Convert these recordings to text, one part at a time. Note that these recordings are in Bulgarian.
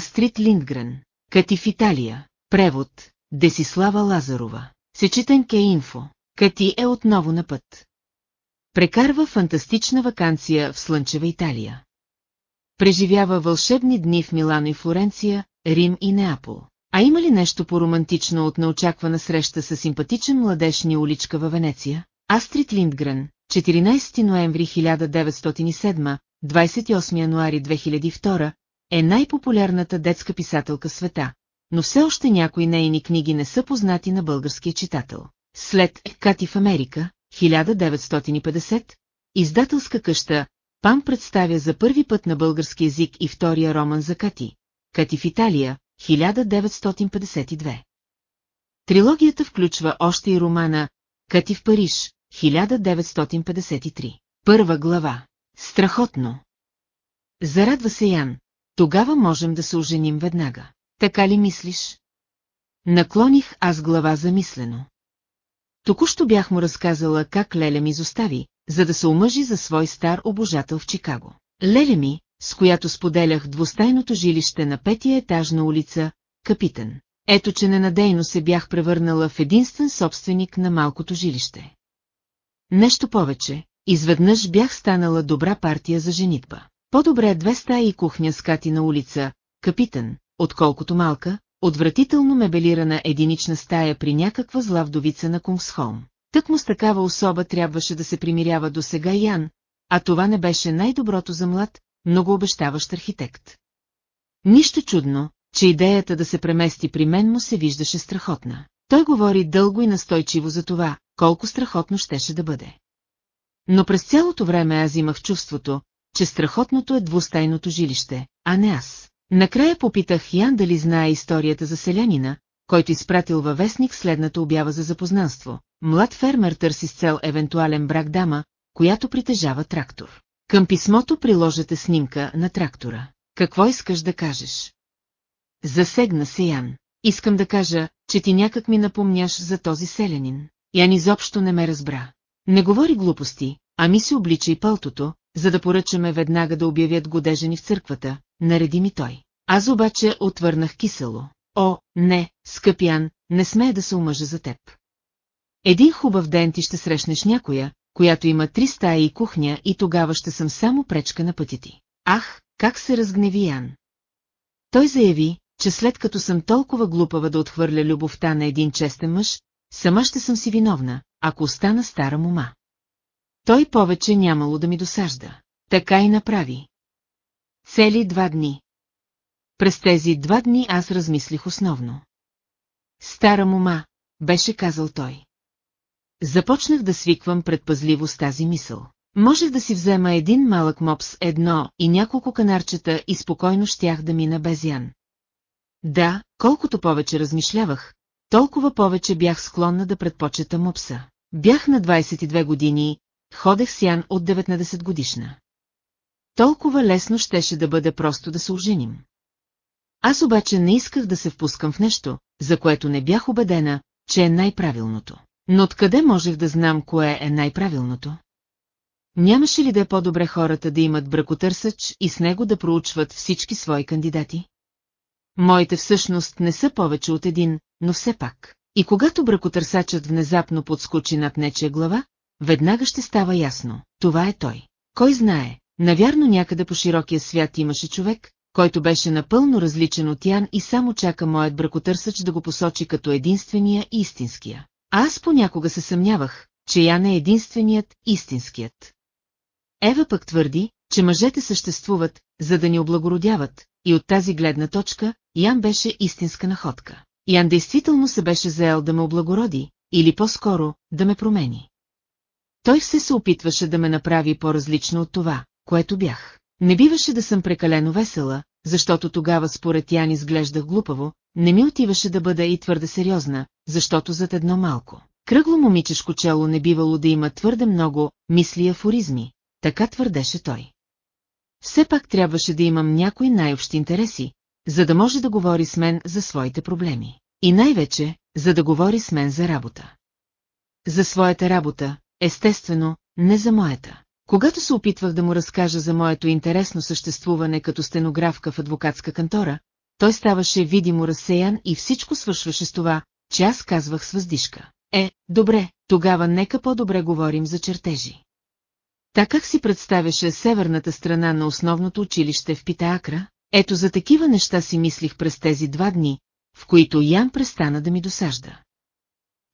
Астрид Линдгрен. Кати в Италия. Превод. Десислава Лазарова. Сечетен Ке Инфо. Кати е отново на път. Прекарва фантастична вакансия в слънчева Италия. Преживява вълшебни дни в Милано и Флоренция, Рим и Неапол. А има ли нещо по-романтично от неочаквана среща с симпатичен младежни уличка във Венеция? Астрид Линдгрен, 14 ноември 1907, 28 януари 2002, е най-популярната детска писателка света, но все още някои нейни книги не са познати на българския читател. След Кати в Америка, 1950, издателска къща Пам представя за първи път на български язик и втория роман за Кати. Кати в Италия, 1952. Трилогията включва още и романа Кати в Париж, 1953. Първа глава. Страхотно. Зарадва се Ян. Тогава можем да се оженим веднага. Така ли мислиш? Наклоних аз глава замислено. Току-що бях му разказала как Леля ми изостави, за да се омъжи за свой стар обожател в Чикаго. Леля ми, с която споделях двустайното жилище на петия етаж на улица, Капитан. Ето, че ненадейно се бях превърнала в единствен собственик на малкото жилище. Нещо повече, изведнъж бях станала добра партия за женитба. По-добре две стаи кухня с кати на улица, Капитан, отколкото малка, отвратително мебелирана единична стая при някаква зла вдовица на Кунгсхолм. Тък му с такава особа трябваше да се примирява до сега Ян, а това не беше най-доброто за млад, многообещаващ архитект. Нищо чудно, че идеята да се премести при мен му се виждаше страхотна. Той говори дълго и настойчиво за това, колко страхотно щеше да бъде. Но през цялото време аз имах чувството, че страхотното е двустайното жилище, а не аз. Накрая попитах Ян дали знае историята за селянина, който изпратил във вестник следната обява за запознанство. Млад фермер търси с цел евентуален брак дама, която притежава трактор. Към писмото приложете снимка на трактора. Какво искаш да кажеш? Засегна се Ян. Искам да кажа, че ти някак ми напомняш за този селянин. Ян изобщо не ме разбра. Не говори глупости, ами си облича и пълтото, за да поръчаме веднага да обявят годежени в църквата, нареди ми той. Аз обаче отвърнах кисело. О, не, скъпян, не смея да се омъжа за теб. Един хубав ден ти ще срещнеш някоя, която има три стаи и кухня и тогава ще съм само пречка на пътя ти. Ах, как се разгневи Ян. Той заяви, че след като съм толкова глупава да отхвърля любовта на един честен мъж, сама ще съм си виновна, ако остана стара мума. Той повече нямало да ми досажда. Така и направи. Цели два дни. През тези два дни аз размислих основно. Стара мума, беше казал той. Започнах да свиквам предпазливо с тази мисъл. Можех да си взема един малък мопс едно и няколко канарчета и спокойно щях да мина без Ян. Да, колкото повече размишлявах, толкова повече бях склонна да предпочета мопса. Бях на 22 години, ходех с Ян от 19 годишна. Толкова лесно щеше да бъде просто да се оженим. Аз обаче не исках да се впускам в нещо, за което не бях убедена, че е най-правилното. Но откъде можех да знам кое е най-правилното? Нямаше ли да е по-добре хората да имат бракотърсъч и с него да проучват всички свои кандидати? Моите всъщност не са повече от един, но все пак. И когато бракотърсачът внезапно подскочи над нечия глава, веднага ще става ясно. Това е той. Кой знае, навярно някъде по широкия свят имаше човек, който беше напълно различен от Ян и само чака моят бракотърсач да го посочи като единствения и истинския. Аз понякога се съмнявах, че Ян е единственият, истинският. Ева пък твърди, че мъжете съществуват, за да ни облагородяват, и от тази гледна точка, Ян беше истинска находка. Ян действително се беше заел да ме облагороди, или по-скоро, да ме промени. Той все се опитваше да ме направи по-различно от това, което бях. Не биваше да съм прекалено весела, защото тогава според Ян изглеждах глупаво, не ми отиваше да бъда и твърде сериозна, защото зад едно малко. Кръгло момичешко чело не бивало да има твърде много мисли и афоризми, така твърдеше той. Все пак трябваше да имам някои най-общи интереси, за да може да говори с мен за своите проблеми. И най-вече, за да говори с мен за работа. За своята работа, естествено, не за моята. Когато се опитвах да му разкажа за моето интересно съществуване като стенографка в адвокатска кантора, той ставаше видимо разсеян и всичко свършваше с това, че аз казвах с въздишка. Е, добре, тогава нека по-добре говорим за чертежи. Така си представяше северната страна на основното училище в Питаакра? Ето за такива неща си мислих през тези два дни, в които Ян престана да ми досажда.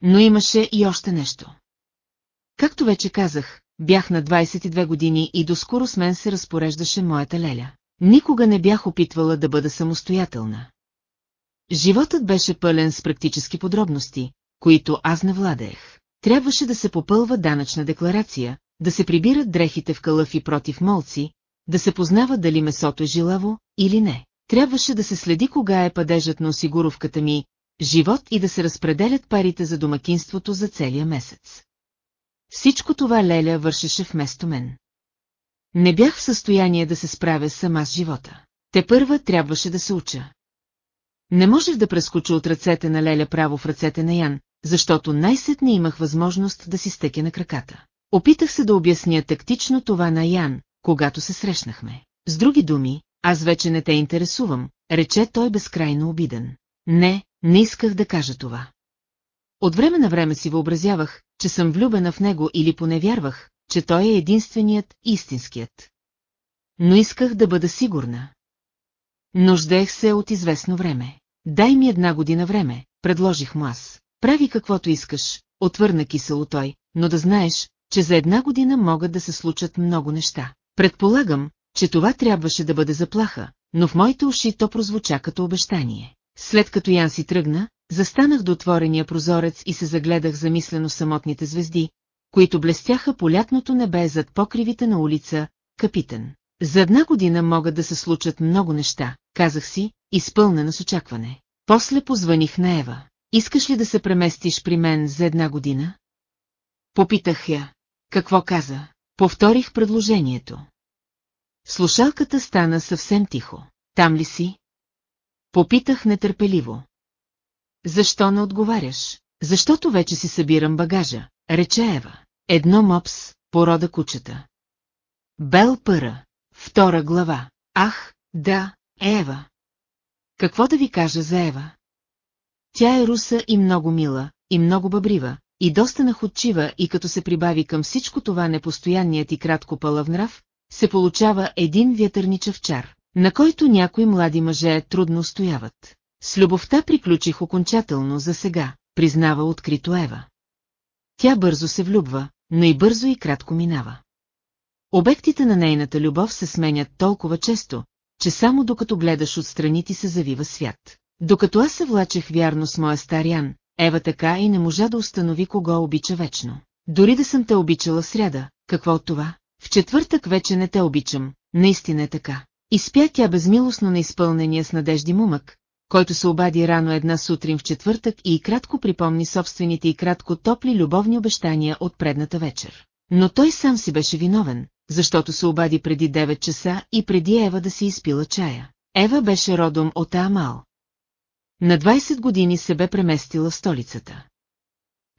Но имаше и още нещо. Както вече казах, бях на 22 години и доскоро с мен се разпореждаше моята леля. Никога не бях опитвала да бъда самостоятелна. Животът беше пълен с практически подробности, които аз не владеех. Трябваше да се попълва данъчна декларация, да се прибират дрехите в калъфи против молци, да се познава дали месото е жилаво или не. Трябваше да се следи кога е падежът на осигуровката ми, живот и да се разпределят парите за домакинството за целия месец. Всичко това Леля вършеше вместо мен. Не бях в състояние да се справя сама с живота. Те първа трябваше да се уча. Не можех да прескоча от ръцете на Леля право в ръцете на Ян, защото най-сетне имах възможност да си стъке на краката. Опитах се да обясня тактично това на Ян, когато се срещнахме. С други думи, аз вече не те интересувам, рече той безкрайно обиден. Не, не исках да кажа това. От време на време си въобразявах, че съм влюбена в него или поне вярвах, че той е единственият, истинският. Но исках да бъда сигурна. Нуждех се от известно време. Дай ми една година време, предложих му аз. Прави каквото искаш, отвърна кисело той, но да знаеш, че за една година могат да се случат много неща. Предполагам, че това трябваше да бъде заплаха, но в моите уши то прозвуча като обещание. След като Ян си тръгна, застанах до отворения прозорец и се загледах замислено самотните звезди, които блестяха по лятното небе зад покривите на улица Капитан. За една година могат да се случат много неща, казах си, изпълнена с очакване. После позваних на Ева. Искаш ли да се преместиш при мен за една година? Попитах я. Какво каза? Повторих предложението. Слушалката стана съвсем тихо. Там ли си? Попитах нетърпеливо. Защо не отговаряш? Защото вече си събирам багажа, рече Ева. Едно мопс, порода кучета. Бел Пъра, втора глава. Ах, да, Ева. Какво да ви кажа за Ева? Тя е руса и много мила, и много бъбрива, и доста находчива и като се прибави към всичко това непостоянният и кратко пълъв се получава един вятърничав чар, на който някои млади мъже трудно устояват. С любовта приключих окончателно за сега, признава открито Ева. Тя бързо се влюбва, но и бързо и кратко минава. Обектите на нейната любов се сменят толкова често, че само докато гледаш отстрани ти се завива свят. Докато аз се влачех вярно с моя старян, Ева така и не можа да установи кого обича вечно. Дори да съм те обичала в сряда, какво от това? В четвъртък вече не те обичам, наистина е така. Изпя тя безмилостно на изпълнения с надежди мумък, който се обади рано една сутрин в четвъртък и кратко припомни собствените и кратко топли любовни обещания от предната вечер. Но той сам си беше виновен, защото се обади преди 9 часа и преди Ева да си изпила чая. Ева беше родом от Аамал. На 20 години се бе преместила в столицата.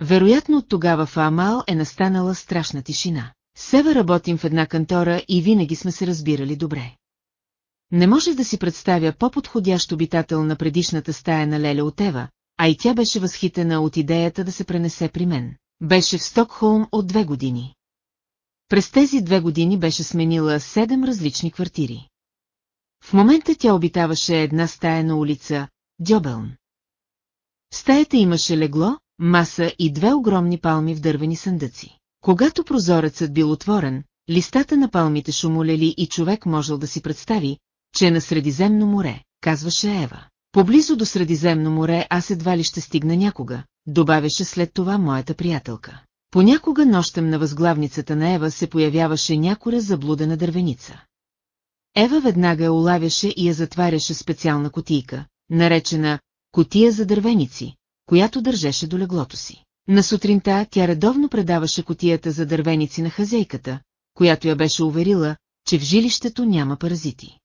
Вероятно от тогава в Аамал е настанала страшна тишина. Сева работим в една кантора и винаги сме се разбирали добре. Не можех да си представя по-подходящ обитател на предишната стая на Леля от Ева, а и тя беше възхитена от идеята да се пренесе при мен. Беше в Стокхолм от две години. През тези две години беше сменила седем различни квартири. В момента тя обитаваше една стая на улица Дьобелн. В стаята имаше легло, маса и две огромни палми в дървени съндъци. Когато прозорецът бил отворен, листата на палмите шумолели и човек можел да си представи, че е на Средиземно море, казваше Ева. Поблизо до Средиземно море аз едва ли ще стигна някога, добавяше след това моята приятелка. Понякога нощем на възглавницата на Ева се появяваше някоя заблудена дървеница. Ева веднага я улавяше и я затваряше специална котийка, наречена «котия за дървеници», която държеше до леглото си. На сутринта тя редовно предаваше котията за дървеници на хазейката, която я беше уверила, че в жилището няма паразити.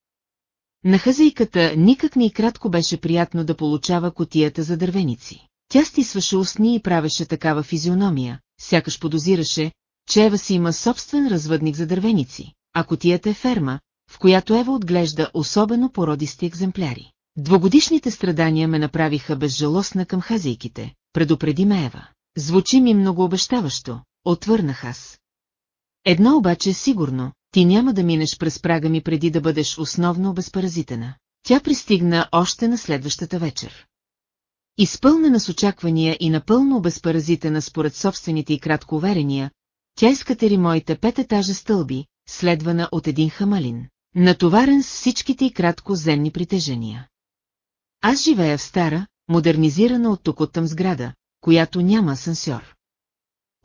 На хазейката никак не и кратко беше приятно да получава котията за дървеници. Тя стисваше устни и правеше такава физиономия, сякаш подозираше, че Ева си има собствен развъдник за дървеници, а котията е ферма, в която Ева отглежда особено породисти екземпляри. Двогодишните страдания ме направиха безжалостна към хазейките, предупреди ме Ева. Звучи ми много обещаващо, отвърнах аз. Едно обаче е сигурно, ти няма да минеш през прага ми преди да бъдеш основно обезпаразитена. Тя пристигна още на следващата вечер. Изпълнена с очаквания и напълно обезпаразитена според собствените и кратко уверения, тя изкатери моите пет етажа стълби, следвана от един хамалин, натоварен с всичките и кратко земни притежения. Аз живея в стара, модернизирана от тук оттам сграда, която няма асансьор.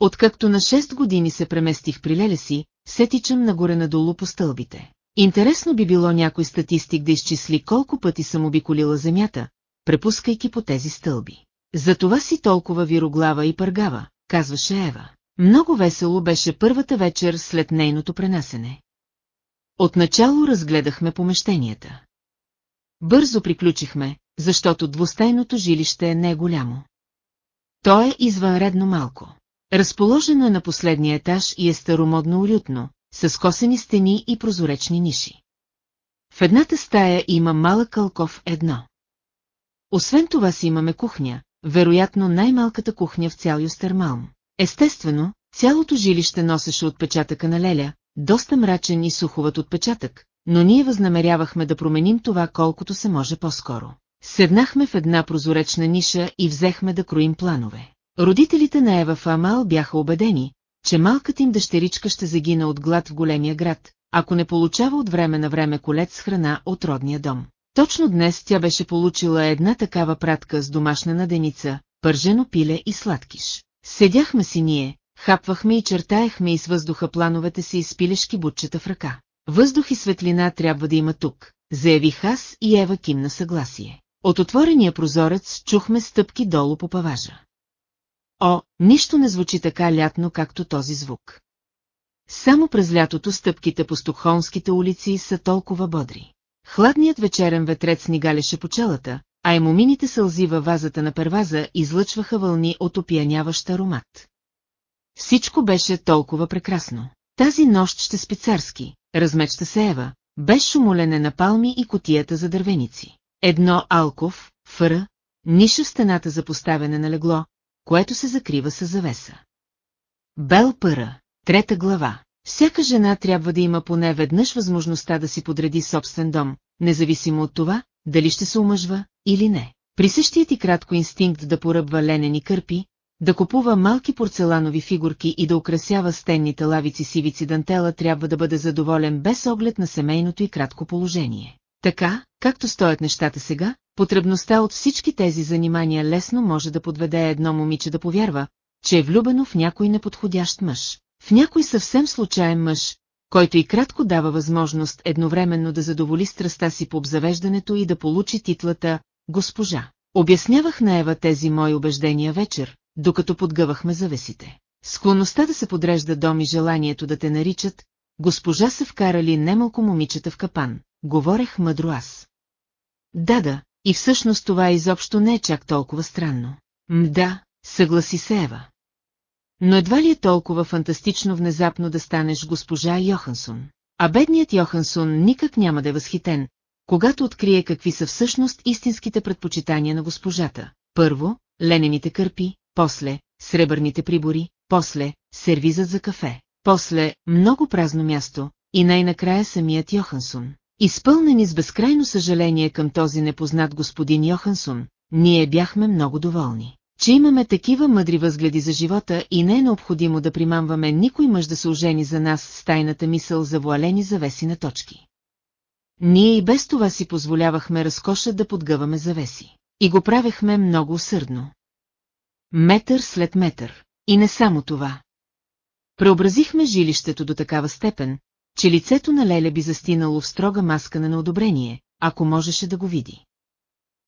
Откакто на 6 години се преместих при леля си, се тичам нагоре-надолу по стълбите. Интересно би било някой статистик да изчисли колко пъти съм обиколила земята, препускайки по тези стълби. Затова си толкова вироглава и пъргава, казваше Ева. Много весело беше първата вечер след нейното пренасене. Отначало разгледахме помещенията. Бързо приключихме, защото двустайното жилище не е голямо. То е извънредно малко. Разположено е на последния етаж и е старомодно уютно, с косени стени и прозоречни ниши. В едната стая има малък кълков едно. Освен това си имаме кухня, вероятно най-малката кухня в цял Юстермалм. Естествено, цялото жилище носеше отпечатъка на Леля, доста мрачен и суховат отпечатък, но ние възнамерявахме да променим това колкото се може по-скоро. Седнахме в една прозоречна ниша и взехме да кроим планове. Родителите на Ева Фамал бяха убедени, че малката им дъщеричка ще загина от глад в големия град, ако не получава от време на време колец с храна от родния дом. Точно днес тя беше получила една такава пратка с домашна наденица, пържено пиле и сладкиш. Седяхме си ние, хапвахме и чертаехме из въздуха плановете си с пилешки бутчета в ръка. Въздух и светлина трябва да има тук, заявих аз и Ева кимна съгласие. От отворения прозорец чухме стъпки долу по паважа. О, нищо не звучи така лятно, както този звук. Само през лятото стъпките по стокхолмските улици са толкова бодри. Хладният вечерен ветрец ни галеше по челата, а емомините сълзи във вазата на перваза излъчваха вълни от опияняващ аромат. Всичко беше толкова прекрасно. Тази нощ ще спецарски, размечта се Ева, без шумолене на палми и котията за дървеници. Едно алков, фъра, ниша в стената за поставяне на легло, което се закрива с завеса. Бел Пъра, трета глава. Всяка жена трябва да има поне веднъж възможността да си подреди собствен дом, независимо от това, дали ще се омъжва или не. При същият и кратко инстинкт да поръбва ленени кърпи, да купува малки порцеланови фигурки и да украсява стенните лавици сивици дантела трябва да бъде задоволен без оглед на семейното и кратко положение. Така, както стоят нещата сега, потребността от всички тези занимания лесно може да подведе едно момиче да повярва, че е влюбено в някой неподходящ мъж. В някой съвсем случайен мъж, който и кратко дава възможност едновременно да задоволи страста си по обзавеждането и да получи титлата «Госпожа». Обяснявах на Ева тези мои убеждения вечер, докато подгъвахме завесите. Склонността да се подрежда дом и желанието да те наричат, госпожа са вкарали немалко момичета в капан, говорех мъдро аз. Да, да, и всъщност това изобщо не е чак толкова странно. Мда, съгласи се Ева. Но едва ли е толкова фантастично внезапно да станеш госпожа Йохансон. А бедният Йохансон никак няма да е възхитен, когато открие какви са всъщност истинските предпочитания на госпожата. Първо, ленените кърпи, после, сребърните прибори, после, сервизът за кафе, после, много празно място, и най-накрая самият Йохансон. Изпълнени с безкрайно съжаление към този непознат господин Йохансон, ние бяхме много доволни, че имаме такива мъдри възгледи за живота и не е необходимо да примамваме никой мъж да се ожени за нас с тайната мисъл за вуалени завеси на точки. Ние и без това си позволявахме разкоша да подгъваме завеси. И го правехме много усърдно. Метър след метър. И не само това. Преобразихме жилището до такава степен, че лицето на Леля би застинало в строга маска на неодобрение, ако можеше да го види.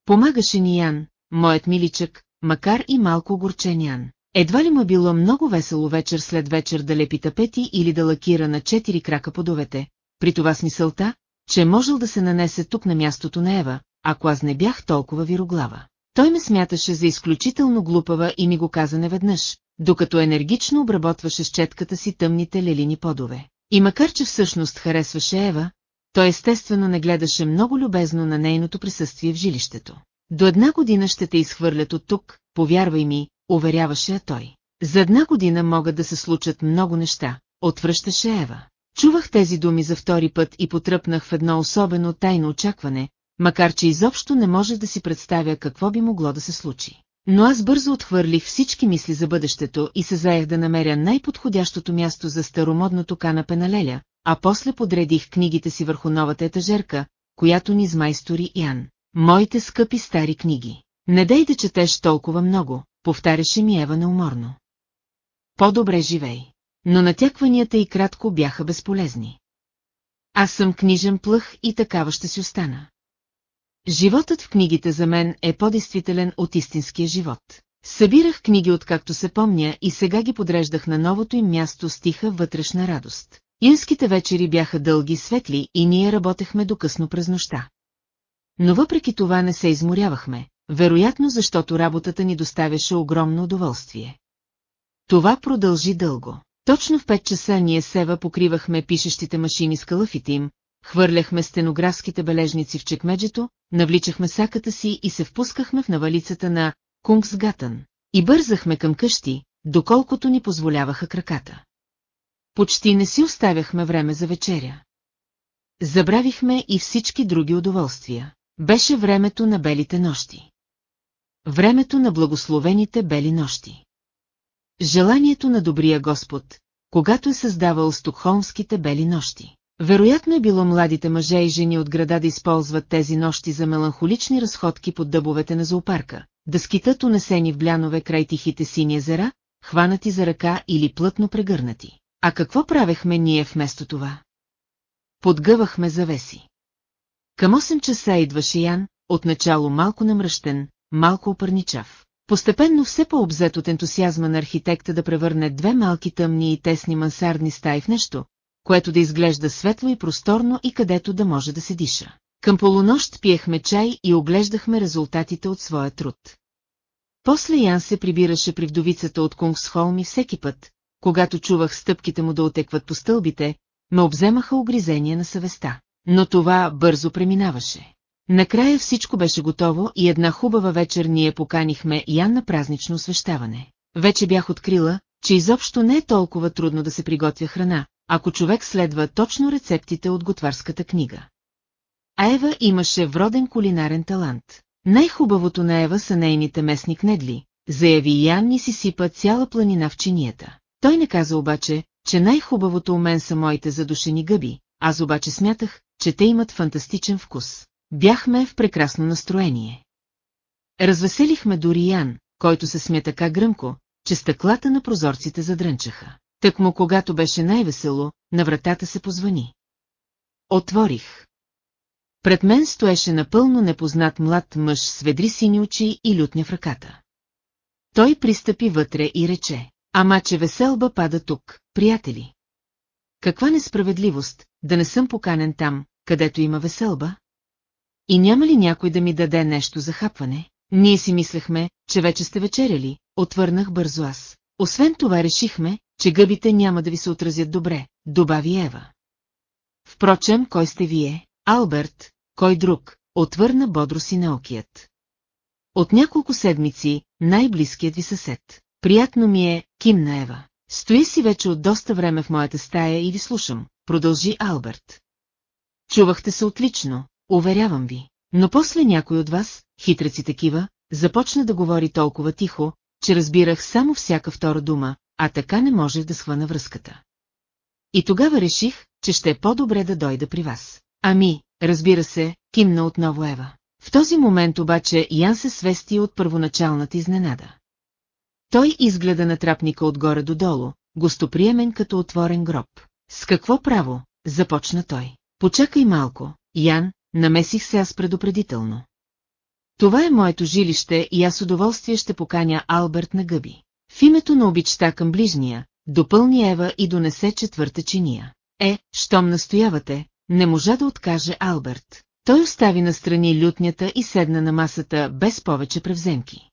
Помагаше ни Ян, моят миличък, макар и малко огорчен Ян. Едва ли му е било много весело вечер след вечер да лепи тапети или да лакира на четири крака подовете, при това с мисълта, че можел да се нанесе тук на мястото на Ева, ако аз не бях толкова вироглава. Той ме смяташе за изключително глупава и ми го каза неведнъж, докато енергично обработваше с четката си тъмните лелини подове. И макар че всъщност харесваше Ева, той естествено не гледаше много любезно на нейното присъствие в жилището. До една година ще те изхвърлят от тук, повярвай ми, уверяваше я той. За една година могат да се случат много неща, отвръщаше Ева. Чувах тези думи за втори път и потръпнах в едно особено тайно очакване, макар че изобщо не може да си представя какво би могло да се случи. Но аз бързо отхвърлих всички мисли за бъдещето и се заех да намеря най-подходящото място за старомодното канапе на Леля, а после подредих книгите си върху новата етажерка, която ни измайстори Ян. Моите скъпи стари книги. Не дай да четеш толкова много, повтаряше ми Ева неуморно. По-добре живей. Но натякванията и кратко бяха безполезни. Аз съм книжен плъх и такава ще си остана. Животът в книгите за мен е по-действителен от истинския живот. Събирах книги откакто се помня и сега ги подреждах на новото им място с тиха вътрешна радост. Инските вечери бяха дълги и светли и ние работехме до късно през нощта. Но въпреки това не се изморявахме, вероятно защото работата ни доставяше огромно удоволствие. Това продължи дълго. Точно в 5 часа ние Сева покривахме пишещите машини с калъфите им, хвърляхме стенографските бележници в чекмеджето, навличахме саката си и се впускахме в навалицата на Кунгсгатън. И бързахме към къщи, доколкото ни позволяваха краката. Почти не си оставяхме време за вечеря. Забравихме и всички други удоволствия. Беше времето на белите нощи. Времето на благословените бели нощи. Желанието на добрия Господ, когато е създавал стокхолмските бели нощи. Вероятно е било младите мъже и жени от града да използват тези нощи за меланхолични разходки под дъбовете на зоопарка, да скитат унесени в блянове край тихите сини езера, хванати за ръка или плътно прегърнати. А какво правехме ние вместо това? Подгъвахме завеси. Към 8 часа идваше Ян, отначало малко намръщен, малко опърничав. Постепенно все по-обзет от ентусиазма на архитекта да превърне две малки тъмни и тесни мансардни стаи в нещо, което да изглежда светло и просторно и където да може да се диша. Към полунощ пиехме чай и оглеждахме резултатите от своя труд. После Ян се прибираше при вдовицата от Кунгсхолм и всеки път, когато чувах стъпките му да отекват по стълбите, ме обземаха огризения на съвестта. Но това бързо преминаваше. Накрая всичко беше готово и една хубава вечер ние поканихме Ян на празнично освещаване. Вече бях открила, че изобщо не е толкова трудно да се приготвя храна, ако човек следва точно рецептите от готварската книга. А Ева имаше вроден кулинарен талант. Най-хубавото на Ева са нейните местни кнедли, заяви Ян и си сипа цяла планина в чинията. Той не каза обаче, че най-хубавото у мен са моите задушени гъби, аз обаче смятах, че те имат фантастичен вкус. Бяхме в прекрасно настроение. Развеселихме дори Ян, който се смя така гръмко, че стъклата на прозорците задрънчаха. Тък му когато беше най-весело, на вратата се позвани. Отворих. Пред мен стоеше напълно непознат млад мъж с ведри сини очи и лютня в ръката. Той пристъпи вътре и рече, ама че веселба пада тук, приятели. Каква несправедливост, да не съм поканен там, където има веселба? И няма ли някой да ми даде нещо за хапване? Ние си мислехме, че вече сте вечеряли, отвърнах бързо аз. Освен това решихме, че гъбите няма да ви се отразят добре, добави Ева. Впрочем, кой сте вие? Алберт, кой друг, отвърна бодро си наокият. От няколко седмици, най-близкият ви съсед. Приятно ми е, кимна Ева. Стои си вече от доста време в моята стая и ви слушам, продължи Алберт. Чувахте се отлично, уверявам ви. Но после някой от вас, хитреци такива, започна да говори толкова тихо, че разбирах само всяка втора дума, а така не можех да схвана връзката. И тогава реших, че ще е по-добре да дойда при вас. Ами, разбира се, кимна отново Ева. В този момент обаче Ян се свести от първоначалната изненада. Той изгледа на трапника отгоре до долу, гостоприемен като отворен гроб. С какво право, започна той. Почакай малко, Ян, намесих се аз предупредително. Това е моето жилище и аз удоволствие ще поканя Алберт на гъби. В името на обичта към ближния, допълни Ева и донесе четвърта чиния. Е, щом настоявате, не можа да откаже Алберт. Той остави настрани лютнята и седна на масата без повече превземки.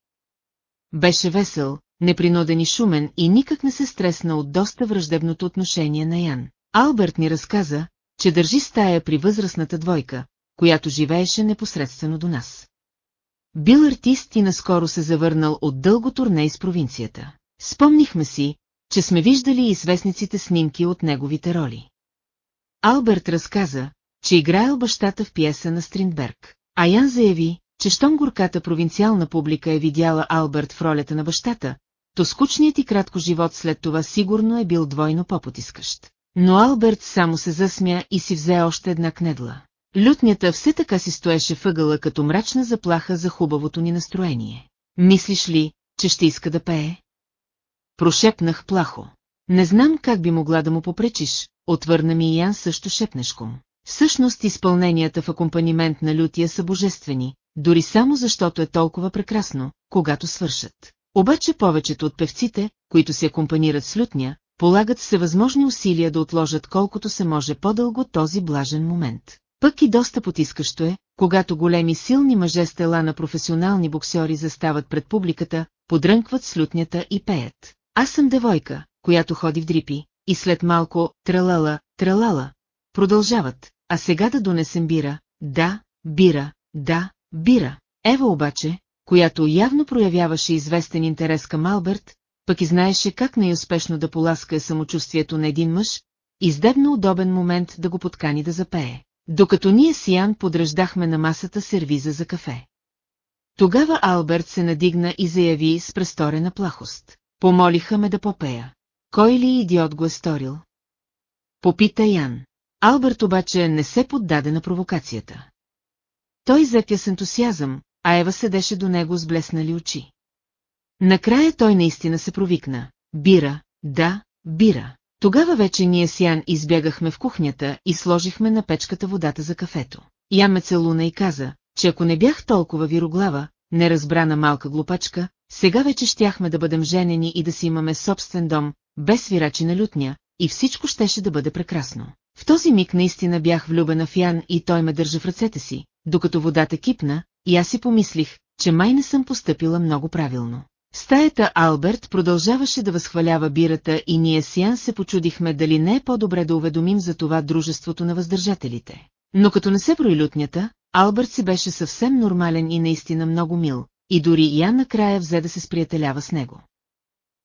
Беше весел, непринуден и шумен и никак не се стресна от доста враждебното отношение на Ян. Алберт ни разказа, че държи стая при възрастната двойка, която живееше непосредствено до нас. Бил артист и наскоро се завърнал от дълго турне из провинцията. Спомнихме си, че сме виждали и свестниците снимки от неговите роли. Алберт разказа, че играел бащата в пиеса на Стриндберг. А Ян заяви, че щом горката провинциална публика е видяла Алберт в ролята на бащата, то скучният и кратко живот след това сигурно е бил двойно по-потискащ. Но Алберт само се засмя и си взе още една кнедла. Лютнята все така си стоеше въгъла като мрачна заплаха за хубавото ни настроение. Мислиш ли, че ще иска да пее? Прошепнах плахо. Не знам как би могла да му попречиш, отвърна ми Ян също шепнешком. Всъщност изпълненията в акомпанимент на лютия са божествени, дори само защото е толкова прекрасно, когато свършат. Обаче повечето от певците, които се акомпанират с лютня, полагат всевъзможни усилия да отложат колкото се може по-дълго този блажен момент. Пък и доста потискащо е, когато големи силни мъже с тела на професионални боксери застават пред публиката, подрънкват с лютнята и пеят. Аз съм девойка, която ходи в дрипи, и след малко тралала, тралала. Продължават, а сега да донесем бира, да, бира, да, бира. Ева обаче, която явно проявяваше известен интерес към Алберт, пък и знаеше как най-успешно да поласка самочувствието на един мъж, издебна удобен момент да го подкани да запее. Докато ние с Ян подръждахме на масата сервиза за кафе. Тогава Алберт се надигна и заяви с престорена плахост. Помолиха ме да попея. Кой ли идиот го е сторил? Попита Ян. Алберт обаче не се поддаде на провокацията. Той запя с ентусиазъм, а Ева седеше до него с блеснали очи. Накрая той наистина се провикна. Бира, да, бира. Тогава вече ние с Ян избягахме в кухнята и сложихме на печката водата за кафето. Ян ме целуна и каза, че ако не бях толкова вироглава, неразбрана малка глупачка, сега вече щяхме да бъдем женени и да си имаме собствен дом, без свирачи на лютня, и всичко щеше да бъде прекрасно. В този миг наистина бях влюбена в Ян и той ме държа в ръцете си, докато водата кипна, и аз си помислих, че май не съм поступила много правилно. Стаята Алберт продължаваше да възхвалява бирата и ние с Ян се почудихме дали не е по-добре да уведомим за това дружеството на въздържателите. Но като не се пролютнята, Алберт си беше съвсем нормален и наистина много мил, и дори Ян накрая взе да се сприятелява с него.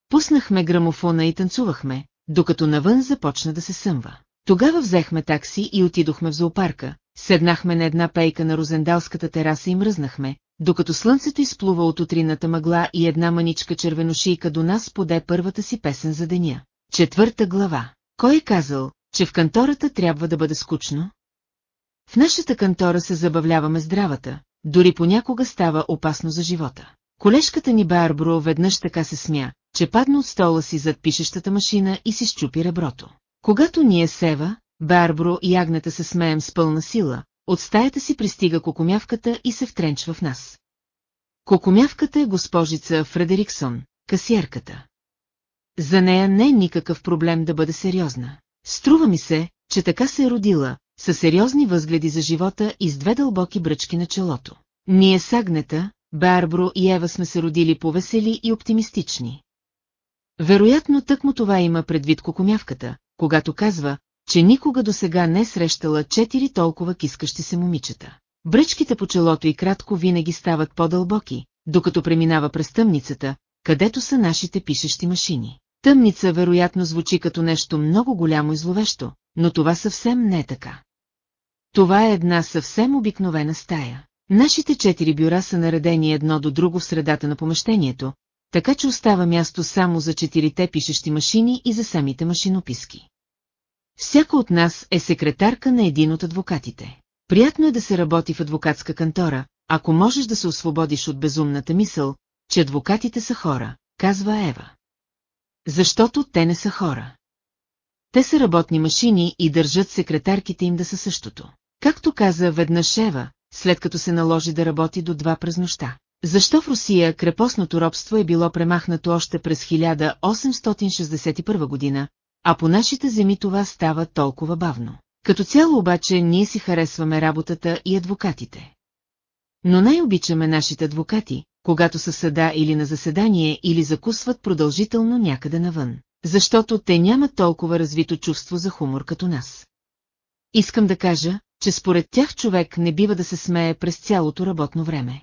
Пуснахме грамофона и танцувахме, докато навън започна да се съмва. Тогава взехме такси и отидохме в зоопарка, седнахме на една пейка на розендалската тераса и мръзнахме, докато слънцето изплува от утрината мъгла и една маничка червеношийка до нас поде първата си песен за деня. Четвърта глава. Кой е казал, че в кантората трябва да бъде скучно? В нашата кантора се забавляваме здравата, дори понякога става опасно за живота. Колежката ни Барбро веднъж така се смя, че падна от стола си зад пишещата машина и си щупи реброто. Когато ние Сева, Барбро и Агнета се смеем с пълна сила, от стаята си пристига кокомявката и се втренчва в нас. Кокомявката е госпожица Фредериксон, касиерката. За нея не е никакъв проблем да бъде сериозна. Струва ми се, че така се е родила, със сериозни възгледи за живота и с две дълбоки бръчки на челото. Ние с Агнета, Барбро и Ева сме се родили повесели и оптимистични. Вероятно тъкмо това има предвид кокомявката, когато казва, че никога до сега не е срещала четири толкова кискащи се момичета. Бръчките по челото и кратко винаги стават по-дълбоки, докато преминава през тъмницата, където са нашите пишещи машини. Тъмница вероятно звучи като нещо много голямо и зловещо, но това съвсем не е така. Това е една съвсем обикновена стая. Нашите четири бюра са наредени едно до друго в средата на помещението, така че остава място само за четирите пишещи машини и за самите машинописки. Всяка от нас е секретарка на един от адвокатите. Приятно е да се работи в адвокатска кантора, ако можеш да се освободиш от безумната мисъл, че адвокатите са хора, казва Ева. Защото те не са хора. Те са работни машини и държат секретарките им да са същото. Както каза веднъж Ева, след като се наложи да работи до два през нощта. Защо в Русия крепостното робство е било премахнато още през 1861 година, а по нашите земи това става толкова бавно. Като цяло обаче ние си харесваме работата и адвокатите. Но най-обичаме нашите адвокати, когато са съда или на заседание или закусват продължително някъде навън, защото те нямат толкова развито чувство за хумор като нас. Искам да кажа, че според тях човек не бива да се смее през цялото работно време.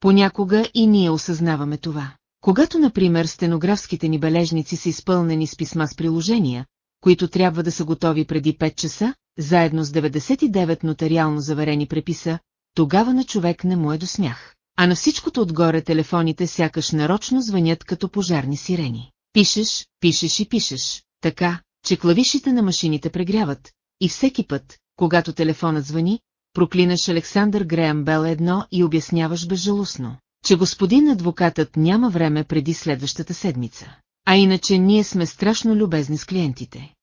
Понякога и ние осъзнаваме това. Когато, например, стенографските ни бележници са изпълнени с писма с приложения, които трябва да са готови преди 5 часа, заедно с 99 нотариално заверени преписа, тогава на човек не му е до смях. А на всичкото отгоре телефоните сякаш нарочно звънят като пожарни сирени. Пишеш, пишеш и пишеш, така, че клавишите на машините прегряват, и всеки път, когато телефонът звъни, проклинаш Александър Греъм Бел едно и обясняваш безжалостно, че господин адвокатът няма време преди следващата седмица. А иначе ние сме страшно любезни с клиентите.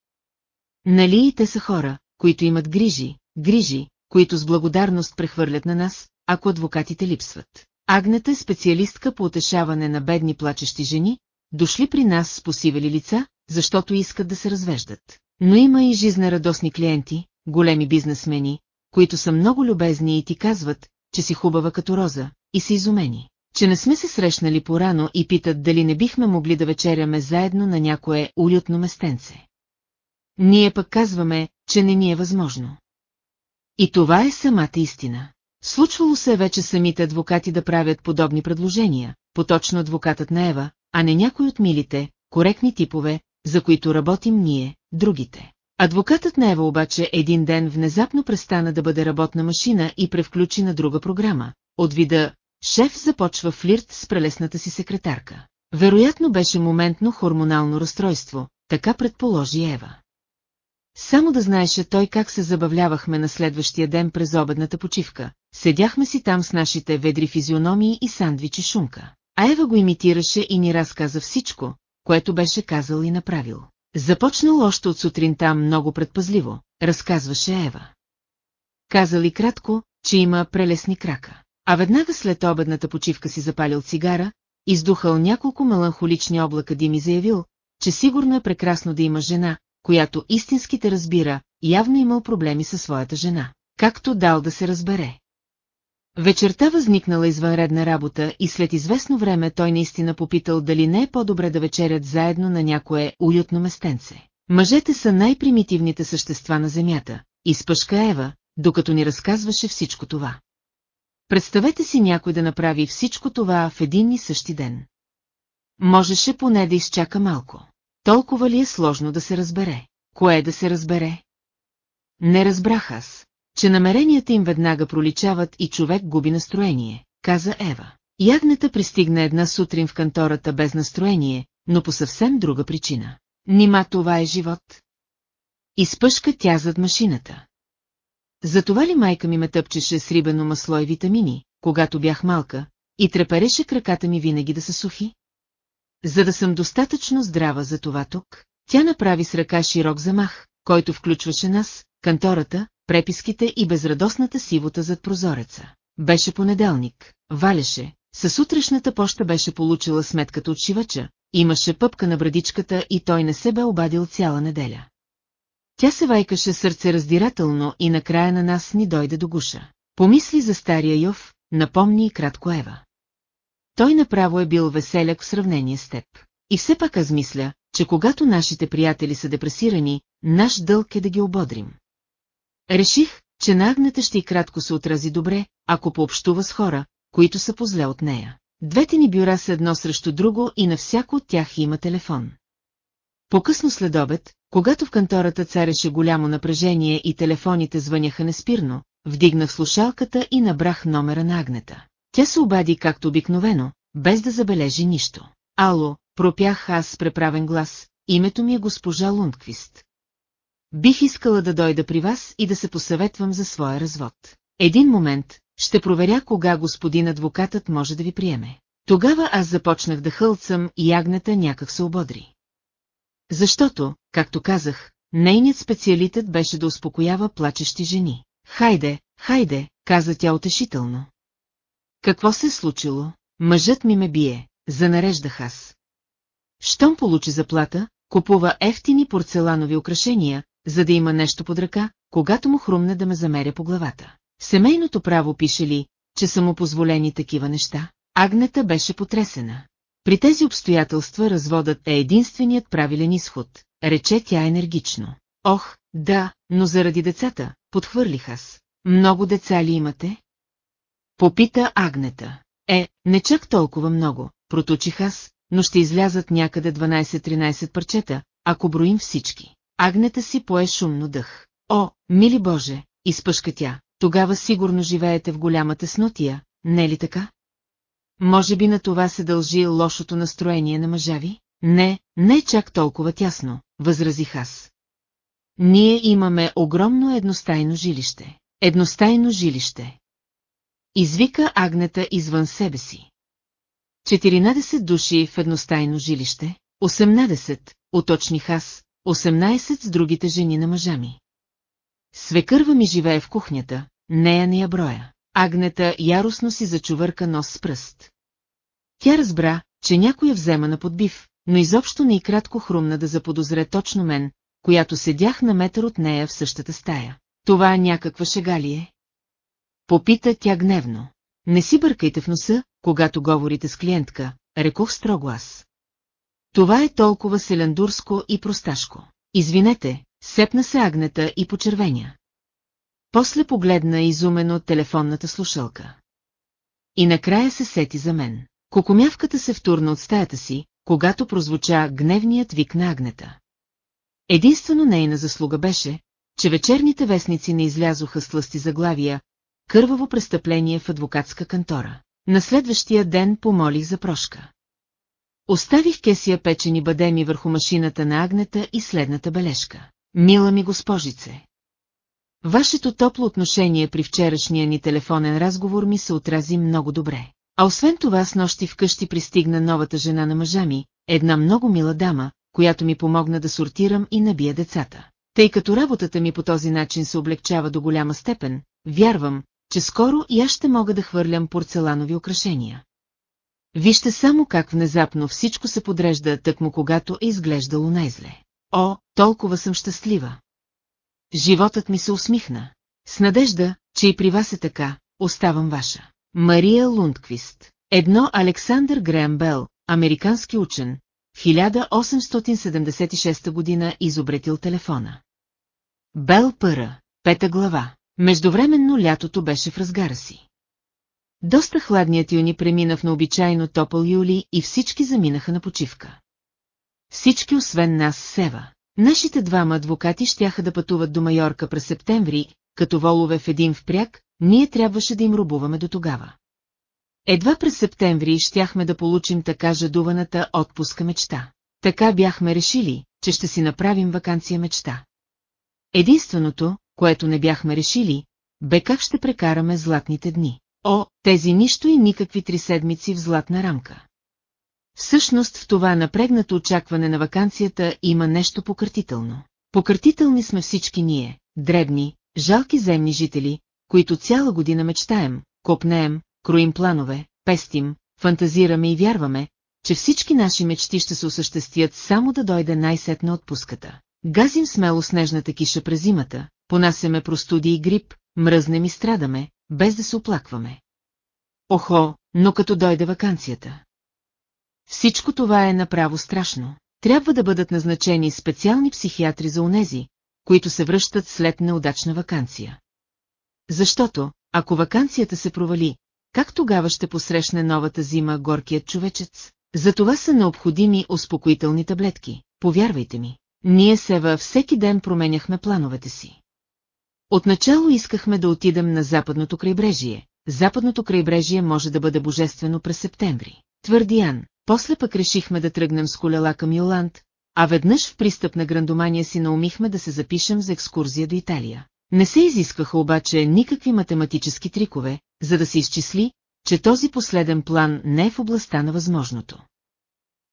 Нали и те са хора, които имат грижи, грижи, които с благодарност прехвърлят на нас, ако адвокатите липсват. Агнета е специалистка по утешаване на бедни плачещи жени, дошли при нас с посивели лица, защото искат да се развеждат. Но има и жизнерадостни клиенти, големи бизнесмени, които са много любезни и ти казват, че си хубава като роза, и са изумени, че не сме се срещнали порано и питат дали не бихме могли да вечеряме заедно на някое улютно местенце. Ние пък казваме, че не ни е възможно. И това е самата истина. Случвало се вече самите адвокати да правят подобни предложения, поточно адвокатът на Ева, а не някой от милите, коректни типове, за които работим ние, другите. Адвокатът на Ева обаче един ден внезапно престана да бъде работна машина и превключи на друга програма. От вида «Шеф започва флирт с прелесната си секретарка». Вероятно беше моментно хормонално разстройство, така предположи Ева. Само да знаеше той как се забавлявахме на следващия ден през обедната почивка. Седяхме си там с нашите ведри физиономии и сандвичи шунка. А Ева го имитираше и ни разказа всичко, което беше казал и направил. Започнал още от сутринта много предпазливо, разказваше Ева. Казали кратко, че има прелесни крака. А веднага след обедната почивка си запалил цигара, издухал няколко меланхолични облака дим и заявил, че сигурно е прекрасно да има жена, която истински те разбира, явно имал проблеми със своята жена, както дал да се разбере. Вечерта възникнала извънредна работа и след известно време той наистина попитал дали не е по-добре да вечерят заедно на някое уютно местенце. Мъжете са най-примитивните същества на земята, изпъшка Ева, докато ни разказваше всичко това. Представете си някой да направи всичко това в един и същи ден. Можеше поне да изчака малко. Толкова ли е сложно да се разбере? Кое да се разбере? Не разбрах аз, че намеренията им веднага проличават и човек губи настроение, каза Ева. Ягнета пристигна една сутрин в кантората без настроение, но по съвсем друга причина. Нима това е живот? Изпъшка тя зад машината. Затова ли майка ми ме тъпчеше с рибено масло и витамини, когато бях малка, и трепереше краката ми винаги да са сухи? За да съм достатъчно здрава за това тук, тя направи с ръка широк замах, който включваше нас, кантората, преписките и безрадостната сивота зад прозореца. Беше понеделник, валеше, със сутрешната поща беше получила сметката от шивача, имаше пъпка на брадичката и той не се бе обадил цяла неделя. Тя се вайкаше сърце раздирателно и накрая на нас ни дойде до гуша. Помисли за стария Йов, напомни и кратко Ева. Той направо е бил веселяк в сравнение с теб. И все пак аз мисля, че когато нашите приятели са депресирани, наш дълг е да ги ободрим. Реших, че на Агнета ще и кратко се отрази добре, ако пообщува с хора, които са позле от нея. Двете ни бюра са едно срещу друго и на всяко от тях има телефон. По-късно след обед, когато в кантората цареше голямо напрежение и телефоните звъняха неспирно, вдигнах слушалката и набрах номера на Агнета. Тя се обади както обикновено, без да забележи нищо. Ало, пропях аз с преправен глас, името ми е госпожа Лундквист. Бих искала да дойда при вас и да се посъветвам за своя развод. Един момент, ще проверя кога господин адвокатът може да ви приеме. Тогава аз започнах да хълцам и ягнета някак се ободри. Защото, както казах, нейният специалитет беше да успокоява плачещи жени. Хайде, хайде, каза тя утешително. Какво се е случило? Мъжът ми ме бие, занареждах аз. Щом получи заплата, купува ефтини порцеланови украшения, за да има нещо под ръка, когато му хрумне да ме замеря по главата. Семейното право пише ли, че са му позволени такива неща? Агнета беше потресена. При тези обстоятелства разводът е единственият правилен изход, рече тя енергично. Ох, Да, но заради децата, подхвърлих аз. Много деца ли имате? Попита Агнета. Е, не чак толкова много, проточих аз, но ще излязат някъде 12-13 парчета, ако броим всички. Агнета си пое шумно дъх. О, мили Боже, изпъшка тя, тогава сигурно живеете в голяма теснотия, не ли така? Може би на това се дължи лошото настроение на мъжа ви? Не, не чак толкова тясно, възразих аз. Ние имаме огромно едностайно жилище. Едностайно жилище. Извика Агнета извън себе си. 14 души в едностайно жилище, 18, уточних аз, 18 с другите жени на мъжа ми. Свекърва ми живее в кухнята, нея не я броя. Агнета яростно си зачувърка нос с пръст. Тя разбра, че някой я взема на подбив, но изобщо не и кратко хрумна да заподозре точно мен, която седях на метър от нея в същата стая. Това някаква шега ли е? Попита тя гневно. Не си бъркайте в носа, когато говорите с клиентка, рекох строго аз. Това е толкова селендурско и просташко. Извинете, сепна се агнета и почервеня. После погледна изумено телефонната слушалка. И накрая се сети за мен. Кокомявката се втурна от стаята си, когато прозвуча гневният вик на агнета. Единствено нейна заслуга беше, че вечерните вестници не излязоха с тласти заглавия «Кърваво престъпление в адвокатска кантора». На следващия ден помолих за прошка. Оставих кесия печени бадеми върху машината на агнета и следната бележка. Мила ми госпожице. Вашето топло отношение при вчерашния ни телефонен разговор ми се отрази много добре. А освен това с нощи вкъщи пристигна новата жена на мъжа ми, една много мила дама, която ми помогна да сортирам и набия децата. Тъй като работата ми по този начин се облегчава до голяма степен, вярвам, че скоро и аз ще мога да хвърлям порцеланови украшения. Вижте само как внезапно всичко се подрежда тъкмо когато е изглеждало най-зле. О, толкова съм щастлива! Животът ми се усмихна. С надежда, че и при вас е така, оставам ваша. Мария Лундквист. Едно Александър Греъм Бел, американски учен, 1876 година изобретил телефона. Бел Пъра, пета глава. Междувременно лятото беше в разгара си. Доста хладният юни премина в необичайно топъл юли и всички заминаха на почивка. Всички освен нас Сева. Нашите двама адвокати щяха да пътуват до Майорка през септември, като волове в един впряг, ние трябваше да им рубуваме до тогава. Едва през септември щяхме да получим така жадуваната отпуска мечта. Така бяхме решили, че ще си направим вакансия мечта. Единственото, което не бяхме решили, бе как ще прекараме златните дни. О, тези нищо и никакви три седмици в златна рамка. Всъщност в това напрегнато очакване на вакансията има нещо пократително. Пократителни сме всички ние, дребни, жалки земни жители, които цяла година мечтаем, копнеем, кроим планове, пестим, фантазираме и вярваме, че всички наши мечти ще се осъществят само да дойде най-сетна отпуската. Газим смело снежната киша през зимата, понасяме простуди и грип, мръзнем и страдаме, без да се оплакваме. Охо, но като дойде вакансията. Всичко това е направо страшно. Трябва да бъдат назначени специални психиатри за онези, които се връщат след неудачна вакансия. Защото, ако вакансията се провали, как тогава ще посрещне новата зима горкият човечец? За това са необходими успокоителни таблетки, повярвайте ми. Ние Сева всеки ден променяхме плановете си. Отначало искахме да отидем на западното крайбрежие. Западното крайбрежие може да бъде божествено през септември. Твърди Ан, после пък решихме да тръгнем с колела към Йоланд, а веднъж в пристъп на грандомания си наумихме да се запишем за екскурзия до Италия. Не се изискваха обаче никакви математически трикове, за да се изчисли, че този последен план не е в областта на възможното.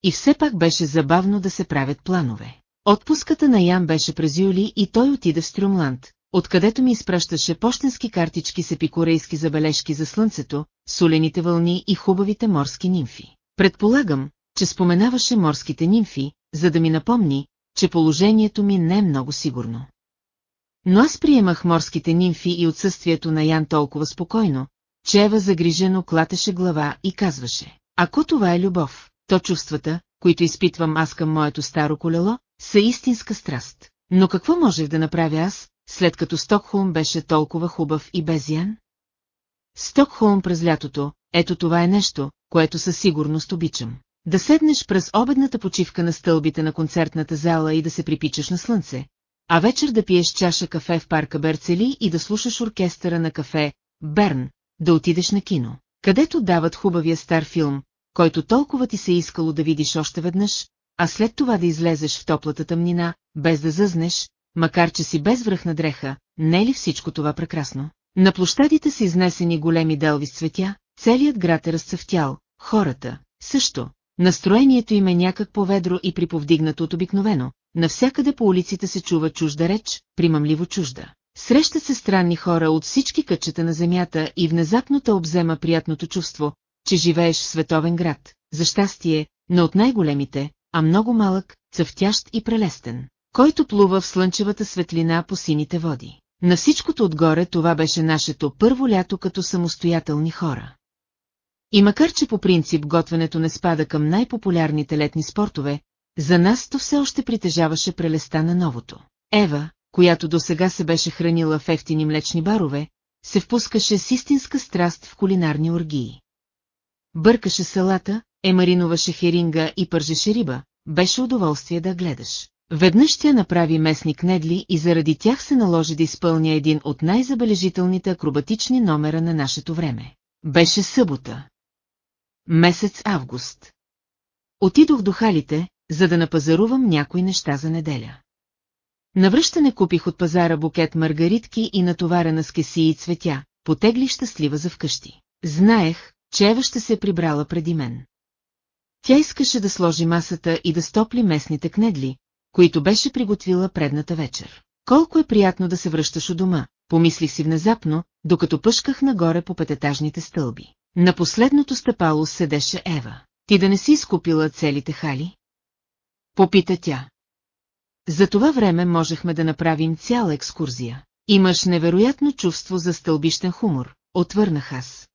И все пак беше забавно да се правят планове. Отпуската на Ян беше през юли и той отида в Стрюмланд, откъдето ми изпращаше почтенски картички с епикорейски забележки за слънцето, солените вълни и хубавите морски нимфи. Предполагам, че споменаваше морските нимфи, за да ми напомни, че положението ми не е много сигурно. Но аз приемах морските нимфи и отсъствието на Ян толкова спокойно, че Ева загрижено клатеше глава и казваше, ако това е любов, то чувствата, които изпитвам аз към моето старо колело, са истинска страст. Но какво можех да направя аз, след като Стокхолм беше толкова хубав и безян? Стокхолм през лятото, ето това е нещо, което със сигурност обичам. Да седнеш през обедната почивка на стълбите на концертната зала и да се припичаш на слънце, а вечер да пиеш чаша кафе в парка Берцели и да слушаш оркестъра на кафе Берн, да отидеш на кино, където дават хубавия стар филм, който толкова ти се е искало да видиш още веднъж, а след това да излезеш в топлата тъмнина, без да зъзнеш, макар че си без връх на дреха, не е ли всичко това прекрасно? На площадите са изнесени големи делви с цветя, целият град е разцъфтял, хората, също. Настроението им е някак поведро и приповдигнато от обикновено, навсякъде по улиците се чува чужда реч, примамливо чужда. Срещат се странни хора от всички кътчета на земята и внезапно те обзема приятното чувство, че живееш в световен град, за щастие, но от най-големите, а много малък, цъфтящ и прелестен, който плува в слънчевата светлина по сините води. На всичкото отгоре това беше нашето първо лято като самостоятелни хора. И макар че по принцип готвенето не спада към най-популярните летни спортове, за нас то все още притежаваше прелеста на новото. Ева, която до сега се беше хранила в ефтини млечни барове, се впускаше с истинска страст в кулинарни оргии. Бъркаше салата, емариноваше херинга и пържеше риба, беше удоволствие да гледаш. Веднъж тя направи местник Недли и заради тях се наложи да изпълня един от най-забележителните акробатични номера на нашето време. Беше събота. Месец август. Отидох до халите, за да напазарувам някои неща за неделя. Навръщане купих от пазара букет маргаритки и натоварена с кеси и цветя, потегли щастлива за вкъщи. Знаех, че Ева ще се е прибрала преди мен. Тя искаше да сложи масата и да стопли местните кнедли, които беше приготвила предната вечер. Колко е приятно да се връщаш у дома, помислих си внезапно, докато пъшках нагоре по пететажните стълби. На последното стъпало седеше Ева. Ти да не си изкупила целите хали? Попита тя. За това време можехме да направим цяла екскурзия. Имаш невероятно чувство за стълбищен хумор, отвърнах аз.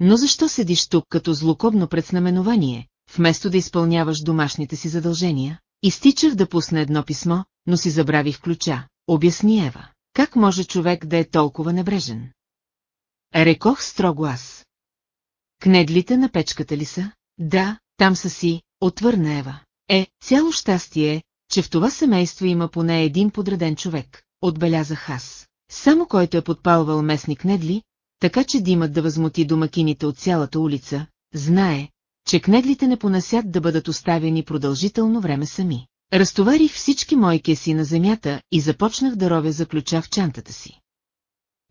Но защо седиш тук като злокобно предзнаменование, вместо да изпълняваш домашните си задължения? Изтичах да пусна едно писмо, но си забравих ключа, обясни Ева. Как може човек да е толкова небрежен? Рекох строго аз. Кнедлите на печката ли са? Да, там са си, отвърна Ева. Е, цяло щастие, че в това семейство има поне един подреден човек, отбелязах аз. Само който е подпалвал местник Недли, така че димът да възмути домакините от цялата улица, знае, че кнеглите не понасят да бъдат оставени продължително време сами. Разтоварих всички мои кеси на земята и започнах да ровя за ключа в чантата си.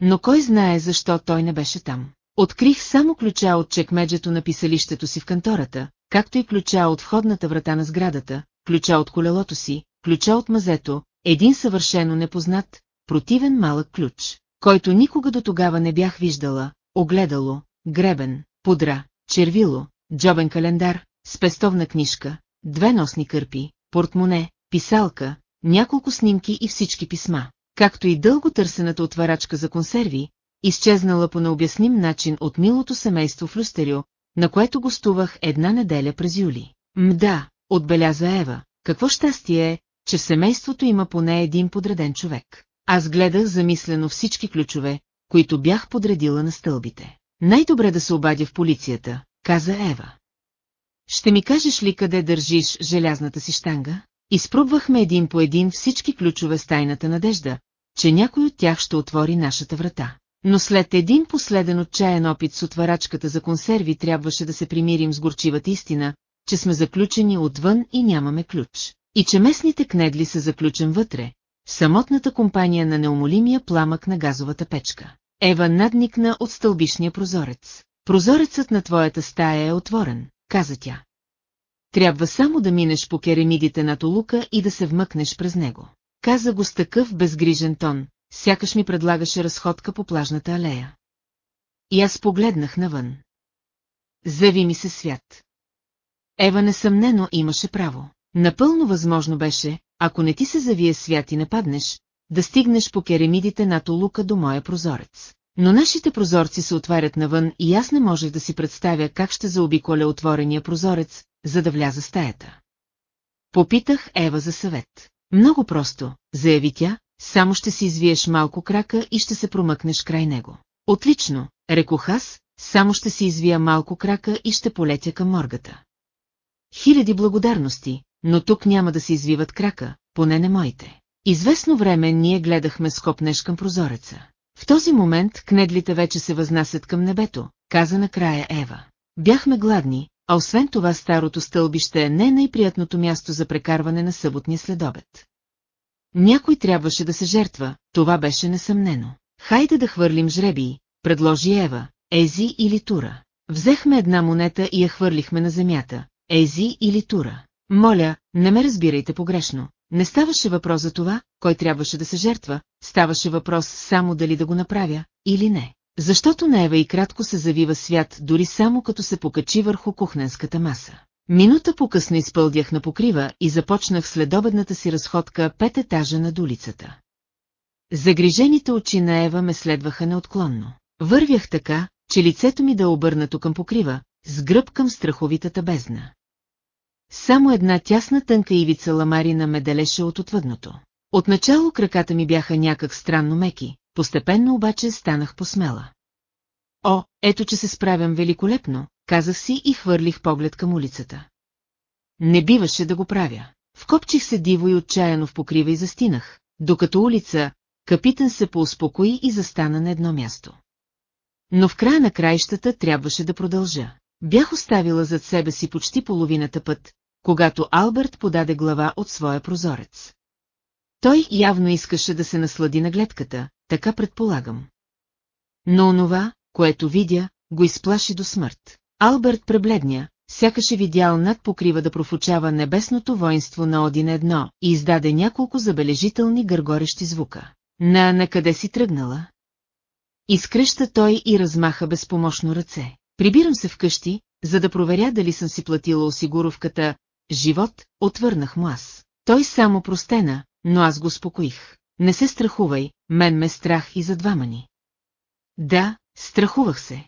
Но кой знае защо той не беше там. Открих само ключа от чекмеджето на писалището си в кантората, както и ключа от входната врата на сградата, ключа от колелото си, ключа от мазето, един съвършено непознат, противен малък ключ, който никога до тогава не бях виждала, огледало, гребен, подра, червило, джобен календар, спестовна книжка, две носни кърпи, портмоне, писалка, няколко снимки и всички писма, както и дълго търсената отварачка за консерви, изчезнала по необясним начин от милото семейство в Люстерио, на което гостувах една неделя през юли. Мда, отбеляза Ева, какво щастие е, че в семейството има поне един подреден човек. Аз гледах замислено всички ключове, които бях подредила на стълбите. Най-добре да се обадя в полицията, каза Ева. Ще ми кажеш ли къде държиш желязната си штанга? Изпробвахме един по един всички ключове с тайната надежда, че някой от тях ще отвори нашата врата. Но след един последен отчаян опит с отварачката за консерви трябваше да се примирим с горчивата истина, че сме заключени отвън и нямаме ключ. И че местните кнедли са заключен вътре, в самотната компания на неумолимия пламък на газовата печка. Ева надникна от стълбишния прозорец. Прозорецът на твоята стая е отворен, каза тя. Трябва само да минеш по керемидите на Толука и да се вмъкнеш през него. Каза го с такъв безгрижен тон, сякаш ми предлагаше разходка по плажната алея. И аз погледнах навън. Зави ми се свят. Ева несъмнено имаше право. Напълно възможно беше, ако не ти се завие свят и не паднеш, да стигнеш по керемидите над лука до моя прозорец. Но нашите прозорци се отварят навън и аз не можех да си представя как ще заобиколя отворения прозорец, за да вляза стаята. Попитах Ева за съвет. Много просто, заяви тя, само ще си извиеш малко крака и ще се промъкнеш край него. Отлично, рекох аз, само ще си извия малко крака и ще полетя към моргата. Хиляди благодарности, но тук няма да се извиват крака, поне не моите. Известно време ние гледахме скопнеш към прозореца. В този момент кнедлите вече се възнасят към небето, каза накрая Ева. Бяхме гладни, а освен това старото стълбище не е най-приятното място за прекарване на съботния следобед. Някой трябваше да се жертва, това беше несъмнено. Хайде да хвърлим жребии, предложи Ева, Ези или Тура. Взехме една монета и я хвърлихме на земята, Ези или Тура. Моля, не ме разбирайте погрешно. Не ставаше въпрос за това, кой трябваше да се жертва, ставаше въпрос само дали да го направя, или не. Защото на Ева и кратко се завива свят, дори само като се покачи върху кухненската маса. Минута по-късно изпълдях на покрива и започнах следобедната си разходка пет етажа над улицата. Загрижените очи на Ева ме следваха неотклонно. Вървях така, че лицето ми да е обърнато към покрива, с гръб към страховитата бездна. Само една тясна тънка ивица ламарина ме делеше от отвъдното. Отначало краката ми бяха някак странно меки, постепенно обаче станах посмела. О, ето че се справям великолепно, казах си и хвърлих поглед към улицата. Не биваше да го правя. Вкопчих се диво и отчаяно в покрива и застинах, докато улица, капитан се поуспокои и застана на едно място. Но в края на краищата трябваше да продължа. Бях оставила зад себе си почти половината път, когато Алберт подаде глава от своя прозорец. Той явно искаше да се наслади на гледката, така предполагам. Но онова, което видя, го изплаши до смърт. Алберт пребледня, сякаше видял над покрива да профучава небесното воинство на Один едно и издаде няколко забележителни гъргорещи звука. На, на къде си тръгнала? Изкръща той и размаха безпомощно ръце. Прибирам се вкъщи, за да проверя дали съм си платила осигуровката. Живот, отвърнах му аз. Той само простена, но аз го успокоих. Не се страхувай, мен ме страх и за двама ни. Да, страхувах се.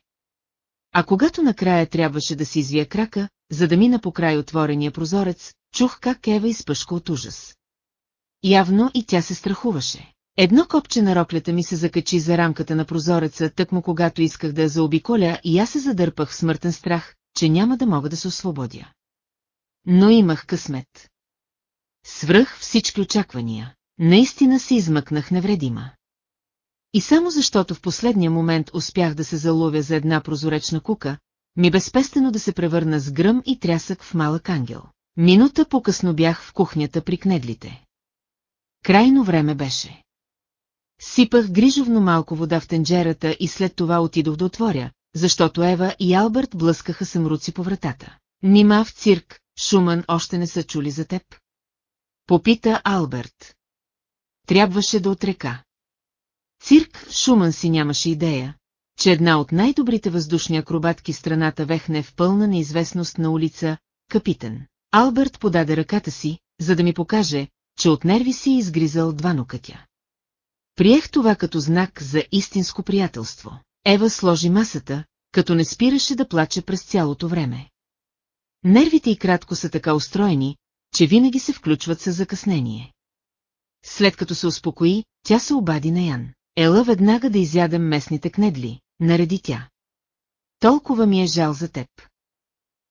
А когато накрая трябваше да си извия крака, за да мина по край отворения прозорец, чух как Ева изпъшка от ужас. Явно и тя се страхуваше. Едно копче на роклята ми се закачи за рамката на прозореца, тъкмо когато исках да я заобиколя и аз се задърпах в смъртен страх, че няма да мога да се освободя. Но имах късмет. Свръх всички очаквания. Наистина се измъкнах невредима. И само защото в последния момент успях да се заловя за една прозоречна кука, ми безпестено да се превърна с гръм и трясък в малък ангел. Минута по-късно бях в кухнята при кнедлите. Крайно време беше. Сипах грижовно малко вода в тенджерата и след това отидох да отворя, защото Ева и Алберт блъскаха съмруци по вратата. Нима в цирк, Шуман още не са чули за теб? Попита Алберт. Трябваше да отрека. Цирк Шуман си нямаше идея, че една от най-добрите въздушни акробатки страната вехне в пълна неизвестност на улица Капитан. Алберт подаде ръката си, за да ми покаже, че от нерви си е изгризал два нокътя. Приех това като знак за истинско приятелство. Ева сложи масата, като не спираше да плаче през цялото време. Нервите и кратко са така устроени, че винаги се включват с закъснение. След като се успокои, тя се обади на Ян. Ела веднага да изядем местните кнедли, нареди тя. Толкова ми е жал за теб.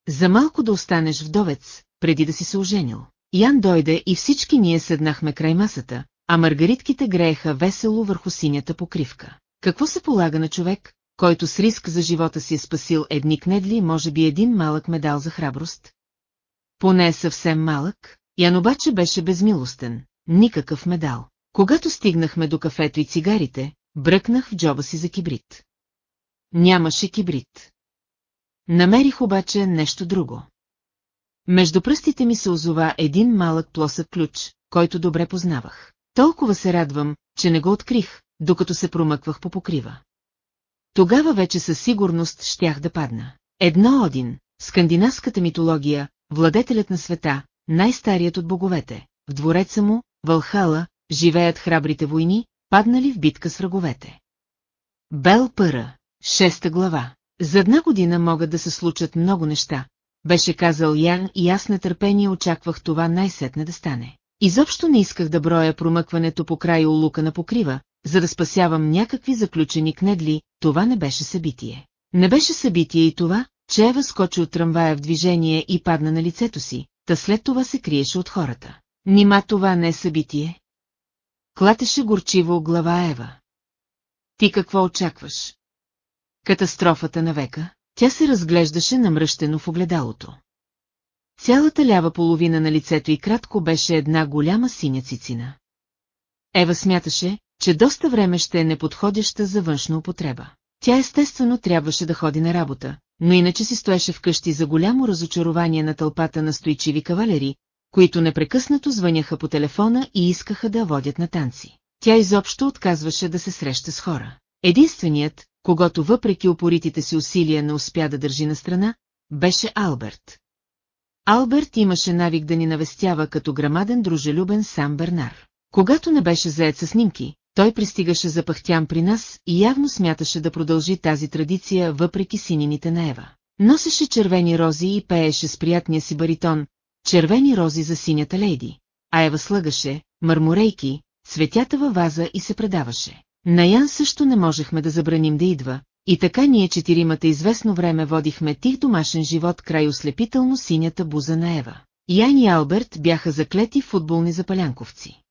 За малко да останеш вдовец, преди да си се оженил. Ян дойде и всички ние седнахме край масата, а маргаритките грееха весело върху синята покривка. Какво се полага на човек, който с риск за живота си е спасил едни кнедли, може би един малък медал за храброст? Поне съвсем малък, Ян обаче беше безмилостен, никакъв медал. Когато стигнахме до кафето и цигарите, бръкнах в джоба си за кибрид. Нямаше кибрид. Намерих обаче нещо друго. Между пръстите ми се озова един малък плосък ключ, който добре познавах. Толкова се радвам, че не го открих, докато се промъквах по покрива. Тогава вече със сигурност щях да падна. Едно Один, скандинавската митология, владетелят на света, най-старият от боговете, в двореца му, Вълхала, живеят храбрите войни, паднали в битка с враговете. Бел Пъра, шеста глава. За една година могат да се случат много неща, беше казал Ян и аз нетърпение очаквах това най-сетне да стане. Изобщо не исках да броя промъкването по край улука на покрива, за да спасявам някакви заключени кнедли, това не беше събитие. Не беше събитие и това, че Ева скочи от трамвая в движение и падна на лицето си, та след това се криеше от хората. Нима това не е събитие? Клатеше горчиво глава Ева. Ти какво очакваш? Катастрофата на века? Тя се разглеждаше намръщено в огледалото. Цялата лява половина на лицето и кратко беше една голяма синя цицина. Ева смяташе, че доста време ще е неподходяща за външна употреба. Тя естествено трябваше да ходи на работа, но иначе си стоеше вкъщи за голямо разочарование на тълпата на стойчиви кавалери, които непрекъснато звъняха по телефона и искаха да водят на танци. Тя изобщо отказваше да се среща с хора. Единственият, когато въпреки упоритите си усилия не успя да държи на страна, беше Алберт. Алберт имаше навик да ни навестява като грамаден дружелюбен сам Бернар. Когато не беше заед със снимки, той пристигаше запахтян при нас и явно смяташе да продължи тази традиция въпреки синините на Ева. Носеше червени рози и пееше с приятния си баритон «Червени рози за синята лейди», а Ева слъгаше, мърморейки, цветята във ваза и се предаваше. На Ян също не можехме да забраним да идва, и така ние четиримата известно време водихме тих домашен живот край ослепително синята буза на Ева. Ян и Алберт бяха заклети футболни запалянковци.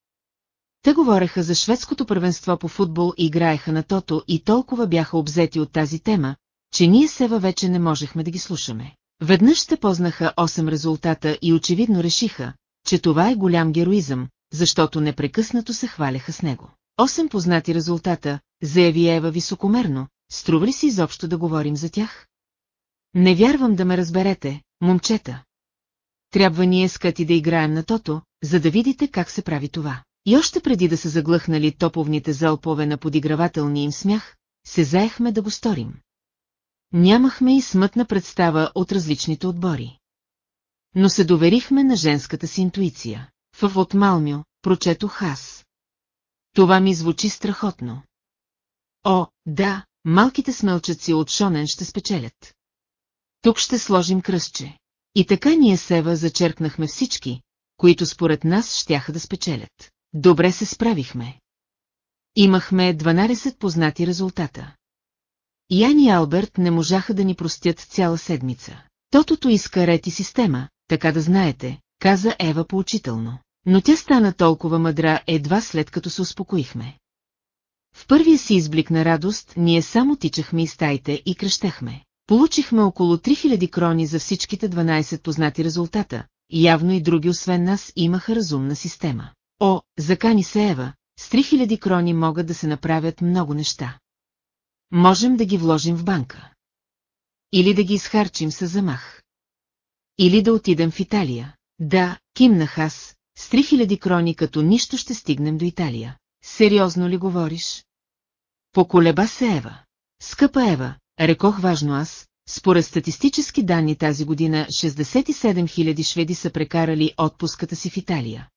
Те говореха за шведското първенство по футбол и играеха на тото и толкова бяха обзети от тази тема, че ние Сева вече не можехме да ги слушаме. Веднъж те познаха 8 резултата и очевидно решиха, че това е голям героизъм, защото непрекъснато се хваляха с него. Осем познати резултата, заяви Ева високомерно, струва ли си изобщо да говорим за тях? Не вярвам да ме разберете, момчета. Трябва ние с Кати да играем на тото, за да видите как се прави това. И още преди да се заглъхнали топовните залпове на подигравателния им смях, се заехме да го сторим. Нямахме и смътна представа от различните отбори. Но се доверихме на женската си интуиция. В от Малмио, прочетох аз. Това ми звучи страхотно. О, да, малките смелчаци от Шонен ще спечелят. Тук ще сложим кръстче. И така ние Сева зачеркнахме всички, които според нас щяха да спечелят. Добре се справихме. Имахме 12 познати резултата. Ян и Алберт не можаха да ни простят цяла седмица. Тотото иска ред и система, така да знаете, каза Ева поучително. Но тя стана толкова мъдра едва след като се успокоихме. В първия си изблик на радост ние само тичахме из стаите и кръщехме. Получихме около 3000 крони за всичките 12 познати резултата, явно и други освен нас имаха разумна система. О, закани се Ева, с 3000 крони могат да се направят много неща. Можем да ги вложим в банка. Или да ги изхарчим с замах. Или да отидем в Италия. Да, кимнах аз, с 3000 крони като нищо ще стигнем до Италия. Сериозно ли говориш? Поколеба се Ева. Скъпа Ева, рекох важно аз, според статистически данни тази година 67 000 шведи са прекарали отпуската си в Италия.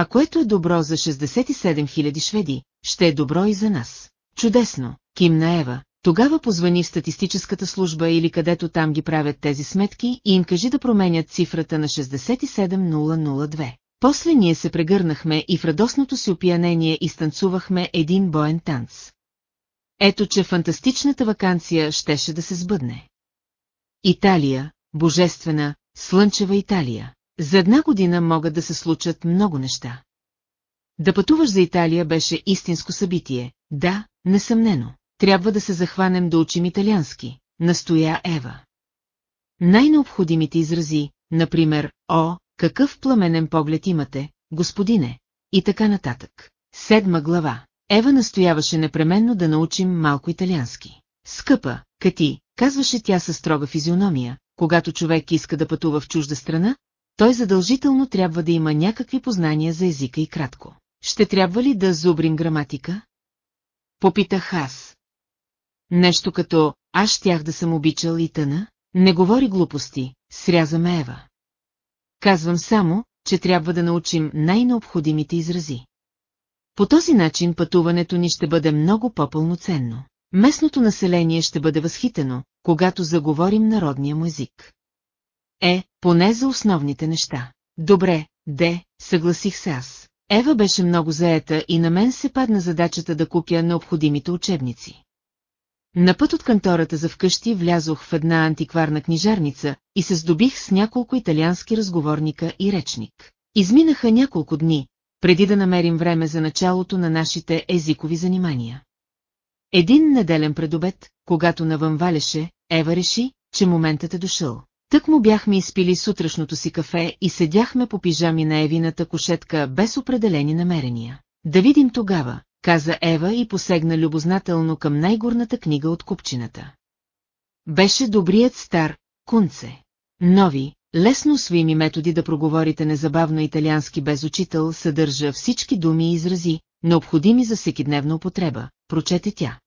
А което е добро за 67 000 шведи, ще е добро и за нас. Чудесно, кимна Ева, тогава позвани в статистическата служба или където там ги правят тези сметки и им кажи да променят цифрата на 67002. После ние се прегърнахме и в радостното си опиянение изтанцувахме един боен танц. Ето, че фантастичната вакансия щеше да се сбъдне. Италия, божествена, слънчева Италия. За една година могат да се случат много неща. Да пътуваш за Италия беше истинско събитие, да, несъмнено. Трябва да се захванем да учим италиански, настоя Ева. Най-необходимите изрази, например, о, какъв пламенен поглед имате, господине, и така нататък. Седма глава. Ева настояваше непременно да научим малко италиански. Скъпа, Кати, казваше тя със строга физиономия, когато човек иска да пътува в чужда страна, той задължително трябва да има някакви познания за езика и кратко. Ще трябва ли да зубрим граматика? Попитах аз. Нещо като «Аз щях да съм обичал и тъна?» Не говори глупости, сряза ме Ева. Казвам само, че трябва да научим най-необходимите изрази. По този начин пътуването ни ще бъде много по-пълноценно. Местното население ще бъде възхитено, когато заговорим народния му език. Е, поне за основните неща. Добре, де, съгласих се аз. Ева беше много заета и на мен се падна задачата да купя необходимите учебници. На път от кантората за вкъщи влязох в една антикварна книжарница и се здобих с няколко италиански разговорника и речник. Изминаха няколко дни, преди да намерим време за началото на нашите езикови занимания. Един неделен предобед, когато навън валеше, Ева реши, че моментът е дошъл. Тък му бяхме изпили сутрешното си кафе и седяхме по пижами на Евината кошетка без определени намерения. Да видим тогава, каза Ева и посегна любознателно към най-горната книга от купчината. Беше добрият стар Кунце. Нови, лесно освоими методи да проговорите незабавно италиански без учител съдържа всички думи и изрази, необходими за всекидневна употреба, прочете тя.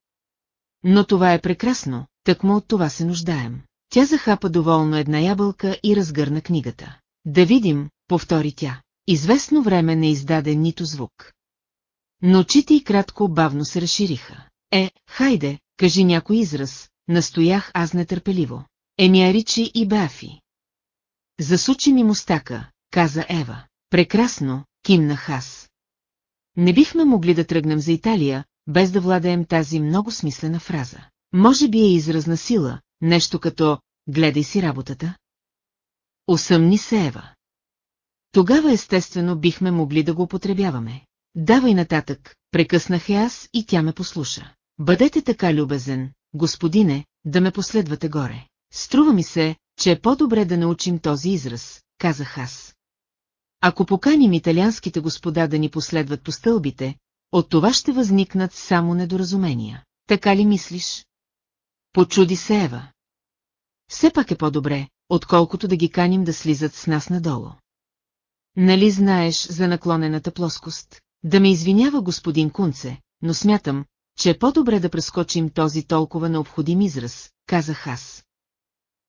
Но това е прекрасно, тъкмо от това се нуждаем. Тя захапа доволно една ябълка и разгърна книгата. Да видим, повтори тя. Известно време не издаде нито звук. Но очите й кратко бавно се разшириха. Е, хайде, кажи някой израз, настоях аз нетърпеливо. Емия Ричи и Бафи. Засучи ми мустака, каза Ева. Прекрасно, кимнах аз. Не бихме могли да тръгнем за Италия, без да владеем тази много смислена фраза. Може би е изразна сила, нещо като «гледай си работата». Осъмни се Ева. Тогава естествено бихме могли да го употребяваме. Давай нататък, прекъснах я аз и тя ме послуша. Бъдете така любезен, господине, да ме последвате горе. Струва ми се, че е по-добре да научим този израз, казах аз. Ако поканим италианските господа да ни последват по стълбите, от това ще възникнат само недоразумения. Така ли мислиш? Почуди се Ева. Все пак е по-добре, отколкото да ги каним да слизат с нас надолу. Нали знаеш за наклонената плоскост? Да ме извинява господин Кунце, но смятам, че е по-добре да прескочим този толкова необходим израз, казах аз.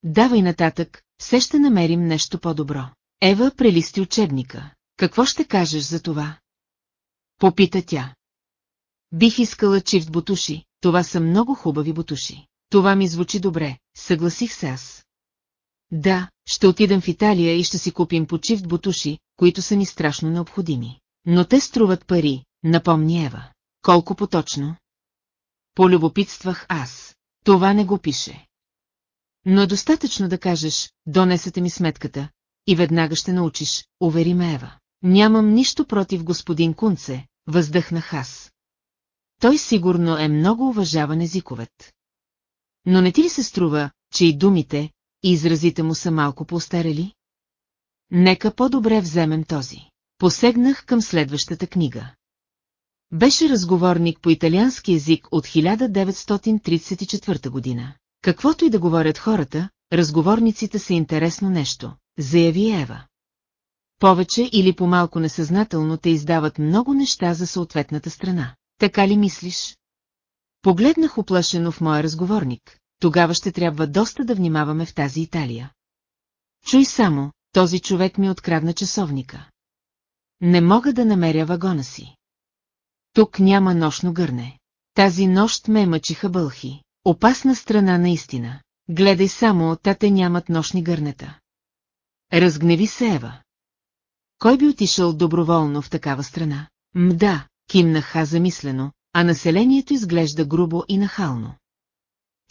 Давай нататък, все ще намерим нещо по-добро. Ева прелисти учебника. Какво ще кажеш за това? Попита тя. Бих искала чифт бутуши, това са много хубави бутуши. Това ми звучи добре, съгласих се аз. Да, ще отидем в Италия и ще си купим по чифт бутуши, които са ни страшно необходими. Но те струват пари, напомни Ева. Колко поточно? Полюбопитствах аз. Това не го пише. Но е достатъчно да кажеш, донесете ми сметката, и веднага ще научиш, увери ме Ева. Нямам нищо против господин Кунце, въздъхнах аз. Той сигурно е много уважаван езиковет. Но не ти ли се струва, че и думите, и изразите му са малко поостарели? Нека по-добре вземем този. Посегнах към следващата книга. Беше разговорник по италиански език от 1934 година. Каквото и да говорят хората, разговорниците са интересно нещо, заяви Ева. Повече или по-малко несъзнателно те издават много неща за съответната страна. Така ли мислиш? Погледнах оплашено в моя разговорник. Тогава ще трябва доста да внимаваме в тази Италия. Чуй само, този човек ми открадна часовника. Не мога да намеря вагона си. Тук няма нощно гърне. Тази нощ ме мъчиха бълхи. Опасна страна наистина. Гледай само, тате нямат нощни гърнета. Разгневи се Ева. Кой би отишъл доброволно в такава страна? Мда, кимнах аз замислено, а населението изглежда грубо и нахално.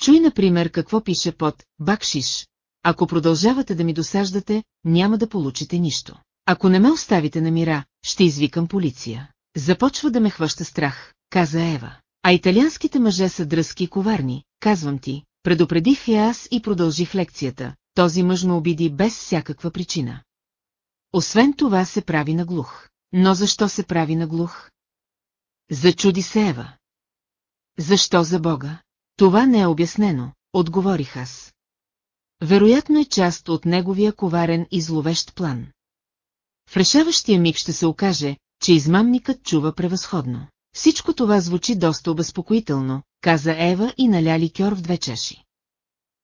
Чуй, например, какво пише под «Бакшиш». Ако продължавате да ми досаждате, няма да получите нищо. Ако не ме оставите на мира, ще извикам полиция. Започва да ме хваща страх, каза Ева. А италианските мъже са дръзки и коварни, казвам ти. Предупредих я аз и продължих лекцията. Този мъж ме обиди без всякаква причина. Освен това се прави наглух. Но защо се прави наглух? Зачуди се Ева. Защо за Бога? Това не е обяснено, отговорих аз. Вероятно е част от неговия коварен и зловещ план. В решаващия миг ще се окаже, че измамникът чува превъзходно. Всичко това звучи доста обезпокоително, каза Ева и наля ликьор в две чаши.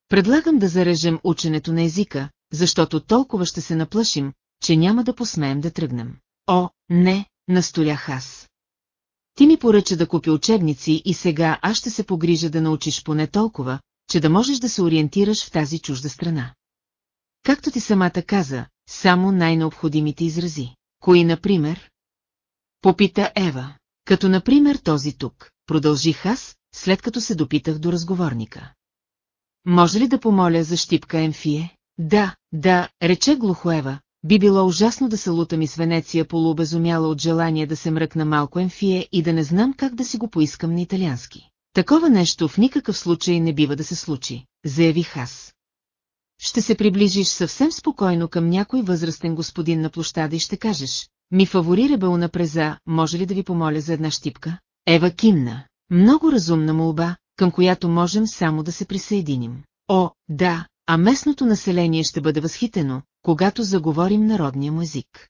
Предлагам да зарежем ученето на езика, защото толкова ще се наплашим, че няма да посмеем да тръгнем. О, не, настоях аз. Ти ми поръча да купя учебници и сега аз ще се погрижа да научиш поне толкова, че да можеш да се ориентираш в тази чужда страна. Както ти самата каза, само най-необходимите изрази. Кои, например? Попита Ева. Като, например, този тук, продължих аз, след като се допитах до разговорника. Може ли да помоля за щипка Емфие? Да, да, рече глухо Ева, би било ужасно да се лутам из Венеция полуобезумяла от желание да се мръкна малко Емфие и да не знам как да си го поискам на италиански. Такова нещо в никакъв случай не бива да се случи, заявих аз. Ще се приближиш съвсем спокойно към някой възрастен господин на площада и ще кажеш, ми фавори ребелна преза, може ли да ви помоля за една щипка? Ева кимна. Много разумна молба, към която можем само да се присъединим. О, да, а местното население ще бъде възхитено, когато заговорим народния му език.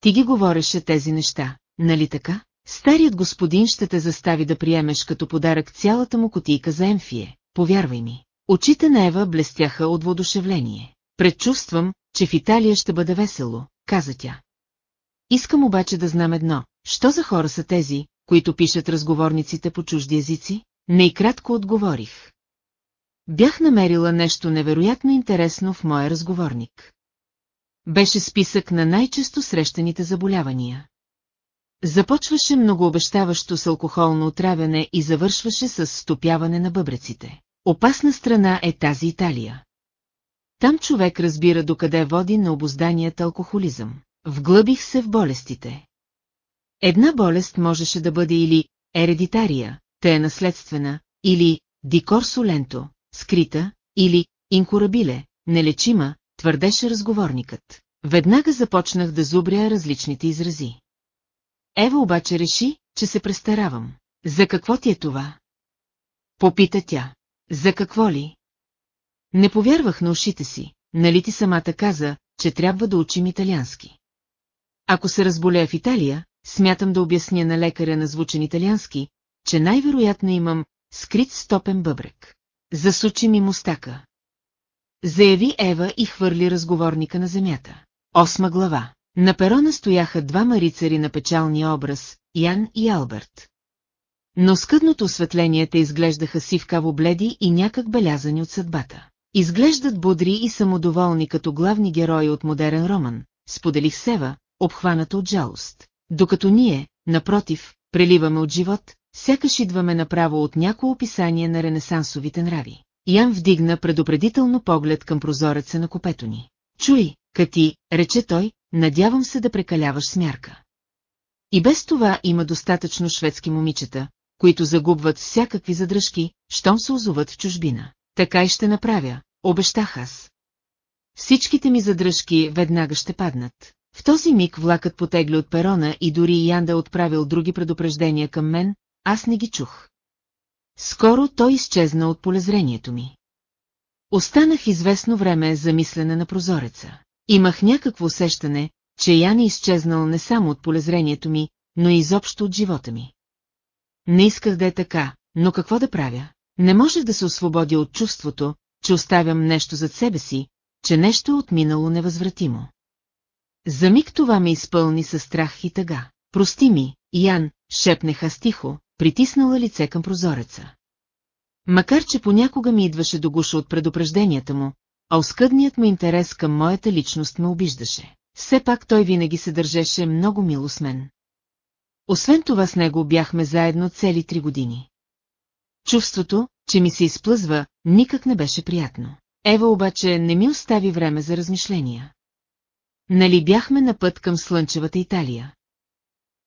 Ти ги говореше тези неща, нали така? Старият господин ще те застави да приемеш като подарък цялата му котийка за емфие, повярвай ми. Очите на Ева блестяха от воодушевление. Предчувствам, че в Италия ще бъде весело, каза тя. Искам обаче да знам едно, що за хора са тези, които пишат разговорниците по чужди езици? Не и кратко отговорих. Бях намерила нещо невероятно интересно в моя разговорник. Беше списък на най-често срещаните заболявания. Започваше многообещаващо с алкохолно отравяне и завършваше с стопяване на бъбреците. Опасна страна е тази Италия. Там човек разбира докъде води на обозданият алкохолизъм. Вглъбих се в болестите. Една болест можеше да бъде или ередитария, те е наследствена, или дикорсоленто, скрита, или инкурабиле, нелечима, твърдеше разговорникът. Веднага започнах да зубря различните изрази. Ева обаче реши, че се престаравам. За какво ти е това? Попита тя. За какво ли? Не повярвах на ушите си, нали ти самата каза, че трябва да учим италиански. Ако се разболея в Италия, смятам да обясня на лекаря на звучен италиански, че най-вероятно имам скрит стопен бъбрек. Засучи ми мустака. Заяви Ева и хвърли разговорника на земята. Осма глава. На перона стояха двама рицари на печалния образ, Ян и Алберт. Но скъдното осветление те изглеждаха сивкаво бледи и някак белязани от съдбата. Изглеждат бодри и самодоволни като главни герои от модерен роман, споделих Сева, обхваната от жалост. Докато ние, напротив, преливаме от живот, сякаш идваме направо от някое описание на ренесансовите нрави. Ян вдигна предупредително поглед към прозореца на копето ни. Чуй, Кати, рече той, надявам се да прекаляваш смярка. И без това има достатъчно шведски момичета, които загубват всякакви задръжки, щом се озоват в чужбина. Така и ще направя, обещах аз. Всичките ми задръжки веднага ще паднат. В този миг влакът потегли от перона и дори Ян да отправил други предупреждения към мен, аз не ги чух. Скоро той изчезна от полезрението ми. Останах известно време замислена на прозореца. Имах някакво усещане, че Ян е изчезнал не само от полезрението ми, но и изобщо от живота ми. Не исках да е така, но какво да правя? Не можех да се освободя от чувството, че оставям нещо зад себе си, че нещо е отминало невъзвратимо. За миг това ме изпълни със страх и тъга. Прости ми, Ян, шепнех аз тихо, притиснала лице към прозореца. Макар, че понякога ми идваше до гуша от предупрежденията му, а оскъдният му интерес към моята личност ме обиждаше. Все пак той винаги се държеше много мило с мен. Освен това с него бяхме заедно цели три години. Чувството, че ми се изплъзва, никак не беше приятно. Ева обаче не ми остави време за размишления. Нали бяхме на път към слънчевата Италия?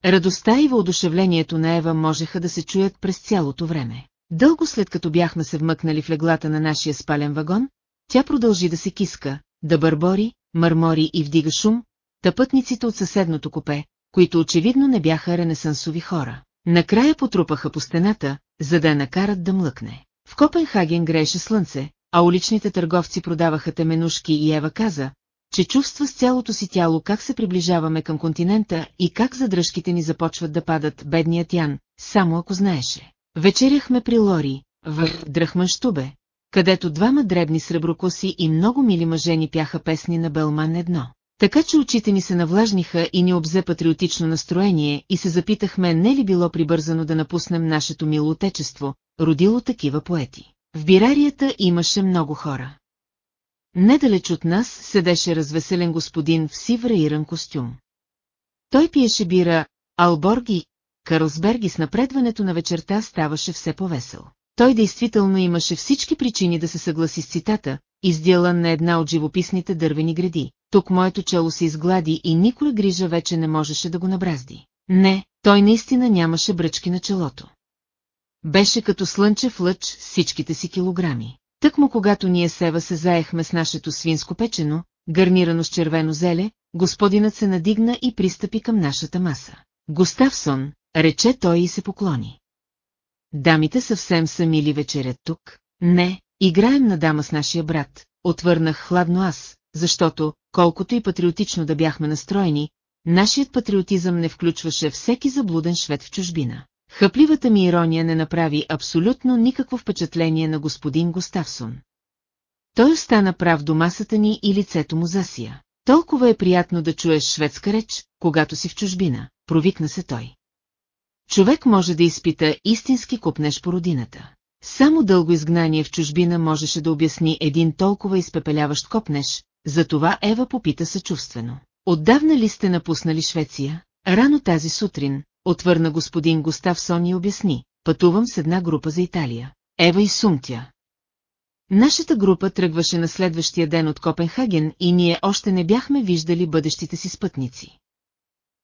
Радостта и въодушевлението на Ева можеха да се чуят през цялото време. Дълго след като бяхме се вмъкнали в леглата на нашия спален вагон, тя продължи да се киска, да бърбори, мърмори и вдига шум, та пътниците от съседното купе, които очевидно не бяха ренесансови хора. Накрая потрупаха по стената, за да я накарат да млъкне. В Копенхаген грееше слънце, а уличните търговци продаваха теменушки и Ева каза, че чувства с цялото си тяло как се приближаваме към континента и как задръжките ни започват да падат, бедният Ян, само ако знаеше. Вечеряхме при Лори, в Драхманштубе, където двама дребни среброкоси и много мили мъже ни пяха песни на Белман едно. Така че очите ни се навлажниха и ни обзе патриотично настроение и се запитахме не ли било прибързано да напуснем нашето мило отечество, родило такива поети. В бирарията имаше много хора. Недалеч от нас седеше развеселен господин в сив раиран костюм. Той пиеше бира, Алборги, Карлсберг и с напредването на вечерта ставаше все по-весел. Той действително имаше всички причини да се съгласи с цитата, издялан на една от живописните дървени гради. Тук моето чело се изглади и никоя грижа вече не можеше да го набразди. Не, той наистина нямаше бръчки на челото. Беше като слънчев лъч всичките си килограми. Тък му когато ние Сева се заехме с нашето свинско печено, гарнирано с червено зеле, господинът се надигна и пристъпи към нашата маса. Густавсон, рече той и се поклони. Дамите съвсем са мили вечерят тук. Не, играем на дама с нашия брат, отвърнах хладно аз, защото, колкото и патриотично да бяхме настроени, нашият патриотизъм не включваше всеки заблуден швед в чужбина. Хъпливата ми ирония не направи абсолютно никакво впечатление на господин Густавсон. Той остана прав до масата ни и лицето му засия. Толкова е приятно да чуеш шведска реч, когато си в чужбина, провикна се той. Човек може да изпита истински купнеш по родината. Само дълго изгнание в чужбина можеше да обясни един толкова изпепеляващ копнеш, затова Ева попита съчувствено. Отдавна ли сте напуснали Швеция? Рано тази сутрин, отвърна господин Густавсон и обясни, пътувам с една група за Италия. Ева и Сумтя. Нашата група тръгваше на следващия ден от Копенхаген и ние още не бяхме виждали бъдещите си спътници.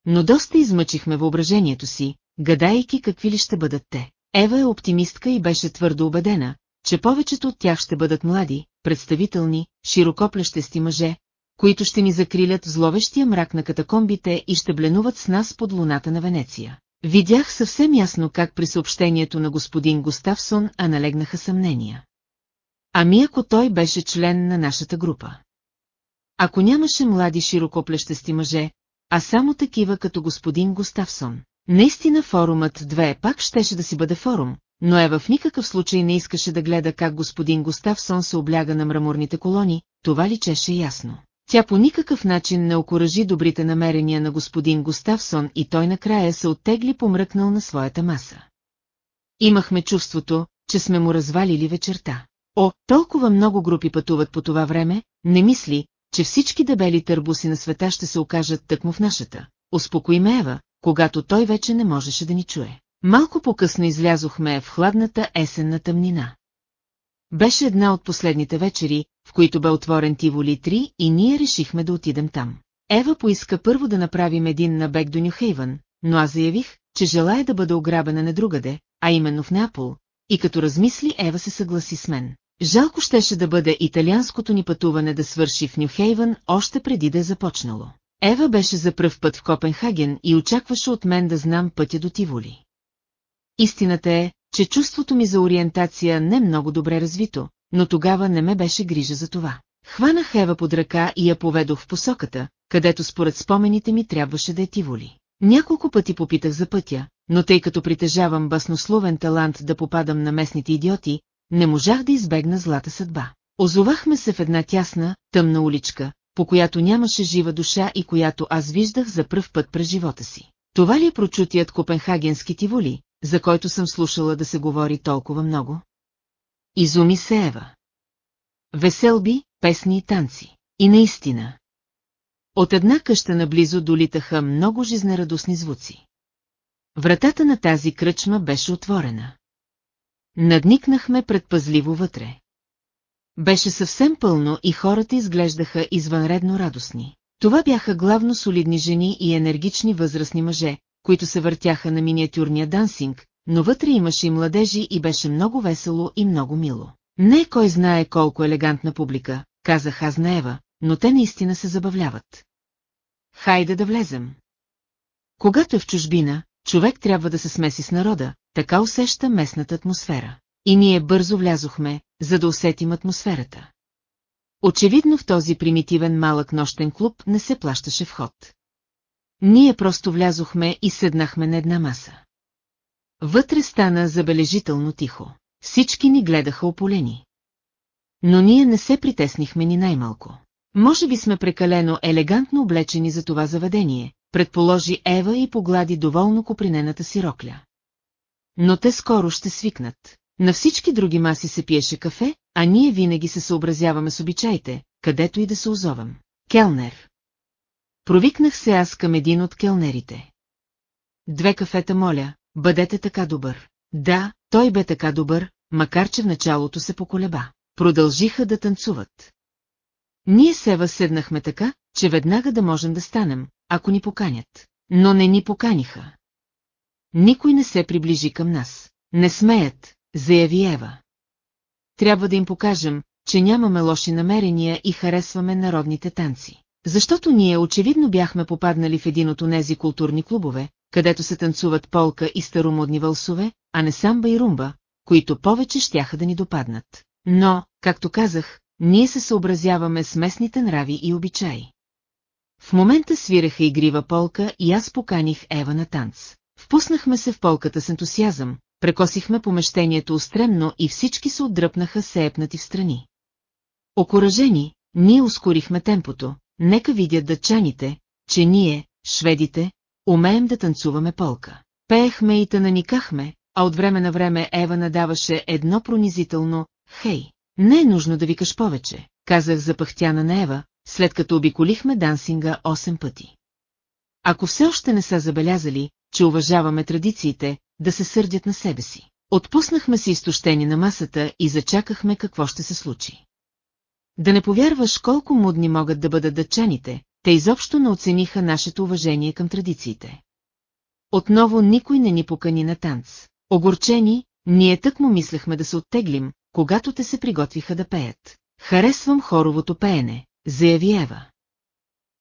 Но доста измъчихме въображението си, гадайки какви ли ще бъдат те. Ева е оптимистка и беше твърдо убедена, че повечето от тях ще бъдат млади, представителни, широкоплещести мъже, които ще ни закрилят в зловещия мрак на катакомбите и ще бленуват с нас под луната на Венеция. Видях съвсем ясно как при съобщението на господин Густавсон а налегнаха съмнения. Ами ако той беше член на нашата група? Ако нямаше млади широкоплещести мъже, а само такива като господин Густавсон. Наистина форумът 2 пак щеше да си бъде форум, но Ева в никакъв случай не искаше да гледа как господин Густавсон се обляга на мраморните колони, това личеше ясно. Тя по никакъв начин не окоръжи добрите намерения на господин Густавсон и той накрая се оттегли помръкнал на своята маса. Имахме чувството, че сме му развалили вечерта. О, толкова много групи пътуват по това време, не мисли, че всички дебели търбуси на света ще се окажат тъкмо в нашата. Успокои ме Ева, когато той вече не можеше да ни чуе. Малко по-късно излязохме в хладната есенна тъмнина. Беше една от последните вечери, в които бе отворен Тиволи 3 и ние решихме да отидем там. Ева поиска първо да направим един набег до Нюхейвън, но аз заявих, че желая да бъде ограбена не другаде, а именно в Неапол, и като размисли Ева се съгласи с мен. Жалко щеше да бъде италианското ни пътуване да свърши в Нюхейвън още преди да е започнало. Ева беше за пръв път в Копенхаген и очакваше от мен да знам пътя до Тиволи. Истината е, че чувството ми за ориентация не е много добре развито, но тогава не ме беше грижа за това. Хванах Ева под ръка и я поведох в посоката, където според спомените ми трябваше да е Тиволи. Няколко пъти попитах за пътя, но тъй като притежавам баснословен талант да попадам на местните идиоти, не можах да избегна злата съдба. Озовахме се в една тясна, тъмна уличка, по която нямаше жива душа и която аз виждах за пръв път през живота си. Това ли е прочутият копенхагенски тиволи, за който съм слушала да се говори толкова много? Изуми се Ева. Веселби, песни и танци. И наистина. От една къща наблизо долитаха много жизнерадостни звуци. Вратата на тази кръчма беше отворена. Надникнахме предпазливо вътре. Беше съвсем пълно и хората изглеждаха извънредно радостни. Това бяха главно солидни жени и енергични възрастни мъже, които се въртяха на миниатюрния дансинг, но вътре имаше и младежи и беше много весело и много мило. Не кой знае колко елегантна публика, казах аз на Ева, но те наистина се забавляват. Хайде да влезем. Когато е в чужбина, човек трябва да се смеси с народа, така усеща местната атмосфера. И ние бързо влязохме, за да усетим атмосферата. Очевидно в този примитивен малък нощен клуб не се плащаше вход. Ние просто влязохме и седнахме на една маса. Вътре стана забележително тихо. Всички ни гледаха ополени. Но ние не се притеснихме ни най-малко. Може би сме прекалено елегантно облечени за това заведение, предположи Ева и поглади доволно копринената си рокля. Но те скоро ще свикнат. На всички други маси се пиеше кафе, а ние винаги се съобразяваме с обичаите, където и да се озовем. Келнер. Провикнах се аз към един от келнерите. Две кафета моля, бъдете така добър. Да, той бе така добър, макар че в началото се поколеба. Продължиха да танцуват. Ние Сева седнахме така, че веднага да можем да станем, ако ни поканят. Но не ни поканиха. Никой не се приближи към нас. Не смеят, заяви Ева. Трябва да им покажем, че нямаме лоши намерения и харесваме народните танци. Защото ние очевидно бяхме попаднали в един от онези културни клубове, където се танцуват полка и старомодни вълсове, а не самба и румба, които повече щяха да ни допаднат. Но, както казах, ние се съобразяваме с местните нрави и обичаи. В момента свиреха игрива полка и аз поканих Ева на танц. Впуснахме се в полката с ентусиазъм, прекосихме помещението устремно и всички се отдръпнаха сеепнати в страни. Окоръжени, ние ускорихме темпото, нека видят дъчаните, че ние, шведите, умеем да танцуваме полка. Пеехме и наникахме, а от време на време Ева надаваше едно пронизително «Хей, не е нужно да викаш повече», казах запъхтяна на Ева, след като обиколихме дансинга 8 пъти. Ако все още не са забелязали, че уважаваме традициите, да се сърдят на себе си. Отпуснахме се изтощени на масата и зачакахме какво ще се случи. Да не повярваш колко мудни могат да бъдат дъчаните, те изобщо не оцениха нашето уважение към традициите. Отново никой не ни покани на танц. Огорчени, ние тък му мислехме да се оттеглим, когато те се приготвиха да пеят. Харесвам хоровото пеене, заяви Ева.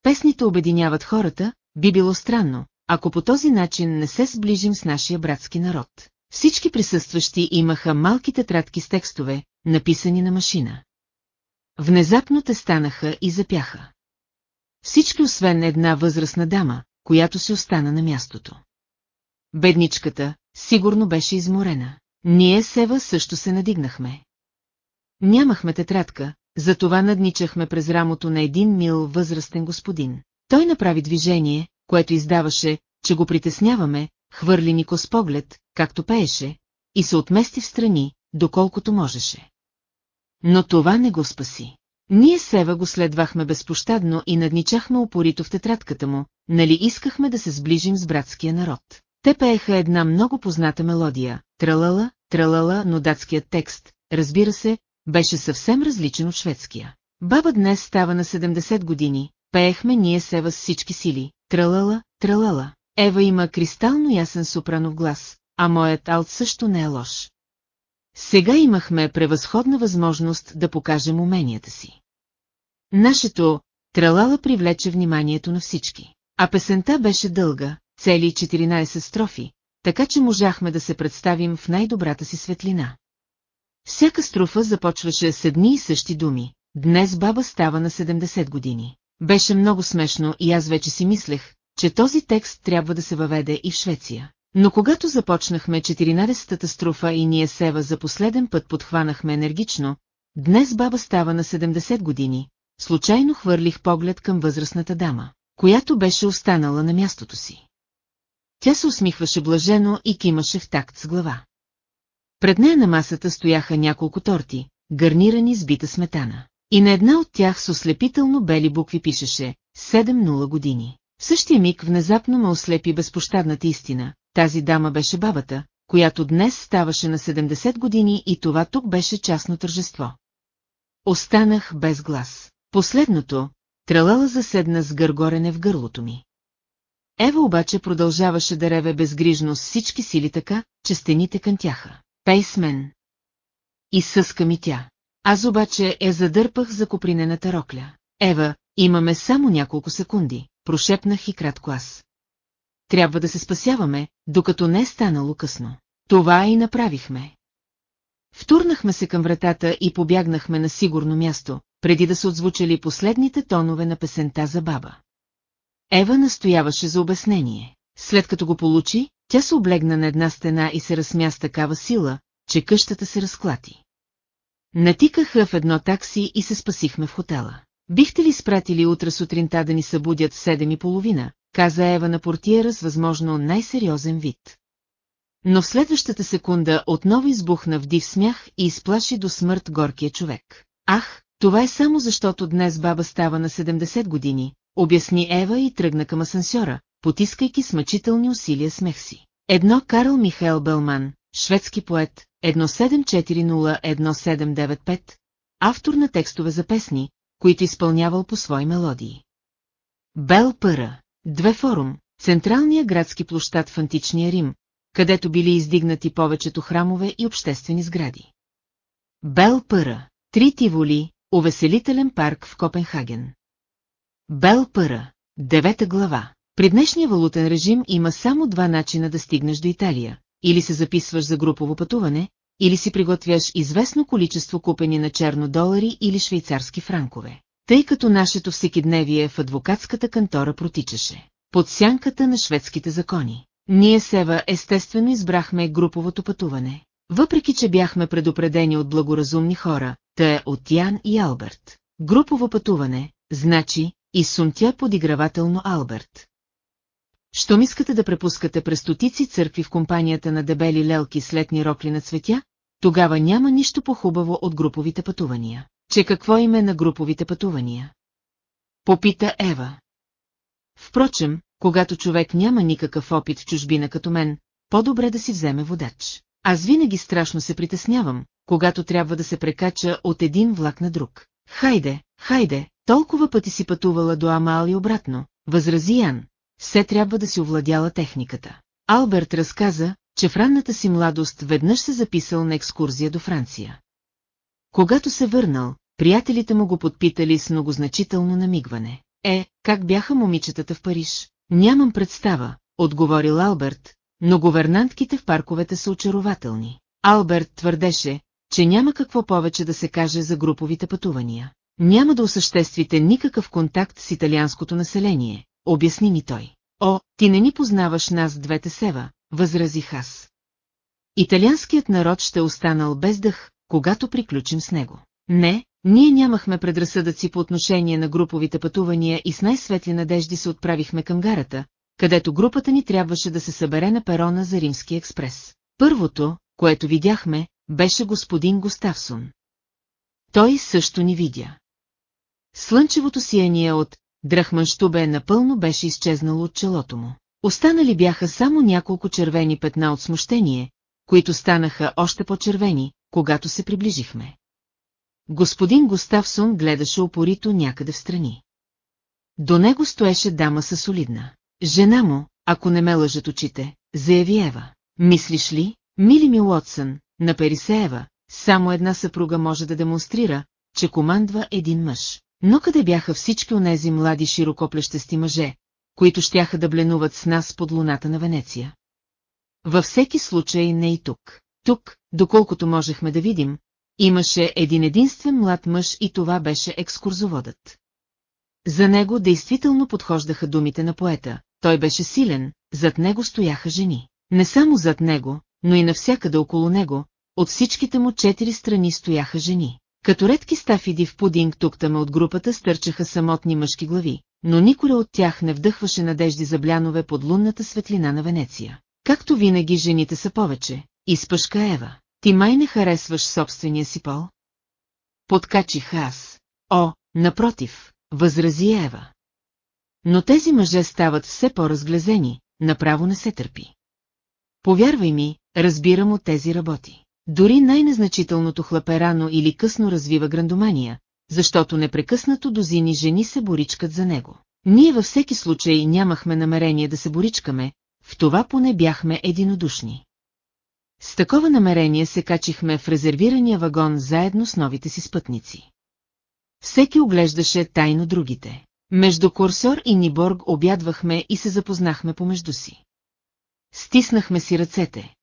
Песните обединяват хората, би било странно, ако по този начин не се сближим с нашия братски народ. Всички присъстващи имаха малки тетрадки с текстове, написани на машина. Внезапно те станаха и запяха. Всички освен една възрастна дама, която си остана на мястото. Бедничката, сигурно беше изморена. Ние Сева също се надигнахме. Нямахме тетрадка, затова надничахме през рамото на един мил възрастен господин. Той направи движение, което издаваше, че го притесняваме, хвърли Нико с поглед, както пееше, и се отмести в страни, доколкото можеше. Но това не го спаси. Ние Сева го следвахме безпощадно и надничахме упорито в тетрадката му, нали искахме да се сближим с братския народ. Те пееха една много позната мелодия, тралала, тралала, но датският текст, разбира се, беше съвсем различен от шведския. Баба днес става на 70 години, пеехме ние Сева с всички сили, тралала, тралала. Ева има кристално ясен сопранов глас, а моят алт също не е лош. Сега имахме превъзходна възможност да покажем уменията си. Нашето тралала привлече вниманието на всички. А песента беше дълга, цели 14 строфи, така че можахме да се представим в най-добрата си светлина. Всяка строфа започваше с едни и същи думи. Днес баба става на 70 години. Беше много смешно и аз вече си мислех, че този текст трябва да се въведе и в Швеция. Но когато започнахме 14-та строфа и ние Сева за последен път подхванахме енергично, днес баба става на 70 години, случайно хвърлих поглед към възрастната дама, която беше останала на мястото си. Тя се усмихваше блажено и кимаше в такт с глава. Пред нея на масата стояха няколко торти, гарнирани с бита сметана. И на една от тях с ослепително бели букви пишеше 7-0 години. В същия миг внезапно ме ослепи безпощадната истина. Тази дама беше бабата, която днес ставаше на 70 години и това тук беше частно тържество. Останах без глас. Последното, тралала заседна с гъргорене в гърлото ми. Ева обаче продължаваше да реве безгрижно с всички сили така, че стените кънтяха. Пейсмен. И съска ми тя. Аз обаче я задърпах за копринената рокля. Ева, имаме само няколко секунди, прошепнах и кратко аз. Трябва да се спасяваме, докато не е станало късно. Това и направихме. Втурнахме се към вратата и побягнахме на сигурно място, преди да се отзвучали последните тонове на песента за баба. Ева настояваше за обяснение. След като го получи, тя се облегна на една стена и се разсмя с такава сила, че къщата се разклати. Натикаха в едно такси и се спасихме в хотела. Бихте ли спратили утре сутринта да ни събудят в седем и половина, каза Ева на портиера с възможно най-сериозен вид. Но в следващата секунда отново избухна в див смях и изплаши до смърт горкия човек. Ах, това е само защото днес баба става на 70 години, обясни Ева и тръгна към асансьора, потискайки с мъчителни усилия смех си. Едно Карл Михаел Белман, шведски поет, 1740-1795, автор на текстове за песни, които изпълнявал по свои мелодии. Бел Пъра, две форум, централния градски площад в античния Рим, където били издигнати повечето храмове и обществени сгради. Бел Пъра, три тиволи, увеселителен парк в Копенхаген. Бел Пъра, девета глава. При днешния валутен режим има само два начина да стигнеш до Италия. Или се записваш за групово пътуване, или си приготвяш известно количество купени на черно долари или швейцарски франкове. Тъй като нашето всекидневие в адвокатската кантора протичаше. Под сянката на шведските закони. Ние Сева естествено избрахме груповото пътуване. Въпреки, че бяхме предупредени от благоразумни хора, те от Ян и Алберт. Групово пътуване, значи, и сумтя подигравателно Алберт. Щом искате да препускате през стотици църкви в компанията на дебели лелки с летни рокли на цветя, тогава няма нищо по-хубаво от груповите пътувания. Че какво име на груповите пътувания? Попита Ева. Впрочем, когато човек няма никакъв опит в чужбина като мен, по-добре да си вземе водач. Аз винаги страшно се притеснявам, когато трябва да се прекача от един влак на друг. Хайде, хайде, толкова пъти си пътувала до Амал и обратно, възрази Ян, все трябва да си овладяла техниката. Алберт разказа, че в ранната си младост веднъж се записал на екскурзия до Франция. Когато се върнал, приятелите му го подпитали с многозначително намигване. Е, как бяха момичетата в Париж? Нямам представа, отговорил Алберт, но говернантките в парковете са очарователни. Алберт твърдеше, че няма какво повече да се каже за груповите пътувания. Няма да осъществите никакъв контакт с италианското население, обясни ми той. О, ти не ни познаваш нас двете сева, възразих аз. Италианският народ ще останал без дъх, когато приключим с него. Не, ние нямахме предразсъдъци по отношение на груповите пътувания и с най-светли надежди се отправихме към гарата, където групата ни трябваше да се събере на перона за Римски експрес. Първото, което видяхме, беше господин Густавсон. Той също ни видя. Слънчевото сияние от Драхманштубе напълно беше изчезнало от челото му. Останали бяха само няколко червени петна от смущение, които станаха още по-червени, когато се приближихме. Господин Густавсон гледаше опорито някъде в страни. До него стоеше дама със солидна. Жена му, ако не ме лъжат очите, заяви Ева. Мислиш ли, мили ми Уотсън, на Перисеева, само една съпруга може да демонстрира, че командва един мъж. Но къде бяха всички онези млади широкоплещести мъже, които щяха да бленуват с нас под луната на Венеция? Във всеки случай не и тук. Тук, доколкото можехме да видим, имаше един единствен млад мъж и това беше екскурзоводът. За него действително подхождаха думите на поета, той беше силен, зад него стояха жени. Не само зад него, но и навсякъде около него, от всичките му четири страни стояха жени. Като редки стафиди в пудинг туктаме от групата стърчаха самотни мъжки глави, но никой от тях не вдъхваше надежди за блянове под лунната светлина на Венеция. Както винаги жените са повече, изпъшка Ева. Ти май не харесваш собствения си пол? Подкачих аз. О, напротив, възрази Ева. Но тези мъже стават все по-разглезени, направо не се търпи. Повярвай ми, разбирам от тези работи. Дори най-незначителното хлапе рано или късно развива грандомания, защото непрекъснато дозини жени се боричкат за него. Ние във всеки случай нямахме намерение да се боричкаме, в това поне бяхме единодушни. С такова намерение се качихме в резервирания вагон заедно с новите си спътници. Всеки оглеждаше тайно другите. Между Корсор и Ниборг обядвахме и се запознахме помежду си. Стиснахме си ръцете.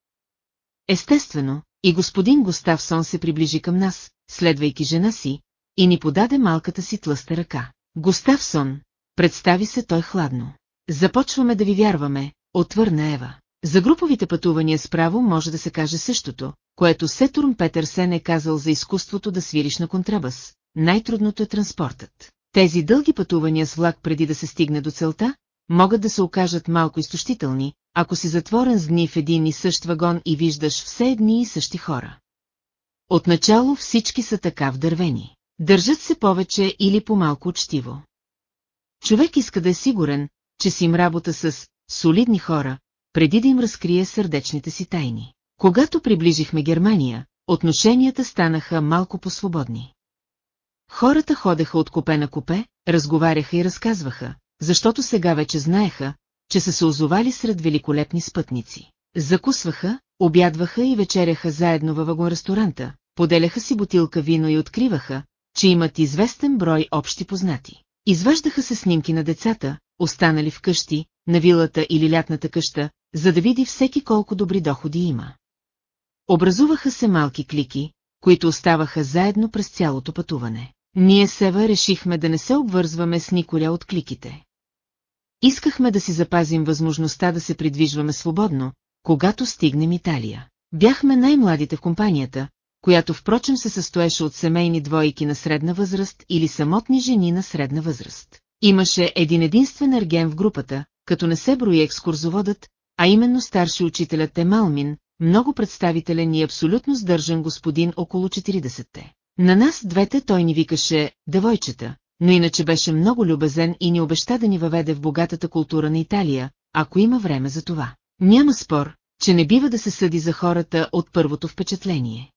Естествено, и господин Густавсон се приближи към нас, следвайки жена си, и ни подаде малката си тлъста ръка. Густавсон, представи се той хладно. Започваме да ви вярваме, отвърна Ева. За груповите пътувания справо може да се каже същото, което Сетурн Петърсен е казал за изкуството да свириш на контрабас. Най-трудното е транспортът. Тези дълги пътувания с влак преди да се стигне до целта, могат да се окажат малко изтощителни, ако си затворен с дни в един и същ вагон и виждаш все едни и същи хора. Отначало всички са така вдървени. Държат се повече или по-малко учтиво. Човек иска да е сигурен, че си им работа с солидни хора, преди да им разкрие сърдечните си тайни. Когато приближихме Германия, отношенията станаха малко по-свободни. Хората ходеха от купе на купе, разговаряха и разказваха, защото сега вече знаеха, че са се озовали сред великолепни спътници. Закусваха, обядваха и вечеряха заедно във вагон-ресторанта, поделяха си бутилка вино и откриваха, че имат известен брой общи познати. Изваждаха се снимки на децата, останали в къщи, на вилата или лятната къща, за да види всеки колко добри доходи има. Образуваха се малки клики, които оставаха заедно през цялото пътуване. Ние Сева решихме да не се обвързваме с николя от кликите. Искахме да си запазим възможността да се придвижваме свободно, когато стигнем Италия. Бяхме най-младите в компанията, която впрочем се състоеше от семейни двойки на средна възраст или самотни жени на средна възраст. Имаше един единствен ерген в групата, като не се брои екскурзоводът, а именно старши учителят Емалмин, много представителен и абсолютно сдържан господин около 40-те. На нас двете той ни викаше «девойчета», но иначе беше много любезен и ни обеща да ни въведе в богатата култура на Италия, ако има време за това. Няма спор, че не бива да се съди за хората от първото впечатление.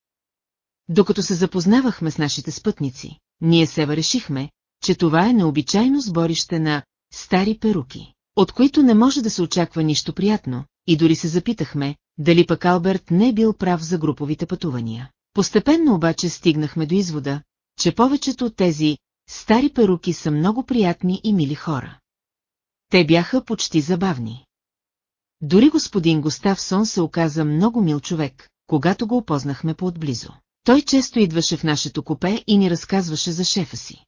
Докато се запознавахме с нашите спътници, ние се решихме, че това е необичайно сборище на стари перуки, от които не може да се очаква нищо приятно, и дори се запитахме, дали пък Алберт не е бил прав за груповите пътувания. Постепенно обаче стигнахме до извода, че повечето от тези стари перуки са много приятни и мили хора. Те бяха почти забавни. Дори господин Густавсон се оказа много мил човек, когато го опознахме по-отблизо. Той често идваше в нашето купе и ни разказваше за шефа си.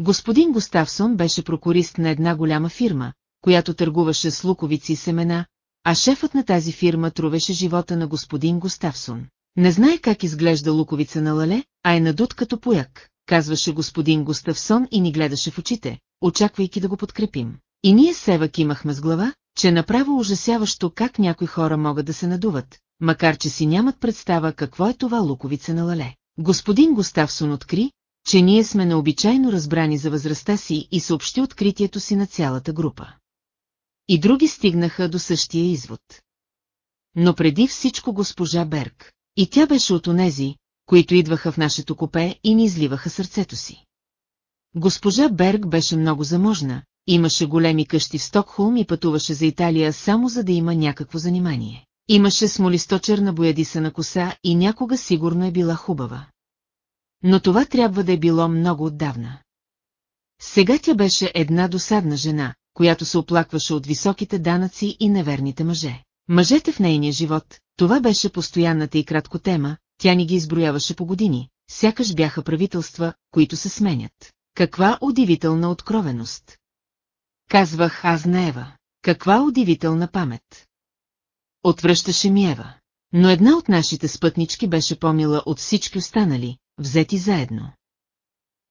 Господин Густавсон беше прокурист на една голяма фирма, която търгуваше с луковици и семена, а шефът на тази фирма трувеше живота на господин Густавсон. Не знае как изглежда луковица на лале, а е надут като пояк, казваше господин Густавсон и ни гледаше в очите, очаквайки да го подкрепим. И ние севък имахме с глава, че направо ужасяващо как някои хора могат да се надуват, макар че си нямат представа какво е това луковица на лале. Господин Густавсон откри, че ние сме необичайно разбрани за възрастта си и съобщи откритието си на цялата група. И други стигнаха до същия извод. Но преди всичко госпожа Берг. И тя беше от онези, които идваха в нашето купе и ни изливаха сърцето си. Госпожа Берг беше много заможна, имаше големи къщи в Стокхолм и пътуваше за Италия само за да има някакво занимание. Имаше смолисточерна боядисана коса и някога сигурно е била хубава. Но това трябва да е било много отдавна. Сега тя беше една досадна жена, която се оплакваше от високите данъци и неверните мъже. Мъжете в нейния живот, това беше постоянната и кратко тема, тя ни ги изброяваше по години, сякаш бяха правителства, които се сменят. Каква удивителна откровеност! Казвах аз на Ева. Каква удивителна памет! Отвръщаше ми Ева. Но една от нашите спътнички беше помила от всички останали, взети заедно.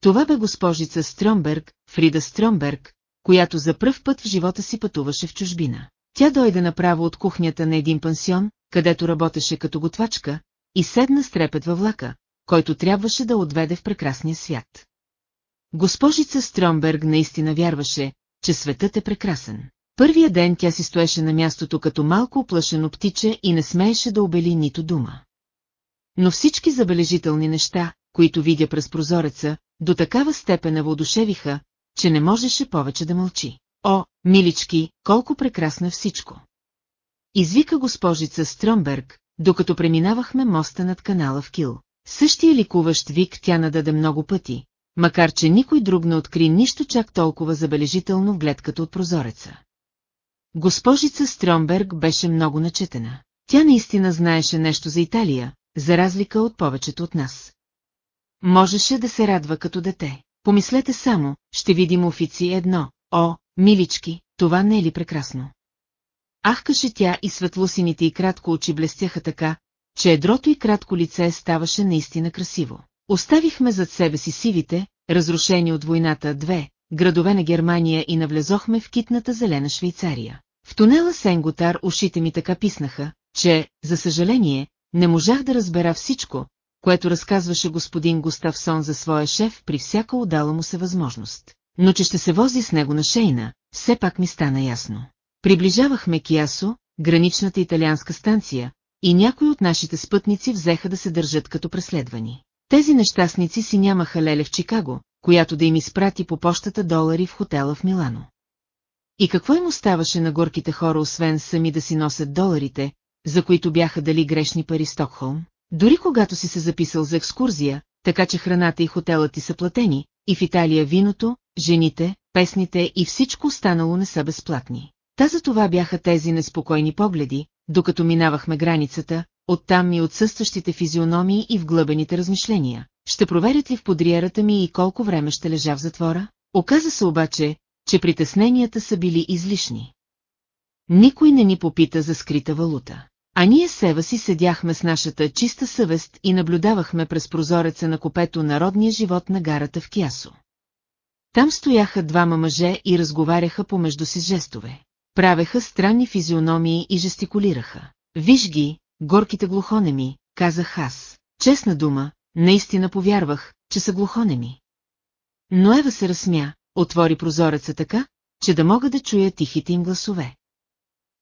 Това бе госпожица Стрёмберг, Фрида Стрёмберг, която за пръв път в живота си пътуваше в чужбина. Тя дойде направо от кухнята на един пансион, където работеше като готвачка, и седна с трепет във влака, който трябваше да отведе в прекрасния свят. Госпожица Стромберг наистина вярваше, че светът е прекрасен. Първия ден тя си стоеше на мястото като малко оплашено птиче и не смееше да обели нито дума. Но всички забележителни неща, които видя през прозореца, до такава степен воодушевиха, че не можеше повече да мълчи. О, милички, колко прекрасно е всичко! Извика госпожица Стромберг, докато преминавахме моста над канала в Кил. Същия ликуващ вик тя нададе много пъти, макар че никой друг не откри нищо чак толкова забележително в гледката от прозореца. Госпожица Стромберг беше много начетена. Тя наистина знаеше нещо за Италия, за разлика от повечето от нас. Можеше да се радва като дете. Помислете само, ще видим офици едно. О, милички, това не е ли прекрасно? Ахкаше тя и светлосините и кратко очи блестяха така, че едрото и кратко лице ставаше наистина красиво. Оставихме зад себе си сивите, разрушени от войната две, градове на Германия и навлезохме в китната зелена Швейцария. В тунела Сенготар ушите ми така писнаха, че, за съжаление, не можах да разбера всичко, което разказваше господин Густавсон за своя шеф при всяка удала му се възможност. но че ще се вози с него на шейна, все пак ми стана ясно. Приближавахме Киасо, граничната италианска станция, и някои от нашите спътници взеха да се държат като преследвани. Тези нещастници си нямаха леле в Чикаго, която да им изпрати по почтата долари в хотела в Милано. И какво им оставаше на горките хора, освен сами да си носят доларите, за които бяха дали грешни пари Стокхолм? Дори когато си се записал за екскурзия, така че храната и хотелът ти са платени, и в Италия виното, жените, песните и всичко останало не са безплатни. Та за това бяха тези неспокойни погледи, докато минавахме границата, оттам и отсъстващите физиономии и вглъбените размишления. Ще проверят ли в подриерата ми и колко време ще лежа в затвора? Оказа се обаче, че притесненията са били излишни. Никой не ни попита за скрита валута. А ние Сева си седяхме с нашата чиста съвест и наблюдавахме през прозореца на копето народния живот на гарата в Кясо. Там стояха двама мъже и разговаряха помежду си жестове. Правеха странни физиономии и жестикулираха. Виж ги, горките глухонеми, казах аз. Честна дума, наистина повярвах, че са глухонеми. Но Ева се разсмя, отвори прозореца така, че да мога да чуя тихите им гласове.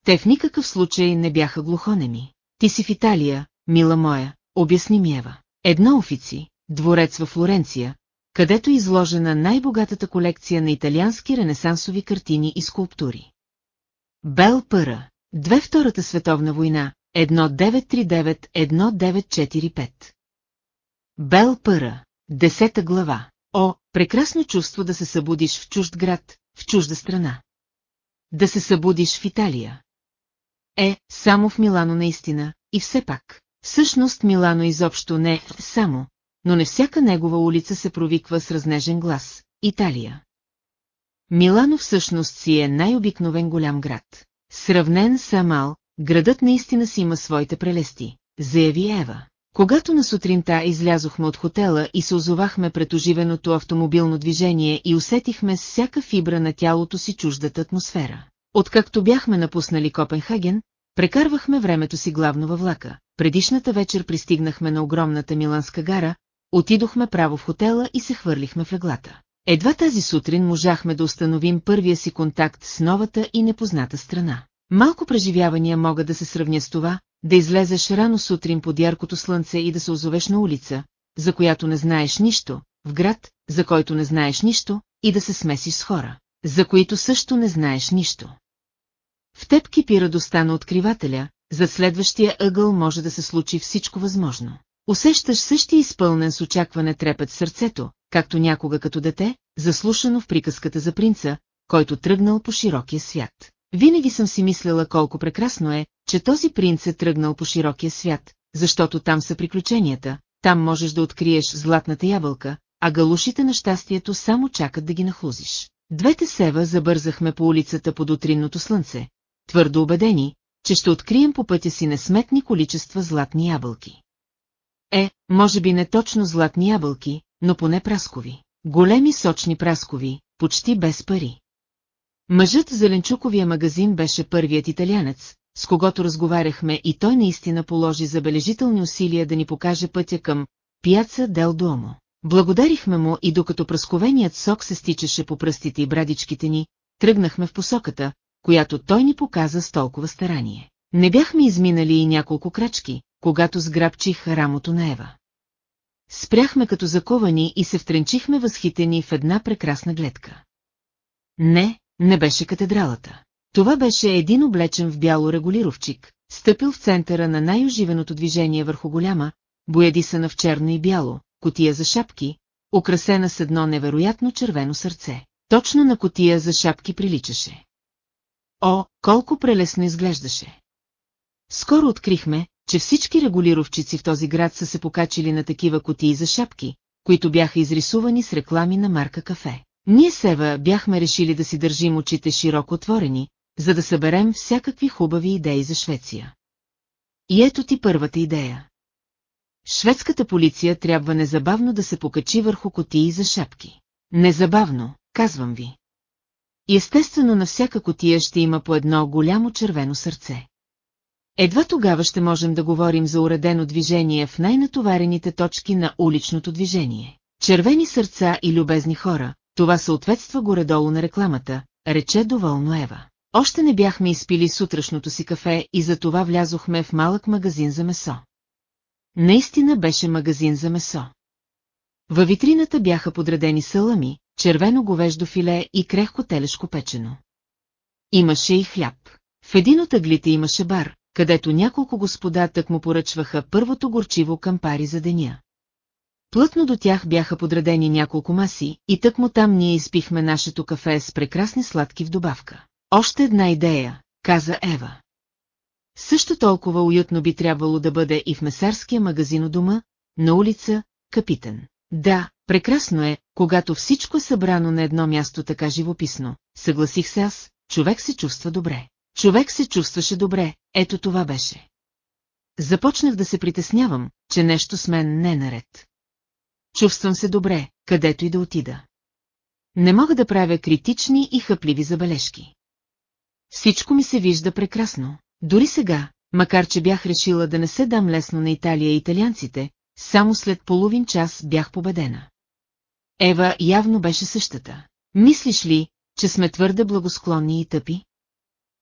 Те в никакъв случай не бяха глухонеми. Ти си в Италия, мила моя, обясни ми Ева. Едно офици, дворец във Флоренция, където е изложена най-богатата колекция на италиански ренесансови картини и скулптури. Бел Пъра, две Втората световна война, 1939-1945. Бел Пъра, десета глава. О, прекрасно чувство да се събудиш в чужд град, в чужда страна. Да се събудиш в Италия. Е, само в Милано наистина, и все пак. Всъщност Милано изобщо не само, но не всяка негова улица се провиква с разнежен глас – Италия. Милано всъщност си е най-обикновен голям град. Сравнен с Амал, градът наистина си има своите прелести, заяви Ева. Когато на сутринта излязохме от хотела и се озовахме пред оживеното автомобилно движение и усетихме с всяка фибра на тялото си чуждата атмосфера. Откакто бяхме напуснали Копенхаген, прекарвахме времето си главно във влака. Предишната вечер пристигнахме на огромната миланска гара, отидохме право в хотела и се хвърлихме в леглата. Едва тази сутрин можахме да установим първия си контакт с новата и непозната страна. Малко преживявания могат да се сравня с това, да излезеш рано сутрин под яркото слънце и да се озовеш на улица, за която не знаеш нищо, в град, за който не знаеш нищо, и да се смесиш с хора, за които също не знаеш нищо. В теб кипи радостта на откривателя, за следващия ъгъл може да се случи всичко възможно. Усещаш същия изпълнен с очакване трепет сърцето, както някога като дете, заслушано в приказката за принца, който тръгнал по широкия свят. Винаги съм си мисляла колко прекрасно е, че този принц е тръгнал по широкия свят, защото там са приключенията, там можеш да откриеш златната ябълка, а галушите на щастието само чакат да ги нахлузиш. Двете сева забързахме по улицата под утринното слънце, твърдо убедени, че ще открием по пътя си несметни количества златни ябълки. Е, може би не точно златни ябълки, но поне праскови. Големи сочни праскови, почти без пари. Мъжът в зеленчуковия магазин беше първият италянец, с когото разговаряхме и той наистина положи забележителни усилия да ни покаже пътя към Пяца Дел Дуомо. Благодарихме му и докато пръсковеният сок се стичаше по пръстите и брадичките ни, тръгнахме в посоката, която той ни показа с толкова старание. Не бяхме изминали и няколко крачки, когато сграбчих рамото на Ева. Спряхме като заковани и се втренчихме възхитени в една прекрасна гледка. Не, не беше катедралата. Това беше един облечен в бяло регулировчик, стъпил в центъра на най-оживеното движение върху голяма, боядисана в черно и бяло, котия за шапки, украсена с едно невероятно червено сърце. Точно на котия за шапки приличаше. О, колко прелесно изглеждаше! Скоро открихме, че всички регулировчици в този град са се покачили на такива котии за шапки, които бяха изрисувани с реклами на марка кафе. Ние Сева бяхме решили да си държим очите широко отворени, за да съберем всякакви хубави идеи за Швеция. И ето ти първата идея. Шведската полиция трябва незабавно да се покачи върху котии за шапки. Незабавно, казвам ви. Естествено на всяка котия ще има по едно голямо червено сърце. Едва тогава ще можем да говорим за уредено движение в най-натоварените точки на уличното движение. Червени сърца и любезни хора, това съответства горе-долу на рекламата, рече доволно Ева. Още не бяхме изпили сутрешното си кафе и за това влязохме в малък магазин за месо. Наистина беше магазин за месо. Във витрината бяха подредени салами, червено говеждо филе и крехко телешко печено. Имаше и хляб. В един от аглите имаше бар, където няколко господа тък му поръчваха първото горчиво кампари за деня. Плътно до тях бяха подредени няколко маси и тък му там ние изпихме нашето кафе с прекрасни сладки в добавка. Още една идея, каза Ева. Също толкова уютно би трябвало да бъде и в месарския магазин у дома, на улица Капитан. Да, прекрасно е, когато всичко е събрано на едно място така живописно, съгласих се аз, човек се чувства добре. Човек се чувстваше добре, ето това беше. Започнах да се притеснявам, че нещо с мен не е наред. Чувствам се добре, където и да отида. Не мога да правя критични и хъпливи забележки. Всичко ми се вижда прекрасно. Дори сега, макар че бях решила да не се дам лесно на Италия и италианците, само след половин час бях победена. Ева явно беше същата. Мислиш ли, че сме твърде благосклонни и тъпи?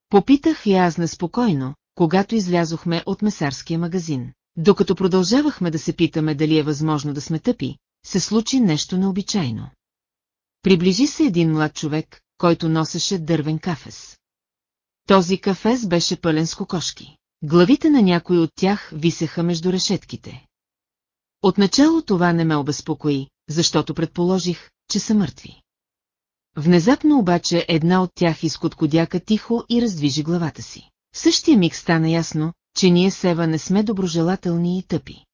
Попитах и аз неспокойно, когато излязохме от месарския магазин. Докато продължавахме да се питаме дали е възможно да сме тъпи, се случи нещо необичайно. Приближи се един млад човек, който носеше дървен кафес. Този кафес беше пълен с кокошки. Главите на някои от тях висеха между решетките. Отначало това не ме обезпокои, защото предположих, че са мъртви. Внезапно обаче една от тях изкоткодяка тихо и раздвижи главата си. В същия миг стана ясно, че ние Сева не сме доброжелателни и тъпи.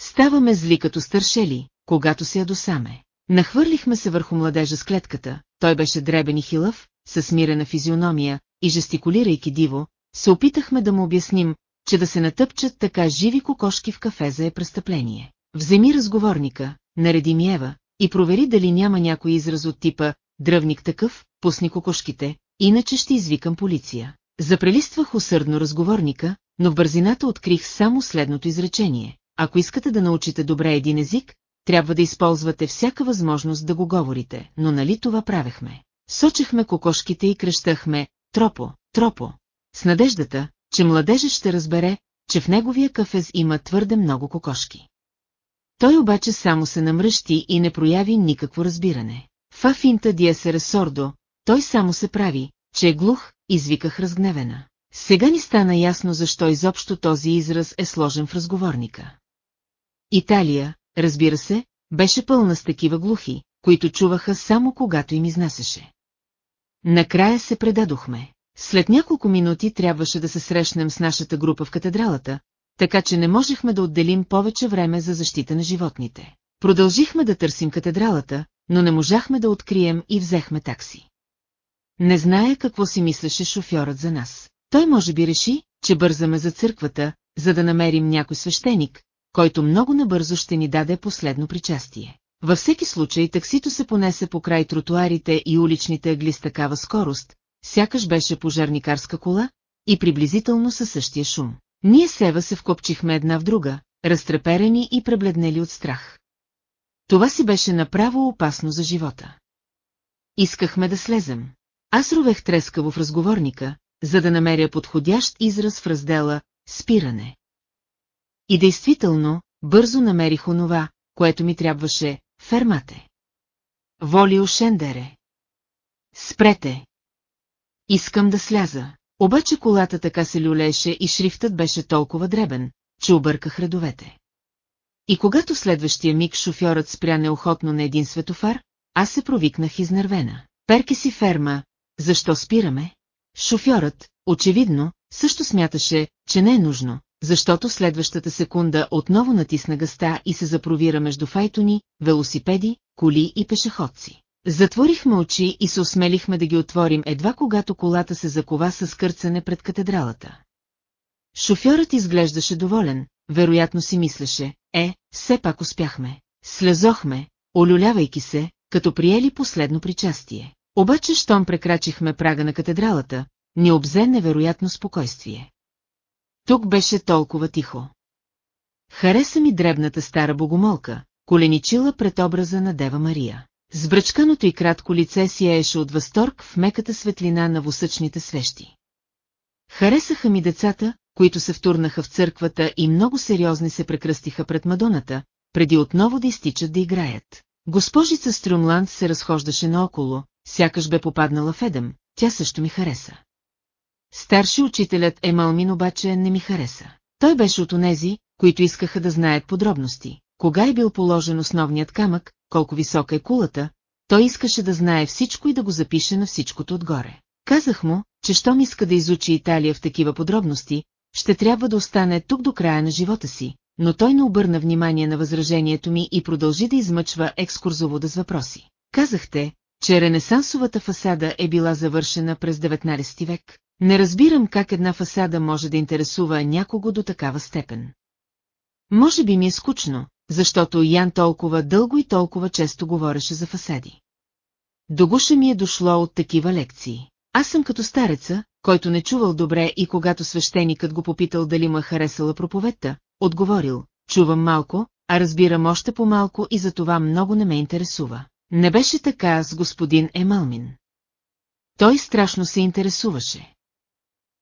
Ставаме зли като стършели, когато се ядосаме. Нахвърлихме се върху младежа с клетката, той беше дребен и хилъв, със смирена физиономия, и жестикулирайки диво, се опитахме да му обясним, че да се натъпчат така живи кокошки в кафеза е престъпление. Вземи разговорника, нареди ми Ева, и провери дали няма някой израз от типа «дръвник такъв, пусни кокошките, иначе ще извикам полиция». Запрелиствах усърдно разговорника, но в бързината открих само следното изречение. Ако искате да научите добре един език, трябва да използвате всяка възможност да го говорите, но нали това правехме. Сочехме кокошките и кръщахме «Тропо, тропо», с надеждата, че младежът ще разбере, че в неговия кафез има твърде много кокошки. Той обаче само се намръщи и не прояви никакво разбиране. Фафинта диесере сордо, той само се прави, че е глух, извиках разгневена. Сега ни стана ясно защо изобщо този израз е сложен в разговорника. Италия, разбира се, беше пълна с такива глухи, които чуваха само когато им изнасяше. Накрая се предадохме. След няколко минути трябваше да се срещнем с нашата група в катедралата, така че не можехме да отделим повече време за защита на животните. Продължихме да търсим катедралата, но не можахме да открием и взехме такси. Не зная какво си мислеше шофьорът за нас. Той може би реши, че бързаме за църквата, за да намерим някой свещеник, който много набързо ще ни даде последно причастие. Във всеки случай таксито се понесе по край тротуарите и уличните ъгли с такава скорост, сякаш беше пожарникарска кола, и приблизително със същия шум. Ние Сева се вкопчихме една в друга, разтреперени и пребледнели от страх. Това си беше направо опасно за живота. Искахме да слезем. Аз ровех трескаво в разговорника, за да намеря подходящ израз в раздела «Спиране». И действително, бързо намерих онова, което ми трябваше – фермате. Волио Шендере. Спрете. Искам да сляза. Обаче колата така се люлеше и шрифтът беше толкова дребен, че обърках редовете. И когато следващия миг шофьорът спря неохотно на един светофар, аз се провикнах изнервена. Перке си ферма, защо спираме? Шофьорът, очевидно, също смяташе, че не е нужно, защото следващата секунда отново натисна гъста и се запровира между файтони, велосипеди, коли и пешеходци. Затворихме очи и се осмелихме да ги отворим едва когато колата се закова с кърцане пред катедралата. Шофьорът изглеждаше доволен, вероятно си мислеше, е, все пак успяхме. Слезохме, олюлявайки се, като приели последно причастие. Обаче, щом прекрачихме прага на катедралата, ни обзе невероятно спокойствие. Тук беше толкова тихо. Хареса ми дребната стара богомолка, коленичила пред образа на Дева Мария. С бръчканото и кратко лице сияеше от възторг в меката светлина на восъчните свещи. Харесаха ми децата, които се втурнаха в църквата и много сериозни се прекръстиха пред Мадоната, преди отново да изтичат да играят. Госпожица Стрюмланд се разхождаше наоколо, сякаш бе попаднала в Едем, тя също ми хареса. Старши учителят Емалмин обаче не ми хареса. Той беше от онези, които искаха да знаят подробности. Кога е бил положен основният камък, колко висока е кулата, той искаше да знае всичко и да го запише на всичкото отгоре. Казах му, че щом иска да изучи Италия в такива подробности, ще трябва да остане тук до края на живота си, но той не обърна внимание на възражението ми и продължи да измъчва екскурзовода с въпроси. Казахте, че ренесансовата фасада е била завършена през 19 век. Не разбирам как една фасада може да интересува някого до такава степен. Може би ми е скучно, защото Ян толкова дълго и толкова често говореше за фасади. До гуша ми е дошло от такива лекции. Аз съм като стареца, който не чувал добре и когато свещеникът го попитал дали му е харесала проповедта, отговорил, чувам малко, а разбирам още по-малко и за това много не ме интересува. Не беше така с господин Емалмин. Той страшно се интересуваше.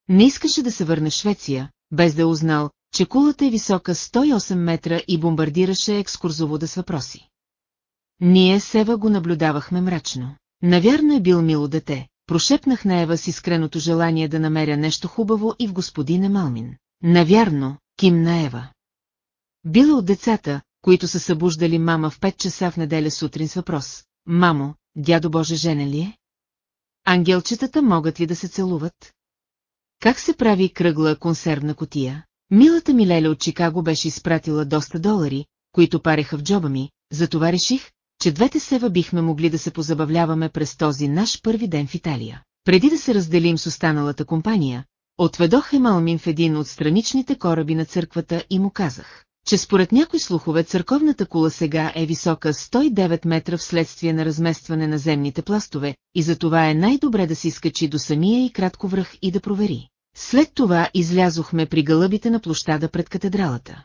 Не искаше да се върне в Швеция, без да узнал, че кулата е висока 108 метра и бомбардираше екскурзовода с въпроси. Ние с Ева го наблюдавахме мрачно. Навярно е бил мило дете, прошепнах на Ева с искреното желание да намеря нещо хубаво и в господин Емалмин. Навярно, кимна Ева. Била от децата, които са събуждали мама в 5 часа в неделя сутрин с въпрос. Мамо, дядо Боже женен ли е? Ангелчетата могат ли да се целуват? Как се прави кръгла консервна котия? Милата ми Леля от Чикаго беше изпратила доста долари, които пареха в джоба ми, затова реших, че двете сева бихме могли да се позабавляваме през този наш първи ден в Италия. Преди да се разделим с останалата компания, отведох Емалмин в един от страничните кораби на църквата и му казах, че според някои слухове църковната кула сега е висока 109 метра вследствие на разместване на земните пластове и за това е най-добре да се изкачи до самия и кратко връх и да провери. След това излязохме при гълъбите на площада пред катедралата.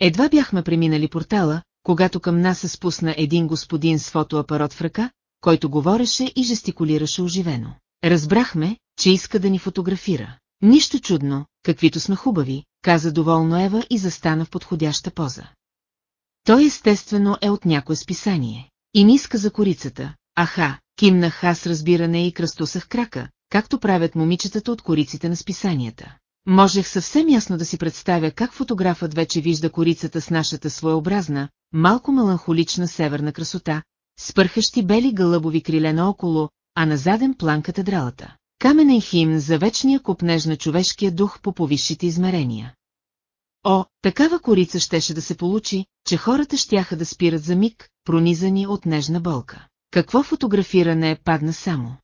Едва бяхме преминали портала, когато към нас се спусна един господин с фотоапарат в ръка, който говореше и жестикулираше оживено. Разбрахме, че иска да ни фотографира. Нищо чудно, каквито сме хубави, каза доволно Ева и застана в подходяща поза. Той естествено е от някое списание. И ми иска за корицата. Аха, кимнах аз разбиране и кръстосах крака, както правят момичетата от кориците на списанията. Можех съвсем ясно да си представя как фотографът вече вижда корицата с нашата своеобразна, малко меланхолична северна красота, спърхащи бели гълъбови криле наоколо, а на заден план катедралата. Каменен химн за вечния купнеж на човешкия дух по повисшите измерения. О, такава корица щеше да се получи, че хората щяха да спират за миг, пронизани от нежна болка. Какво фотографиране падна само?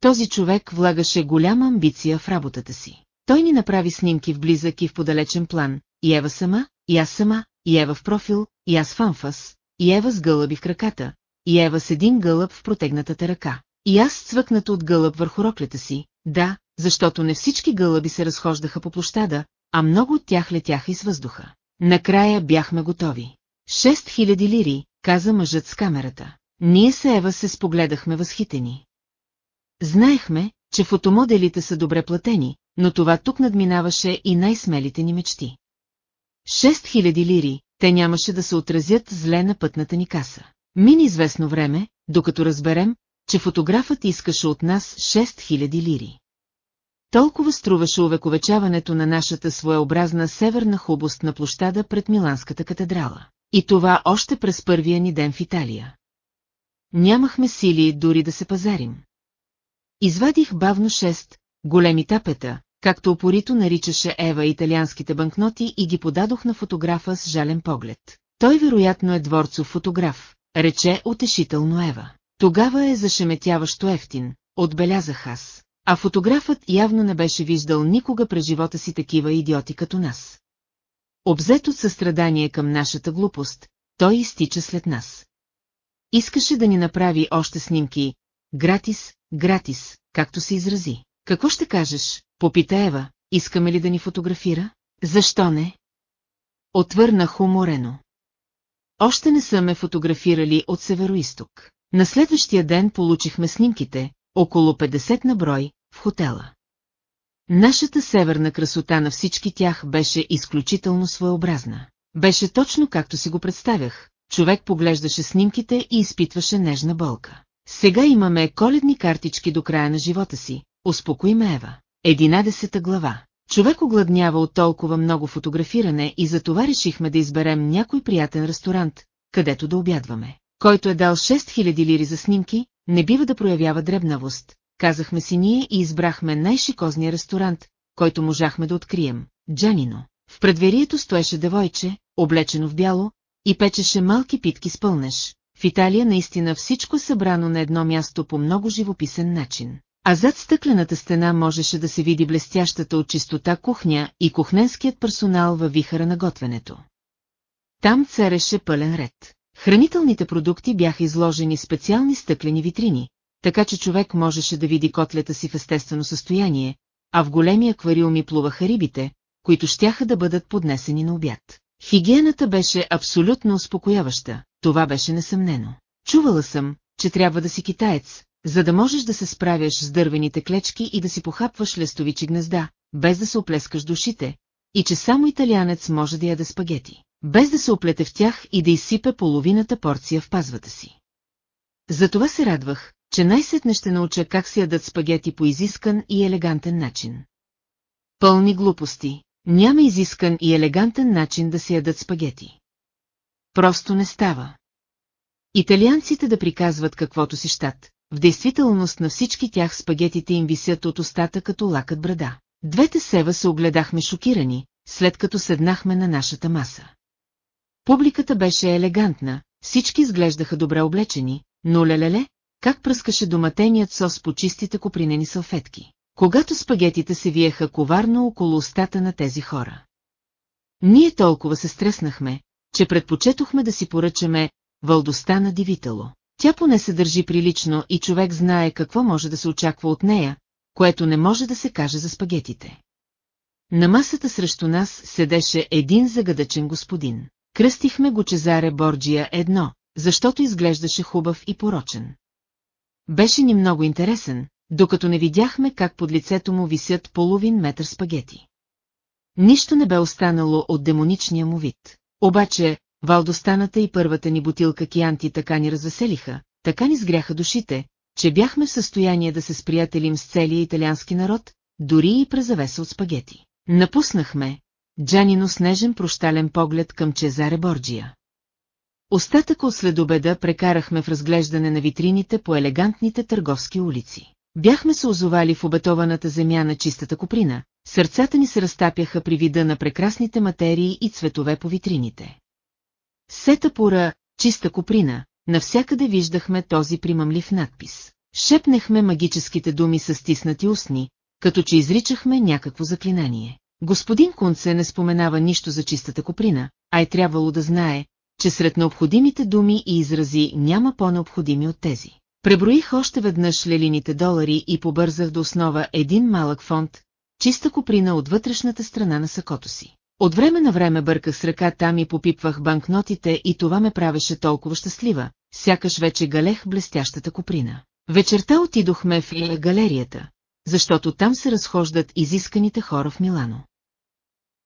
Този човек влагаше голяма амбиция в работата си. Той ни направи снимки в близък и в подалечен план, и Ева сама, и аз сама, и Ева в профил, и аз в анфас, и Ева с гълъби в краката, и Ева с един гълъб в протегнатата ръка. И аз цвъкната от гълъб върху роклята си, да, защото не всички гълъби се разхождаха по площада, а много от тях летяха из въздуха. Накрая бяхме готови. Шест хиляди лири, каза мъжът с камерата. Ние с Ева се спогледахме възхитени. Знаехме, че фотомоделите са добре платени, но това тук надминаваше и най-смелите ни мечти. Шест хиляди лири, те нямаше да се отразят зле на пътната ни каса. Мини известно време, докато разберем, че фотографът искаше от нас 6000 лири. Толкова струваше увековечаването на нашата своеобразна северна хубост на площада пред Миланската катедрала. И това още през първия ни ден в Италия. Нямахме сили дори да се пазарим. Извадих бавно шест, големи тапета, както опорито наричаше Ева италианските банкноти и ги подадох на фотографа с жален поглед. Той вероятно е дворцов фотограф, рече утешително Ева. Тогава е зашеметяващо ефтин, отбелязах аз. А фотографът явно не беше виждал никога през живота си такива идиоти като нас. Обзет от състрадание към нашата глупост, той изтича след нас. Искаше да ни направи още снимки, гратис, гратис, както се изрази. Какво ще кажеш, попита Ева, искаме ли да ни фотографира? Защо не? Отвърнах уморено. Още не са ме фотографирали от североисток. На следващия ден получихме снимките, около 50 на брой, в хотела. Нашата северна красота на всички тях беше изключително своеобразна. Беше точно както си го представях. Човек поглеждаше снимките и изпитваше нежна болка. Сега имаме коледни картички до края на живота си, успокои ме Ева. Единадесета глава. Човек огладнява от толкова много фотографиране и за това решихме да изберем някой приятен ресторант, където да обядваме. Който е дал 6000 лири за снимки, не бива да проявява дребнавост, казахме си ние и избрахме най-шикозния ресторант, който можахме да открием – Джанино. В предверието стоеше девойче, облечено в бяло, и печеше малки питки с пълнеш. В Италия наистина всичко е събрано на едно място по много живописен начин. А зад стъклената стена можеше да се види блестящата от чистота кухня и кухненският персонал във вихара на готвенето. Там цареше пълен ред. Хранителните продукти бяха изложени специални стъклени витрини, така че човек можеше да види котлета си в естествено състояние, а в големи аквариуми плуваха рибите, които щяха да бъдат поднесени на обяд. Хигиената беше абсолютно успокояваща, това беше несъмнено. Чувала съм, че трябва да си китаец, за да можеш да се справяш с дървените клечки и да си похапваш лестовичи гнезда, без да се оплескаш душите, и че само италианец може да яде спагети, без да се оплете в тях и да изсипе половината порция в пазвата си. Затова се радвах, че най-сетне ще науча как се ядат спагети по изискан и елегантен начин. Пълни глупости, няма изискан и елегантен начин да се ядат спагети. Просто не става. Италианците да приказват каквото си щат, в действителност на всички тях спагетите им висят от устата като лакът брада. Двете сева се огледахме шокирани, след като седнахме на нашата маса. Публиката беше елегантна, всички изглеждаха добре облечени, но лелеле, как пръскаше доматеният сос по чистите копринени салфетки, когато спагетите се виеха коварно около устата на тези хора. Ние толкова се стреснахме, че предпочетохме да си поръчаме вълдостта на дивитело. Тя поне се държи прилично и човек знае какво може да се очаква от нея, което не може да се каже за спагетите. На масата срещу нас седеше един загадъчен господин. Кръстихме го Чезаре Борджия едно, защото изглеждаше хубав и порочен. Беше ни много интересен, докато не видяхме как под лицето му висят половин метър спагети. Нищо не бе останало от демоничния му вид. Обаче, валдостаната и първата ни бутилка кианти така ни развеселиха, така ни сгряха душите, че бяхме в състояние да се сприятелим с целия италиански народ, дори и през завеса от спагети. Напуснахме, Джанино с нежен прощален поглед към Чезаре Борджия. Остатък от следобеда прекарахме в разглеждане на витрините по елегантните търговски улици. Бяхме се озовали в обетованата земя на чистата коприна, сърцата ни се разтапяха при вида на прекрасните материи и цветове по витрините. Сета пора, чиста коприна, навсякъде виждахме този примамлив надпис. Шепнехме магическите думи с стиснати устни, като че изричахме някакво заклинание. Господин Кунце не споменава нищо за чистата коприна, а е трябвало да знае, че сред необходимите думи и изрази няма по-необходими от тези. Преброих още веднъж лелините долари и побързах до основа един малък фонд, чиста коприна от вътрешната страна на сакото си. От време на време бърках с ръка там и попипвах банкнотите и това ме правеше толкова щастлива, сякаш вече галех блестящата коприна. Вечерта отидохме в галерията, защото там се разхождат изисканите хора в Милано.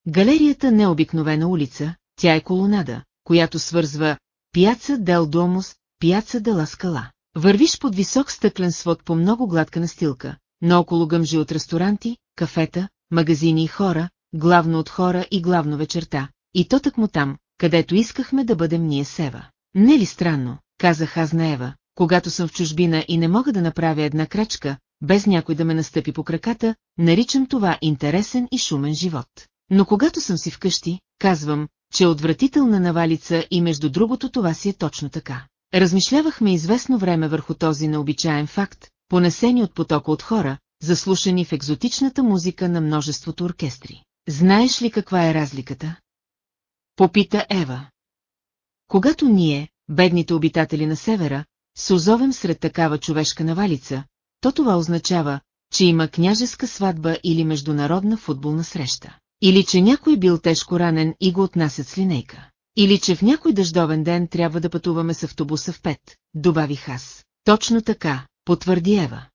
Галерията не е обикновена улица, тя е колонада, която свързва Пяца Дел Домос, Пяца Дела Скала. Вървиш под висок стъклен свод по много гладка настилка, но около гъмжи от ресторанти, кафета, магазини и хора, главно от хора и главно вечерта, и то так му там, където искахме да бъдем ние Сева. Не ли странно, казах аз на Ева, когато съм в чужбина и не мога да направя една крачка, без някой да ме настъпи по краката, наричам това интересен и шумен живот. Но когато съм си вкъщи, казвам, че е отвратителна навалица и между другото това си е точно така. Размишлявахме известно време върху този необичаен факт, понесени от потока от хора, заслушани в екзотичната музика на множеството оркестри. Знаеш ли каква е разликата? Попита Ева. Когато ние, бедните обитатели на севера, се озовем сред такава човешка навалица, то това означава, че има княжеска сватба или международна футболна среща. Или че някой бил тежко ранен и го отнасят с линейка. Или че в някой дъждовен ден трябва да пътуваме с автобуса в пет, добавих аз. Точно така, потвърди Ева.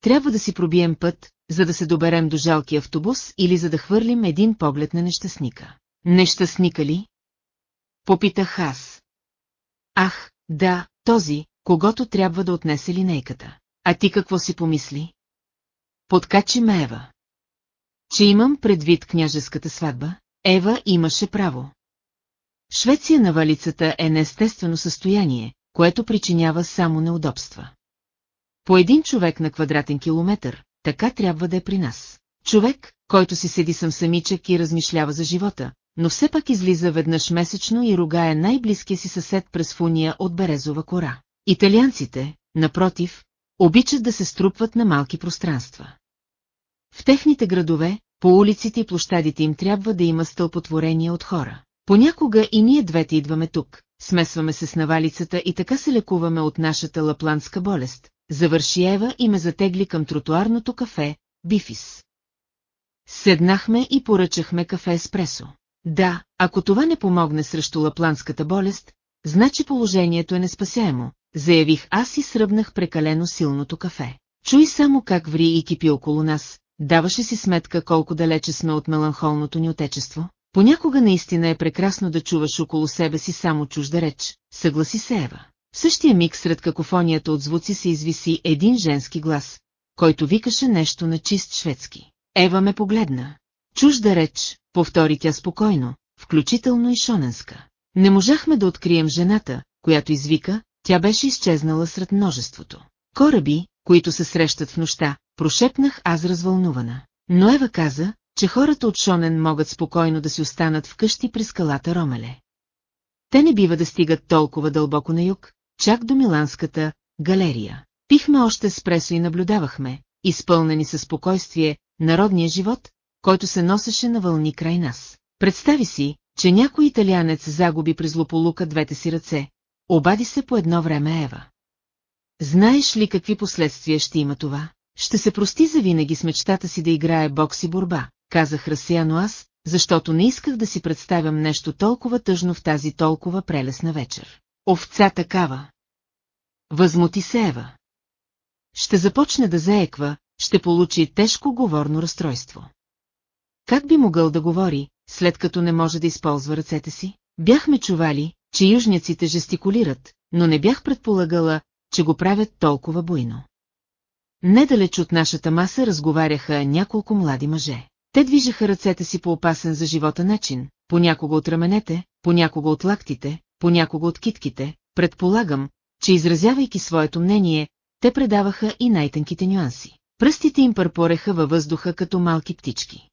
Трябва да си пробием път, за да се доберем до жалки автобус или за да хвърлим един поглед на нещастника. Нещастника ли? Попитах аз. Ах, да, този, когато трябва да отнесе линейката. А ти какво си помисли? Подкачи ме Ева. Че имам предвид княжеската сватба, Ева имаше право. Швеция на валицата е неестествено състояние, което причинява само неудобства. По един човек на квадратен километър, така трябва да е при нас. Човек, който си седи съм самичък и размишлява за живота, но все пак излиза веднъж месечно и ругае най-близкия си съсед през фуния от березова кора. Италианците, напротив, обичат да се струпват на малки пространства. В техните градове, по улиците и площадите им трябва да има стълпотворение от хора. Понякога и ние двете идваме тук, смесваме се с навалицата и така се лекуваме от нашата лапландска болест, завърши Ева и ме затегли към тротуарното кафе, Бифис. Седнахме и поръчахме кафе еспресо. Да, ако това не помогне срещу лапландската болест, значи положението е неспасяемо, заявих аз и сръбнах прекалено силното кафе. Чуй само как ври и кипи около нас, даваше си сметка колко далече сме от меланхолното ни отечество. Понякога наистина е прекрасно да чуваш около себе си само чужда реч, съгласи се Ева. В същия миг сред какофонията от звуци се извиси един женски глас, който викаше нещо на чист шведски. Ева ме погледна. Чужда реч, повтори тя спокойно, включително и шоненска. Не можахме да открием жената, която извика, тя беше изчезнала сред множеството. Кораби, които се срещат в нощта, прошепнах аз развълнувана. Но Ева каза, че хората от Шонен могат спокойно да си останат вкъщи при скалата Ромеле. Те не бива да стигат толкова дълбоко на юг, чак до Миланската галерия. Пихме още спресо и наблюдавахме, изпълнени със спокойствие, народния живот, който се носеше на вълни край нас. Представи си, че някой италианец загуби при злополука двете си ръце. Обади се по едно време Ева. Знаеш ли какви последствия ще има това? Ще се прости завинаги с мечтата си да играе бокс и борба, казах разсеяно аз, защото не исках да си представям нещо толкова тъжно в тази толкова прелесна вечер. Овца такава! Възмути се Ева. Ще започне да заеква, ще получи тежко говорно разстройство. Как би могъл да говори, след като не може да използва ръцете си? Бяхме чували, че южняците жестикулират, но не бях предполагала, че го правят толкова буйно. Недалеч от нашата маса разговаряха няколко млади мъже. Те движеха ръцете си по опасен за живота начин, понякога от раменете, понякога от лактите, понякога от китките, предполагам, че изразявайки своето мнение, те предаваха и най-тънките нюанси. Пръстите им пърпореха във въздуха като малки птички.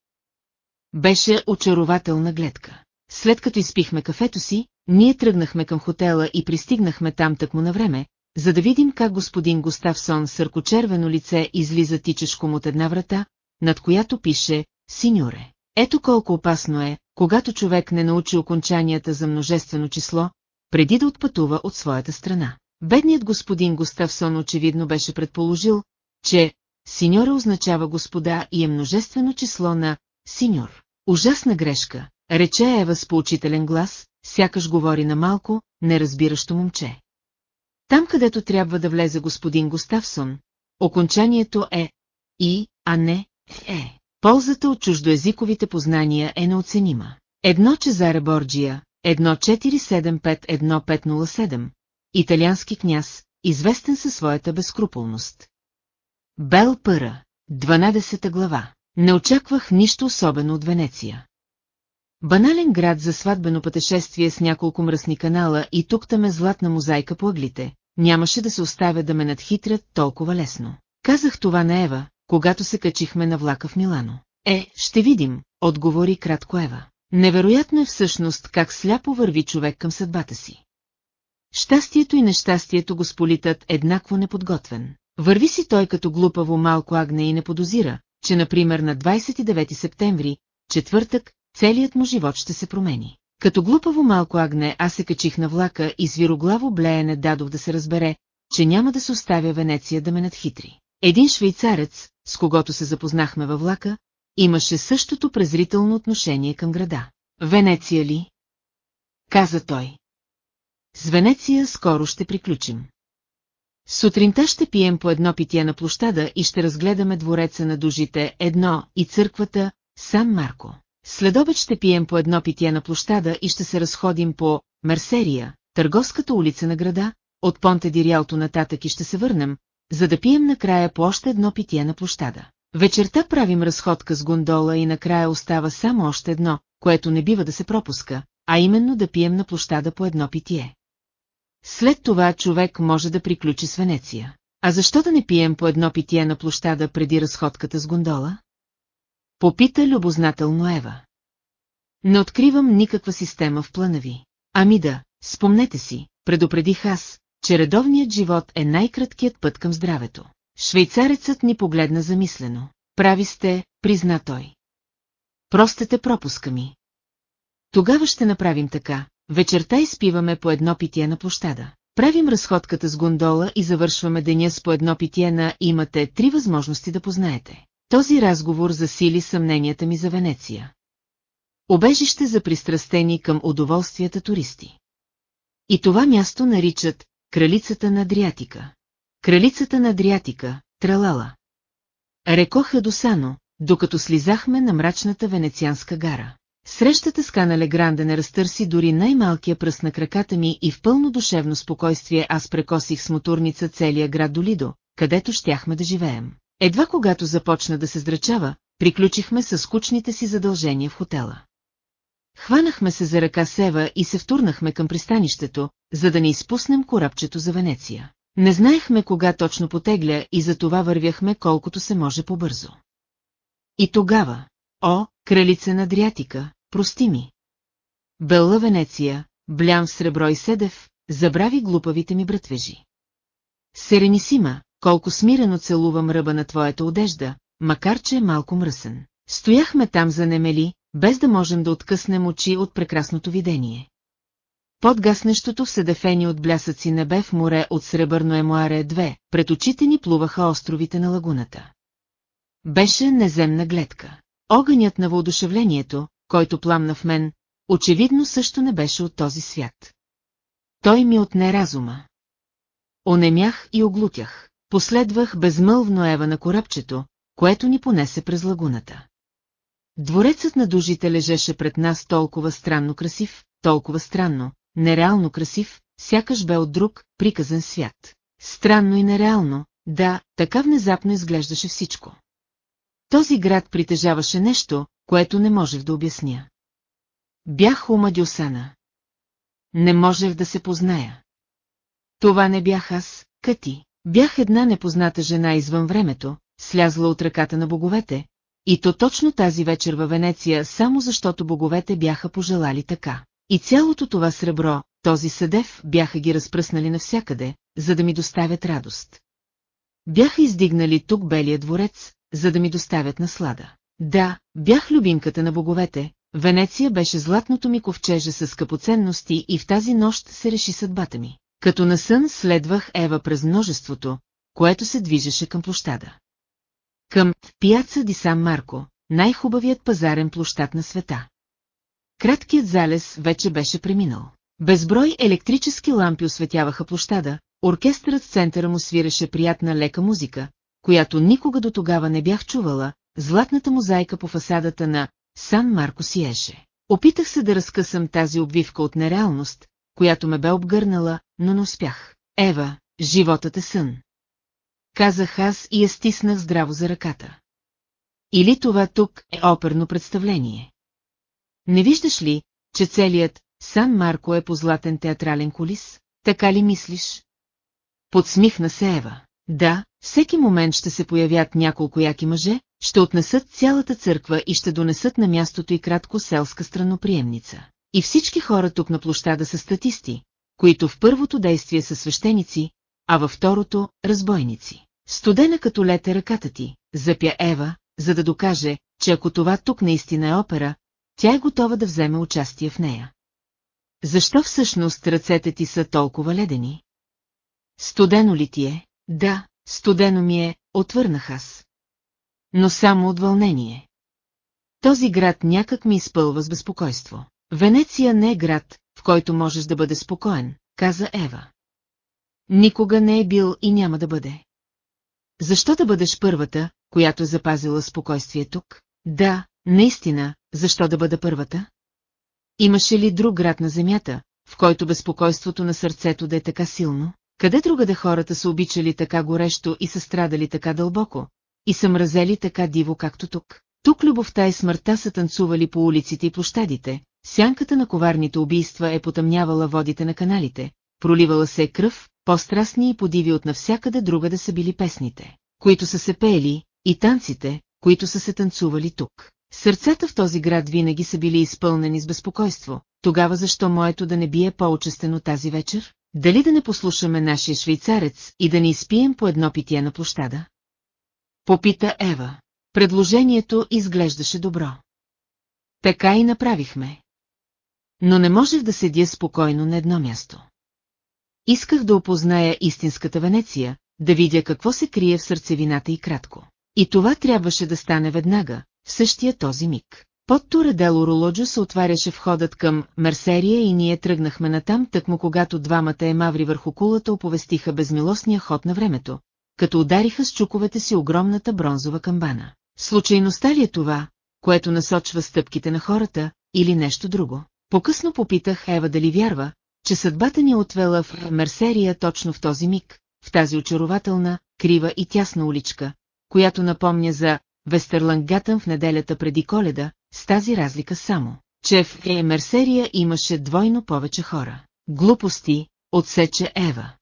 Беше очарователна гледка. След като изпихме кафето си, ние тръгнахме към хотела и пристигнахме там тъкмо на време, за да видим как господин Густавсон с ръкочервено лице излиза тичешком от една врата, над която пише «Синьоре». Ето колко опасно е, когато човек не научи окончанията за множествено число, преди да отпътува от своята страна. Бедният господин Густавсон очевидно беше предположил, че «синьора» означава господа и е множествено число на «синьор». Ужасна грешка, рече Ева с поучителен глас, сякаш говори на малко, неразбиращо момче. Там, където трябва да влезе господин Густавсон, окончанието е «и», а не «е». Ползата от чуждоезиковите познания е неоценима. Едно Чезаре Борджия, 1475-1507, италиански княз, известен със своята безкруполност. Бел Пъра, 12 глава. Не очаквах нищо особено от Венеция. Банален град за сватбено пътешествие с няколко мръсни канала и тук ме златна мозайка по ъглите, нямаше да се оставя да ме надхитрят толкова лесно. Казах това на Ева, когато се качихме на влака в Милано. Е, ще видим, отговори кратко Ева. Невероятно е всъщност как сляпо върви човек към съдбата си. Щастието и нещастието го сполитат еднакво неподготвен. Върви си той като глупаво малко агне и не подозира, че например на 29 септември, четвъртък, целият му живот ще се промени. Като глупаво малко агне аз се качих на влака и звироглаво блеене дадох да се разбере, че няма да се оставя Венеция да ме надхитри. Един швейцарец, с когото се запознахме във влака, имаше същото презрително отношение към града. Венеция ли? каза той. С Венеция скоро ще приключим. Сутринта ще пием по едно питие на площада и ще разгледаме двореца на дужите едно и църквата Сан Марко. Следобед ще пием по едно питие на площада и ще се разходим по Мерсерия, търговската улица на града, от Понте Дириалто нататък и ще се върнем, за да пием накрая по още едно питие на площада. Вечерта правим разходка с гондола и накрая остава само още едно, което не бива да се пропуска, а именно да пием на площада по едно питие. След това човек може да приключи с Венеция. А защо да не пием по едно питие на площада преди разходката с гондола? Попита любознателно Ева. Не откривам никаква система в плана ви. Ами да, спомнете си, предупредих аз, че редовният живот е най-краткият път към здравето. Швейцарецът ни погледна замислено. Прави сте, призна той. Простете пропуска ми. Тогава ще направим така. Вечерта изпиваме по едно питие на площада. Правим разходката с гондола и завършваме деня с по едно питие на имате три възможности да познаете. Този разговор засили съмненията ми за Венеция. Обежище за пристрастени към удоволствията туристи. И това място наричат Кралицата на Адриатика. Кралицата на Адриатика, тралала. Рекоха Досано, докато слизахме на мрачната венецианска гара. Срещата с Канале Гранде не разтърси дори най-малкия пръст на краката ми и в пълно душевно спокойствие аз прекосих с моторница целия град до Лидо, където щяхме да живеем. Едва когато започна да се здрачава, приключихме с скучните си задължения в хотела. Хванахме се за ръка Сева и се втурнахме към пристанището, за да не изпуснем корабчето за Венеция. Не знаехме кога точно потегля и за това вървяхме колкото се може по-бързо. И тогава, о, кралица на Адриатика, прости ми. Белла Венеция, блям сребро и седев, забрави глупавите ми братвежи. Серенисима, колко смирено целувам ръба на твоята одежда, макар че е малко мръсен. Стояхме там за немели, без да можем да откъснем очи от прекрасното видение. Под гаснещото вседефени от блясъци небе в море от сребърно емуаре 2, пред очите ни плуваха островите на лагуната. Беше неземна гледка. Огънят на въодушевлението, който пламна в мен, очевидно също не беше от този свят. Той ми отне разума. Онемях и оглутях. Последвах безмълвно ева на корабчето, което ни понесе през лагуната. Дворецът на дужите лежеше пред нас толкова странно красив, толкова странно, нереално красив, сякаш бе от друг, приказан свят. Странно и нереално, да, така внезапно изглеждаше всичко. Този град притежаваше нещо, което не можех да обясня. Бях ума Дюсана. Не можех да се позная. Това не бях аз, Кати. Бях една непозната жена извън времето, слязла от ръката на боговете, и то точно тази вечер във Венеция, само защото боговете бяха пожелали така. И цялото това сребро, този съдев, бяха ги разпръснали навсякъде, за да ми доставят радост. Бяха издигнали тук белия дворец, за да ми доставят наслада. Да, бях любимката на боговете, Венеция беше златното ми ковчеже с скъпоценности и в тази нощ се реши съдбата ми. Като на сън следвах Ева през множеството, което се движеше към площада. Към Пияца Ди Сан Марко, най-хубавият пазарен площад на света. Краткият залез вече беше преминал. Безброй електрически лампи осветяваха площада, оркестърът в центъра му свиреше приятна лека музика, която никога до тогава не бях чувала, златната мозайка по фасадата на Сан Марко сиеше. Опитах се да разкъсам тази обвивка от нереалност, която ме бе обгърнала, но не успях. Ева, животът е сън. Казах аз и я стиснах здраво за ръката. Или това тук е оперно представление. Не виждаш ли, че целият Сан Марко е по златен театрален колис? Така ли мислиш? Подсмихна се Ева. Да, всеки момент ще се появят няколко яки мъже, ще отнесат цялата църква и ще донесат на мястото и кратко селска страноприемница. И всички хора тук на площада са статисти, които в първото действие са свещеници, а във второто – разбойници. Студена като лете ръката ти, запя Ева, за да докаже, че ако това тук наистина е опера, тя е готова да вземе участие в нея. Защо всъщност ръцете ти са толкова ледени? Студено ли ти е? Да, студено ми е, отвърнах аз. Но само от вълнение. Този град някак ми изпълва с безпокойство. Венеция не е град, в който можеш да бъде спокоен, каза Ева. Никога не е бил и няма да бъде. Защо да бъдеш първата, която е запазила спокойствие тук? Да, наистина, защо да бъда първата? Имаше ли друг град на земята, в който безпокойството на сърцето да е така силно? Къде другаде хората са обичали така горещо и са страдали така дълбоко, и са мразели така диво както тук? Тук любовта и смъртта са танцували по улиците и площадите, сянката на коварните убийства е потъмнявала водите на каналите, проливала се кръв, по-страстни и подиви от навсякъде друга да са били песните, които са се пеели, и танците, които са се танцували тук. Сърцата в този град винаги са били изпълнени с безпокойство. Тогава защо моето да не бие по-очестено тази вечер? Дали да не послушаме нашия швейцарец и да не изпием по едно питие на площада? Попита Ева. Предложението изглеждаше добро. Така и направихме. Но не можех да седя спокойно на едно място. Исках да опозная истинската Венеция, да видя какво се крие в сърцевината и кратко. И това трябваше да стане веднага, в същия този миг. Под Туредело Ролоджо се отваряше входът към Мерсерия и ние тръгнахме натам, тъкмо когато двамата емаври върху кулата оповестиха безмилостния ход на времето, като удариха с чуковете си огромната бронзова камбана. Случайността ли е това, което насочва стъпките на хората, или нещо друго? Покъсно попитах Ева дали вярва, че съдбата ни е отвела в Мерсерия точно в този миг, в тази очарователна, крива и тясна уличка, която напомня за Вестерлангатън в неделята преди коледа, с тази разлика само, че в Е Мерсерия имаше двойно повече хора. Глупости, отсече Ева.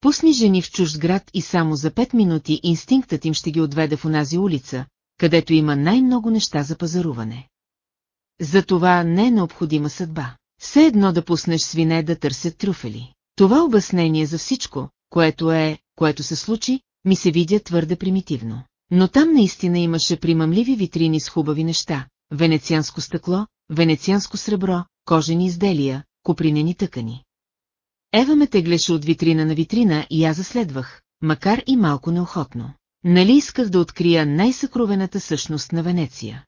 Пусни жени в чужд град и само за пет минути инстинктът им ще ги отведе в онази улица, където има най-много неща за пазаруване. За това не е необходима съдба. Все едно да пуснеш свине да търсят трюфели. Това обяснение за всичко, което е, което се случи, ми се видя твърде примитивно. Но там наистина имаше примамливи витрини с хубави неща, венецианско стъкло, венецианско сребро, кожени изделия, купринени тъкани. Ева ме теглеше от витрина на витрина и аз заследвах, макар и малко неохотно. Нали исках да открия най-съкровената същност на Венеция.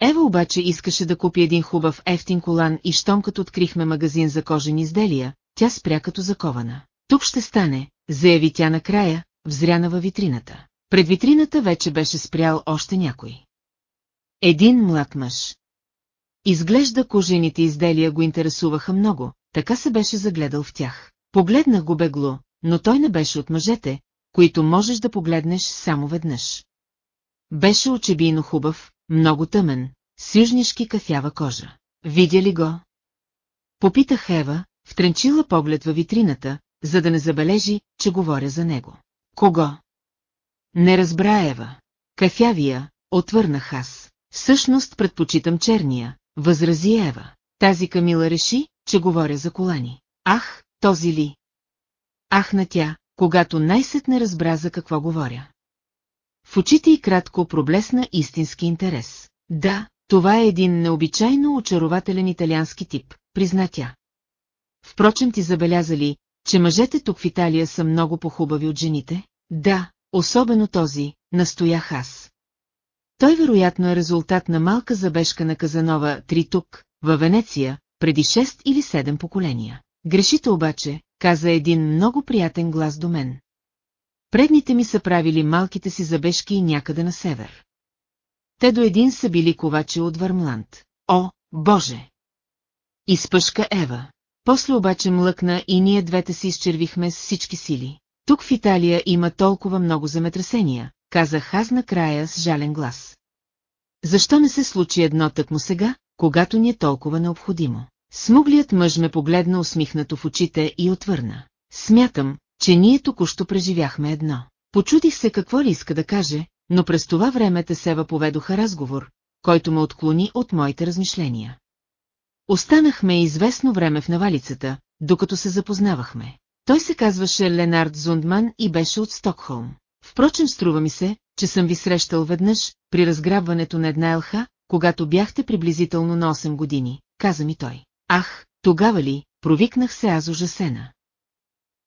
Ева обаче искаше да купи един хубав ефтин колан и щом като открихме магазин за кожени изделия, тя спря като закована. Тук ще стане, заяви тя накрая, взряна във витрината. Пред витрината вече беше спрял още някой. Един млад мъж. Изглежда кожените изделия го интересуваха много, така се беше загледал в тях. Погледнах го бегло, но той не беше от мъжете, които можеш да погледнеш само веднъж. Беше очебийно хубав, много тъмен, с южнишки кафява кожа. Видя ли го? Попитах Ева, втренчила поглед във витрината, за да не забележи, че говоря за него. Кого? Не разбра Ева. Кафявия, отвърнах аз. Всъщност предпочитам черния, възрази Ева. Тази Камила реши, че говоря за колани. Ах, този ли? Ах на тя, когато най-сетне разбра за какво говоря. В очите и кратко проблесна истински интерес. Да, това е един необичайно очарователен италиански тип, призна тя. Впрочем ти забеляза ли, че мъжете тук в Италия са много похубави от жените? Да, особено този, настоях аз. Той вероятно е резултат на малка забежка на Казанова три тук, във Венеция, преди 6 или 7 поколения. Грешите обаче, каза един много приятен глас до мен. Предните ми са правили малките си забежки някъде на север. Те до един са били ковачи от Върмланд. О, Боже! Изпъшка Ева. После обаче млъкна и ние двете се изчервихме с всички сили. Тук в Италия има толкова много земетресения, казах аз накрая с жален глас. Защо не се случи едно тъкмо сега, когато ни е толкова необходимо? Смуглият мъж ме погледна усмихнато в очите и отвърна. Смятам, че ние току-що преживяхме едно. Почудих се какво ли иска да каже, но през това време те Сева поведоха разговор, който ме отклони от моите размишления. Останахме известно време в навалицата, докато се запознавахме. Той се казваше Ленард Зундман и беше от Стокхолм. Впрочем, струва ми се, че съм ви срещал веднъж, при разграбването на една елха, когато бяхте приблизително на 8 години, каза ми той. Ах, тогава ли, провикнах се аз ужасена.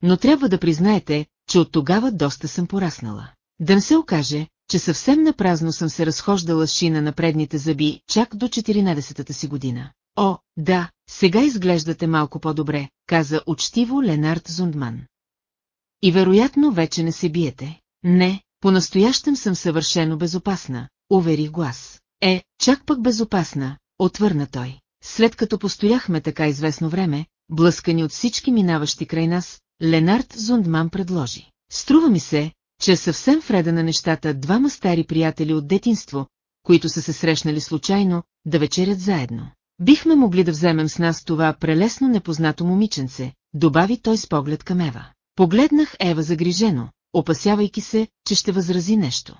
Но трябва да признаете, че от тогава доста съм пораснала. Да не се окаже, че съвсем напразно съм се разхождала с шина на предните зъби чак до 14-та си година. О, да, сега изглеждате малко по-добре, каза учтиво Ленард Зундман. И вероятно вече не се биете. Не, по-настоящем съм съвършено безопасна, уверих глас. Е, чак пък безопасна, отвърна той. След като постояхме така известно време, блъскани от всички минаващи край нас, Ленард Зундман предложи. Струва ми се, че съвсем вреда на нещата двама стари приятели от детинство, които са се срещнали случайно, да вечерят заедно. Бихме могли да вземем с нас това прелесно непознато момиченце, добави той с поглед към Ева. Погледнах Ева загрижено, опасявайки се, че ще възрази нещо.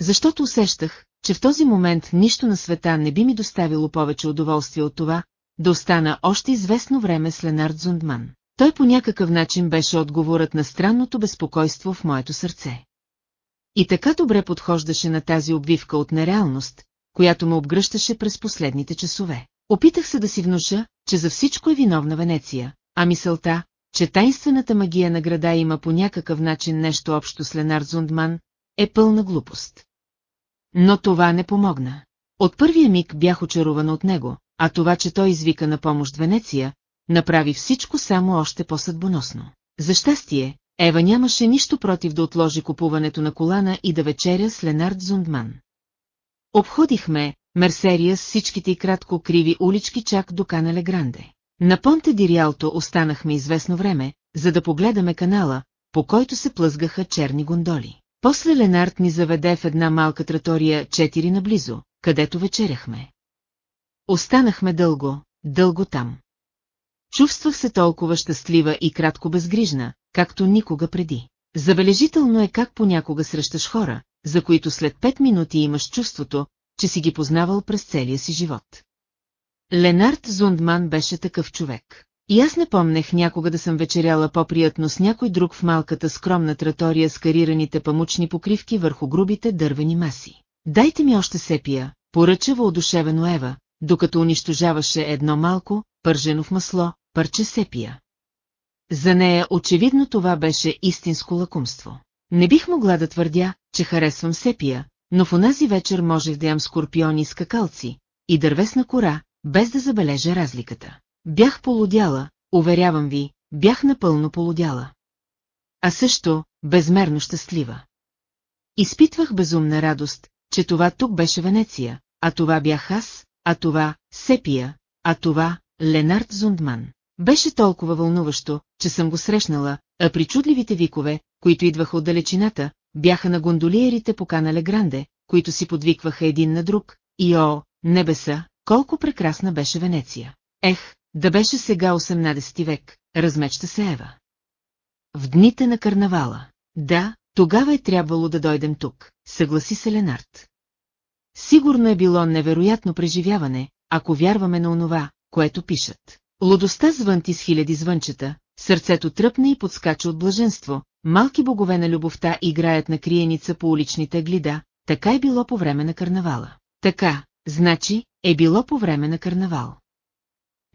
Защото усещах, че в този момент нищо на света не би ми доставило повече удоволствие от това, да остана още известно време с Ленард Зундман. Той по някакъв начин беше отговорът на странното безпокойство в моето сърце. И така добре подхождаше на тази обвивка от нереалност, която ме обгръщаше през последните часове. Опитах се да си внуша, че за всичко е виновна Венеция, а мисълта, че тайнствената магия на града има по някакъв начин нещо общо с Ленар Зундман, е пълна глупост. Но това не помогна. От първия миг бях очарована от него, а това, че той извика на помощ Венеция, направи всичко само още по-съдбоносно. За щастие, Ева нямаше нищо против да отложи купуването на колана и да вечеря с Ленард Зундман. Обходихме Мерсерия с всичките и кратко криви улички чак до Канале Гранде. На Понте Дириалто останахме известно време, за да погледаме канала, по който се плъзгаха черни гондоли. После Ленард ни заведе в една малка тратория четири наблизо, където вечеряхме. Останахме дълго, дълго там. Чувствах се толкова щастлива и кратко безгрижна, както никога преди. Забележително е как понякога срещаш хора, за които след пет минути имаш чувството, че си ги познавал през целия си живот. Ленард Зундман беше такъв човек. И аз не помнех някога да съм вечеряла по-приятно с някой друг в малката скромна тратория с карираните памучни покривки върху грубите дървени маси. Дайте ми още сепия, поръча въодушевено Ева, докато унищожаваше едно малко, пържено в масло, парче сепия. За нея очевидно това беше истинско лакумство. Не бих могла да твърдя, че харесвам сепия, но в онази вечер можех да ям скорпиони и скакалци и дървесна кора, без да забележа разликата. Бях полудяла, уверявам ви, бях напълно полудяла. А също, безмерно щастлива. Изпитвах безумна радост, че това тук беше Венеция, а това бях аз, а това Сепия, а това Ленард Зундман. Беше толкова вълнуващо, че съм го срещнала, а причудливите викове, които идваха от далечината, бяха на гондолиерите по канале Гранде, които си подвикваха един на друг, и о, небеса, колко прекрасна беше Венеция. Ех, да беше сега 18 век, размечта се Ева. В дните на карнавала. Да, тогава е трябвало да дойдем тук, съгласи се Ленард. Сигурно е било невероятно преживяване, ако вярваме на онова, което пишат. Лудостта звънти с хиляди звънчета, сърцето тръпне и подскача от блаженство, малки богове на любовта играят на криеница по уличните глида, така е било по време на карнавала. Така, значи, е било по време на карнавал.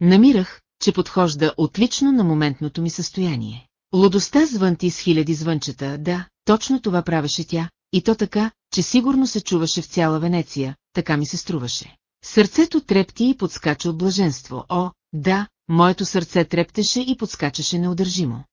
Намирах, че подхожда отлично на моментното ми състояние. Лудостта звънти с хиляди звънчета, да, точно това правеше тя, и то така, че сигурно се чуваше в цяла Венеция, така ми се струваше. Сърцето трепти и подскача от блаженство. О, да, моето сърце трептеше и подскачаше неудържимо.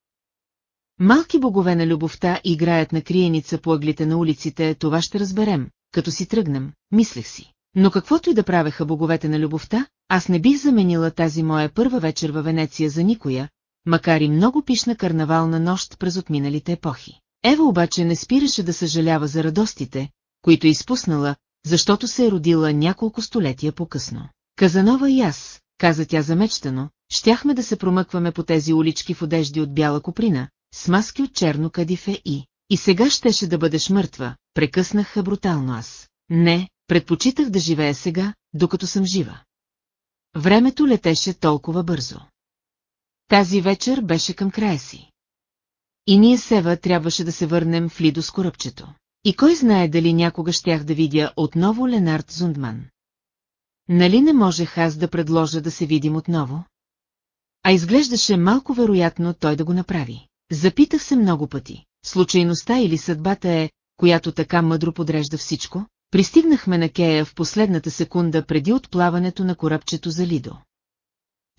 Малки богове на любовта играят на криеница по ъглите на улиците, това ще разберем, като си тръгнем, мислех си. Но каквото и да правеха боговете на любовта, аз не бих заменила тази моя първа вечер във Венеция за никоя, макар и много пишна карнавална нощ през отминалите епохи. Ева обаче не спираше да съжалява за радостите, които изпуснала, защото се е родила няколко столетия по-късно. Казанова и аз, каза тя замечтано, щяхме да се промъкваме по тези улички в одежди от бяла коприна, с маски от черно кадифе и... И сега щеше да бъдеш мъртва, прекъснах брутално аз. Не, предпочитах да живея сега, докато съм жива. Времето летеше толкова бързо. Тази вечер беше към края си. И ние Сева трябваше да се върнем в Лидо с коръпчето. И кой знае дали някога щях да видя отново Ленард Зундман. Нали не можех аз да предложа да се видим отново? А изглеждаше малко вероятно той да го направи. Запитах се много пъти. Случайността или съдбата е, която така мъдро подрежда всичко? Пристигнахме на Кея в последната секунда преди отплаването на корабчето за Лидо.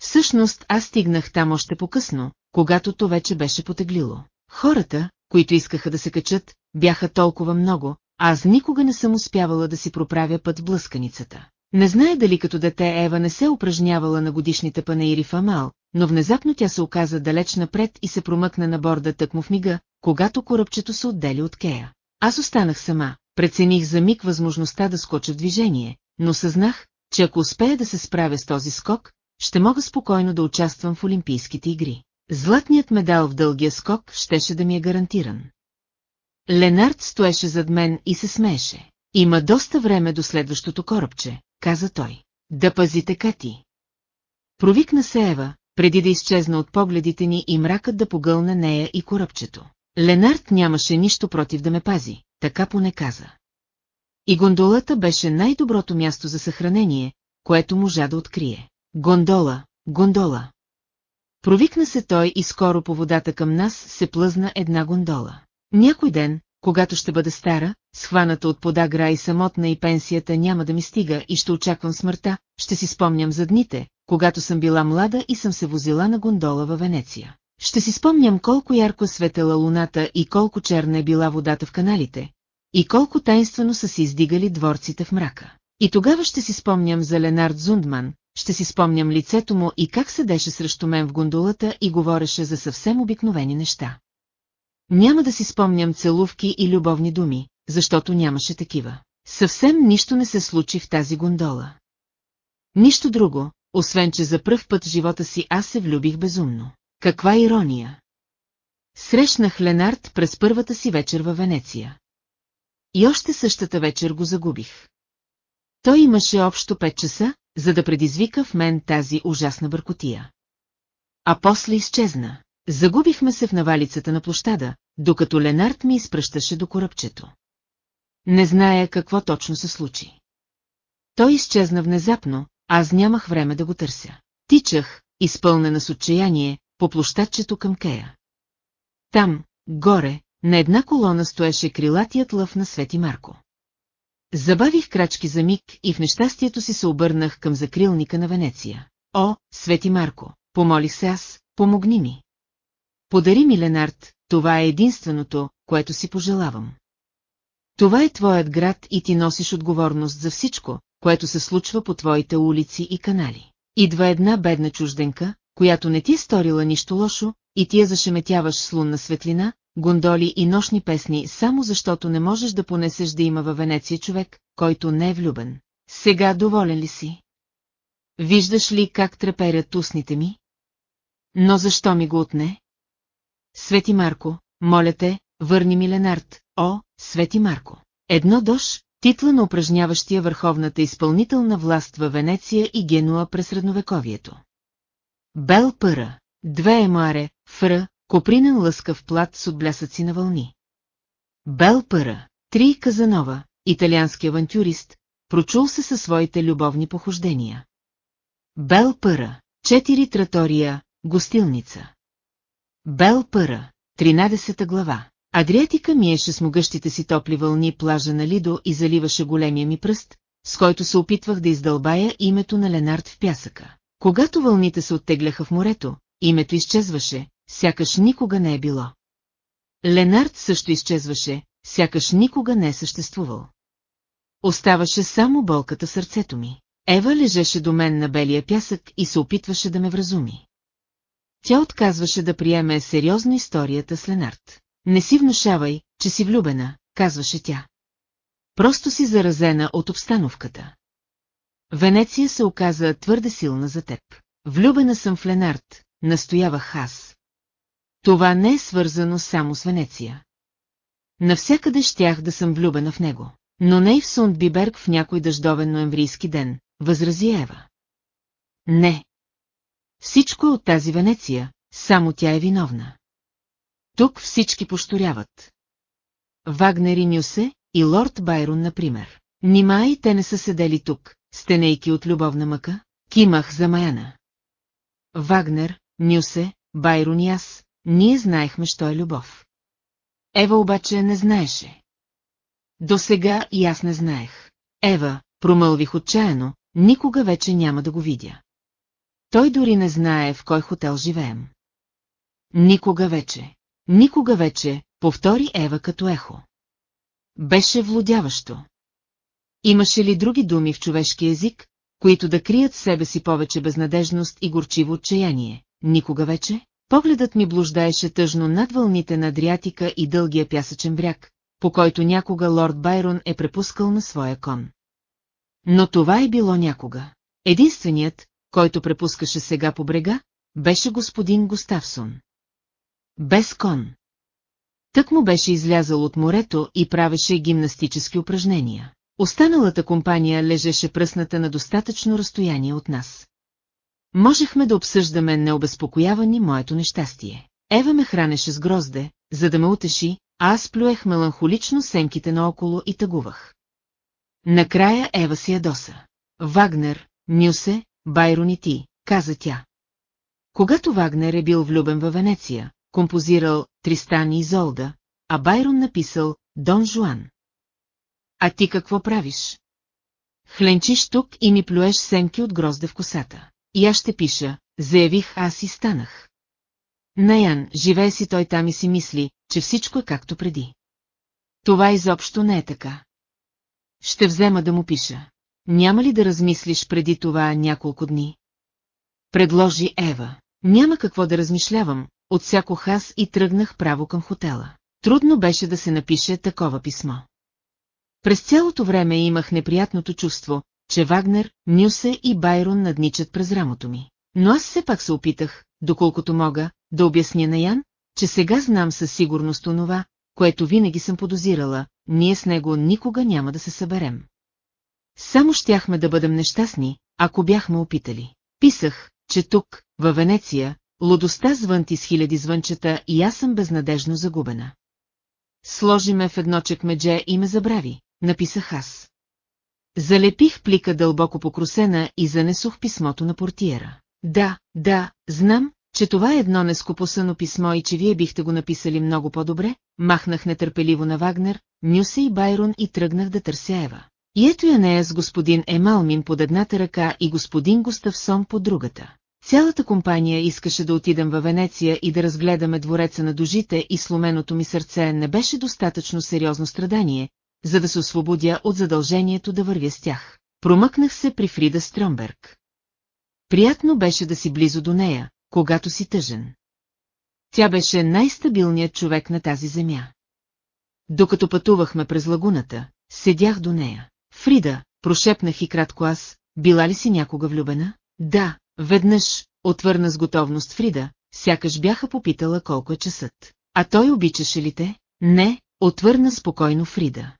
Всъщност аз стигнах там още по-късно, когато то вече беше потеглило. Хората, които искаха да се качат, бяха толкова много, аз никога не съм успявала да си проправя път блъсканицата. Не знае дали като дете Ева не се упражнявала на годишните панаири в Амал, но внезапно тя се оказа далеч напред и се промъкна на борда тъкмо в мига, когато корабчето се отдели от Кея. Аз останах сама, прецених за миг възможността да скоча в движение, но съзнах, че ако успея да се справя с този скок, ще мога спокойно да участвам в Олимпийските игри. Златният медал в дългия скок щеше да ми е гарантиран. Ленард стоеше зад мен и се смееше. Има доста време до следващото корабче, каза той. Да пазите Кати. Провикна се Ева, преди да изчезна от погледите ни и мракът да погълне нея и корабчето. Ленард нямаше нищо против да ме пази, така поне каза. И гондолата беше най-доброто място за съхранение, което можа да открие. Гондола, гондола. Провикна се той и скоро по водата към нас се плъзна една гондола. Някой ден, когато ще бъда стара, схваната от подагра и самотна и пенсията няма да ми стига и ще очаквам смъртта, ще си спомням за дните, когато съм била млада и съм се возила на гондола във Венеция. Ще си спомням колко ярко светела луната и колко черна е била водата в каналите, и колко тайнствено са се издигали дворците в мрака. И тогава ще си спомням за Ленард Зундман, ще си спомням лицето му и как седеше срещу мен в гондолата и говореше за съвсем обикновени неща. Няма да си спомням целувки и любовни думи, защото нямаше такива. Съвсем нищо не се случи в тази гондола. Нищо друго, освен че за пръв път в живота си аз се влюбих безумно. Каква ирония! Срещнах Ленард през първата си вечер във Венеция. И още същата вечер го загубих. Той имаше общо 5 часа, за да предизвика в мен тази ужасна бъркотия. А после изчезна. Загубихме се в навалицата на площада, докато Ленард ми изпръщаше до корабчето. Не зная какво точно се случи. Той изчезна внезапно, аз нямах време да го търся. Тичах, изпълнена с отчаяние, по площадчето към Кея. Там, горе, на една колона стоеше крилатият лъв на Свети Марко. Забавих крачки за миг и в нещастието си се обърнах към закрилника на Венеция. О, Свети Марко, помолих се аз, помогни ми. Подари ми Ленард, това е единственото, което си пожелавам. Това е твоят град и ти носиш отговорност за всичко, което се случва по твоите улици и канали. Идва една бедна чужденка, която не ти е сторила нищо лошо, и ти я зашеметяваш с лунна светлина, гондоли и нощни песни, само защото не можеш да понесеш да има във Венеция човек, който не е влюбен. Сега доволен ли си? Виждаш ли как треперят устните ми? Но защо ми го отне? Свети Марко, моля те, върни ми Ленард, о, Свети Марко. Едно дош, титла на упражняващия върховната изпълнителна власт във Венеция и Генуа през средновековието. Бел Пъра, две емаре, фра, копринен лъскав плат с отблясъци на вълни. Бел Пъра, три Казанова, италиански авантюрист, прочул се със своите любовни похождения. Бел Пъра, четири тратория, гостилница. Бел Пъра, 13 глава. Адриатика миеше с могъщите си топли вълни плажа на Лидо и заливаше големия ми пръст, с който се опитвах да издълбая името на Ленард в пясъка. Когато вълните се оттегляха в морето, името изчезваше, сякаш никога не е било. Ленард също изчезваше, сякаш никога не е съществувал. Оставаше само болката сърцето ми. Ева лежеше до мен на белия пясък и се опитваше да ме вразуми. Тя отказваше да приеме сериозно историята с Ленард. Не си внушавай, че си влюбена, казваше тя. Просто си заразена от обстановката. Венеция се оказа твърде силна за теб. Влюбена съм в Ленард, настоявах аз. Това не е свързано само с Венеция. Навсякъде щях да съм влюбена в него. Но не и в Сундбиберг в някой дъждовен ноемврийски ден, възрази Ева. Не. Всичко е от тази Венеция, само тя е виновна. Тук всички пошторяват. Вагнер и Нюсе и лорд Байрон, например. Нима и те не са седели тук, стенейки от любовна мъка, кимах за Маяна. Вагнер, Нюсе, Байрон и аз, ние знаехме, що е любов. Ева обаче не знаеше. До сега и аз не знаех. Ева, промълвих отчаяно, никога вече няма да го видя. Той дори не знае в кой хотел живеем. Никога вече. Никога вече, повтори Ева като ехо. Беше влудяващо. Имаше ли други думи в човешки език, които да крият в себе си повече безнадежност и горчиво отчаяние? Никога вече? Погледът ми блуждаеше тъжно над вълните на Адриатика и дългия пясъчен бряг, по който някога лорд Байрон е препускал на своя кон. Но това е било някога. Единственият, който препускаше сега по брега, беше господин Густавсон. Без кон. Тък му беше излязъл от морето и правеше гимнастически упражнения. Останалата компания лежеше пръсната на достатъчно разстояние от нас. Можехме да обсъждаме необезпокоявани моето нещастие. Ева ме хранеше с грозде, за да ме утеши, а аз плюех меланхолично сенките наоколо и тъгувах. Накрая Ева си ядоса. Вагнер, Нюсе, Байрон и ти, каза тя. Когато Вагнер е бил влюбен във Венеция, композирал Тристан и Изолда, а Байрон написал Дон Жуан. А ти какво правиш? Хленчиш тук и ми плюеш семки от грозде в косата. И аз ще пиша, заявих аз и станах. Наян, живее си той там и си мисли, че всичко е както преди. Това изобщо не е така. Ще взема да му пиша. Няма ли да размислиш преди това няколко дни? Предложи Ева. Няма какво да размишлявам, отсякох аз и тръгнах право към хотела. Трудно беше да се напише такова писмо. През цялото време имах неприятното чувство, че Вагнер, Нюсе и Байрон надничат през рамото ми. Но аз все пак се опитах, доколкото мога, да обясня на Ян, че сега знам със сигурност онова, което винаги съм подозирала, ние с него никога няма да се съберем. Само щяхме да бъдем нещастни, ако бяхме опитали. Писах, че тук, във Венеция, лудостта звънти с хиляди звънчета и аз съм безнадежно загубена. Сложи ме в едно чекмедже и ме забрави, написах аз. Залепих плика дълбоко покрусена и занесох писмото на портиера. Да, да, знам, че това е едно нескопосано писмо и че вие бихте го написали много по-добре, махнах нетърпеливо на Вагнер, Нюсе и Байрон и тръгнах да търся Ева. И ето я нея с господин Емалмин под едната ръка и господин Густавсон под другата. Цялата компания искаше да отидем във Венеция и да разгледаме двореца на дожите и сломеното ми сърце не беше достатъчно сериозно страдание, за да се освободя от задължението да вървя с тях. Промъкнах се при Фрида Стромберг. Приятно беше да си близо до нея, когато си тъжен. Тя беше най-стабилният човек на тази земя. Докато пътувахме през лагуната, седях до нея. Фрида, прошепнах и кратко аз, била ли си някога влюбена? Да, веднъж, отвърна с готовност Фрида, сякаш бяха попитала колко е часът. А той обичаше ли те? Не, отвърна спокойно Фрида.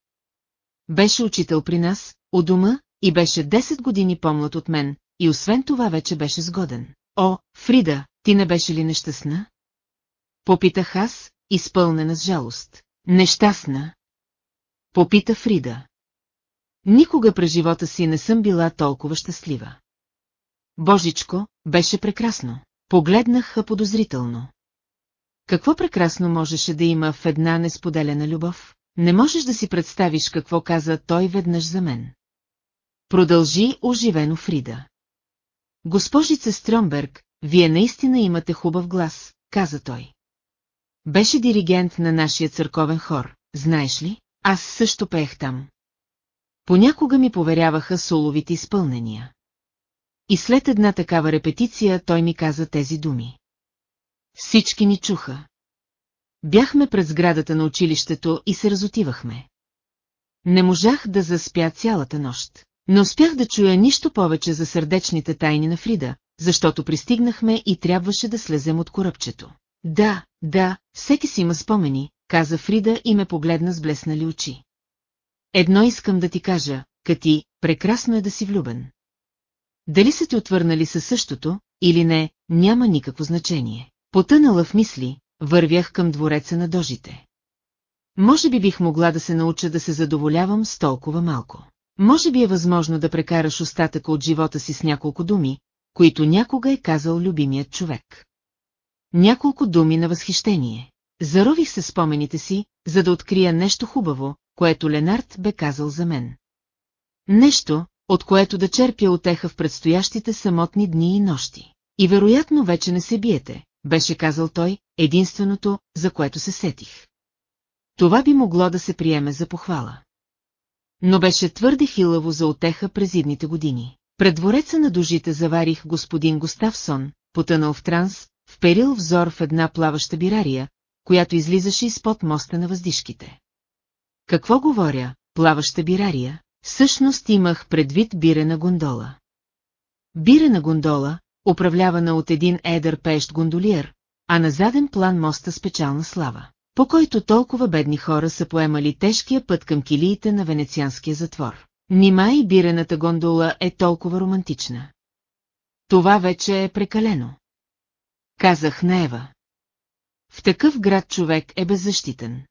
Беше учител при нас, у дома, и беше 10 години по-млад от мен, и освен това вече беше сгоден. О, Фрида, ти не беше ли нещастна? Попитах аз, изпълнена с жалост. Нещастна? Попита Фрида. Никога през живота си не съм била толкова щастлива. Божичко, беше прекрасно. Погледнах подозрително. Какво прекрасно можеше да има в една несподелена любов? Не можеш да си представиш какво каза той веднъж за мен. Продължи оживено Фрида. Госпожица Стромберг, вие наистина имате хубав глас, каза той. Беше диригент на нашия църковен хор, знаеш ли? Аз също пеех там. Понякога ми поверяваха соловите изпълнения. И след една такава репетиция той ми каза тези думи. Всички ни чуха. Бяхме пред сградата на училището и се разотивахме. Не можах да заспя цялата нощ. Не успях да чуя нищо повече за сърдечните тайни на Фрида, защото пристигнахме и трябваше да слезем от корабчето. Да, да, всеки си има спомени, каза Фрида и ме погледна с блеснали очи. Едно искам да ти кажа, Кати, прекрасно е да си влюбен. Дали са ти отвърнали със същото, или не, няма никакво значение. Потънала в мисли, вървях към двореца на дожите. Може би бих могла да се науча да се задоволявам с толкова малко. Може би е възможно да прекараш остатъка от живота си с няколко думи, които някога е казал любимият човек. Няколко думи на възхищение. Зарових се спомените си, за да открия нещо хубаво, което Ленард бе казал за мен. Нещо, от което да черпя отеха в предстоящите самотни дни и нощи. И вероятно вече не се биете, беше казал той, единственото, за което се сетих. Това би могло да се приеме за похвала. Но беше твърде хилаво за отеха през идните години. Пред двореца на дужите заварих господин Густавсон, потънал в транс, вперил взор в една плаваща бирария, която излизаше изпод моста на въздишките. Какво говоря, плаваща бирария? Всъщност имах предвид бирена гондола. Бирена гондола, управлявана от един едър пещ гондолиер, а на заден план моста с печална слава, по който толкова бедни хора са поемали тежкия път към килиите на венецианския затвор. Нима и бирената гондола е толкова романтична. Това вече е прекалено. Казах на Ева. В такъв град човек е беззащитен.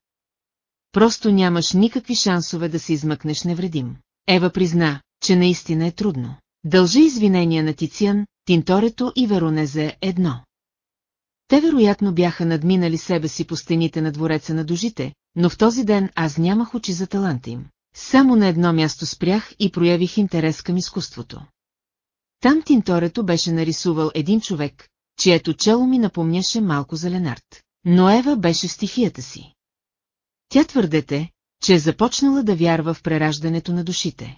Просто нямаш никакви шансове да се измъкнеш невредим. Ева призна, че наистина е трудно. Дължи извинения на Тициан, Тинторето и Веронезе едно. Те вероятно бяха надминали себе си по стените на двореца на дужите, но в този ден аз нямах очи за таланта им. Само на едно място спрях и проявих интерес към изкуството. Там Тинторето беше нарисувал един човек, чието чело ми напомняше малко за Ленард. Но Ева беше стихията си. Тя твърдете, че е започнала да вярва в прераждането на душите.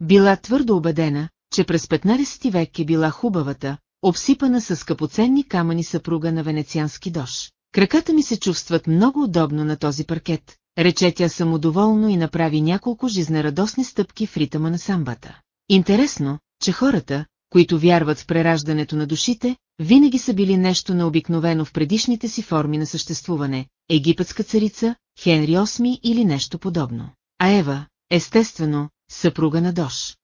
Била твърдо убедена, че през 15 век е била хубавата, обсипана с скъпоценни камъни съпруга на венециански дож. Краката ми се чувстват много удобно на този паркет, рече тя самодоволно и направи няколко жизнерадостни стъпки в ритъма на самбата. Интересно, че хората, които вярват в прераждането на душите, винаги са били нещо необикновено в предишните си форми на съществуване, египетска царица, Хенри VIII или нещо подобно. А Ева, естествено, съпруга на Дош.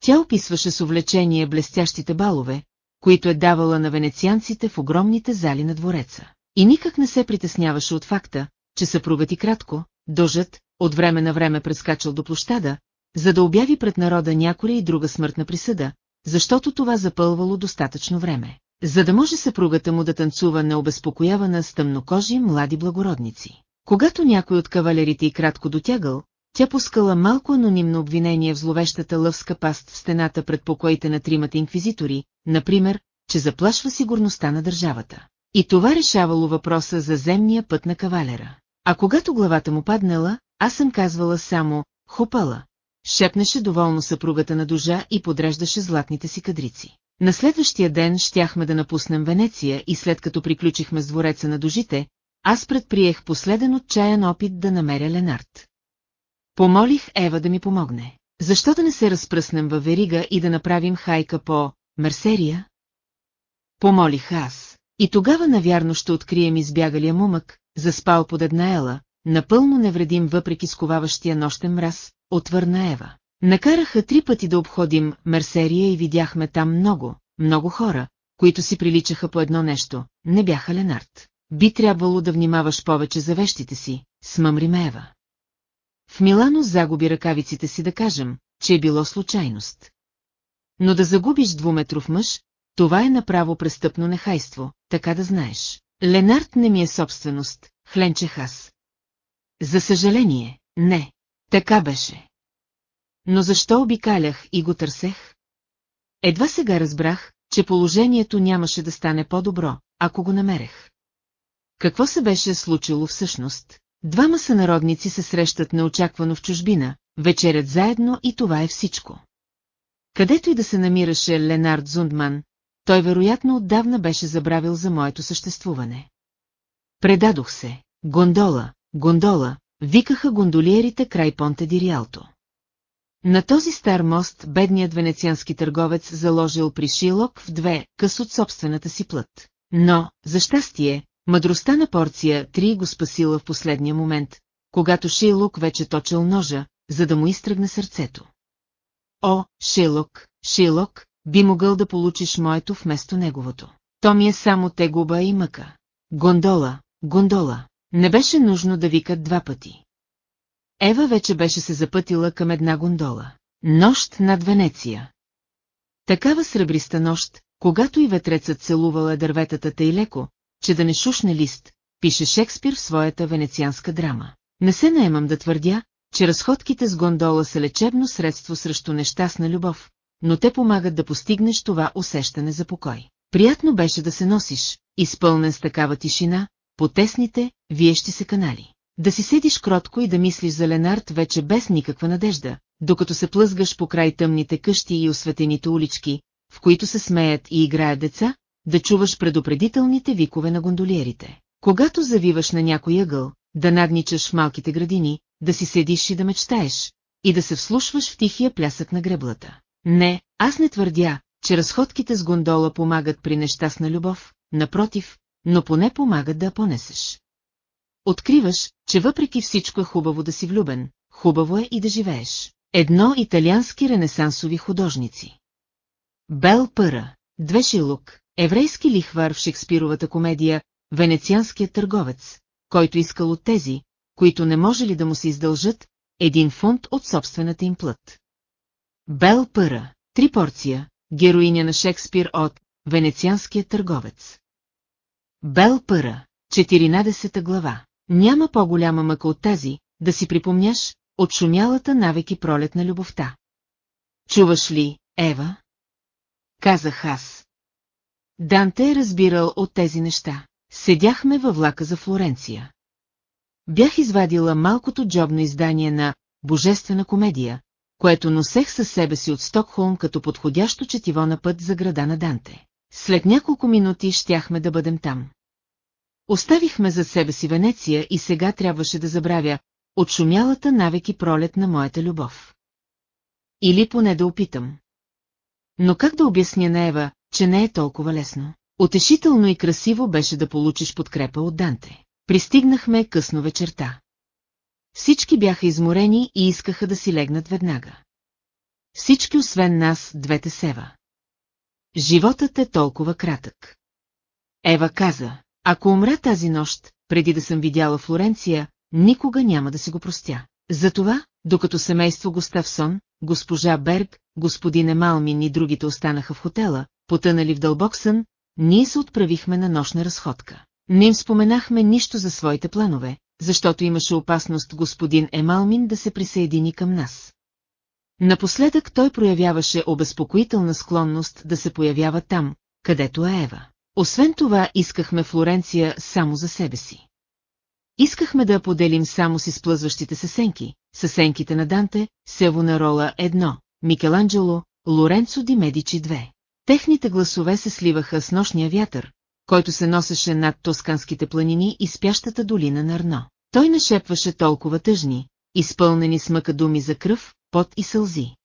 Тя описваше с увлечение блестящите балове, които е давала на венецианците в огромните зали на двореца. И никак не се притесняваше от факта, че съпругът и кратко, дожът, от време на време прескачал до площада, за да обяви пред народа някоя и друга смъртна присъда, защото това запълвало достатъчно време, за да може съпругата му да танцува необезпокоявана с тъмнокожи млади благородници. Когато някой от кавалерите и кратко дотягал, тя пускала малко анонимно обвинение в зловещата лъвска паст в стената пред покоите на тримата инквизитори, например, че заплашва сигурността на държавата. И това решавало въпроса за земния път на кавалера. А когато главата му паднала, аз съм казвала само «хопала», шепнеше доволно съпругата на дужа и подреждаше златните си кадрици. На следващия ден щяхме да напуснем Венеция и след като приключихме с двореца на дужите, аз предприех последен отчаян опит да намеря Ленард. Помолих Ева да ми помогне. Защо да не се разпръснем във верига и да направим хайка по Мерсерия? Помолих аз. И тогава навярно ще открием избягалия мумък, заспал под една ела, напълно невредим въпреки сковаващия нощен мраз, отвърна Ева. Накараха три пъти да обходим Мерсерия и видяхме там много, много хора, които си приличаха по едно нещо, не бяха Ленард. Би трябвало да внимаваш повече за вещите си, смъмри ме Ева. В Милано загуби ръкавиците си да кажем, че е било случайност. Но да загубиш двуметров мъж, това е направо престъпно нехайство, така да знаеш. Ленард не ми е собственост, хленчех аз. За съжаление, не. Така беше. Но защо обикалях и го търсех? Едва сега разбрах, че положението нямаше да стане по-добро, ако го намерех. Какво се беше случило всъщност? Двама сънародници се срещат неочаквано в чужбина, вечерят заедно и това е всичко. Където и да се намираше Ленард Зундман, той вероятно отдавна беше забравил за моето съществуване. Предадох се. Гондола, гондола, викаха гондолиерите край Понте Дириалто. На този стар мост бедният венециански търговец заложил при Шилок в две къс от собствената си плът. Но, за щастие, мъдростта на порция три го спасила в последния момент, когато Шилок вече точил ножа, за да му изтръгне сърцето. О, Шилок, Шилок, би могъл да получиш моето вместо неговото. То ми е само тегуба и мъка. Гондола, гондола. Не беше нужно да викат два пъти. Ева вече беше се запътила към една гондола. Нощ над Венеция. Такава сребриста нощ, когато и ветрецът целувала дърветата тъй леко, че да не шушне лист, пише Шекспир в своята венецианска драма. Не се наемам да твърдя, че разходките с гондола са лечебно средство срещу нещастна любов, но те помагат да постигнеш това усещане за покой. Приятно беше да се носиш, изпълнен с такава тишина, по тесните, виещи се канали. Да си седиш кротко и да мислиш за Ленард вече без никаква надежда, докато се плъзгаш по край тъмните къщи и осветените улички, в които се смеят и играят деца, да чуваш предупредителните викове на гондолиерите. Когато завиваш на някой ъгъл, да надничаш в малките градини, да си седиш и да мечтаеш, и да се вслушваш в тихия плясък на греблата. Не, аз не твърдя, че разходките с гондола помагат при нещастна любов, напротив, но поне помагат да я понесеш. Откриваш, че въпреки всичко е хубаво да си влюбен, хубаво е и да живееш. Едно италиански ренесансови художници. Бел Пъра, две шилук, еврейски лихвар в Шекспировата комедия, венецианският търговец, който искал от тези, които не можели да му се издължат, един фунт от собствената им плът. Бел Пъра, три порция, героиня на Шекспир от Венецианският търговец. Бел Пъра, 14 глава. Няма по-голяма мъка от тази, да си припомняш, от шумялата навеки пролет на любовта. Чуваш ли, Ева? Казах аз. Данте е разбирал от тези неща. Седяхме във влака за Флоренция. Бях извадила малкото джобно издание на «Божествена комедия», което носех със себе си от Стокхолм като подходящо четиво на път за града на Данте. След няколко минути щяхме да бъдем там. Оставихме за себе си Венеция и сега трябваше да забравя от шумялата навеки пролет на моята любов. Или поне да опитам. Но как да обясня на Ева, че не е толкова лесно? Отешително и красиво беше да получиш подкрепа от Данте. Пристигнахме късно вечерта. Всички бяха изморени и искаха да си легнат веднага. Всички освен нас, двете сева. Животът е толкова кратък. Ева каза, ако умра тази нощ, преди да съм видяла Флоренция, никога няма да си го простя. Затова, докато семейство Густавсон, госпожа Берг, господин Емалмин и другите останаха в хотела, потънали в дълбок сън, ние се отправихме на нощна разходка. Не им споменахме нищо за своите планове, защото имаше опасност господин Емалмин да се присъедини към нас. Напоследък той проявяваше обезпокоителна склонност да се появява там, където е Ева. Освен това искахме Флоренция само за себе си. Искахме да я поделим само с изплъзващите се сенки, съсенките на Данте, Севонарола 1, Микеланджело, Лоренцо Ди Медичи 2. Техните гласове се сливаха с нощния вятър, който се носеше над тосканските планини и спящата долина на Арно. Той нашепваше толкова тъжни, изпълнени с мъка думи за кръв, пот и сълзи.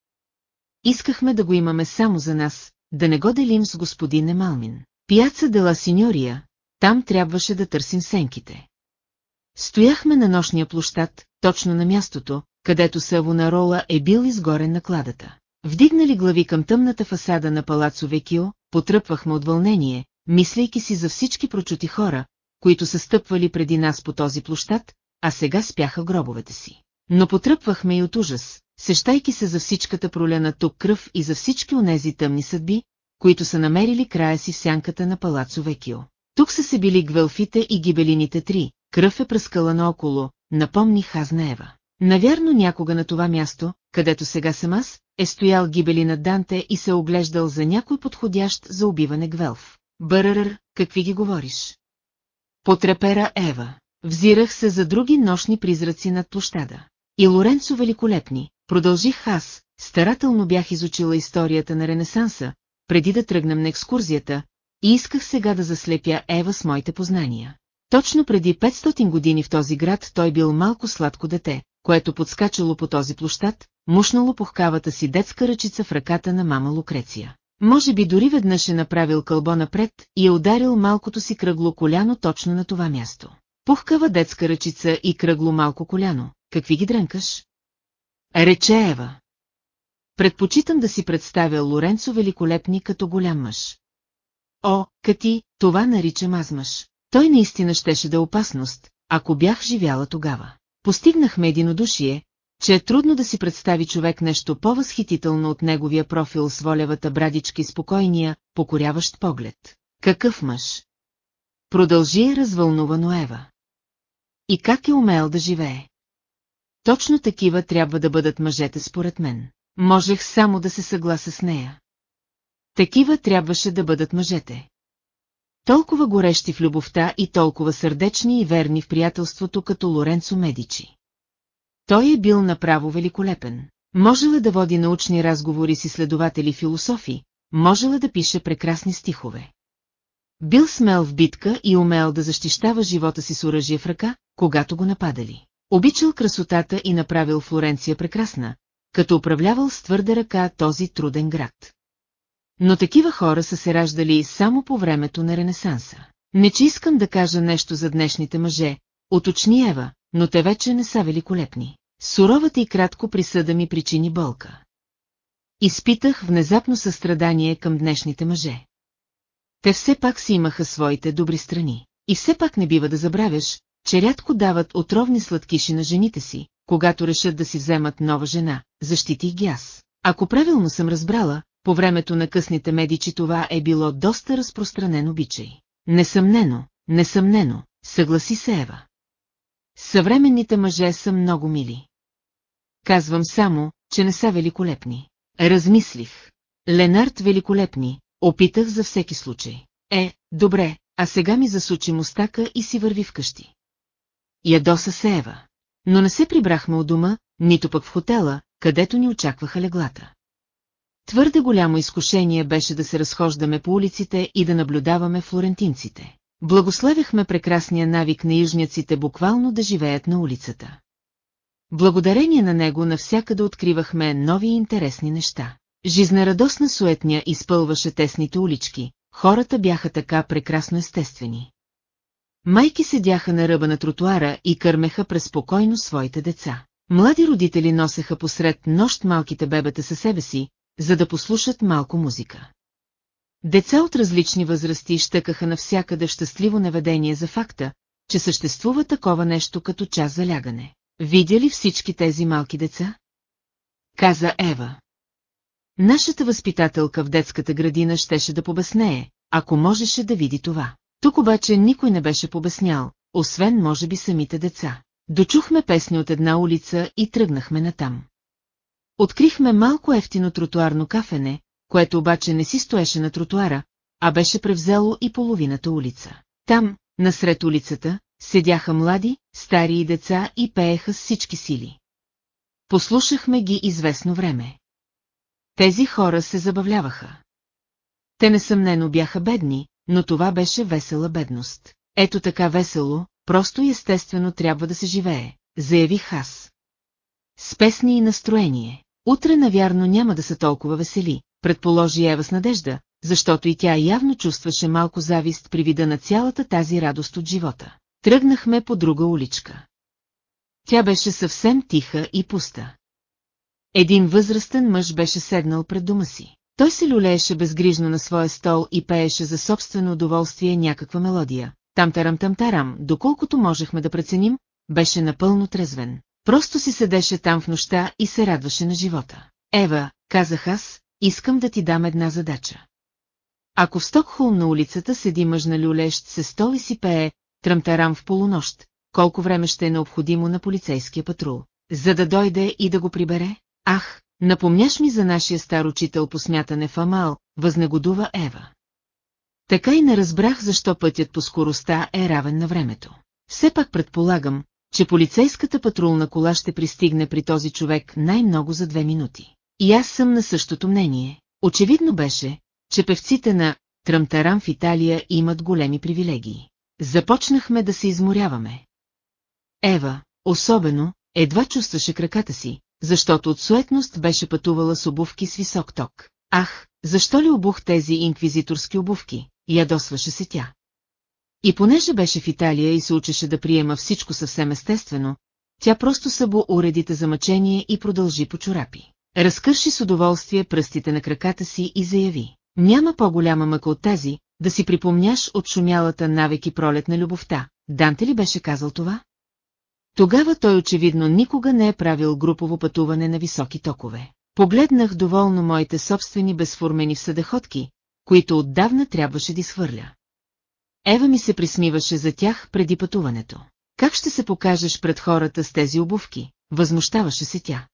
Искахме да го имаме само за нас, да не го делим с господин Емалмин. Пияца дела синьория, там трябваше да търсим сенките. Стояхме на нощния площад, точно на мястото, където Савонарола е бил изгорен на кладата. Вдигнали глави към тъмната фасада на палацо Векио, потръпвахме от вълнение, мислейки си за всички прочути хора, които са стъпвали преди нас по този площад, а сега спяха гробовете си. Но потръпвахме и от ужас, сещайки се за всичката пролена тук кръв и за всички онези тъмни съдби, които са намерили края си в сянката на палацо Векио. Тук са се били гвелфите и гибелините три, кръв е пръскала наоколо, напомни Хазна Ева. Навярно някога на това място, където сега съм аз, е стоял гибели на Данте и се оглеждал за някой подходящ за убиване Гвелф. Бърърър, какви ги говориш? Потрепера Ева. Взирах се за други нощни призраци над площада. И Лоренцо великолепни, продължих аз, старателно бях изучила историята на Ренесанса, преди да тръгнем на екскурзията, и исках сега да заслепя Ева с моите познания. Точно преди 500 години в този град той бил малко сладко дете, което подскачало по този площад, мушнало пухкавата си детска ръчица в ръката на мама Лукреция. Може би дори веднъж е направил кълбо напред и е ударил малкото си кръгло коляно точно на това място. Пухкава детска ръчица и кръгло малко коляно. Какви ги дрънкаш? Рече Ева. Предпочитам да си представя Лоренцо великолепни като голям мъж. О, Кати, това наричам аз мъж. Той наистина щеше да е опасност, ако бях живяла тогава. Постигнахме единодушие, че е трудно да си представи човек нещо по-възхитително от неговия профил с волевата брадичка и спокойния, покоряващ поглед. Какъв мъж? Продължи развълнувано Ева. И как е умел да живее? Точно такива трябва да бъдат мъжете според мен. Можех само да се съгласа с нея. Такива трябваше да бъдат мъжете. Толкова горещи в любовта и толкова сърдечни и верни в приятелството като Лоренцо Медичи. Той е бил направо великолепен. Можела е да води научни разговори с изследователи философи, можела е да пише прекрасни стихове. Бил смел в битка и умел да защищава живота си с оръжие в ръка, когато го нападали. Обичал красотата и направил Флоренция прекрасна, като управлявал с твърда ръка този труден град. Но такива хора са се раждали само по времето на Ренесанса. Не че искам да кажа нещо за днешните мъже, уточни Ева, но те вече не са великолепни. Суровата и кратко присъда ми причини болка. Изпитах внезапно състрадание към днешните мъже. Те все пак си имаха своите добри страни. И все пак не бива да забравяш, че рядко дават отровни сладкиши на жените си, когато решат да си вземат нова жена, защитих ги аз. Ако правилно съм разбрала, по времето на късните медичи това е било доста разпространен обичай. Несъмнено, несъмнено, съгласи се Ева. Съвременните мъже са много мили. Казвам само, че не са великолепни. Размислих. Ленард великолепни, опитах за всеки случай. Е, добре, а сега ми засучи мустака и си върви вкъщи. Ядоса се Ева. Но не се прибрахме от дома, нито пък в хотела, където ни очакваха леглата. Твърде голямо изкушение беше да се разхождаме по улиците и да наблюдаваме флорентинците. Благославяхме прекрасния навик на южняците буквално да живеят на улицата. Благодарение на него навсякъде откривахме нови интересни неща. Жизнерадостна суетня изпълваше тесните улички, хората бяха така прекрасно естествени. Майки седяха на ръба на тротуара и кърмеха през спокойно своите деца. Млади родители носеха посред нощ малките бебета със себе си, за да послушат малко музика. Деца от различни възрасти щъкаха навсякъде щастливо наведение за факта, че съществува такова нещо като час за лягане. Видя ли всички тези малки деца? Каза Ева. Нашата възпитателка в детската градина щеше да побеснее, ако можеше да види това. Тук обаче никой не беше побеснял, освен може би самите деца. Дочухме песни от една улица и тръгнахме натам. Открихме малко ефтино тротуарно кафене, което обаче не си стоеше на тротуара, а беше превзело и половината улица. Там, насред улицата, седяха млади, стари и деца и пееха с всички сили. Послушахме ги известно време. Тези хора се забавляваха. Те несъмнено бяха бедни, но това беше весела бедност. Ето така весело, просто и естествено трябва да се живее, заявих аз. С песни и настроение. Утре навярно няма да са толкова весели, предположи Ева с надежда, защото и тя явно чувстваше малко завист при вида на цялата тази радост от живота. Тръгнахме по друга уличка. Тя беше съвсем тиха и пуста. Един възрастен мъж беше седнал пред дома си. Той се люлееше безгрижно на своя стол и пееше за собствено удоволствие някаква мелодия. Там-тарам-там-тарам, доколкото можехме да преценим, беше напълно трезвен. Просто си седеше там в нощта и се радваше на живота. Ева, казах аз, искам да ти дам една задача. Ако в Стокхолм на улицата седи мъж на люлещ се стол и си пее тръмтарам в полунощ, колко време ще е необходимо на полицейския патрул, за да дойде и да го прибере? Ах, напомняш ми за нашия стар учител по смятане в Амал, възнегодува Ева. Така и не разбрах защо пътят по скоростта е равен на времето. Все пак предполагам, че полицейската патрулна кола ще пристигне при този човек най-много за две минути. И аз съм на същото мнение. Очевидно беше, че певците на Тръмтарам в Италия имат големи привилегии. Започнахме да се изморяваме. Ева, особено, едва чувстваше краката си, защото от суетност беше пътувала с обувки с висок ток. Ах, защо ли обух тези инквизиторски обувки? Ядосваше се тя. И понеже беше в Италия и се учеше да приема всичко съвсем естествено, тя просто събо уредите за мъчение и продължи по чорапи. Разкърши с удоволствие пръстите на краката си и заяви. Няма по-голяма мъка от тази, да си припомняш от шумялата навеки пролет на любовта. Данте ли беше казал това? Тогава той очевидно никога не е правил групово пътуване на високи токове. Погледнах доволно моите собствени безформени съдеходки, които отдавна трябваше да изхвърля. Ева ми се присмиваше за тях преди пътуването. Как ще се покажеш пред хората с тези обувки? възмущаваше се тя.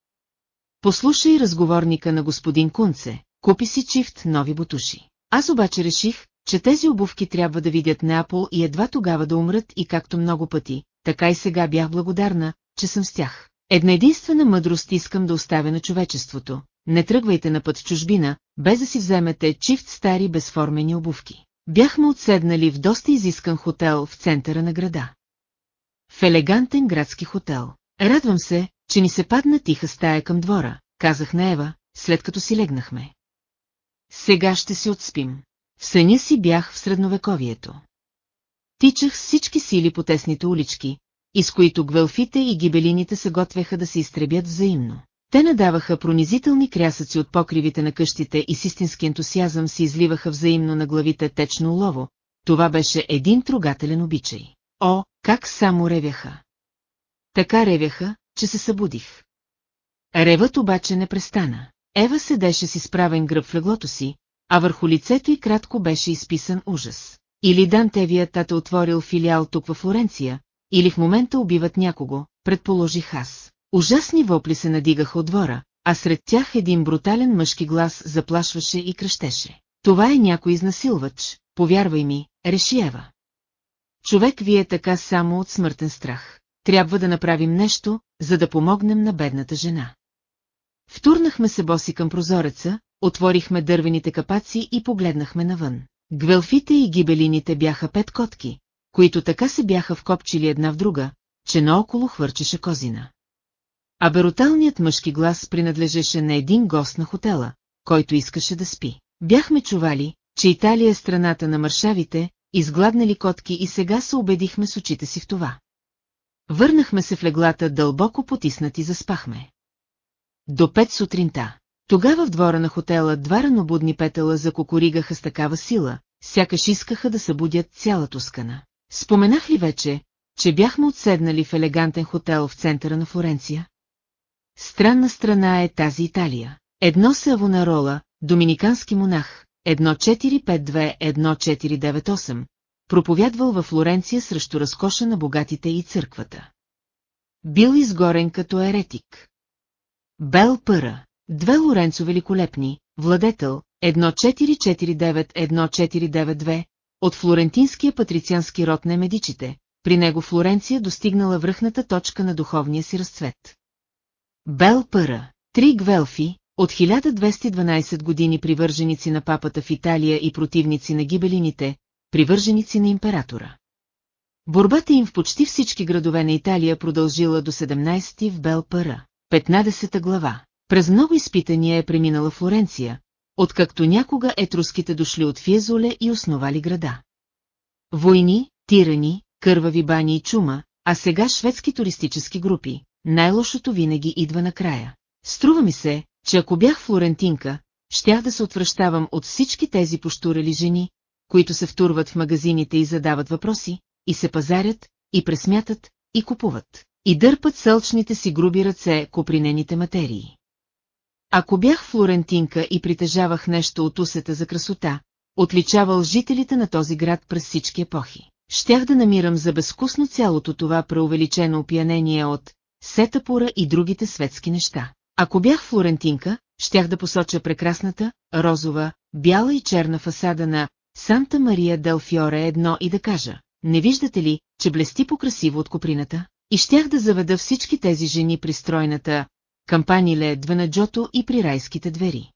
Послушай разговорника на господин Кунце, купи си чифт нови бутуши. Аз обаче реших, че тези обувки трябва да видят Неапол и едва тогава да умрат и както много пъти, така и сега бях благодарна, че съм с тях. Една единствена мъдрост искам да оставя на човечеството. Не тръгвайте на път в чужбина, без да си вземете чифт стари безформени обувки. Бяхме отседнали в доста изискан хотел в центъра на града. В елегантен градски хотел. Радвам се, че ни се падна тиха стая към двора, казах на Ева, след като си легнахме. Сега ще си отспим. В съня си бях в средновековието. Тичах всички сили по тесните улички, из които гвелфите и гибелините се готвеха да се изтребят взаимно. Те надаваха пронизителни крясъци от покривите на къщите и с истински ентусиазъм се изливаха взаимно на главите течно улово. Това беше един трогателен обичай. О, как само ревяха! Така ревяха, че се събудих. Ревът обаче не престана. Ева седеше с изправен гръб в леглото си, а върху лицето й кратко беше изписан ужас. Или Дантевия тата отворил филиал тук във Флоренция, или в момента убиват някого, предположих аз. Ужасни вопли се надигаха от двора, а сред тях един брутален мъжки глас заплашваше и кръщеше. Това е някой изнасилвач, повярвай ми, реши Ева. Човек ви е така само от смъртен страх. Трябва да направим нещо, за да помогнем на бедната жена. Втурнахме се боси към прозореца, отворихме дървените капаци и погледнахме навън. Гвелфите и гибелините бяха пет котки, които така се бяха вкопчили една в друга, че наоколо хвърчеше козина. А бероталният мъжки глас принадлежеше на един гост на хотела, който искаше да спи. Бяхме чували, че Италия е страната на маршавите, изгладнали котки и сега се убедихме с очите си в това. Върнахме се в леглата дълбоко потиснати заспахме. До пет сутринта. Тогава в двора на хотела два ранобудни петела закокоригаха с такава сила, сякаш искаха да събудят цялата скана. Споменах ли вече, че бяхме отседнали в елегантен хотел в центъра на Флоренция? Странна страна е тази Италия. Едно Савонарола, доминикански монах, 1452-1498, проповядвал във Флоренция срещу разкоша на богатите и църквата. Бил изгорен като еретик. Бел Пъра, две Лоренцо великолепни, владетел, 1449-1492, от флорентинския патрициански род на медичите, при него Флоренция достигнала връхната точка на духовния си разцвет. Бел Пъра, три гвелфи, от 1212 години привърженици на папата в Италия и противници на гибелините, привърженици на императора. Борбата им в почти всички градове на Италия продължила до 17 в Бел Пъра, 15 глава. През много изпитания е преминала Флоренция, откакто някога етруските дошли от Фиезоле и основали града. Войни, тирани, кървави бани и чума, а сега шведски туристически групи, най-лошото винаги идва накрая. Струва ми се, че ако бях флорентинка, щях да се отвръщавам от всички тези поштурели жени, които се втурват в магазините и задават въпроси, и се пазарят, и пресмятат, и купуват, и дърпат сълчните си груби ръце копринените материи. Ако бях флорентинка и притежавах нещо от усета за красота, отличавал жителите на този град през всички епохи, щях да намирам за безвкусно цялото това преувеличено опиянение от сетапура и другите светски неща. Ако бях флорентинка, щях да посоча прекрасната, розова, бяла и черна фасада на Санта Мария Дел Фьоре едно и да кажа, не виждате ли, че блести по-красиво от коприната? И щях да заведа всички тези жени при стройната кампаниле Дванаджото и при райските двери.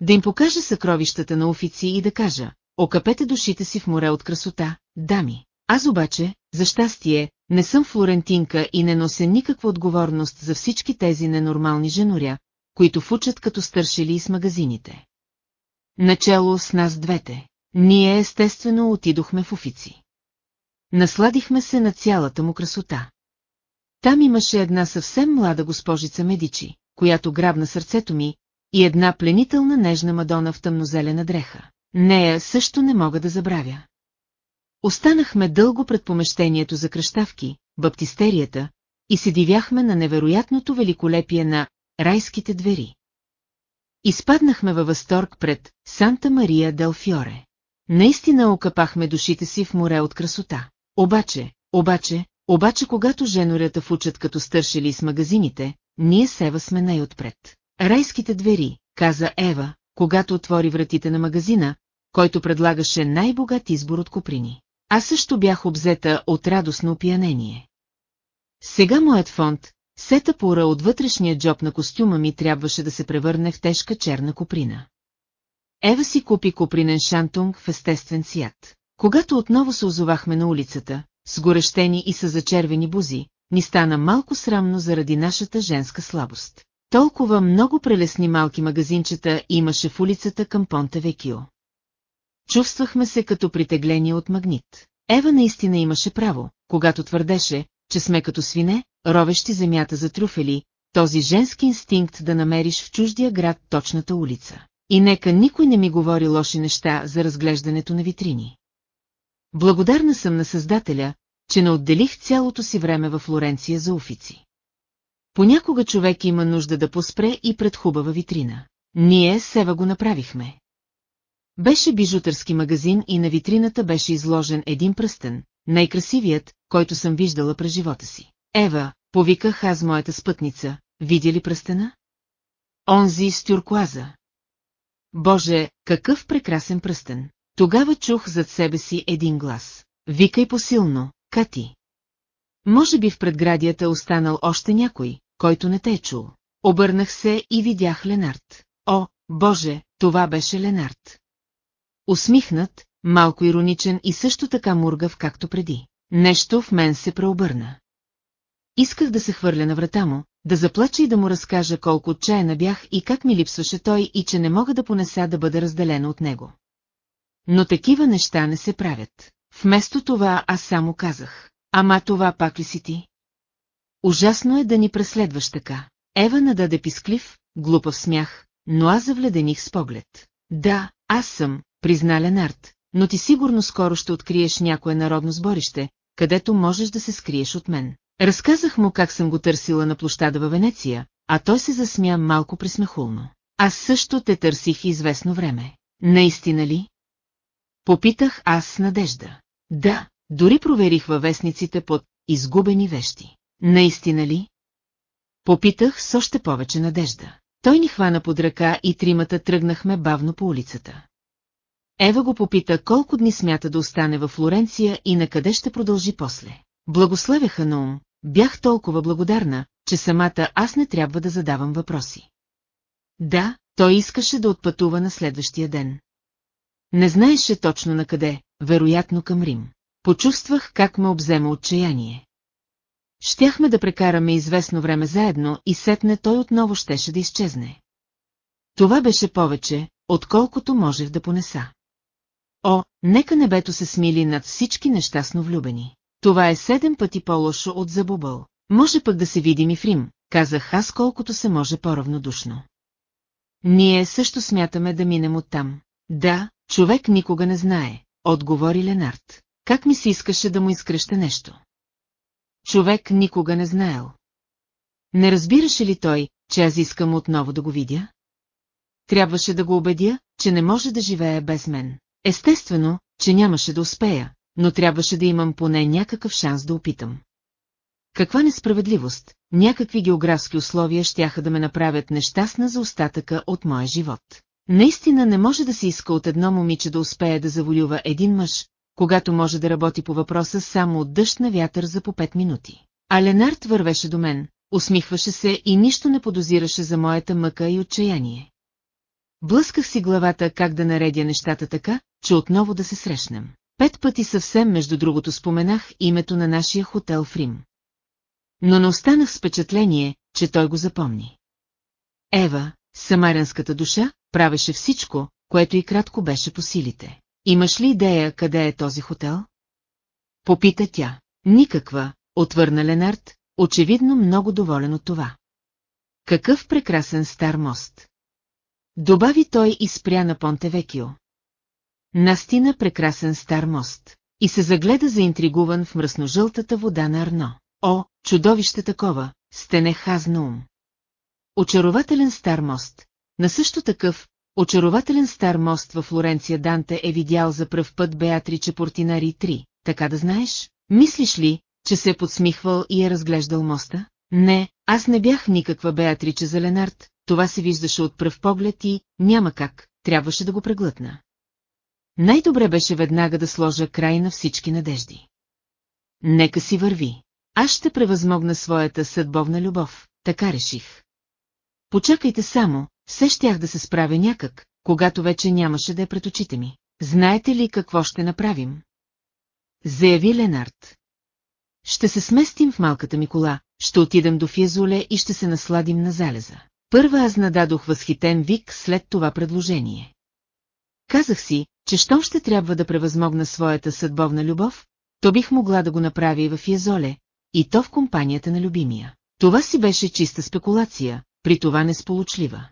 Да им покажа съкровищата на офици и да кажа, окапете душите си в море от красота, дами. Аз обаче, за щастие, не съм флорентинка и не нося никаква отговорност за всички тези ненормални женоря, които фучат като стършели с магазините. Начало с нас двете. Ние естествено отидохме в офици. Насладихме се на цялата му красота. Там имаше една съвсем млада госпожица Медичи, която грабна сърцето ми, и една пленителна нежна Мадона в тъмнозелена дреха. Нея също не мога да забравя. Останахме дълго пред помещението за кръщавки, баптистерията, и се дивяхме на невероятното великолепие на райските двери. Изпаднахме във възторг пред Санта Мария Дел Фьоре. Наистина окапахме душите си в море от красота. Обаче, обаче, обаче когато женорята фучат като стършили с магазините, ние Сева сме най-отпред. Райските двери, каза Ева, когато отвори вратите на магазина, който предлагаше най-богат избор от куприни. Аз също бях обзета от радостно опиянение. Сега моят фонд, сета пора от вътрешния джоб на костюма ми трябваше да се превърне в тежка черна куприна. Ева си купи купринен шантунг в естествен цвят. Когато отново се озовахме на улицата, с и с зачервени бузи, ни стана малко срамно заради нашата женска слабост. Толкова много прелесни малки магазинчета имаше в улицата към Понте Векио. Чувствахме се като притеглени от магнит. Ева наистина имаше право, когато твърдеше, че сме като свине, ровещи земята за трюфели, този женски инстинкт да намериш в чуждия град точната улица. И нека никой не ми говори лоши неща за разглеждането на витрини. Благодарна съм на Създателя, че не отделих цялото си време във Флоренция за офици. Понякога човек има нужда да поспре и пред хубава витрина. Ние Сева го направихме. Беше бижутърски магазин и на витрината беше изложен един пръстен, най-красивият, който съм виждала през живота си. Ева, повиках аз моята спътница, видя ли пръстена? Онзи с тюркуаза. Боже, какъв прекрасен пръстен! Тогава чух зад себе си един глас. Викай посилно, Кати. Може би в предградията останал още някой, който не те е чул. Обърнах се и видях Ленард. О, Боже, това беше Ленард. Усмихнат, малко ироничен и също така мургав както преди. Нещо в мен се преобърна. Исках да се хвърля на врата му, да заплача и да му разкажа колко отчаяна бях и как ми липсваше той и че не мога да понеса да бъда разделена от него. Но такива неща не се правят. Вместо това аз само казах. Ама това пак ли си ти? Ужасно е да ни преследваш така. Ева нададе писклив, глупав смях, но аз завледених с поглед. Да, аз съм, призна Ленард, но ти сигурно скоро ще откриеш някое народно сборище, където можеш да се скриеш от мен. Разказах му как съм го търсила на площада във Венеция, а той се засмя малко присмехулно. Аз също те търсих известно време. Наистина ли? Попитах аз с надежда. Да, дори проверих във вестниците под «изгубени вещи». Наистина ли? Попитах с още повече надежда. Той ни хвана под ръка и тримата тръгнахме бавно по улицата. Ева го попита колко дни смята да остане във Флоренция и на къде ще продължи после. Благославяха на ум, бях толкова благодарна, че самата аз не трябва да задавам въпроси. Да, той искаше да отпътува на следващия ден. Не знаеше точно на къде, вероятно към Рим. Почувствах как ме обзема отчаяние. Щяхме да прекараме известно време заедно и сетне той отново щеше да изчезне. Това беше повече, отколкото можех да понеса. О, нека небето се смили над всички нещастно влюбени. Това е седем пъти по-лошо от забубъл. Може пък да се видим и в Рим, казах аз колкото се може по-равнодушно. Ние също смятаме да минем оттам. Да, човек никога не знае, отговори Ленард. Как ми се искаше да му изкръща нещо? Човек никога не знаел. Не разбираше ли той, че аз искам отново да го видя? Трябваше да го убедя, че не може да живее без мен. Естествено, че нямаше да успея, но трябваше да имам поне някакъв шанс да опитам. Каква несправедливост, някакви географски условия щяха да ме направят нещастна за остатъка от моя живот. Наистина не може да се иска от едно момиче да успее да заволюва един мъж, когато може да работи по въпроса само от дъжд на вятър за по пет минути. А Ленард вървеше до мен, усмихваше се и нищо не подозираше за моята мъка и отчаяние. Блъсках си главата как да наредя нещата така, че отново да се срещнем. Пет пъти съвсем между другото споменах името на нашия хотел в Рим. Но не останах с впечатление, че той го запомни. Ева, самарянската душа, правеше всичко, което и кратко беше по силите. Имаш ли идея къде е този хотел? Попита тя. Никаква, отвърна Ленард, очевидно много доволен от това. Какъв прекрасен стар мост. Добави той и спря на Понтевекио. Настина прекрасен стар мост. И се загледа заинтригуван в мръсножълтата вода на Арно. О, чудовище такова, стене хазна ум. Очарователен стар мост. На също такъв, очарователен стар мост във Флоренция Данте е видял за пръв път Беатриче Портинари 3, така да знаеш? Мислиш ли, че се е подсмихвал и е разглеждал моста? Не, аз не бях никаква Беатрича за Ленард, това се виждаше от пръв поглед и, няма как, трябваше да го преглътна. Най-добре беше веднага да сложа край на всички надежди. Нека си върви. Аз ще превъзмогна своята съдбовна любов, така реших. Почакайте само, все щях да се справя някак, когато вече нямаше да е пред очите ми. Знаете ли какво ще направим? Заяви Ленард. Ще се сместим в малката ми кола, ще отидем до Фиезоле и ще се насладим на залеза. Първа аз нададох възхитен вик след това предложение. Казах си, че щом ще трябва да превъзмогна своята съдбовна любов, то бих могла да го направя и в Язоле, и то в компанията на любимия. Това си беше чиста спекулация, при това несполучлива.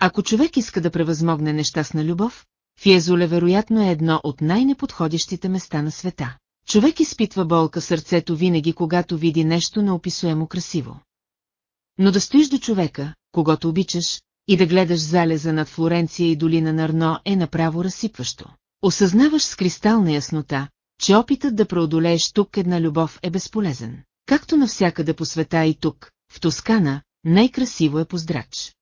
Ако човек иска да превъзмогне нещастна любов, Фиезоле вероятно е едно от най-неподходящите места на света. Човек изпитва болка сърцето винаги, когато види нещо неописуемо красиво. Но да стоиш до човека, когато обичаш, и да гледаш залеза над Флоренция и долина на Арно е направо разсипващо. Осъзнаваш с кристална яснота, че опитът да преодолееш тук една любов е безполезен. Както навсякъде по света и тук, в Тоскана, най-красиво е поздрач.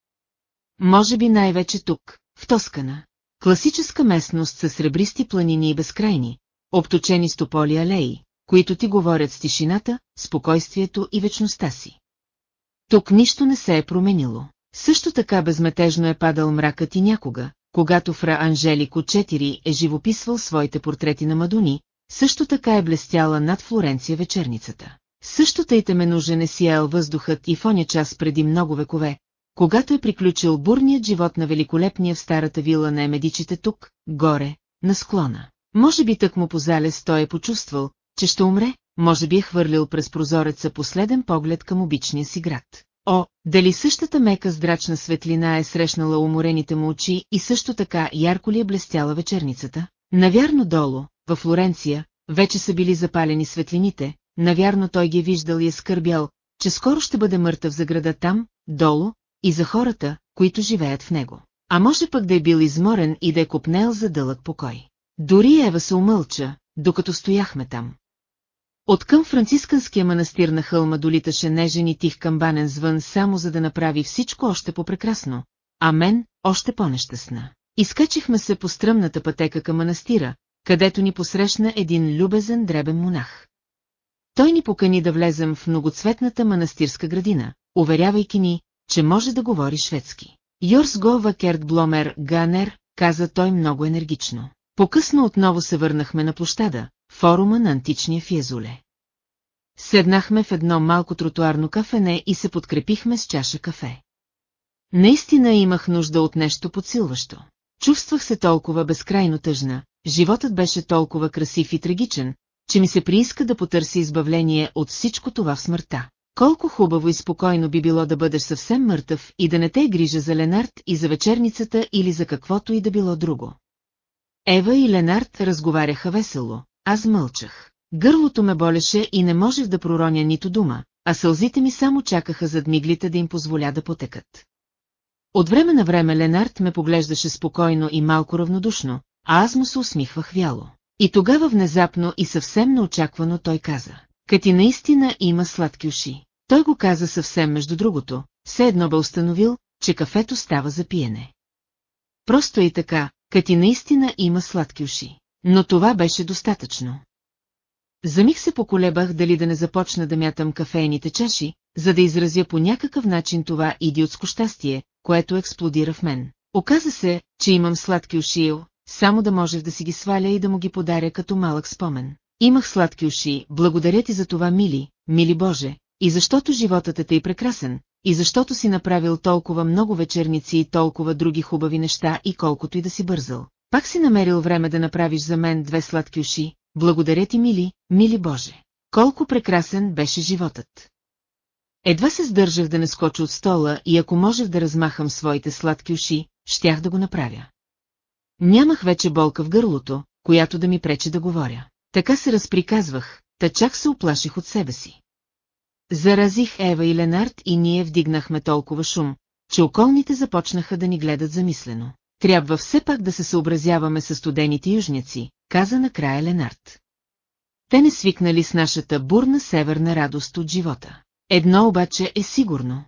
Може би най-вече тук, в Тоскана. Класическа местност с сребристи планини и безкрайни, обточени с тополи алеи, които ти говорят с тишината, спокойствието и вечността си. Тук нищо не се е променило. Също така безметежно е падал мракът и някога, когато фра Анжелико 4 е живописвал своите портрети на Мадуни, също така е блестяла над Флоренция вечерницата. Също тъй те ме нужен е сиял въздухът и в оня час преди много векове, когато е приключил бурният живот на великолепния в старата вила на емедичите тук, горе, на склона. Може би тък му по залез той е почувствал, че ще умре, може би е хвърлил през прозореца последен поглед към обичния си град. О, дали същата мека здрачна светлина е срещнала уморените му очи и също така ярко ли е блестяла вечерницата? Навярно долу, във Флоренция, вече са били запалени светлините, навярно той ги е виждал и е скърбял, че скоро ще бъде мъртъв за града там, долу, и за хората, които живеят в него. А може пък да е бил изморен и да е копнел за дълъг покой. Дори Ева се умълча, докато стояхме там. От към францисканския манастир на хълма долиташе нежен и тих камбанен звън само за да направи всичко още по-прекрасно, а мен още по-нещастна. Изкачихме се по стръмната пътека към манастира, където ни посрещна един любезен дребен монах. Той ни покани да влезем в многоцветната манастирска градина, уверявайки ни, че може да говори шведски. Йорс го Вакерт Бломер Ганер, каза той много енергично. По-късно отново се върнахме на площада, форума на античния Фиезуле. Седнахме в едно малко тротуарно кафене и се подкрепихме с чаша кафе. Наистина имах нужда от нещо подсилващо. Чувствах се толкова безкрайно тъжна, животът беше толкова красив и трагичен, че ми се прииска да потърси избавление от всичко това в смъртта. Колко хубаво и спокойно би било да бъдеш съвсем мъртъв и да не те грижа за Ленард и за вечерницата или за каквото и да било друго. Ева и Ленард разговаряха весело, аз мълчах. Гърлото ме болеше и не можех да пророня нито дума, а сълзите ми само чакаха зад миглите да им позволя да потекат. От време на време Ленард ме поглеждаше спокойно и малко равнодушно, а аз му се усмихвах вяло. И тогава внезапно и съвсем неочаквано той каза. Кати наистина има сладки уши. Той го каза съвсем между другото, все едно бе установил, че кафето става за пиене. Просто и така, Кати наистина има сладки уши. Но това беше достатъчно. За миг се поколебах дали да не започна да мятам кафейните чаши, за да изразя по някакъв начин това идиотско щастие, което експлодира в мен. Оказа се, че имам сладки уши, само да можех да си ги сваля и да му ги подаря като малък спомен. Имах сладки уши, благодаря ти за това, мили, мили Боже, и защото животът е тъй прекрасен, и защото си направил толкова много вечерници и толкова други хубави неща и колкото и да си бързал. Пак си намерил време да направиш за мен две сладки уши, благодаря ти, мили, мили Боже. Колко прекрасен беше животът. Едва се сдържах да не скоча от стола и ако можех да размахам своите сладки уши, щях да го направя. Нямах вече болка в гърлото, която да ми пречи да говоря. Така се разприказвах, та чак се оплаших от себе си. Заразих Ева и Ленард и ние вдигнахме толкова шум, че околните започнаха да ни гледат замислено. Трябва все пак да се съобразяваме с студените южняци, каза накрая Ленард. те не свикнали с нашата бурна северна радост от живота. Едно обаче е сигурно.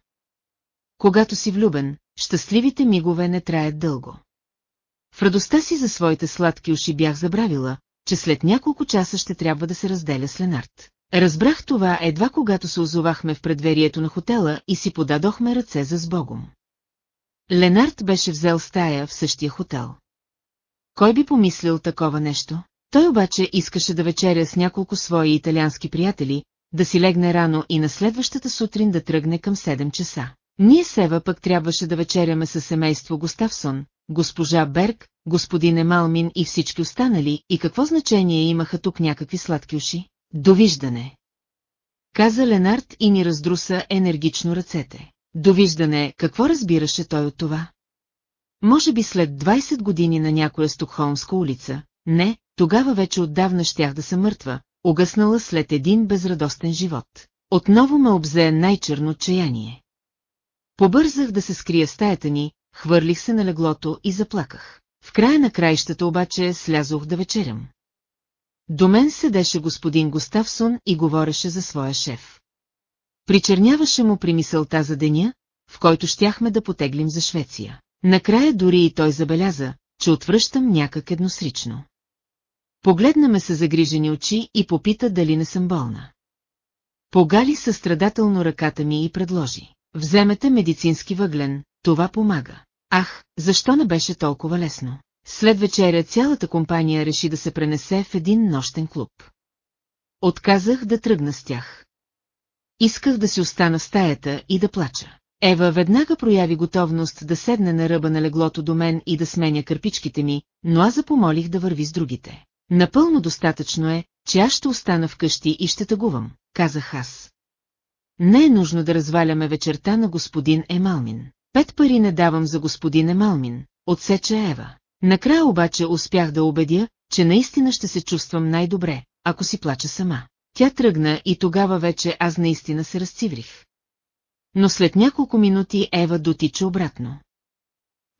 Когато си влюбен, щастливите мигове не траят дълго. В радостта си за своите сладки уши бях забравила, че след няколко часа ще трябва да се разделя с Ленард. Разбрах това едва когато се озовахме в предверието на хотела и си подадохме ръце за сбогом. Ленард беше взел стая в същия хотел. Кой би помислил такова нещо? Той обаче искаше да вечеря с няколко свои италиански приятели, да си легне рано и на следващата сутрин да тръгне към 7 часа. Ние Сева пък трябваше да вечеряме със семейство Густавсон, госпожа Берг, господин Емалмин и всички останали, и какво значение имаха тук някакви сладки уши? Довиждане! Каза Ленард и ни раздруса енергично ръцете. Довиждане, какво разбираше той от това? Може би след 20 години на някоя стокхолмска улица, не, тогава вече отдавна щях да съм мъртва, угъснала след един безрадостен живот. Отново ме обзе най-черно отчаяние. Побързах да се скрия стаята ни, хвърлих се на леглото и заплаках. В края на краищата обаче слязох да вечерям. До мен седеше господин Густавсон и говореше за своя шеф. Причерняваше му при мисълта за деня, в който щяхме да потеглим за Швеция. Накрая дори и той забеляза, че отвръщам някак едносрично. Погледна ме с загрижени очи и попита дали не съм болна. Погали състрадателно ръката ми и предложи. Вземете медицински въглен, това помага. Ах, защо не беше толкова лесно? След вечеря цялата компания реши да се пренесе в един нощен клуб. Отказах да тръгна с тях. Исках да си остана в стаята и да плача. Ева веднага прояви готовност да седне на ръба на леглото до мен и да сменя кърпичките ми, но аз запомолих да върви с другите. Напълно достатъчно е, че аз ще остана вкъщи и ще тъгувам, казах аз. Не е нужно да разваляме вечерта на господин Емалмин. Пет пари не давам за господин Емалмин, отсече Ева. Накрая обаче успях да убедя, че наистина ще се чувствам най-добре, ако си плача сама. Тя тръгна и тогава вече аз наистина се разциврих. Но след няколко минути Ева дотича обратно.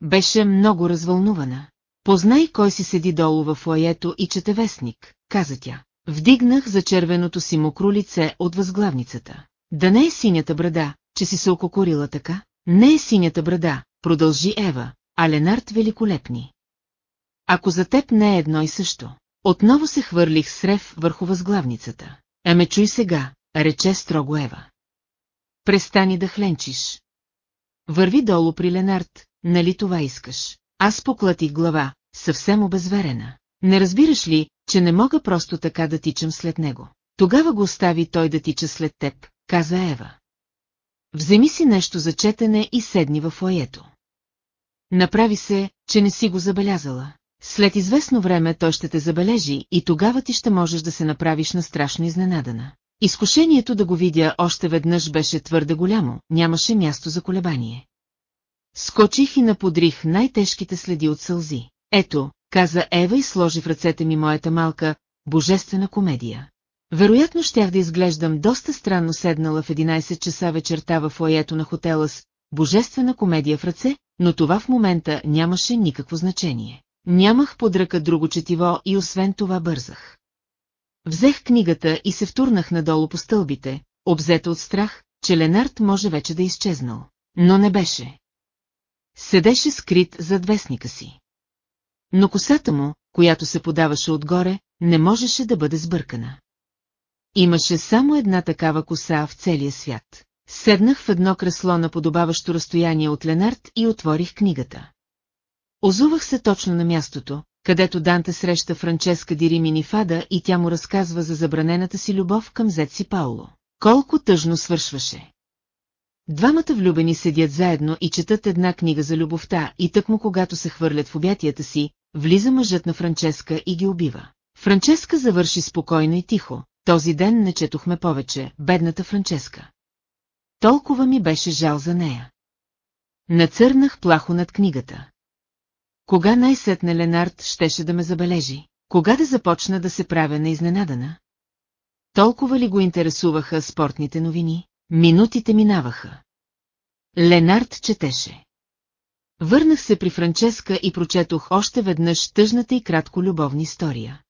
Беше много развълнувана. Познай кой си седи долу в фоето и чете вестник, каза тя. Вдигнах за червеното си мокро лице от възглавницата. Да не е синята брада, че си се ококорила така? Не е синята брада, продължи Ева, а Ленард великолепни. Ако за теб не е едно и също. Отново се хвърлих с рев върху възглавницата. Еме чуй сега, рече строго Ева. Престани да хленчиш. Върви долу при Ленард, нали това искаш? Аз поклатих глава, съвсем обезверена. Не разбираш ли, че не мога просто така да тичам след него? Тогава го остави той да тича след теб, каза Ева. Вземи си нещо за четене и седни във фоето. Направи се, че не си го забелязала. След известно време той ще те забележи и тогава ти ще можеш да се направиш на страшно изненадана. Изкушението да го видя още веднъж беше твърде голямо, нямаше място за колебание. Скочих и наподрих най-тежките следи от сълзи. Ето, каза Ева и сложи в ръцете ми моята малка, божествена комедия. Вероятно щях да изглеждам доста странно седнала в 11 часа вечерта в лаето на хотела с божествена комедия в ръце, но това в момента нямаше никакво значение. Нямах под ръка друго четиво и освен това бързах. Взех книгата и се втурнах надолу по стълбите, обзета от страх, че Ленард може вече да е изчезнал. Но не беше. Седеше скрит зад вестника си. Но косата му, която се подаваше отгоре, не можеше да бъде сбъркана. Имаше само една такава коса в целия свят. Седнах в едно кресло на подобаващо разстояние от Ленард и отворих книгата. Озувах се точно на мястото, където Данте среща Франческа Диримини Фада и тя му разказва за забранената си любов към зет си Пауло. Колко тъжно свършваше. Двамата влюбени седят заедно и четат една книга за любовта и тъкмо когато се хвърлят в обятията си, влиза мъжът на Франческа и ги убива. Франческа завърши спокойно и тихо. Този ден не четохме повече, бедната Франческа. Толкова ми беше жал за нея. Нацърнах плахо над книгата. Кога най-сетне Ленард щеше да ме забележи? Кога да започна да се правя на изненадана? Толкова ли го интересуваха спортните новини? Минутите минаваха. Ленард четеше. Върнах се при Франческа и прочетох още веднъж тъжната и кратко любовна история.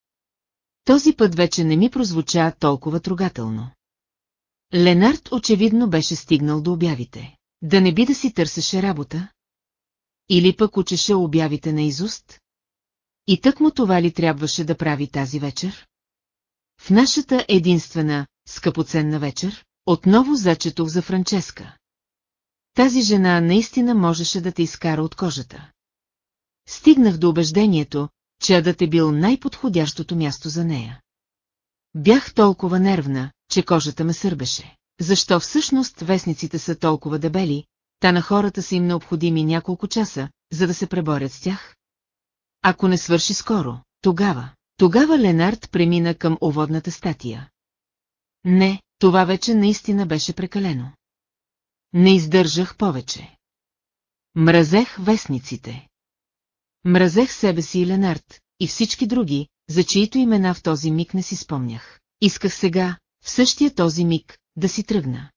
Този път вече не ми прозвуча толкова трогателно. Ленард очевидно беше стигнал до обявите. Да не би да си търсеше работа? Или пък учеше обявите на изуст? И тък му това ли трябваше да прави тази вечер? В нашата единствена, скъпоценна вечер, отново зачетох за Франческа. Тази жена наистина можеше да те изкара от кожата. Стигнах до убеждението, че адът е бил най-подходящото място за нея. Бях толкова нервна, че кожата ме сърбеше. Защо всъщност вестниците са толкова дебели, та на хората са им необходими няколко часа, за да се преборят с тях? Ако не свърши скоро, тогава. Тогава Ленард премина към оводната статия. Не, това вече наистина беше прекалено. Не издържах повече. Мразех вестниците. Мразех себе си и Ленард, и всички други, за чието имена в този миг не си спомнях. Исках сега, в същия този миг, да си тръгна.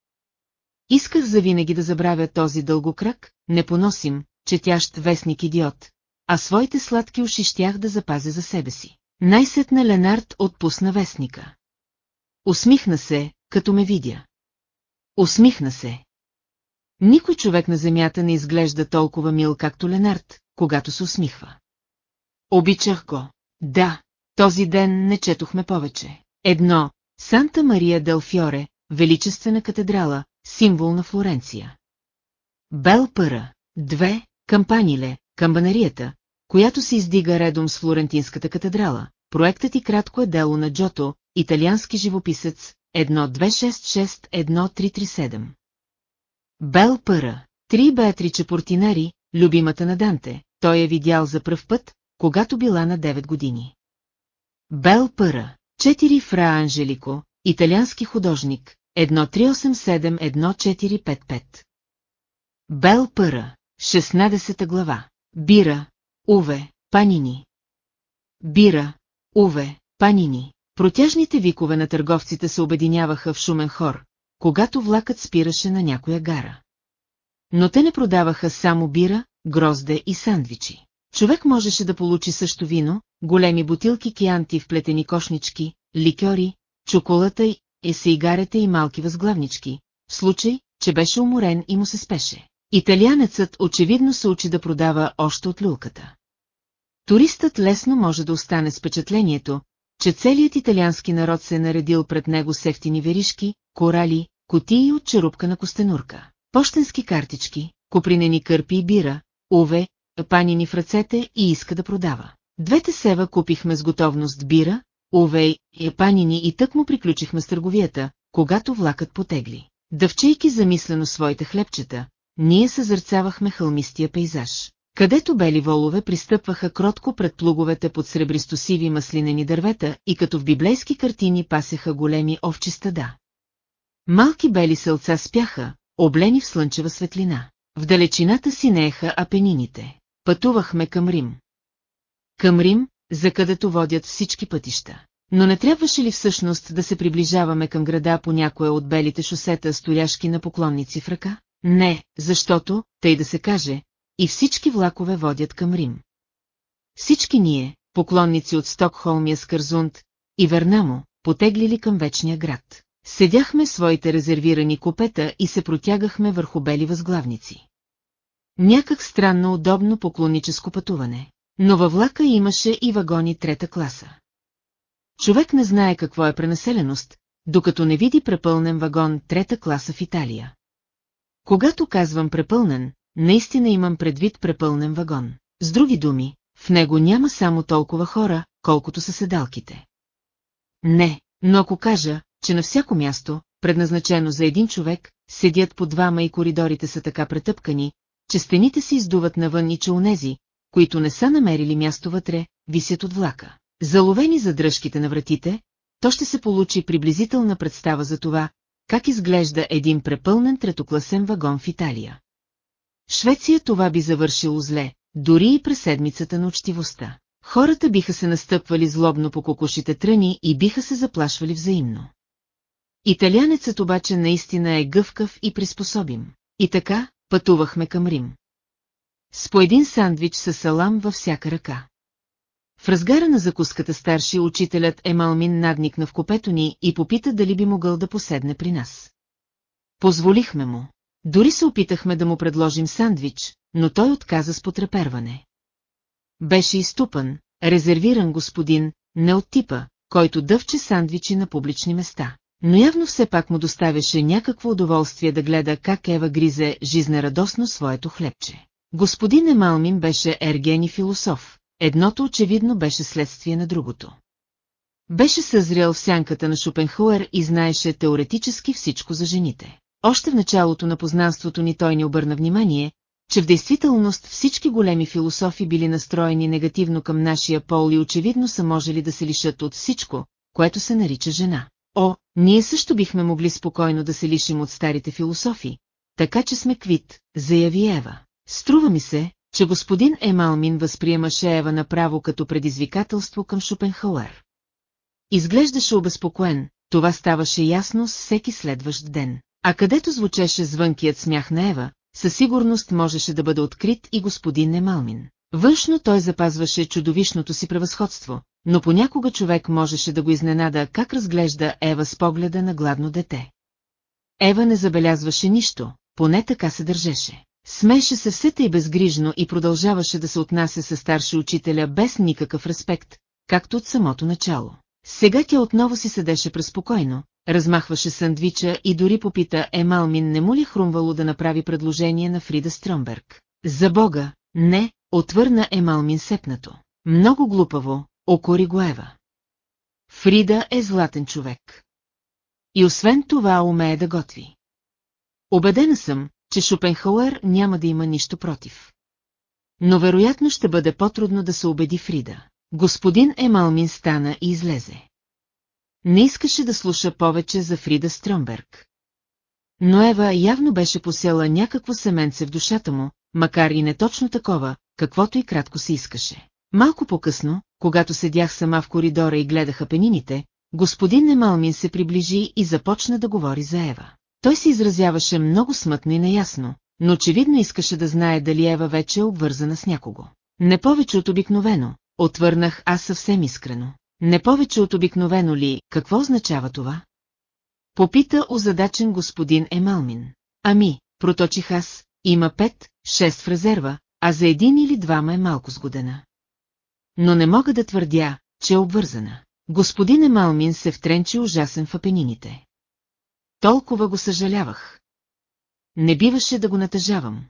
Исках завинаги да забравя този дългокръг, непоносим, четящ вестник идиот, а своите сладки уши щях да запазя за себе си. Най-сетна Ленард отпусна вестника. Усмихна се, като ме видя. Усмихна се. Никой човек на земята не изглежда толкова мил, както Ленард, когато се усмихва. Обичах го. Да, този ден не четохме повече. Едно, Санта Мария дел Фьоре, величествена катедрала, символ на Флоренция. Бел Пъра. Две, Кампаниле, камбанарията, която се издига редом с Флорентинската катедрала. Проектът и кратко е дело на Джото, италиански живописец, 1266-1337. Бел Пъра. Три Беатриче Портинари, любимата на Данте, той е видял за пръв път, когато била на 9 години. Бел Пъра. Четири Фра Анжелико, италиански художник, 1387-1455. Бел Пъра. 16 глава. Бира, Уве, Панини. Бира, Уве, Панини. Протяжните викове на търговците се обединяваха в шумен хор, когато влакът спираше на някоя гара. Но те не продаваха само бира, грозде и сандвичи. Човек можеше да получи също вино, големи бутилки кианти в плетени кошнички, ликьори, чоколата и есейгарета и малки възглавнички, в случай, че беше уморен и му се спеше. Италианецът очевидно се учи да продава още от люлката. Туристът лесно може да остане с впечатлението, че целият италиански народ се е наредил пред него с веришки, корали, котии от черупка на костенурка, почтенски картички, копринени кърпи и бира, уве, панини в ръцете и иска да продава. Двете сева купихме с готовност бира, уве и панини и тък му приключихме с търговията, когато влакът потегли. Дъвчейки замислено своите хлебчета, ние съзърцавахме хълмистия пейзаж, където бели волове пристъпваха кротко пред плуговете под сребристосиви маслинени дървета и като в библейски картини пасеха големи овчи стада. Малки бели селца спяха, облени в слънчева светлина. В далечината си нееха апенините. Пътувахме към Рим. Към Рим, за където водят всички пътища. Но не трябваше ли всъщност да се приближаваме към града по някоя от белите шосета с толяшки на поклонници в ръка? Не, защото, тъй да се каже, и всички влакове водят към Рим. Всички ние, поклонници от Стокхолм и Скързунд, и Вернамо, потеглили към вечния град. Седяхме своите резервирани купета и се протягахме върху бели възглавници. Някак странно удобно поклонническо пътуване, но във влака имаше и вагони трета класа. Човек не знае какво е пренаселеност, докато не види препълнен вагон трета класа в Италия. Когато казвам препълнен, наистина имам предвид препълнен вагон. С други думи, в него няма само толкова хора, колкото са седалките. Не, но ако кажа, че на всяко място, предназначено за един човек, седят по двама и коридорите са така претъпкани, че стените се издуват навън и че унези, които не са намерили място вътре, висят от влака. Заловени за дръжките на вратите, то ще се получи приблизителна представа за това, как изглежда един препълнен третокласен вагон в Италия. Швеция това би завършило зле, дори и през седмицата на учтивостта. Хората биха се настъпвали злобно по кокошите тръни и биха се заплашвали взаимно. Италянецът обаче наистина е гъвкав и приспособим. И така, пътувахме към Рим. С по един сандвич със салам във всяка ръка. В разгара на закуската старши учителят Емалмин надникна в купето ни и попита дали би могъл да поседне при нас. Позволихме му. Дори се опитахме да му предложим сандвич, но той отказа с потреперване. Беше изтупан, резервиран господин, не от типа, който дъвче сандвичи на публични места. Но явно все пак му доставяше някакво удоволствие да гледа как Ева гризе жизнерадосно своето хлебче. Господин Емалмин беше ерген и философ, едното очевидно беше следствие на другото. Беше съзрял в сянката на Шопенхуер и знаеше теоретически всичко за жените. Още в началото на познанството ни той ни обърна внимание, че в действителност всички големи философи били настроени негативно към нашия пол и очевидно са можели да се лишат от всичко, което се нарича жена. О, ние също бихме могли спокойно да се лишим от старите философи, така че сме квит, заяви Ева. Струва ми се, че господин Емалмин възприемаше Ева направо като предизвикателство към Шопенхауер. Изглеждаше обезпокоен, това ставаше ясно с всеки следващ ден. А където звучеше звънкият смях на Ева, със сигурност можеше да бъде открит и господин Емалмин. Външно той запазваше чудовищното си превъзходство, но понякога човек можеше да го изненада как разглежда Ева с погледа на гладно дете. Ева не забелязваше нищо, поне така се държеше. Смеше се все и безгрижно и продължаваше да се отнася със старши учителя без никакъв респект, както от самото начало. Сега тя отново си седеше преспокойно, размахваше сандвича и дори попита Емалмин не му ли хрумвало да направи предложение на Фрида Стромберг. За бога, не, отвърна Емалмин сепнато. Много глупаво, окори го Ева. Фрида е златен човек. И освен това умее да готви. Обедена съм, че Шопенхауер няма да има нищо против. Но вероятно ще бъде по-трудно да се убеди Фрида. Господин Емалмин стана и излезе. Не искаше да слуша повече за Фрида Стромберг. Но Ева явно беше посела някакво семенце в душата му, макар и не точно такова, каквото и кратко се искаше. Малко по-късно, когато седях сама в коридора и гледаха пенините, господин Немалмин се приближи и започна да говори за Ева. Той се изразяваше много смътно и неясно, но очевидно искаше да знае дали Ева вече е обвързана с някого. Не повече от обикновено, отвърнах аз съвсем искрено. Не повече от обикновено ли, какво означава това? Попита озадачен господин Емалмин. Ами, проточих аз, има пет, шест в резерва, а за един или двама е малко сгодена. Но не мога да твърдя, че е обвързана. Господин Емалмин се втренчи ужасен в апенините. Толкова го съжалявах. Не биваше да го натъжавам.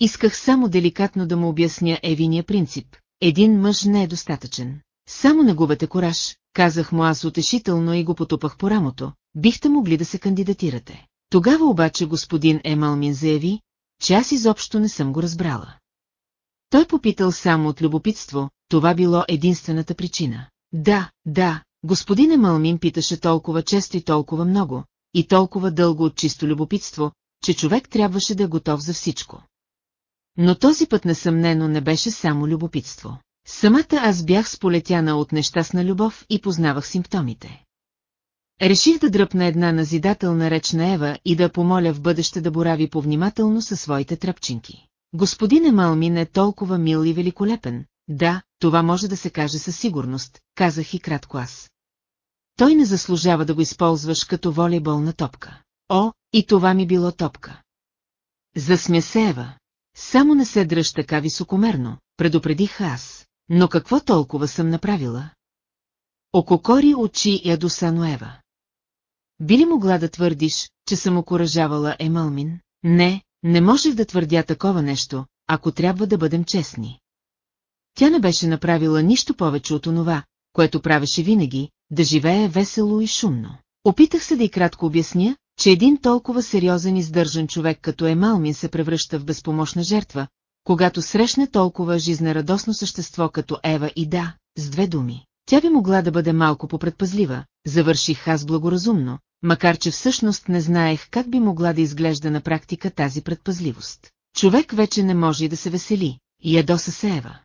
Исках само деликатно да му обясня Евиния принцип. Един мъж не е достатъчен. Само не губете кораж, казах му аз утешително и го потупах по рамото. Бихте могли да се кандидатирате. Тогава обаче господин Емалмин заяви, че аз изобщо не съм го разбрала. Той попитал само от любопитство, това било единствената причина. Да, да, господин Емалмин питаше толкова често и толкова много, и толкова дълго от чисто любопитство, че човек трябваше да е готов за всичко. Но този път несъмнено не беше само любопитство. Самата аз бях сполетяна от нещастна любов и познавах симптомите. Реших да дръпна една назидателна реч на Ева и да помоля в бъдеще да борави повнимателно със своите тръпчинки. Господин Емалмин е толкова мил и великолепен. Да, това може да се каже със сигурност, казах и кратко аз. Той не заслужава да го използваш като волейболна топка. О, и това ми било топка. Засмя се Ева. Само не се дръж така високомерно, предупредих аз. Но какво толкова съм направила? Ококори очи ядосано Ева. Би ли могла да твърдиш, че съм окоръжавала Емалмин? Не, не можех да твърдя такова нещо, ако трябва да бъдем честни. Тя не беше направила нищо повече от онова, което правеше винаги, да живее весело и шумно. Опитах се да и кратко обясня, че един толкова сериозен и сдържан човек като Емалмин се превръща в безпомощна жертва, когато срещне толкова жизнерадосно същество като Ева и да, с две думи. Тя би могла да бъде малко попредпазлива, завърших аз благоразумно, макар че всъщност не знаех как би могла да изглежда на практика тази предпазливост. Човек вече не може да се весели, ядоса се Ева.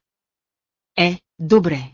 Е, добре.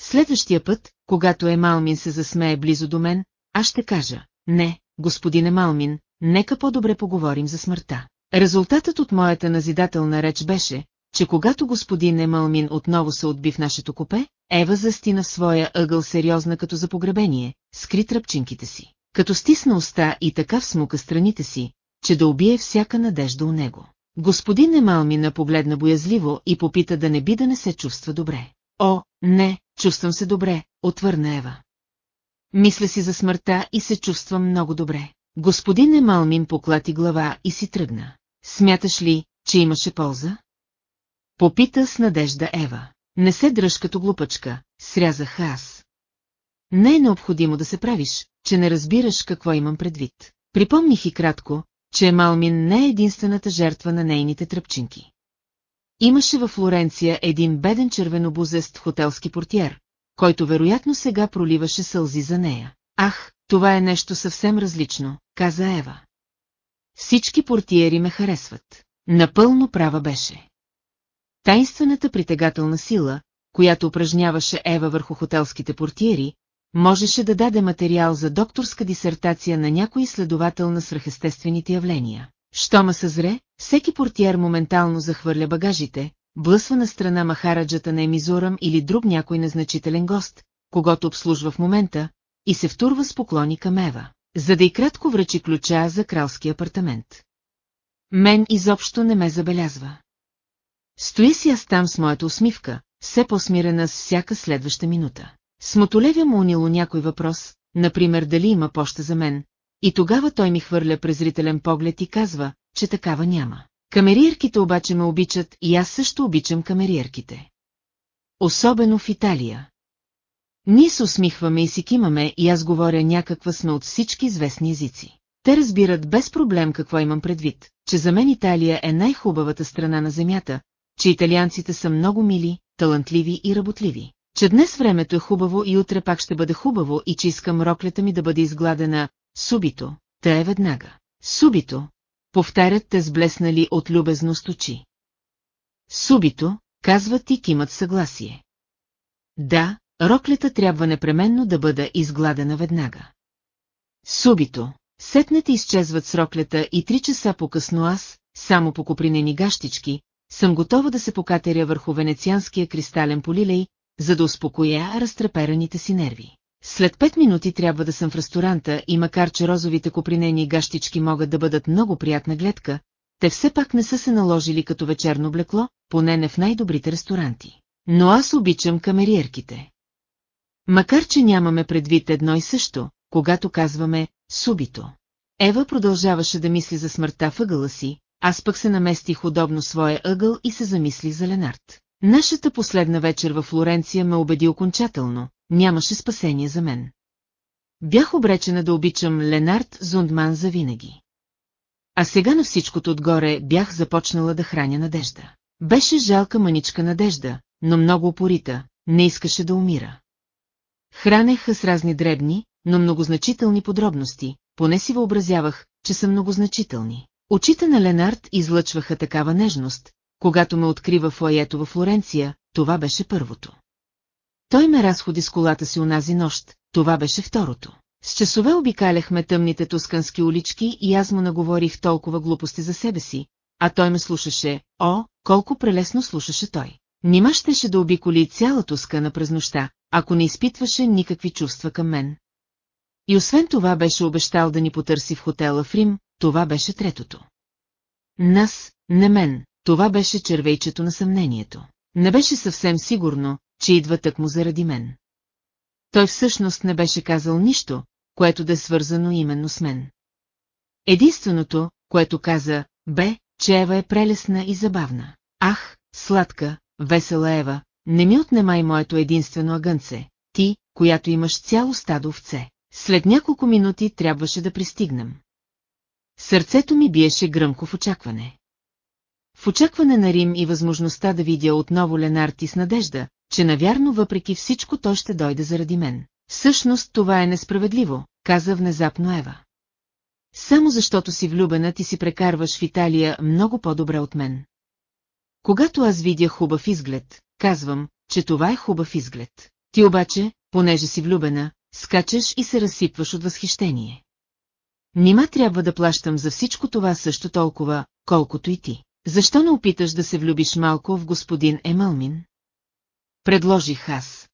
Следващия път, когато Емалмин се засмее близо до мен, аз ще кажа, не, господин Емалмин, нека по-добре поговорим за смъртта. Резултатът от моята назидателна реч беше, че когато господин Емалмин отново се отби в нашето купе, Ева застина в своя ъгъл сериозна като за погребение, скри тръпчинките си, като стисна уста и така всмука страните си, че да убие всяка надежда у него. Господин Емалмина погледна боязливо и попита да не би да не се чувства добре. О, не, чувствам се добре, отвърна Ева. Мисля си за смъртта и се чувствам много добре. Господин Емалмин поклати глава и си тръгна. Смяташ ли, че имаше полза? Попита с надежда Ева. Не се дръж като глупачка, срязах аз. Не е необходимо да се правиш, че не разбираш какво имам предвид. Припомних и кратко, че Емалмин не е единствената жертва на нейните тръпчинки. Имаше във Флоренция един беден червенобузест хотелски портиер, който вероятно сега проливаше сълзи за нея. Ах, това е нещо съвсем различно, каза Ева. Всички портиери ме харесват. Напълно права беше. Тайнствената притегателна сила, която упражняваше Ева върху хотелските портиери, можеше да даде материал за докторска дисертация на някой изследовател на свръхестествените явления. Щома съзре, всеки портиер моментално захвърля багажите, блъсва на страна махараджата на Емизурам или друг някой незначителен гост, когато обслужва в момента, и се втурва с поклони към Ева, за да и кратко връчи ключа за кралски апартамент. Мен изобщо не ме забелязва. Стоя си аз там с моята усмивка, все по-смирена с всяка следваща минута. Смотолевя му унило някой въпрос, например дали има поща за мен, и тогава той ми хвърля презрителен поглед и казва, че такава няма. Камериерките обаче ме обичат и аз също обичам камериерките. Особено в Италия. Ние се усмихваме и си кимаме и аз говоря някаква сме от всички известни езици. Те разбират без проблем какво имам предвид, че за мен Италия е най-хубавата страна на земята, че италианците са много мили, талантливи и работливи, че днес времето е хубаво и утре пак ще бъде хубаво и че искам роклята ми да бъде изгладена, субито, те е веднага. Субито, повтарят те сблеснали от любезност очи. Субито, казват и кимат съгласие. Да, роклята трябва непременно да бъде изгладена веднага. Субито, сетнете изчезват с роклята и три часа по-късно аз, само по копринени гащички, съм готова да се покатеря върху венецианския кристален полилей, за да успокоя разтрепераните си нерви. След пет минути трябва да съм в ресторанта и макар че розовите копринени гащички могат да бъдат много приятна гледка, те все пак не са се наложили като вечерно облекло, поне не в най-добрите ресторанти. Но аз обичам камериерките. Макар че нямаме предвид едно и също, когато казваме «субито». Ева продължаваше да мисли за смъртта въгъла си, аз пък се наместих удобно своя ъгъл и се замислих за Ленард. Нашата последна вечер във Флоренция ме убеди окончателно, нямаше спасение за мен. Бях обречена да обичам Ленард Зундман за винаги. А сега на всичкото отгоре бях започнала да храня надежда. Беше жалка маничка надежда, но много опорита, не искаше да умира. Хранеха с разни дребни, но многозначителни подробности, поне си въобразявах, че са многозначителни. Очите на Ленард излъчваха такава нежност, когато ме открива в лаето във Флоренция, това беше първото. Той ме разходи с колата си унази нощ, това беше второто. С часове обикаляхме тъмните тускански улички и аз му наговорих толкова глупости за себе си, а той ме слушаше, о, колко прелесно слушаше той. Нима щеше да обиколи цяла Тускана през нощта, ако не изпитваше никакви чувства към мен. И освен това беше обещал да ни потърси в хотела в Рим, това беше третото. Нас, не мен, това беше червейчето на съмнението. Не беше съвсем сигурно, че идва му заради мен. Той всъщност не беше казал нищо, което да е свързано именно с мен. Единственото, което каза, бе, че Ева е прелесна и забавна. Ах, сладка, весела Ева, не ми отнемай моето единствено агънце, ти, която имаш цяло стадо овце. След няколко минути трябваше да пристигнем. Сърцето ми биеше гръмко в очакване. В очакване на Рим и възможността да видя отново Ленарти с надежда, че навярно въпреки всичко той ще дойде заради мен. Всъщност това е несправедливо, каза внезапно Ева. Само защото си влюбена ти си прекарваш в Италия много по-добре от мен. Когато аз видя хубав изглед, казвам, че това е хубав изглед. Ти обаче, понеже си влюбена, скачаш и се разсипваш от възхищение. Нима трябва да плащам за всичко това също толкова, колкото и ти. Защо не опиташ да се влюбиш малко в господин Емълмин? Предложих аз.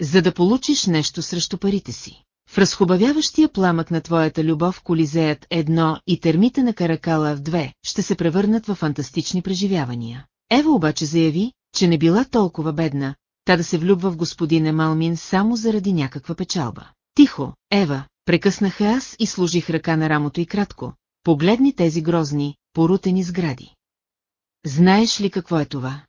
За да получиш нещо срещу парите си. В разхубавяващия пламък на твоята любов Колизеят едно и термите на Каракала в две ще се превърнат в фантастични преживявания. Ева обаче заяви, че не била толкова бедна, та да се влюбва в господин Емалмин само заради някаква печалба. Тихо, Ева, прекъснаха аз и служих ръка на рамото и кратко. Погледни тези грозни, порутени сгради. Знаеш ли какво е това?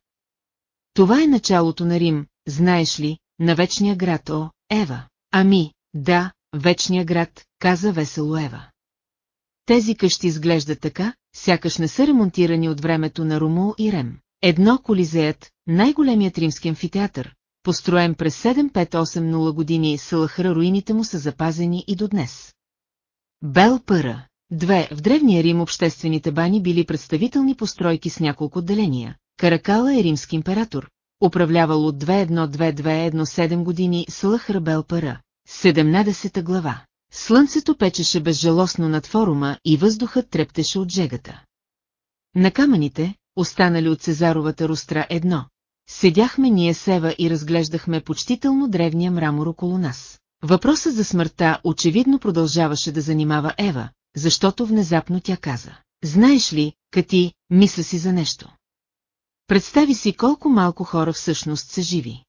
Това е началото на Рим, знаеш ли, на вечния град, о, Ева. Ами, да, вечния град, каза весело Ева. Тези къщи изглеждат така, сякаш не са ремонтирани от времето на Румул и Рем. Едно колизеят, най-големият римски амфитеатър, построен през 7580 години Салахара руините му са запазени и до днес. Бел Пъра. Две, в Древния Рим обществените бани били представителни постройки с няколко отделения. Каракала е римски император, управлявал от 2-1-2-2-1-7 години Салахара Бел Пъра. 17 глава. Слънцето печеше безжалостно над форума и въздухът трептеше от жегата. На камъните, останали от Цезаровата рустра едно, седяхме ние Сева и разглеждахме почтително древния мрамор около нас. Въпросът за смъртта очевидно продължаваше да занимава Ева, защото внезапно тя каза. Знаеш ли, Кати, мисля си за нещо. Представи си колко малко хора всъщност са живи.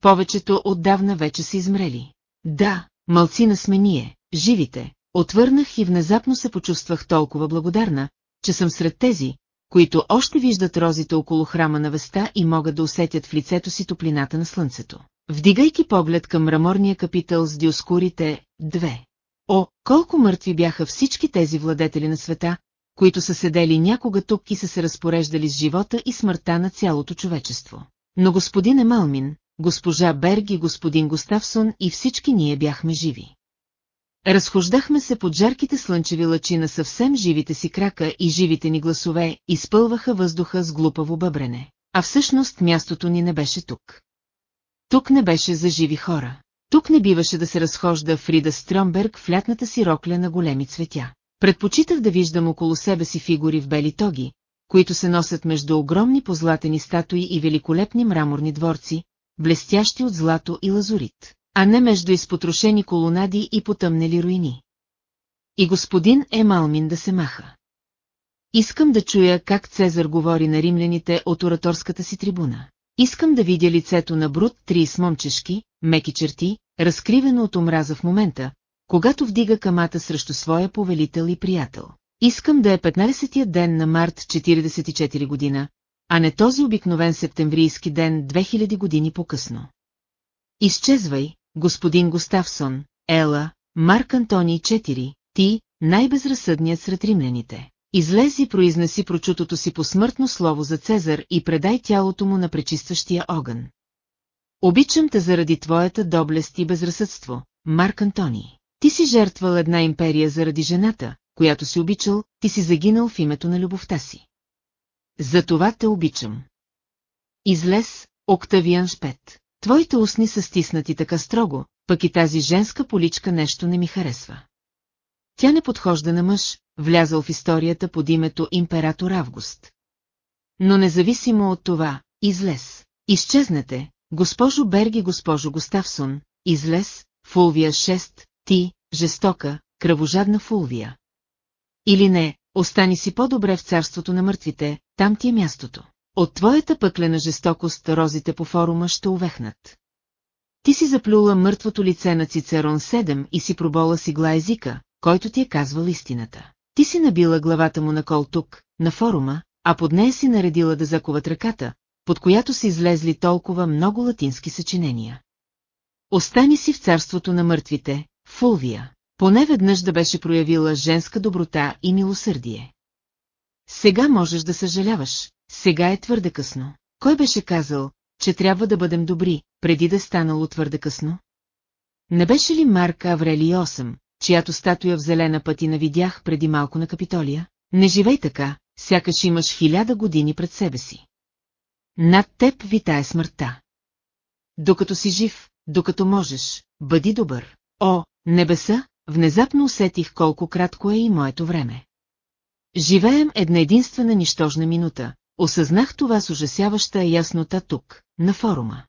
Повечето отдавна вече са измрели. Да, мълцина сме ние, живите. Отвърнах и внезапно се почувствах толкова благодарна, че съм сред тези, които още виждат розите около храма на веста и могат да усетят в лицето си топлината на слънцето. Вдигайки поглед към мраморния капитал с диоскурите, две. О, колко мъртви бяха всички тези владетели на света, които са седели някога тук и са се разпореждали с живота и смъртта на цялото човечество. Но господин Емалмин, госпожа Берг и господин Густавсон и всички ние бяхме живи. Разхождахме се под жарките слънчеви лъчи на съвсем живите си крака и живите ни гласове изпълваха въздуха с глупаво бъбрене. А всъщност мястото ни не беше тук. Тук не беше за живи хора. Тук не биваше да се разхожда Фрида Стрёмберг в лятната си рокля на големи цветя. Предпочитах да виждам около себе си фигури в бели тоги, които се носят между огромни позлатени статуи и великолепни мраморни дворци, блестящи от злато и лазурит, а не между изпотрошени колонади и потъмнели руини. И господин Емалмин да се маха. Искам да чуя как Цезар говори на римляните от ораторската си трибуна. Искам да видя лицето на Брут с момчешки, меки черти, разкривено от омраза в момента, когато вдига камата срещу своя повелител и приятел. Искам да е 15-тия ден на март 44 година, а не този обикновен септемврийски ден 2000 години по-късно. Изчезвай, господин Густавсон, Ела, Марк Антоний 4, ти, най-безразсъдният сред римляните. Излез и произнеси прочутото си посмъртно слово за Цезар и предай тялото му на пречистващия огън. Обичам те заради твоята доблест и безразсъдство, Марк Антоний. Ти си жертвал една империя заради жената, която си обичал, ти си загинал в името на любовта си. За това те обичам. Излез, Октавиан Шпет. Твоите устни са стиснати така строго, пък и тази женска поличка нещо не ми харесва. Тя не подхожда на мъж, влязъл в историята под името Император Август. Но независимо от това, излез. Изчезнете, госпожо Берги, госпожо Густавсон, излез, Фулвия 6, ти, жестока, кръвожадна Фулвия. Или не, остани си по-добре в царството на мъртвите, там ти е мястото. От твоята пъклена жестокост розите по форума ще увехнат. Ти си заплюла мъртвото лице на Цицерон 7 и си пробола си гла езика, който ти е казвал истината. Ти си набила главата му на кол тук, на форума, а под нея си наредила да заковат ръката, под която са излезли толкова много латински съчинения. Остани си в царството на мъртвите, Фулвия. Поне веднъж да беше проявила женска доброта и милосърдие. Сега можеш да съжаляваш, сега е твърде късно. Кой беше казал, че трябва да бъдем добри, преди да е станало твърде късно? Не беше ли Марк Аврели 8, чиято статуя в зелена пътина видях преди малко на Капитолия? Не живей така, сякаш имаш хиляда години пред себе си. Над теб витае смъртта. Докато си жив, докато можеш, бъди добър. О, небеса, внезапно усетих колко кратко е и моето време. Живеем една единствена нищожна минута. Осъзнах това с ужасяваща яснота тук, на форума.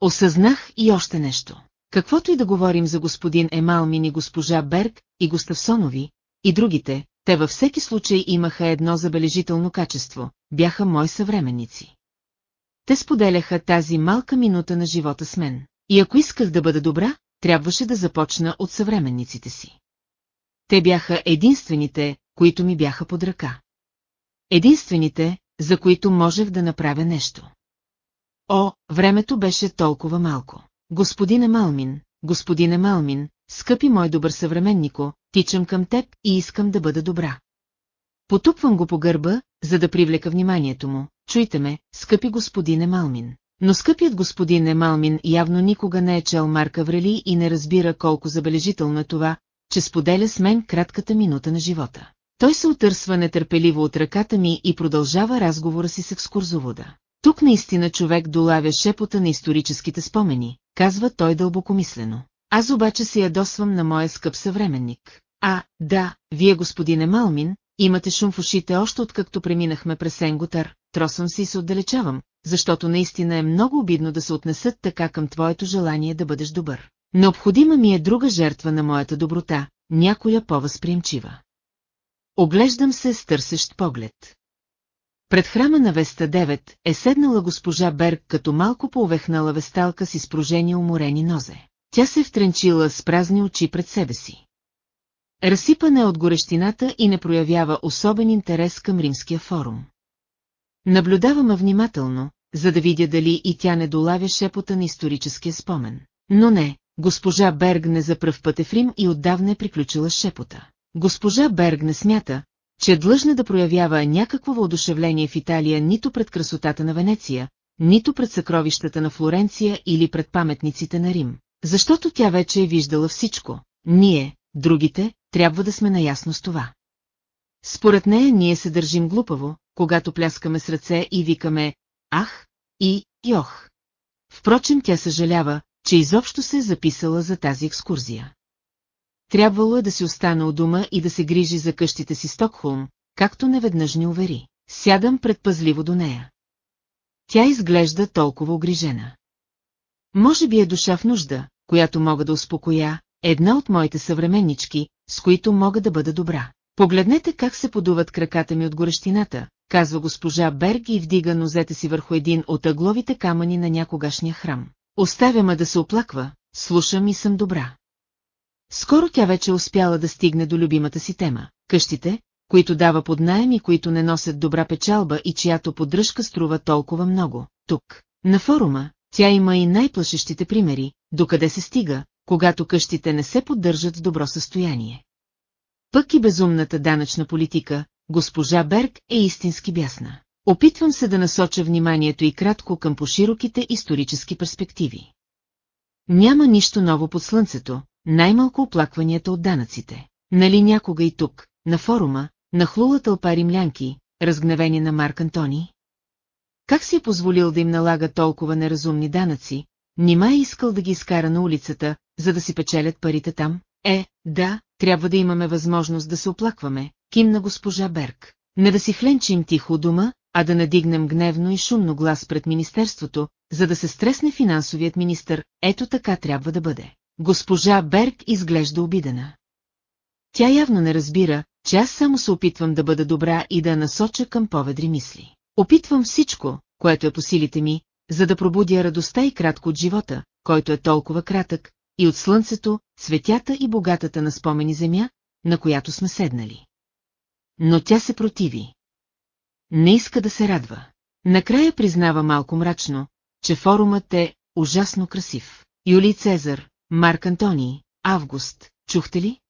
Осъзнах и още нещо. Каквото и да говорим за господин Емалмин и госпожа Берг и Густавсонови, и другите, те във всеки случай имаха едно забележително качество – бяха мои съвременници. Те споделяха тази малка минута на живота с мен. И ако исках да бъда добра, трябваше да започна от съвременниците си. Те бяха единствените, които ми бяха под ръка. Единствените, за които можех да направя нещо. О, времето беше толкова малко. Господине Малмин, господине Малмин, скъпи мой добър съвременнико, тичам към теб и искам да бъда добра. Потупвам го по гърба, за да привлека вниманието му. Чуйте ме, скъпи господине Малмин. Но скъпият господин Емалмин явно никога не е чел Марка Врели и не разбира колко забележително е това, че споделя с мен кратката минута на живота. Той се отърсва нетърпеливо от ръката ми и продължава разговора си с екскурзовода. Тук наистина човек долавя шепота на историческите спомени, казва той дълбокомислено. Аз обаче се ядосвам на моя скъп съвременник. А, да, вие господине Малмин, имате шум в ушите още откакто преминахме през Сенготър, тросвам се и се отдалечавам, защото наистина е много обидно да се отнесат така към твоето желание да бъдеш добър. Необходима ми е друга жертва на моята доброта, някоя по-възприемчива. Оглеждам се с търсещ поглед. Пред храма на Веста 9 е седнала госпожа Берг като малко поувехнала весталка с изпружени уморени нозе. Тя се втренчила с празни очи пред себе си. Разсипана е от горещината и не проявява особен интерес към римския форум. Наблюдаваме внимателно, за да видя дали и тя не долавя шепота на историческия спомен. Но не, госпожа Берг не за пръв път е в Рим и отдавна е приключила шепота. Госпожа Берг не смята, че е длъжна да проявява някакво въодушевление в Италия нито пред красотата на Венеция, нито пред съкровищата на Флоренция или пред паметниците на Рим, защото тя вече е виждала всичко. Ние, другите, трябва да сме наясно с това. Според нея ние се държим глупаво, когато пляскаме с ръце и викаме «Ах» и «Йох». Впрочем, тя съжалява, че изобщо се е записала за тази екскурзия. Трябвало е да си остана у дома и да се грижи за къщите си Стокхолм, както неведнъж ни увери. Сядам предпазливо до нея. Тя изглежда толкова огрижена. Може би е душа в нужда, която мога да успокоя, една от моите съвременнички, с които мога да бъда добра. Погледнете как се подуват краката ми от горещината, казва госпожа Берг и вдига нозете си върху един от агловите камъни на някогашния храм. Оставя ме да се оплаква, слушам и съм добра. Скоро тя вече успяла да стигне до любимата си тема – къщите, които дава под найем и които не носят добра печалба и чиято поддръжка струва толкова много. Тук, на форума, тя има и най-плашещите примери, докъде се стига, когато къщите не се поддържат в добро състояние. Пък и безумната данъчна политика, госпожа Берг е истински бясна. Опитвам се да насоча вниманието и кратко към пошироките исторически перспективи. Няма нищо ново под слънцето, най-малко оплакванията от данъците. Нали някога и тук, на форума, нахлула тълпа римлянки, разгневени на Марк Антони? Как си е позволил да им налага толкова неразумни данъци, нима е искал да ги изкара на улицата, за да си печелят парите там? Е, да, трябва да имаме възможност да се оплакваме, кимна госпожа Берг. Не да си хленчим тихо дома, а да надигнем гневно и шумно глас пред Министерството, за да се стресне финансовият министр, ето така трябва да бъде. Госпожа Берг изглежда обидена. Тя явно не разбира, че аз само се опитвам да бъда добра и да насоча към поведри мисли. Опитвам всичко, което е по силите ми, за да пробудя радостта и кратко от живота, който е толкова кратък, и от слънцето, цветята и богатата на спомени земя, на която сме седнали. Но тя се противи. Не иска да се радва. Накрая признава малко мрачно, че форумът е ужасно красив. Юлий Цезар, Марк Антони, Август, чухте ли?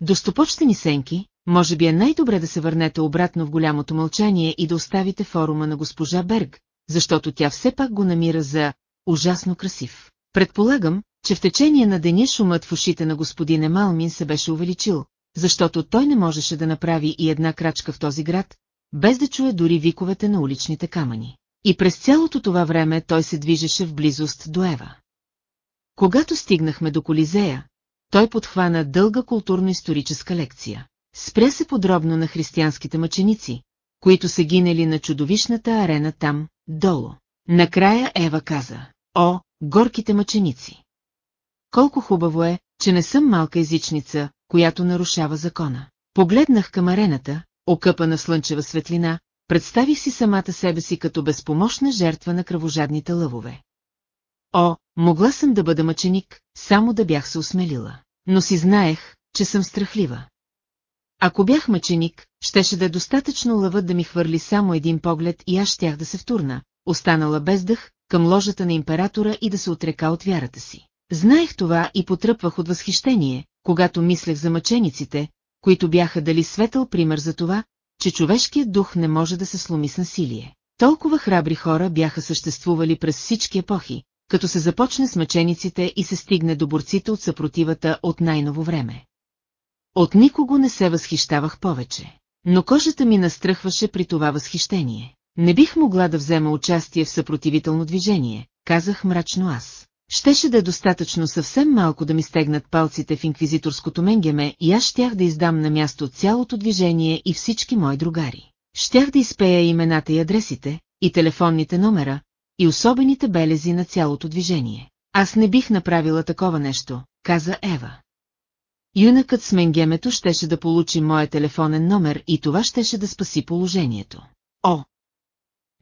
Достопочтени сенки, може би е най-добре да се върнете обратно в голямото мълчание и да оставите форума на госпожа Берг, защото тя все пак го намира за ужасно красив. Предполагам, че в течение на деня шумът в ушите на господин Емалмин се беше увеличил, защото той не можеше да направи и една крачка в този град, без да чуе дори виковете на уличните камъни. И през цялото това време той се движеше в близост до Ева. Когато стигнахме до Колизея, той подхвана дълга културно-историческа лекция. Спря се подробно на християнските мъченици, които са гинали на чудовищната арена там, долу. Накрая Ева каза, о, горките мъченици! Колко хубаво е, че не съм малка езичница, която нарушава закона. Погледнах към арената, окъпана слънчева светлина, представих си самата себе си като безпомощна жертва на кръвожадните лъвове. О, могла съм да бъда мъченик, само да бях се осмелила. Но си знаех, че съм страхлива. Ако бях мъченик, щеше да е достатъчно лъвът да ми хвърли само един поглед и аз щях да се втурна, останала без дъх, към ложата на императора и да се отрека от вярата си. Знаех това и потръпвах от възхищение, когато мислех за мъчениците, които бяха дали светъл пример за това, че човешкият дух не може да се сломи с насилие. Толкова храбри хора бяха съществували през всички епохи, като се започне с мъчениците и се стигне до борците от съпротивата от най-ново време. От никого не се възхищавах повече, но кожата ми настръхваше при това възхищение. Не бих могла да взема участие в съпротивително движение, казах мрачно аз. Щеше да е достатъчно съвсем малко да ми стегнат палците в инквизиторското менгеме и аз щях да издам на място цялото движение и всички мои другари. Щях да изпея имената и адресите, и телефонните номера, и особените белези на цялото движение. Аз не бих направила такова нещо, каза Ева. Юнакът с менгемето щеше да получи моя телефонен номер и това щеше да спаси положението. О!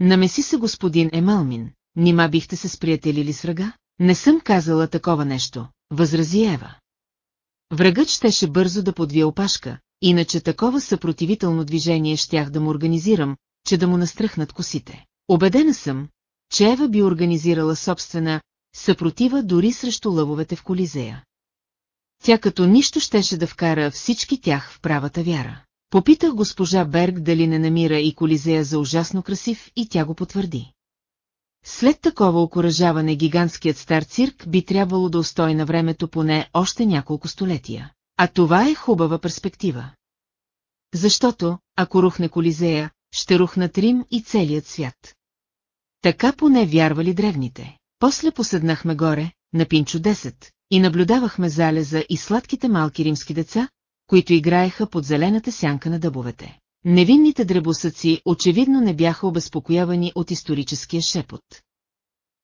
Намеси се господин Емалмин, нима бихте се сприятелили с врага? Не съм казала такова нещо, възрази Ева. Врагът щеше бързо да подвие опашка, иначе такова съпротивително движение щях да му организирам, че да му настръхнат косите. Обедена съм, че Ева би организирала собствена съпротива дори срещу лъвовете в Колизея. Тя като нищо щеше да вкара всички тях в правата вяра. Попитах госпожа Берг дали не намира и Колизея за ужасно красив и тя го потвърди. След такова окоръжаване гигантският стар цирк би трябвало да устои на времето поне още няколко столетия. А това е хубава перспектива. Защото, ако рухне Колизея, ще рухнат Рим и целият свят. Така поне вярвали древните. После поседнахме горе, на Пинчо 10, и наблюдавахме залеза и сладките малки римски деца, които играеха под зелената сянка на дъбовете. Невинните дребосъци очевидно не бяха обезпокоявани от историческия шепот.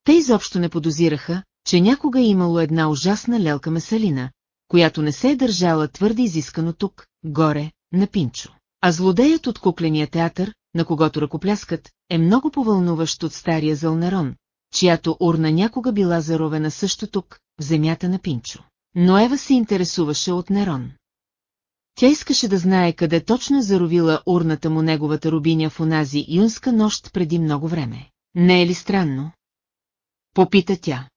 Те изобщо не подозираха, че някога е имало една ужасна лелка месалина, която не се е държала твърде изискано тук, горе, на Пинчо. А злодеят от кукления театър, на когото ръкопляскат, е много повълнуващ от стария Зълнерон, чиято урна някога била заровена също тук, в земята на Пинчо. Но Ева се интересуваше от Нерон. Тя искаше да знае къде точно е заровила урната му неговата рубиня в онази юнска нощ преди много време. Не е ли странно? Попита тя.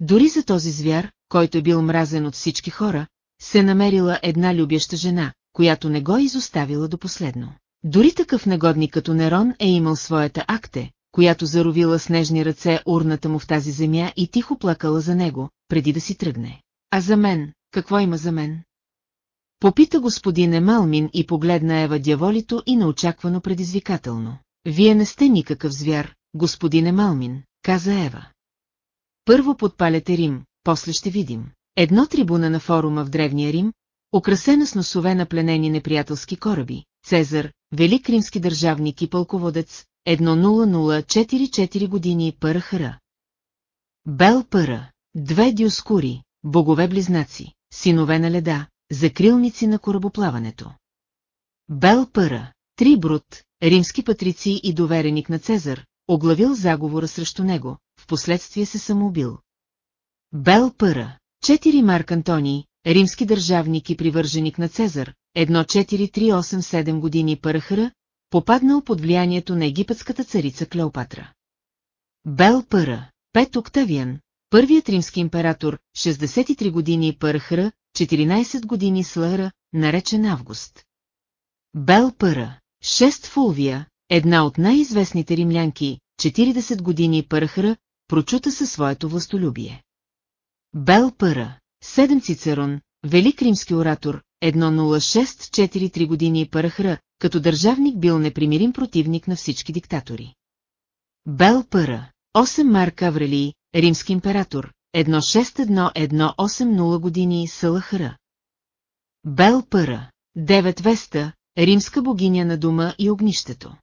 Дори за този звяр, който е бил мразен от всички хора, се намерила една любяща жена, която не го е изоставила до последно. Дори такъв негодник като Нерон е имал своята акте, която заровила с нежни ръце урната му в тази земя и тихо плакала за него, преди да си тръгне. А за мен, какво има за мен? Попита господин Емалмин и погледна Ева дяволито и неочаквано предизвикателно. Вие не сте никакъв звяр, господин Емалмин, каза Ева. Първо подпаляте Рим, после ще видим. Едно трибуна на форума в Древния Рим, украсена с носове на пленени неприятелски кораби, Цезар, велик римски държавник и пълководец, 10044 години Пъра Хара. Бел Пъра, две диоскури, богове-близнаци, синове на леда, закрилници на корабоплаването. Бел Пъра, три брут, римски патрици и довереник на Цезар, оглавил заговора срещу него, в последствие се самоубил. Бел Пъра, четири Марк Антони, римски държавник и привърженик на Цезар, 14387 години Парахара, попаднал под влиянието на египетската царица Клеопатра. Бел Пъра, Пет Октавиан, първият римски император, 63 години Парахара, 14 години Слъра, наречен Август. Бел Пъра, 6 Фулвия, една от най-известните римлянки, 40 години Парахара, прочута със своето властолюбие. Бел Пъра, 7 Цицерон, велик римски оратор, 10643 години Парахра, като държавник бил непримирим противник на всички диктатори. Бел Пъра, 8 Марк Аврелий, римски император, 161180 години Салахара. Бел Пъра, Девет Веста, римска богиня на дома и огнището.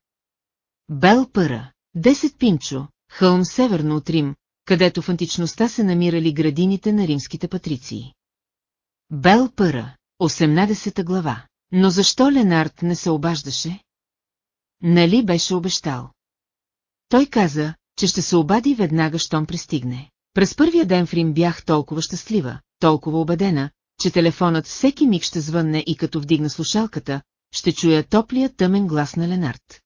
Бел Пъра, 10 Пинчо, хълм северно от Рим, където в античността се намирали градините на римските патриции. Бел Пъра, 18 глава. Но защо Ленард не се обаждаше? Нали беше обещал? Той каза, че ще се обади веднага, щом пристигне. През първия ден в Рим бях толкова щастлива, толкова убедена, че телефонът всеки миг ще звънне и като вдигна слушалката, ще чуя топлия тъмен глас на Ленард.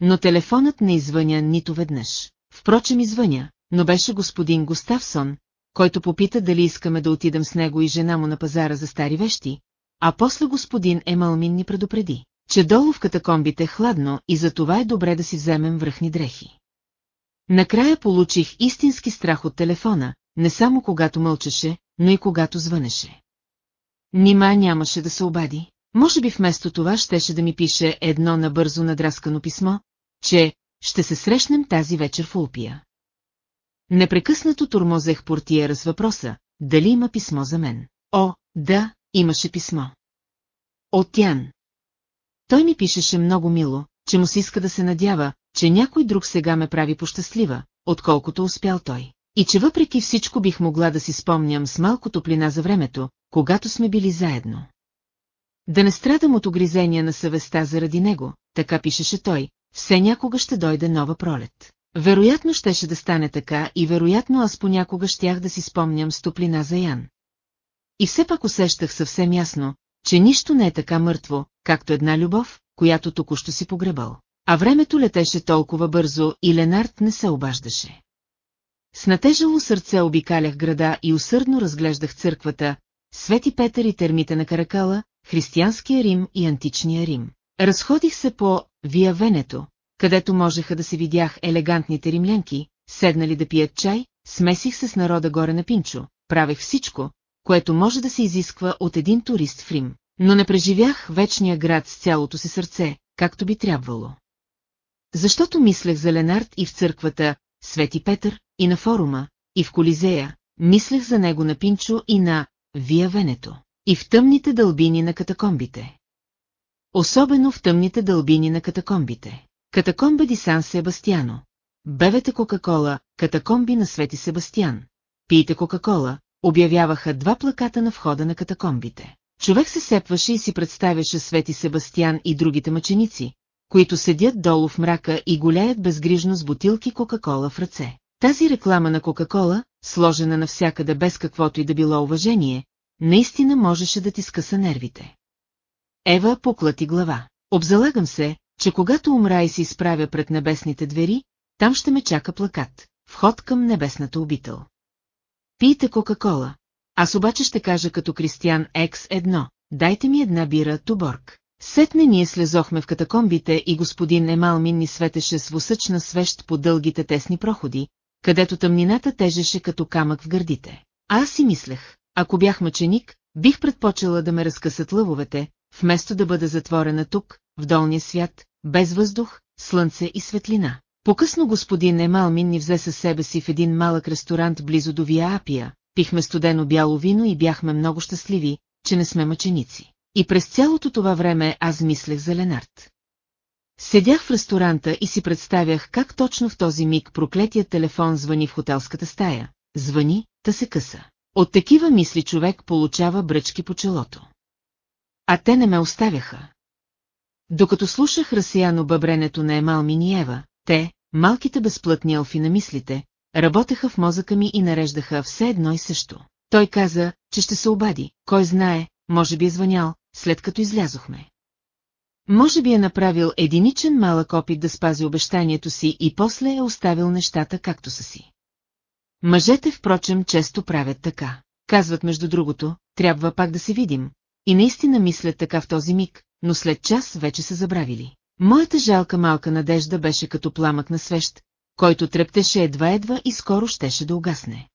Но телефонът не извъня нито веднъж. Впрочем извъня, но беше господин Густавсон, който попита дали искаме да отидем с него и жена му на пазара за стари вещи, а после господин Емалмин ни предупреди, че долу в катакомбите е хладно и за това е добре да си вземем връхни дрехи. Накрая получих истински страх от телефона, не само когато мълчеше, но и когато звънеше. Нима нямаше да се обади. Може би вместо това щеше да ми пише едно набързо надраскано писмо, че ще се срещнем тази вечер в Улпия. Непрекъснато турмозех портиера с въпроса, дали има писмо за мен. О, да, имаше писмо. От Тян. Той ми пишеше много мило, че му се иска да се надява, че някой друг сега ме прави пощастлива, отколкото успял той. И че въпреки всичко бих могла да си спомням с малко топлина за времето, когато сме били заедно. Да не страдам от огризения на съвестта заради него, така пишеше той, все някога ще дойде нова пролет. Вероятно щеше да стане така и вероятно аз понякога щях да си спомням с топлина за Ян. И все пак усещах съвсем ясно, че нищо не е така мъртво, както една любов, която току-що си погребал. А времето летеше толкова бързо и Ленард не се обаждаше. С натежало сърце обикалях града и усърдно разглеждах църквата, Свети Петър и термите на Каракала, християнския Рим и античния Рим. Разходих се по Вия Венето, където можеха да се видях елегантните римлянки, седнали да пият чай, смесих се с народа горе на Пинчо, правех всичко, което може да се изисква от един турист в Рим, но не преживях вечния град с цялото си сърце, както би трябвало. Защото мислех за Ленард и в църквата, Свети Петър, и на форума, и в Колизея, мислех за него на Пинчо и на Вия Венето, и в тъмните дълбини на катакомбите. Особено в тъмните дълбини на катакомбите. Катакомба ди Сан Себастиано. Бевете Кока-Кола, катакомби на Свети Себастиян. Пийте Кока-Кола, обявяваха два плаката на входа на катакомбите. Човек се сепваше и си представяше Свети Себастиян и другите мъченици, които седят долу в мрака и голяят безгрижно с бутилки Кока-Кола в ръце. Тази реклама на Кока-Кола, сложена навсякъде без каквото и да било уважение, наистина можеше да ти скъса нервите. Ева поклати глава. Обзалагам се, че когато умра и се изправя пред небесните двери, там ще ме чака плакат. Вход към небесната обител. Пийте Кока-Кола. Аз обаче ще кажа като Кристиан X1, дайте ми една бира Туборг. Сетне ние слезохме в катакомбите и господин Емалмин ни светеше с восъчна свещ по дългите тесни проходи, където тъмнината тежеше като камък в гърдите. Аз си мислех, ако бях мъченик, бих предпочела да ме разкъсат лъвовете, вместо да бъда затворена тук, в долния свят, без въздух, слънце и светлина. По-късно господин Емалмин ни взе със себе си в един малък ресторант близо до Вия Апия, пихме студено бяло вино и бяхме много щастливи, че не сме мъченици. И през цялото това време аз мислех за Ленард. Седях в ресторанта и си представях как точно в този миг проклетият телефон звъни в хотелската стая. Звъни, та се къса. От такива мисли човек получава бръчки по челото. А те не ме оставяха. Докато слушах разсияно бъбренето на Емал Миниева, те, малките безплътни алфи на мислите, работеха в мозъка ми и нареждаха все едно и също. Той каза, че ще се обади, кой знае, може би е звънял, след като излязохме. Може би е направил единичен малък опит да спази обещанието си и после е оставил нещата както са си. Мъжете, впрочем, често правят така. Казват между другото, трябва пак да се видим. И наистина мислят така в този миг, но след час вече са забравили. Моята жалка малка надежда беше като пламък на свещ, който трептеше едва-едва и скоро щеше да угасне.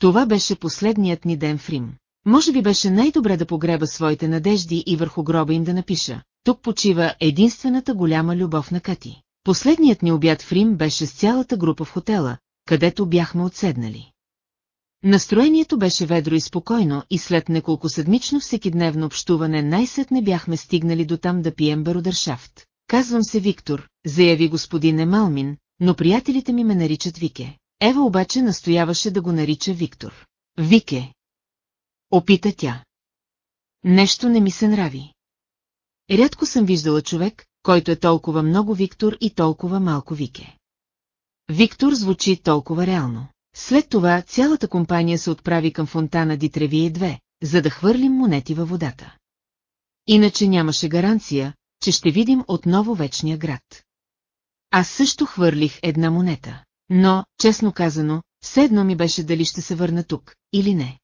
Това беше последният ни ден в Рим. Може би беше най-добре да погреба своите надежди и върху гроба им да напиша. Тук почива единствената голяма любов на Кати. Последният ни обяд в Рим беше с цялата група в хотела, където бяхме отседнали. Настроението беше ведро и спокойно и след неколко седмично всекидневно общуване най-сетне бяхме стигнали до там да пием беродършафт. Казвам се Виктор, заяви господин Емалмин, но приятелите ми ме наричат Вике. Ева обаче настояваше да го нарича Виктор. Вике. Опита тя. Нещо не ми се нрави. Рядко съм виждала човек, който е толкова много Виктор и толкова малко Вике. Виктор звучи толкова реално. След това цялата компания се отправи към фонтана Дитревие 2, за да хвърлим монети във водата. Иначе нямаше гаранция, че ще видим отново вечния град. Аз също хвърлих една монета, но, честно казано, все едно ми беше дали ще се върна тук, или не.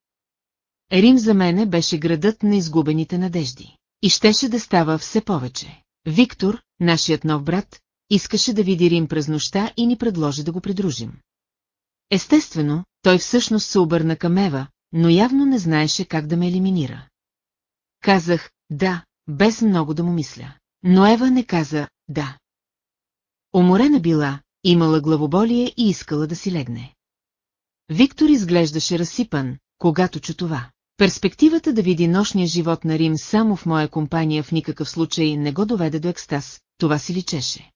Рим за мене беше градът на изгубените надежди. И щеше да става все повече. Виктор, нашият нов брат, искаше да види Рим през нощта и ни предложи да го придружим. Естествено, той всъщност се обърна към Ева, но явно не знаеше как да ме елиминира. Казах «да», без много да му мисля. Но Ева не каза «да». Уморена била, имала главоболие и искала да си легне. Виктор изглеждаше разсипан, когато чу това. Перспективата да види нощния живот на Рим само в моя компания в никакъв случай не го доведе до екстаз, това си личеше.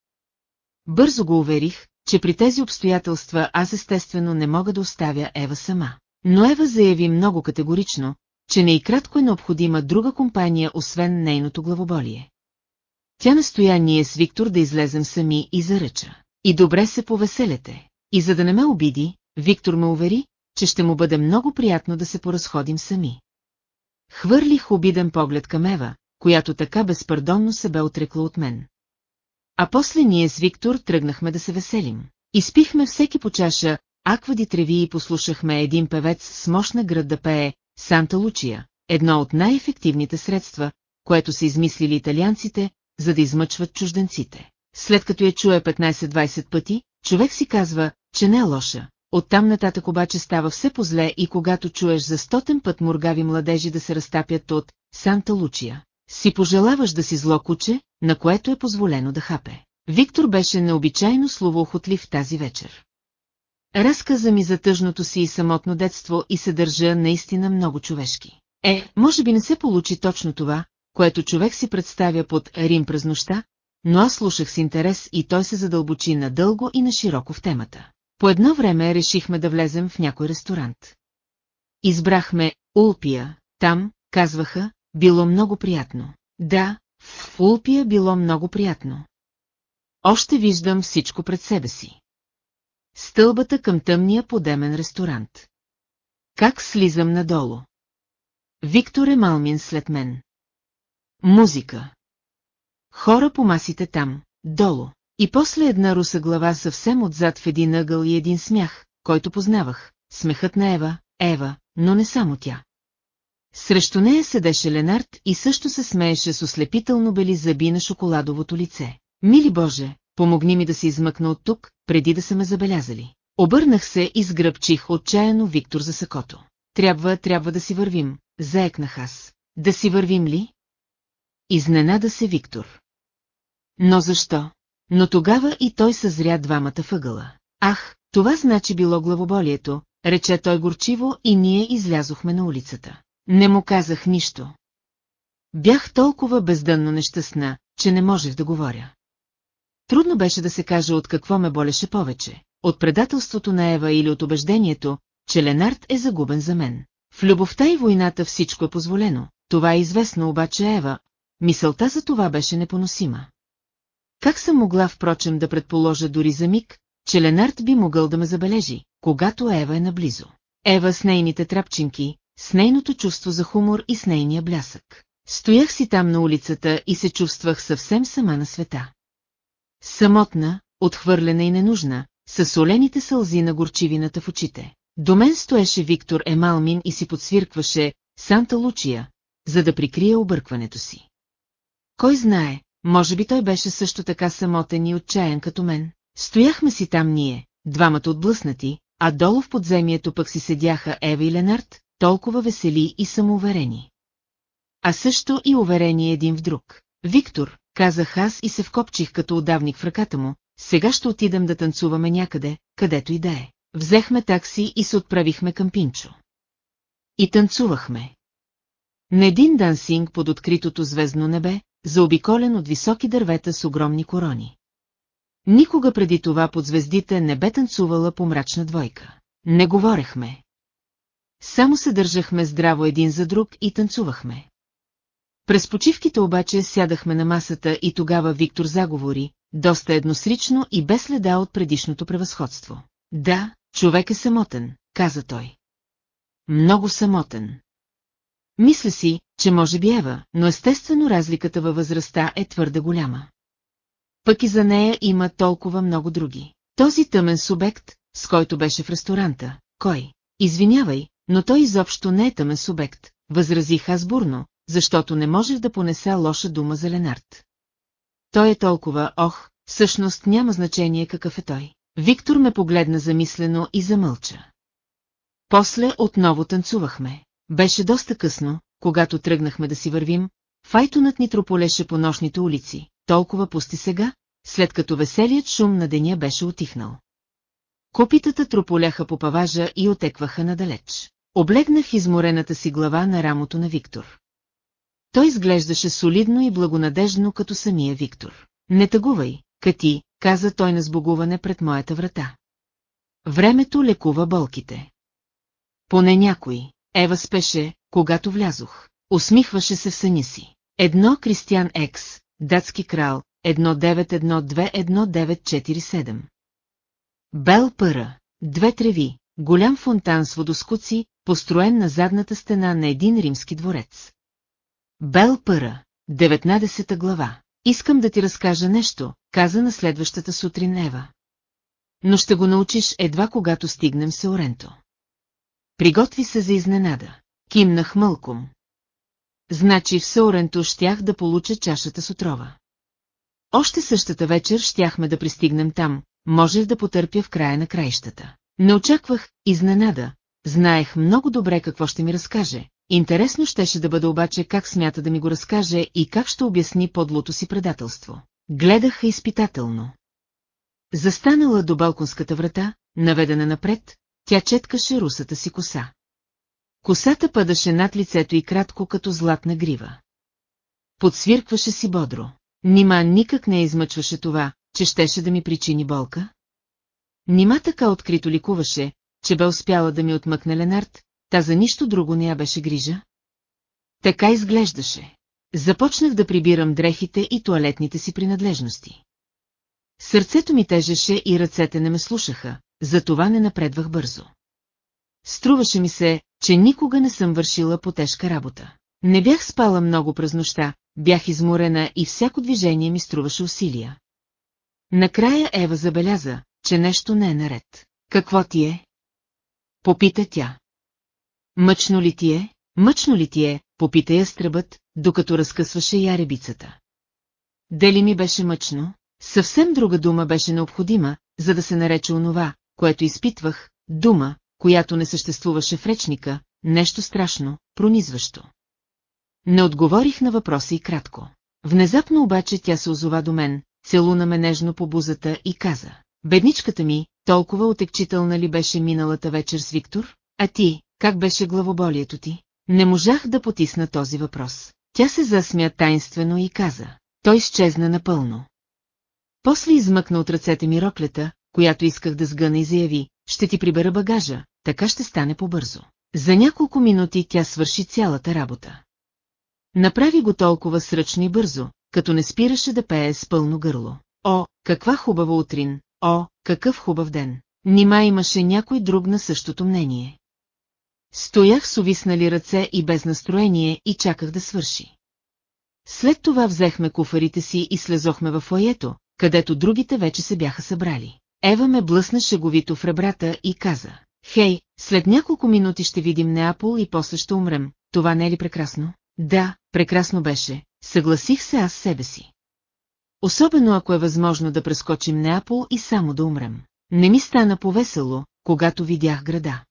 Бързо го уверих, че при тези обстоятелства аз естествено не мога да оставя Ева сама. Но Ева заяви много категорично, че не и кратко е необходима друга компания, освен нейното главоболие. Тя настоя ние с Виктор да излезем сами и заръча. И добре се повеселете. И за да не ме обиди, Виктор ме увери, че ще му бъде много приятно да се поразходим сами. Хвърлих обиден поглед към Ева, която така безпардонно се бе отрекла от мен. А после ние с Виктор тръгнахме да се веселим. Изпихме всеки по чаша аквади треви и послушахме един певец с мощна град да пее Санта Лучия, едно от най-ефективните средства, което са измислили италианците, за да измъчват чужденците. След като я чуе 15-20 пъти, човек си казва, че не е лоша. Оттам нататък обаче става все позле и когато чуеш за стотен път моргави младежи да се разтапят от Санта Лучия, си пожелаваш да си зло куче, на което е позволено да хапе. Виктор беше необичайно словоохотлив тази вечер. Разказа ми за тъжното си и самотно детство и се държа наистина много човешки. Е, може би не се получи точно това, което човек си представя под Рим през нощта, но аз слушах с интерес и той се задълбочи надълго и на широко в темата. По едно време решихме да влезем в някой ресторант. Избрахме Улпия, там, казваха, било много приятно. Да, в Улпия било много приятно. Още виждам всичко пред себе си. Стълбата към тъмния подемен ресторант. Как слизам надолу? Виктор е Малмин след мен. Музика. Хора по масите там, долу. И после една руса глава съвсем отзад в един ъгъл и един смях, който познавах. Смехът на Ева, Ева, но не само тя. Срещу нея седеше Ленард и също се смееше с ослепително бели зъби на шоколадовото лице. Мили Боже, помогни ми да се измъкна от тук, преди да са ме забелязали. Обърнах се и сгръбчих отчаяно Виктор за сакото. Трябва, трябва да си вървим, заекнах аз. Да си вървим ли? Изненада се Виктор. Но защо? Но тогава и той съзря двамата въгъла. Ах, това значи било главоболието, рече той горчиво и ние излязохме на улицата. Не му казах нищо. Бях толкова бездънно нещастна, че не можех да говоря. Трудно беше да се каже от какво ме болеше повече, от предателството на Ева или от убеждението, че Ленард е загубен за мен. В любовта и войната всичко е позволено, това е известно обаче Ева, мисълта за това беше непоносима. Как съм могла, впрочем, да предположа дори за миг, че Ленард би могъл да ме забележи, когато Ева е наблизо. Ева с нейните трапчинки, с нейното чувство за хумор и с нейния блясък. Стоях си там на улицата и се чувствах съвсем сама на света. Самотна, отхвърлена и ненужна, с солените сълзи на горчивината в очите. До мен стоеше Виктор Емалмин и си подсвиркваше Санта Лучия, за да прикрие объркването си. Кой знае, може би той беше също така самотен и отчаян като мен. Стояхме си там ние, двамата отблъснати, а долу в подземието пък си седяха Ева и Ленард, толкова весели и самоуверени. А също и уверени един в друг. Виктор, казах аз и се вкопчих като удавник в ръката му, сега ще отидем да танцуваме някъде, където и да е. взехме такси и се отправихме към Пинчо. И танцувахме. На един дансинг под откритото звездно небе, заобиколен от високи дървета с огромни корони. Никога преди това под звездите не бе танцувала по мрачна двойка. Не говорехме. Само се държахме здраво един за друг и танцувахме. През почивките обаче сядахме на масата и тогава Виктор заговори, доста едносрично и без следа от предишното превъзходство. Да, човек е самотен, каза той. Много самотен. Мисля си, че може би Ева, но естествено разликата във възрастта е твърде голяма. Пък и за нея има толкова много други. Този тъмен субект, с който беше в ресторанта, кой? Извинявай, но той изобщо не е тъмен субект, възразих аз бурно, защото не можех да понеса лоша дума за Ленард. Той е толкова, ох, всъщност няма значение какъв е той. Виктор ме погледна замислено и замълча. После отново танцувахме. Беше доста късно, когато тръгнахме да си вървим, файтонът ни трополеше по нощните улици, толкова пусти сега, след като веселият шум на деня беше отихнал. Копитата трополяха по паважа и отекваха надалеч. Облегнах изморената си глава на рамото на Виктор. Той изглеждаше солидно и благонадежно като самия Виктор. Не тъгувай, Кати, каза той на сбогуване пред моята врата. Времето лекува болките. Поне някой. Ева спеше, когато влязох. Усмихваше се в съня си. Едно Кристиан Екс, датски крал, 1912-1947. Бел Пъра, две треви, голям фонтан с водоскуци, построен на задната стена на един римски дворец. Бел Пъра, 19 глава. Искам да ти разкажа нещо, каза на следващата сутрин Ева. Но ще го научиш едва когато стигнем се Оренто. Приготви се за изненада. Кимнах мълком. Значи в Сауренто щях да получа чашата с отрова. Още същата вечер щяхме да пристигнем там, можех да потърпя в края на краищата. Не очаквах изненада, знаех много добре какво ще ми разкаже. Интересно щеше да бъде обаче как смята да ми го разкаже и как ще обясни подлото си предателство. Гледах изпитателно. Застанала до балконската врата, наведена напред, тя четкаше русата си коса. Косата падаше над лицето и кратко като златна грива. Подсвиркваше си бодро. Нима никак не измъчваше това, че щеше да ми причини болка? Нима така открито ликуваше, че бе успяла да ми отмъкне Ленард, та за нищо друго не я беше грижа? Така изглеждаше. Започнах да прибирам дрехите и туалетните си принадлежности. Сърцето ми тежеше и ръцете не ме слушаха, затова не напредвах бързо. Струваше ми се, че никога не съм вършила по тежка работа. Не бях спала много през нощта, бях изморена и всяко движение ми струваше усилия. Накрая Ева забеляза, че нещо не е наред. Какво ти е? Попита тя. Мъчно ли ти е? Мъчно ли ти е? Попита я стръбът, докато разкъсваше яребицата. Дали ми беше мъчно? Съвсем друга дума беше необходима, за да се нарече онова, което изпитвах, дума, която не съществуваше в речника, нещо страшно, пронизващо. Не отговорих на въпроса и кратко. Внезапно обаче тя се озова до мен, целуна ме нежно по бузата и каза. Бедничката ми, толкова отекчителна ли беше миналата вечер с Виктор? А ти, как беше главоболието ти? Не можах да потисна този въпрос. Тя се засмя тайнствено и каза. Той изчезна напълно. После измъкна от ръцете ми роклята, която исках да сгъна и заяви, ще ти прибера багажа, така ще стане по-бързо. За няколко минути тя свърши цялата работа. Направи го толкова сръчно и бързо, като не спираше да пее с пълно гърло. О, каква хубава утрин, о, какъв хубав ден. Нима имаше някой друг на същото мнение. Стоях с увиснали ръце и без настроение и чаках да свърши. След това взехме куфарите си и слезохме в фоето, където другите вече се бяха събрали. Ева ме блъсна шеговито в ребрата и каза, «Хей, след няколко минути ще видим Неапол и после ще умрем, това не е ли прекрасно?» Да, прекрасно беше, съгласих се аз себе си. Особено ако е възможно да прескочим Неапол и само да умрем. Не ми стана повесело, когато видях града.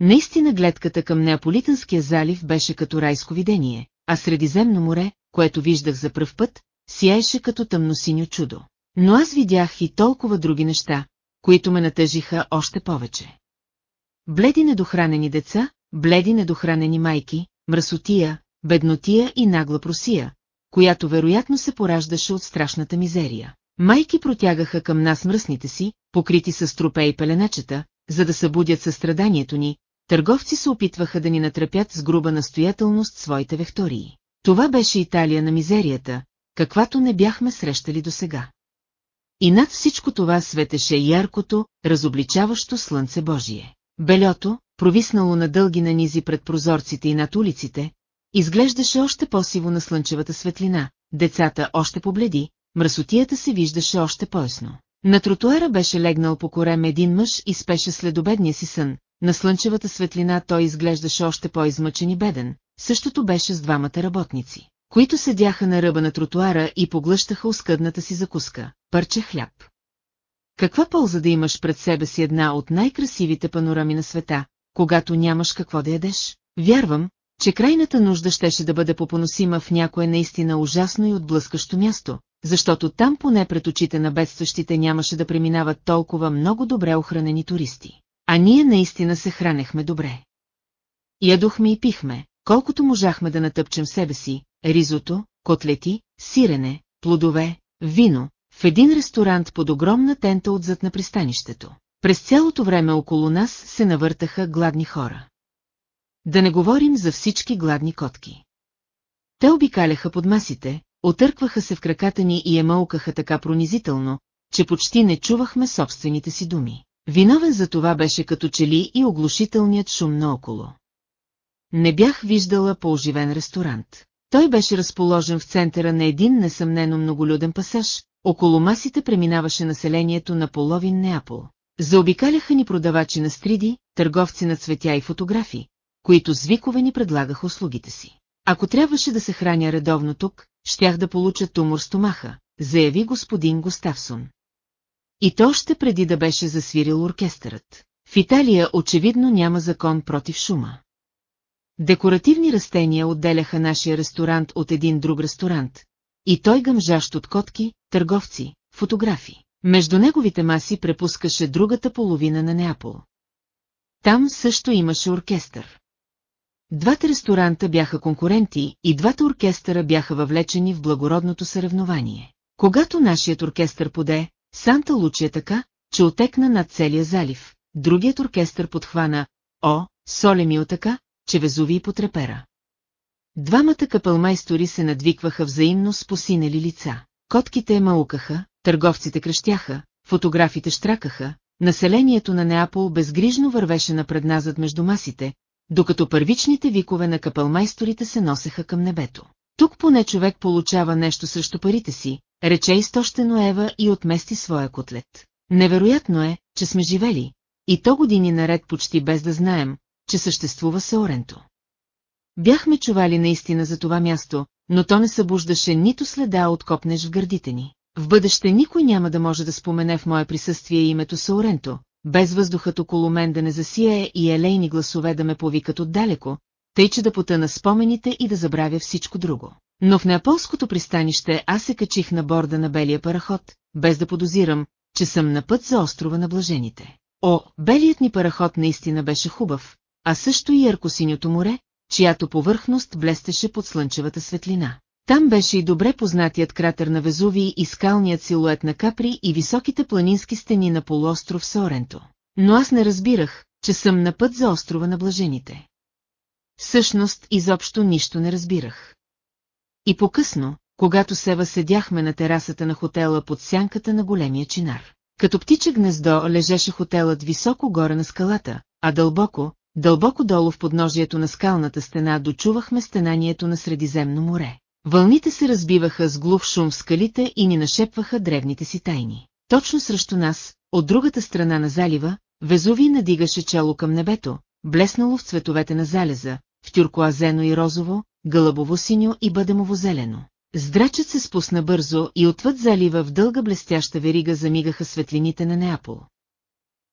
Наистина гледката към Неаполитанския залив беше като райско видение, а Средиземно море, което виждах за пръв път, сияеше като тъмносиньо чудо. Но аз видях и толкова други неща, които ме натъжиха още повече. Бледи недохранени деца, бледи недохранени майки, мръсотия, беднотия и нагла просия, която вероятно се пораждаше от страшната мизерия. Майки протягаха към нас мръсните си, покрити с трупе и пеленачета, за да събудят състраданието ни, търговци се опитваха да ни натрапят с груба настоятелност своите вектории. Това беше Италия на мизерията, каквато не бяхме срещали досега. И над всичко това светеше яркото, разобличаващо слънце Божие. Белето, провиснало на дълги нанизи пред прозорците и над улиците, изглеждаше още по-сиво на слънчевата светлина, децата още побледи, мръсотията се виждаше още по-ясно. На тротуара беше легнал по корем един мъж и спеше следобедния си сън, на слънчевата светлина той изглеждаше още по-измъчен и беден, същото беше с двамата работници, които седяха на ръба на тротуара и поглъщаха оскъдната си закуска, парче хляб. Каква полза да имаш пред себе си една от най-красивите панорами на света, когато нямаш какво да ядеш? Вярвам, че крайната нужда щеше да бъде попоносима в някое наистина ужасно и отблъскащо място, защото там поне пред очите на бедстващите нямаше да преминават толкова много добре охранени туристи. А ние наистина се хранехме добре. Ядохме и пихме, колкото можахме да натъпчем себе си, ризото, котлети, сирене, плодове, вино, в един ресторант под огромна тента отзад на пристанището. През цялото време около нас се навъртаха гладни хора. Да не говорим за всички гладни котки. Те обикаляха под масите, отъркваха се в краката ни и емълкаха така пронизително, че почти не чувахме собствените си думи. Виновен за това беше като че ли и оглушителният шум наоколо. Не бях виждала по-оживен ресторант. Той беше разположен в центъра на един несъмнено многолюден пасаж, около масите преминаваше населението на половин Неапол. Заобикаляха ни продавачи на стриди, търговци на цветя и фотографи, които с викове ни предлагаха услугите си. Ако трябваше да се храня редовно тук, щях да получа тумор стомаха, заяви господин Густавсон. И то още преди да беше засвирил оркестърът. В Италия очевидно няма закон против шума. Декоративни растения отделяха нашия ресторант от един друг ресторант, и той гъмжащ от котки, търговци, фотографи. Между неговите маси препускаше другата половина на Неапол. Там също имаше оркестър. Двата ресторанта бяха конкуренти и двата оркестъра бяха въвлечени в благородното съревнование. Когато нашият оркестър поде, Санта Лучия така, че отекна над целия залив, другият оркестър подхвана О, соле ми така, че везуви и потрепера. Двамата капълмайстори се надвикваха взаимно с посинели лица. Котките маукаха, търговците кръщяха, фотографите штракаха, населението на Неапол безгрижно вървеше напредназад между масите, докато първичните викове на капълмайсторите се носеха към небето. Тук поне човек получава нещо срещу парите си, рече изтощено Ева и отмести своя котлет. Невероятно е, че сме живели, и то години наред почти без да знаем, че съществува Саоренто. Бяхме чували наистина за това място, но то не събуждаше нито следа от копнеш в гърдите ни. В бъдеще никой няма да може да спомене в мое присъствие името Саоренто, без въздухът около мен да не засие и елейни гласове да ме повикат отдалеко, тъй че да потъна спомените и да забравя всичко друго. Но в неаполското пристанище аз се качих на борда на белия параход, без да подозирам, че съм на път за острова на блажените. О, белият ни параход наистина беше хубав, а също и яркосиньото море, чиято повърхност блестеше под слънчевата светлина. Там беше и добре познатият кратер на Везуви и скалният силует на Капри и високите планински стени на полуостров Соренто. Но аз не разбирах, че съм на път за острова на блажените. Всъщност изобщо нищо не разбирах. И по-късно, когато Сева седяхме на терасата на хотела под сянката на големия чинар. Като птиче гнездо лежеше хотелът високо горе на скалата, а дълбоко, дълбоко долу в подножието на скалната стена дочувахме стенанието на Средиземно море. Вълните се разбиваха с глух шум в скалите и ни нашепваха древните си тайни. Точно срещу нас, от другата страна на залива, Везуви надигаше чело към небето, блеснало в цветовете на залеза, в тюркоазено и розово, гълъбово-синьо и бъдемово-зелено. Здрачът се спусна бързо и отвъд залива в дълга блестяща верига замигаха светлините на Неапол.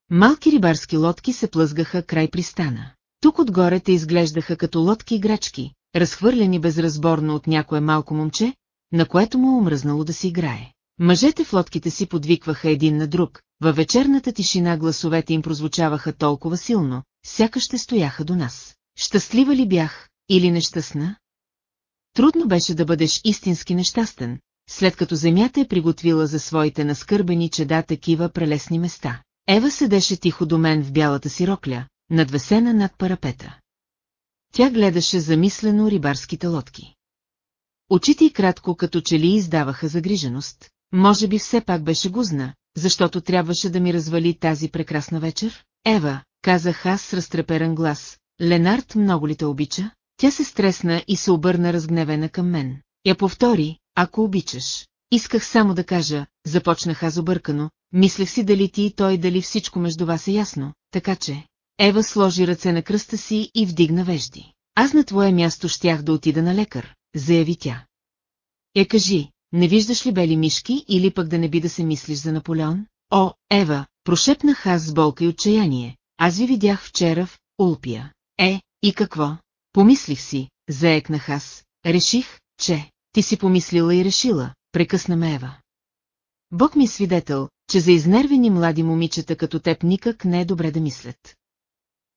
Малки рибарски лодки се плъзгаха край пристана. Тук отгоре те изглеждаха като лодки играчки, разхвърлени безразборно от някое малко момче, на което му омръзнало да си играе. Мъжете в лодките си подвикваха един на друг, във вечерната тишина гласовете им прозвучаваха толкова силно, сякаш ще стояха до нас. Щастлива ли бях, или нещастна? Трудно беше да бъдеш истински нещастен, след като земята е приготвила за своите наскърбени чеда такива прелесни места. Ева седеше тихо до мен в бялата си рокля, надвесена над парапета. Тя гледаше замислено рибарските лодки. Очите й кратко като че ли издаваха загриженост, може би все пак беше гузна, защото трябваше да ми развали тази прекрасна вечер? Ева, казах аз с разтреперен глас, Ленард много ли те обича? Тя се стресна и се обърна разгневена към мен. Я повтори, ако обичаш. Исках само да кажа, започнах аз объркано, мислех си дали ти и той дали всичко между вас е ясно, така че... Ева сложи ръце на кръста си и вдигна вежди. Аз на твое място щях да отида на лекар, заяви тя. Я кажи, не виждаш ли бели мишки или пък да не би да се мислиш за Наполеон? О, Ева, прошепнах аз с болка и отчаяние. Аз ви видях вчера в Улпия. Е, и какво? Помислих си, заекнах аз. Реших, че ти си помислила и решила, прекъсна ме Ева. Бог ми е свидетел, че за изнервени млади момичета като теб никак не е добре да мислят.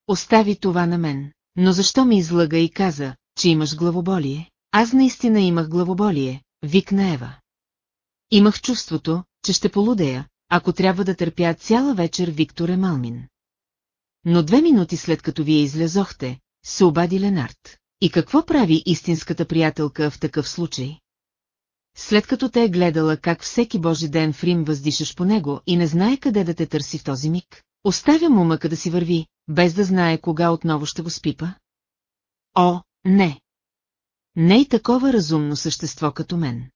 Остави това на мен, но защо ми излъга и каза, че имаш главоболие? Аз наистина имах главоболие, викна Ева. Имах чувството, че ще полудея, ако трябва да търпя цяла вечер Виктор Емалмин. Но две минути след като вие излезохте, се обади Ленард. И какво прави истинската приятелка в такъв случай? След като те е гледала как всеки божи ден в Рим въздишаш по него и не знае къде да те търси в този миг, оставя му мъка да си върви, без да знае кога отново ще го спипа? О, не! Не и такова разумно същество като мен.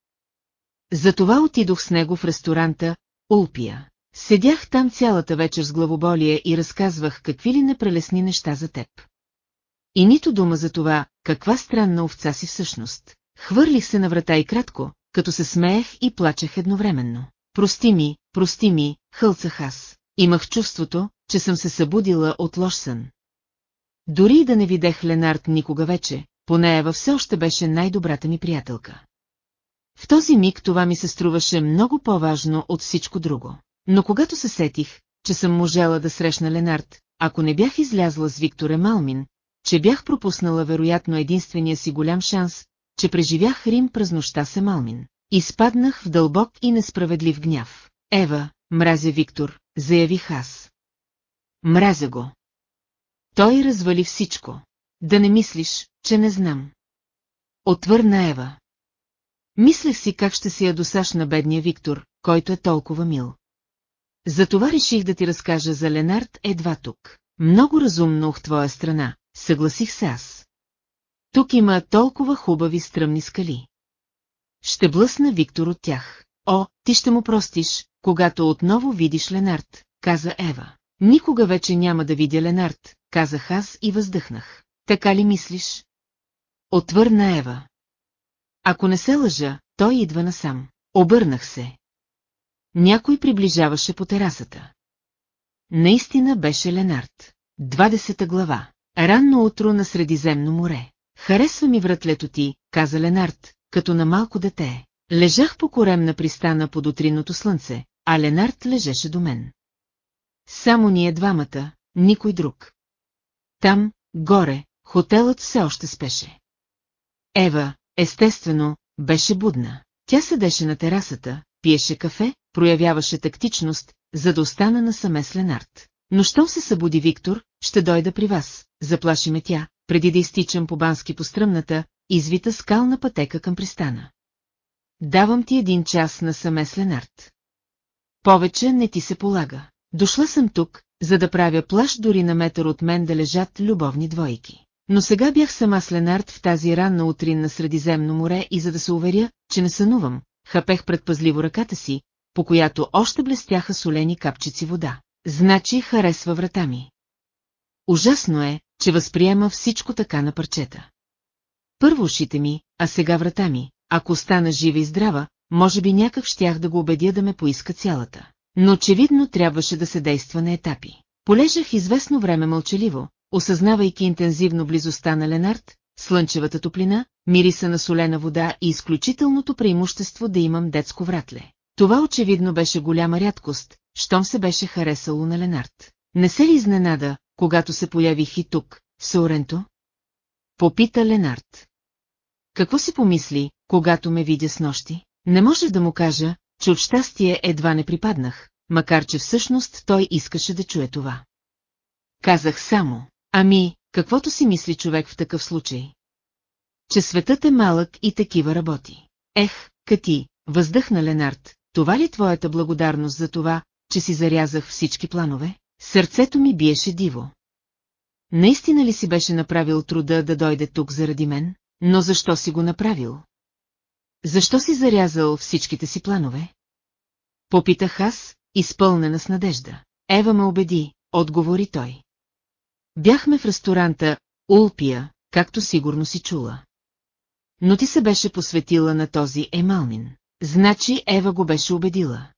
Затова отидох с него в ресторанта Улпия. Седях там цялата вечер с главоболие и разказвах какви ли непрелесни неща за теб. И нито дума за това, каква странна овца си всъщност. Хвърлих се на врата и кратко, като се смеех и плачех едновременно. Прости ми, прости ми, хълцах аз. Имах чувството, че съм се събудила от лош сън. Дори и да не видех Ленард никога вече, поне Ева все още беше най-добрата ми приятелка. В този миг това ми се струваше много по-важно от всичко друго. Но когато се сетих, че съм можела да срещна Ленард, ако не бях излязла с Виктор Емалмин, че бях пропуснала вероятно единствения си голям шанс, че преживях Рим през нощта с Емалмин. Изпаднах в дълбок и несправедлив гняв. Ева, мразя Виктор, заявих аз. Мразя го. Той развали всичко. Да не мислиш, че не знам. Отвърна Ева. Мислех си как ще си ядосаш на бедния Виктор, който е толкова мил. Затова реших да ти разкажа за Ленард едва тук. Много разумно от твоя страна, съгласих се аз. Тук има толкова хубави стръмни скали. Ще блъсна Виктор от тях. О, ти ще му простиш, когато отново видиш Ленард, каза Ева. Никога вече няма да видя Ленард, казах аз и въздъхнах. Така ли мислиш? Отвърна Ева. Ако не се лъжа, той идва насам. Обърнах се. Някой приближаваше по терасата. Наистина беше Ленард. 20 глава. Ранно утро на Средиземно море. Харесва ми вратлето ти, каза Ленард, като на малко дете. Лежах по корем на пристана под утринното слънце, а Ленард лежеше до мен. Само ние двамата, никой друг. Там, горе, хотелът все още спеше. Ева, естествено, беше будна. Тя седеше на терасата, пиеше кафе, проявяваше тактичност, за да остана насаме с Ленард. Но щом се събуди Виктор, ще дойда при вас, заплаши ме тя, преди да изтичам по бански по стръмната, извита скална пътека към пристана. Давам ти един час на саме с Ленард. Повече не ти се полага. Дошла съм тук, за да правя плаш дори на метър от мен да лежат любовни двойки. Но сега бях сама с Ленард в тази ранна утрин на Средиземно море и за да се уверя, че не сънувам, хапех предпазливо ръката си, по която още блестяха солени капчици вода. Значи харесва врата ми. Ужасно е, че възприема всичко така на парчета. Първо ушите ми, а сега врата ми, ако стана жива и здрава, може би някак щях да го убедя да ме поиска цялата. Но очевидно трябваше да се действа на етапи. Полежах известно време мълчаливо, осъзнавайки интензивно близостта на Ленард, слънчевата топлина, мириса на солена вода и изключителното преимущество да имам детско вратле. Това очевидно беше голяма рядкост, щом се беше харесало на Ленард. Не се ли изненада, когато се появих и тук, в Сауренто? Попита Ленард. Какво си помисли, когато ме видя с нощи? Не можех да му кажа, че от щастие едва не припаднах, макар че всъщност той искаше да чуе това. Казах само, ами, каквото си мисли човек в такъв случай? Че светът е малък и такива работи. Ех, Кати, въздъхна Ленард, това ли твоята благодарност за това, че си зарязах всички планове? Сърцето ми биеше диво. Наистина ли си беше направил труда да дойде тук заради мен? Но защо си го направил? Защо си зарязал всичките си планове? Попитах аз, изпълнена с надежда. Ева ме убеди, отговори той. Бяхме в ресторанта Улпия, както сигурно си чула. Но ти се беше посветила на този емалмин. Значи Ева го беше убедила.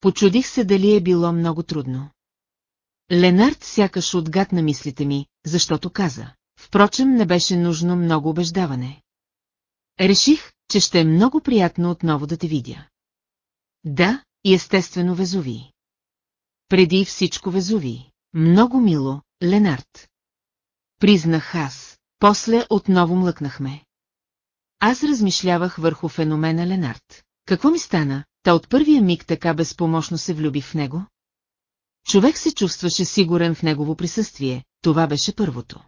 Почудих се дали е било много трудно. Ленард сякаш отгадна мислите ми, защото каза. Впрочем, не беше нужно много убеждаване. Реших, че ще е много приятно отново да те видя. Да, и естествено Везуви. Преди всичко Везуви. Много мило, Ленард. Признах аз. После отново млъкнахме. Аз размишлявах върху феномена Ленард. Какво ми стана, та от първия миг така безпомощно се влюбих в него? Човек се чувстваше сигурен в негово присъствие, това беше първото.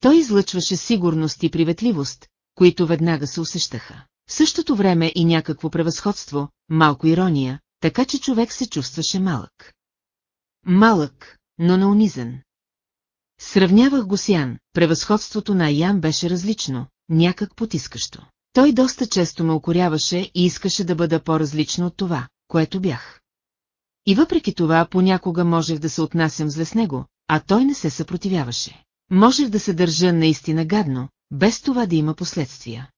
Той излъчваше сигурност и приветливост, които веднага се усещаха. В същото време и някакво превъзходство, малко ирония, така че човек се чувстваше малък. Малък, но наунизен. Сравнявах го с Ян, превъзходството на Ян беше различно, някак потискащо. Той доста често ме укоряваше и искаше да бъда по-различно от това, което бях. И въпреки това понякога можех да се отнасям зле с него, а той не се съпротивяваше. Можех да се държа наистина гадно, без това да има последствия.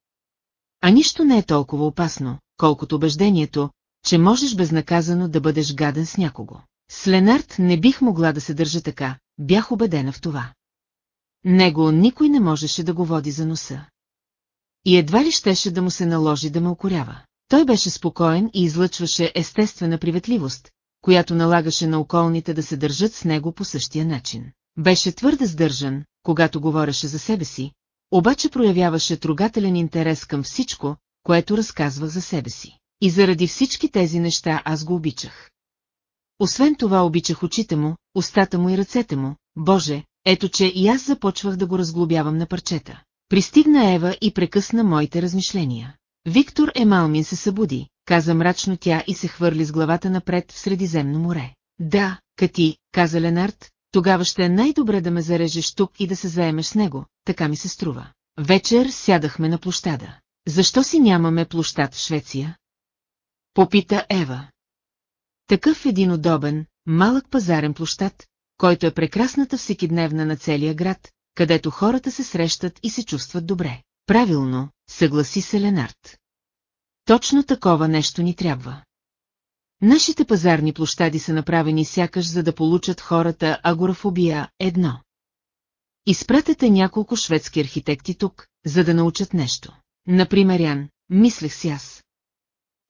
А нищо не е толкова опасно, колкото убеждението, че можеш безнаказано да бъдеш гаден с някого. С Ленард не бих могла да се държа така, бях убедена в това. Него никой не можеше да го води за носа. И едва ли щеше да му се наложи да ме укорява. Той беше спокоен и излъчваше естествена приветливост, която налагаше на околните да се държат с него по същия начин. Беше твърде сдържан, когато говореше за себе си, обаче проявяваше трогателен интерес към всичко, което разказва за себе си. И заради всички тези неща аз го обичах. Освен това обичах очите му, устата му и ръцете му, Боже, ето че и аз започвах да го разглобявам на парчета. Пристигна Ева и прекъсна моите размишления. Виктор Емалмин се събуди, каза мрачно тя и се хвърли с главата напред в Средиземно море. Да, Кати, каза Ленард, тогава ще е най-добре да ме зарежеш тук и да се заемеш с него, така ми се струва. Вечер сядахме на площада. Защо си нямаме площад в Швеция? Попита Ева. Такъв един удобен, малък пазарен площад, който е прекрасната всекидневна на целия град, където хората се срещат и се чувстват добре. Правилно, съгласи се Ленард. Точно такова нещо ни трябва. Нашите пазарни площади са направени сякаш за да получат хората агорафобия едно. Изпратете няколко шведски архитекти тук, за да научат нещо. Например, Ян, мислех си аз.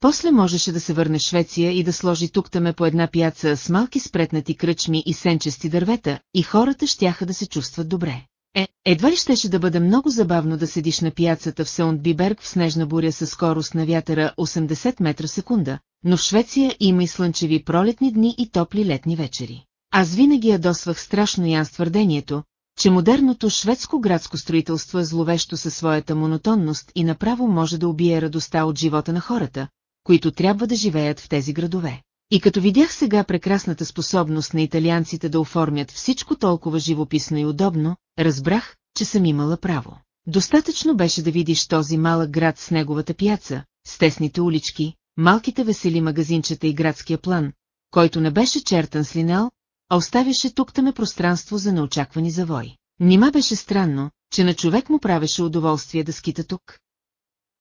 После можеше да се върне Швеция и да сложи тук-таме по една пяца с малки спретнати кръчми и сенчести дървета, и хората щяха да се чувстват добре. Е, едва ли щеше да бъде много забавно да седиш на пияцата в Саундбиберг в снежна буря със скорост на вятъра 80 метра секунда, но в Швеция има и слънчеви пролетни дни и топли летни вечери. Аз винаги ядосвах страшно ян с твърдението, че модерното шведско градско строителство е зловещо със своята монотонност и направо може да убие радостта от живота на хората, които трябва да живеят в тези градове. И като видях сега прекрасната способност на италианците да оформят всичко толкова живописно и удобно, разбрах, че съм имала право. Достатъчно беше да видиш този малък град с неговата пяца, с тесните улички, малките весели магазинчета и градския план, който не беше чертан с линел, а оставяше тук-таме пространство за неочаквани завой. Нима беше странно, че на човек му правеше удоволствие да скита тук.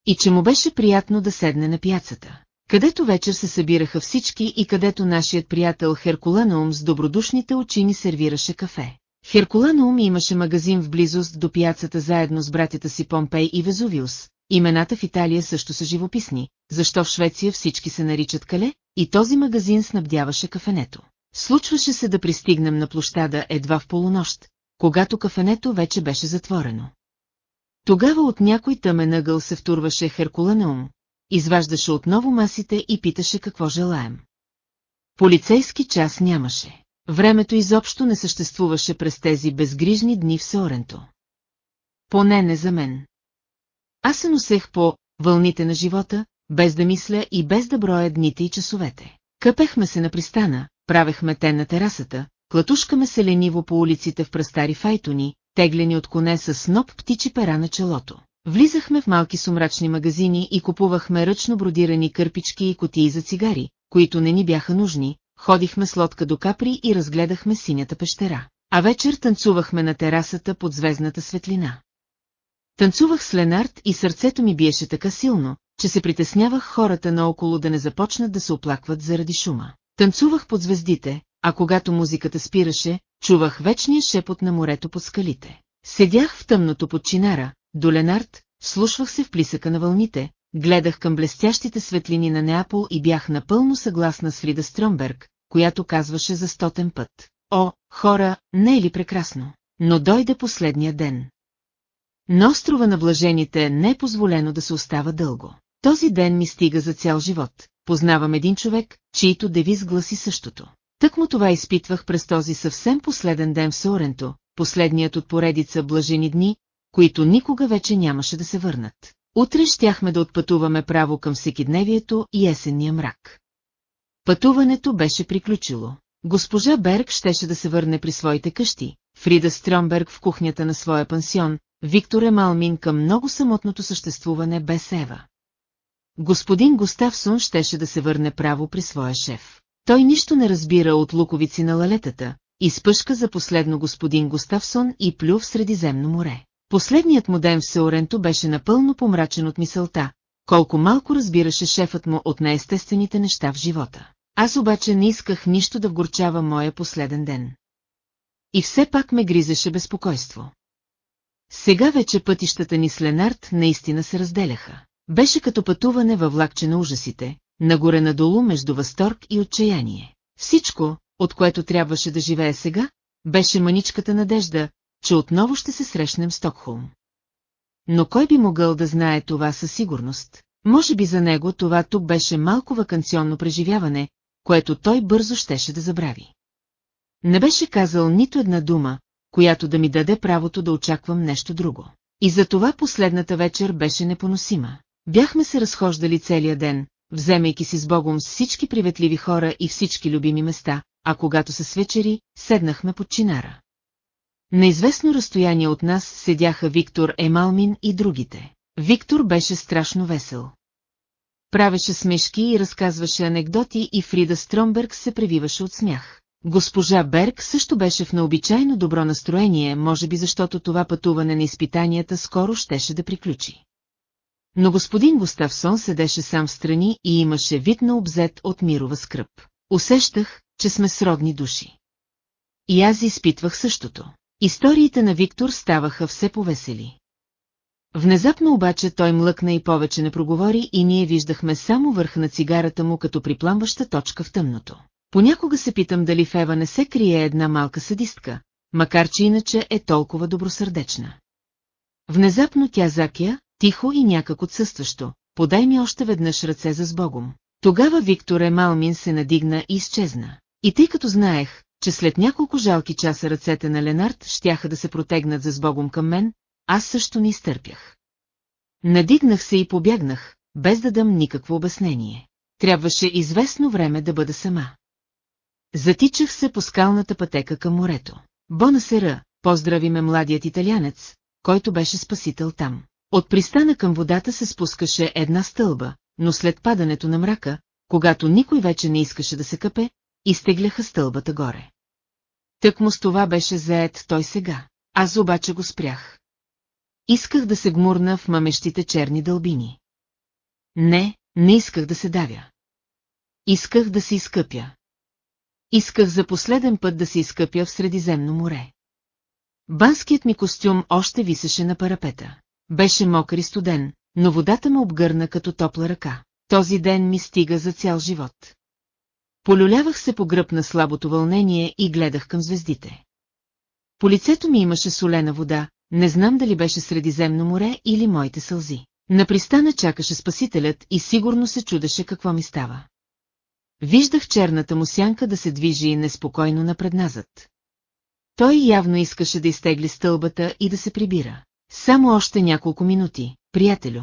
И че му беше приятно да седне на пяцата където вечер се събираха всички и където нашият приятел Херкуланаум с добродушните очи ни сервираше кафе. Херкуланаум имаше магазин в близост до пияцата заедно с братята си Помпей и Везувиус, имената в Италия също са живописни, защо в Швеция всички се наричат Кале, и този магазин снабдяваше кафенето. Случваше се да пристигнем на площада едва в полунощ, когато кафенето вече беше затворено. Тогава от някой тъмен ъгъл се втурваше Херкуланеум, изваждаше отново масите и питаше какво желаем. Полицейски час нямаше. Времето изобщо не съществуваше през тези безгрижни дни в Соренто. Поне не за мен. Аз се носех по вълните на живота, без да мисля и без да броя дните и часовете. Къпехме се на пристана, правехме тен на терасата, клатушкаме се лениво по улиците в прастари файтони, теглени от коне с сноп птичи пера на челото. Влизахме в малки сумрачни магазини и купувахме ръчно бродирани кърпички и котии за цигари, които не ни бяха нужни, ходихме с лодка до Капри и разгледахме синята пещера. А вечер танцувахме на терасата под звездната светлина. Танцувах с Ленард и сърцето ми биеше така силно, че се притеснявах хората наоколо да не започнат да се оплакват заради шума. Танцувах под звездите, а когато музиката спираше, чувах вечния шепот на морето под скалите. Седях в тъмното под чинара, до Ленард, слушвах се в плисъка на вълните, гледах към блестящите светлини на Неапол и бях напълно съгласна с Фрида Стромберг, която казваше за стотен път. О, хора, не е ли прекрасно? Но дойде последния ден. На острова на блажените не е позволено да се остава дълго. Този ден ми стига за цял живот. Познавам един човек, чийто девиз гласи същото. Тък му това изпитвах през този съвсем последен ден в Соренто, последният от поредица блажени дни, които никога вече нямаше да се върнат. Утре щяхме да отпътуваме право към всекидневието и есенния мрак. Пътуването беше приключило. Госпожа Берг щеше да се върне при своите къщи, Фрида Стрёмберг в кухнята на своя пансион, Виктор Емалмин към много самотното съществуване без Ева. Господин Густавсон щеше да се върне право при своя шеф. Той нищо не разбира от луковици на лалетата, изпъшка за последно господин Густавсон и плю в Средиземно море. Последният му ден в Сеоренто беше напълно помрачен от мисълта, колко малко разбираше шефът му от неестествените неща в живота. Аз обаче не исках нищо да вгорчава моя последен ден. И все пак ме гризеше безпокойство. Сега вече пътищата ни с Ленард наистина се разделяха. Беше като пътуване във влакче на ужасите, нагоре-надолу между възторг и отчаяние. Всичко, от което трябваше да живее сега, беше маничката надежда, че отново ще се срещнем в Стокхолм. Но кой би могъл да знае това със сигурност? Може би за него това тук беше малко вакансионно преживяване, което той бързо щеше да забрави. Не беше казал нито една дума, която да ми даде правото да очаквам нещо друго. И за това последната вечер беше непоносима. Бяхме се разхождали целия ден, вземайки си с Богом всички приветливи хора и всички любими места, а когато се свечери, седнахме под чинара. На известно разстояние от нас седяха Виктор Емалмин и другите. Виктор беше страшно весел. Правеше смешки и разказваше анекдоти и Фрида Стромберг се превиваше от смях. Госпожа Берг също беше в необичайно добро настроение, може би защото това пътуване на изпитанията скоро щеше да приключи. Но господин Густавсон седеше сам в страни и имаше вид на обзет от мирова скръп. Усещах, че сме сродни души. И аз изпитвах същото. Историите на Виктор ставаха все повесели. Внезапно обаче той млъкна и повече не проговори и ние виждахме само върха на цигарата му като припламваща точка в тъмното. Понякога се питам дали в Ева не се крие една малка садистка, макар че иначе е толкова добросърдечна. Внезапно тя закя, тихо и някак отсъстващо, подай ми още веднъж ръце за сбогом. Тогава Виктор Емалмин се надигна и изчезна. И тъй като знаех, че след няколко жалки часа ръцете на Ленард щяха да се протегнат за сбогом към мен, аз също не изтърпях. Надигнах се и побягнах, без да дам никакво обяснение. Трябваше известно време да бъда сама. Затичах се по скалната пътека към морето. Бона сера, поздрави ме младият италянец, който беше спасител там. От пристана към водата се спускаше една стълба, но след падането на мрака, когато никой вече не искаше да се къпе, изтегляха стълбата горе. Тък му с това беше заед той сега, аз обаче го спрях. Исках да се гмурна в мамещите черни дълбини. Не, не исках да се давя. Исках да се изкъпя. Исках за последен път да се изкъпя в Средиземно море. Банският ми костюм още висеше на парапета. Беше мокър и студен, но водата ме обгърна като топла ръка. Този ден ми стига за цял живот. Полюлявах се по гръб на слабото вълнение и гледах към звездите. По лицето ми имаше солена вода, не знам дали беше Средиземно море или моите сълзи. На пристана чакаше спасителят и сигурно се чудеше какво ми става. Виждах черната му сянка да се движи неспокойно напредназът. Той явно искаше да изтегли стълбата и да се прибира. Само още няколко минути, приятелю.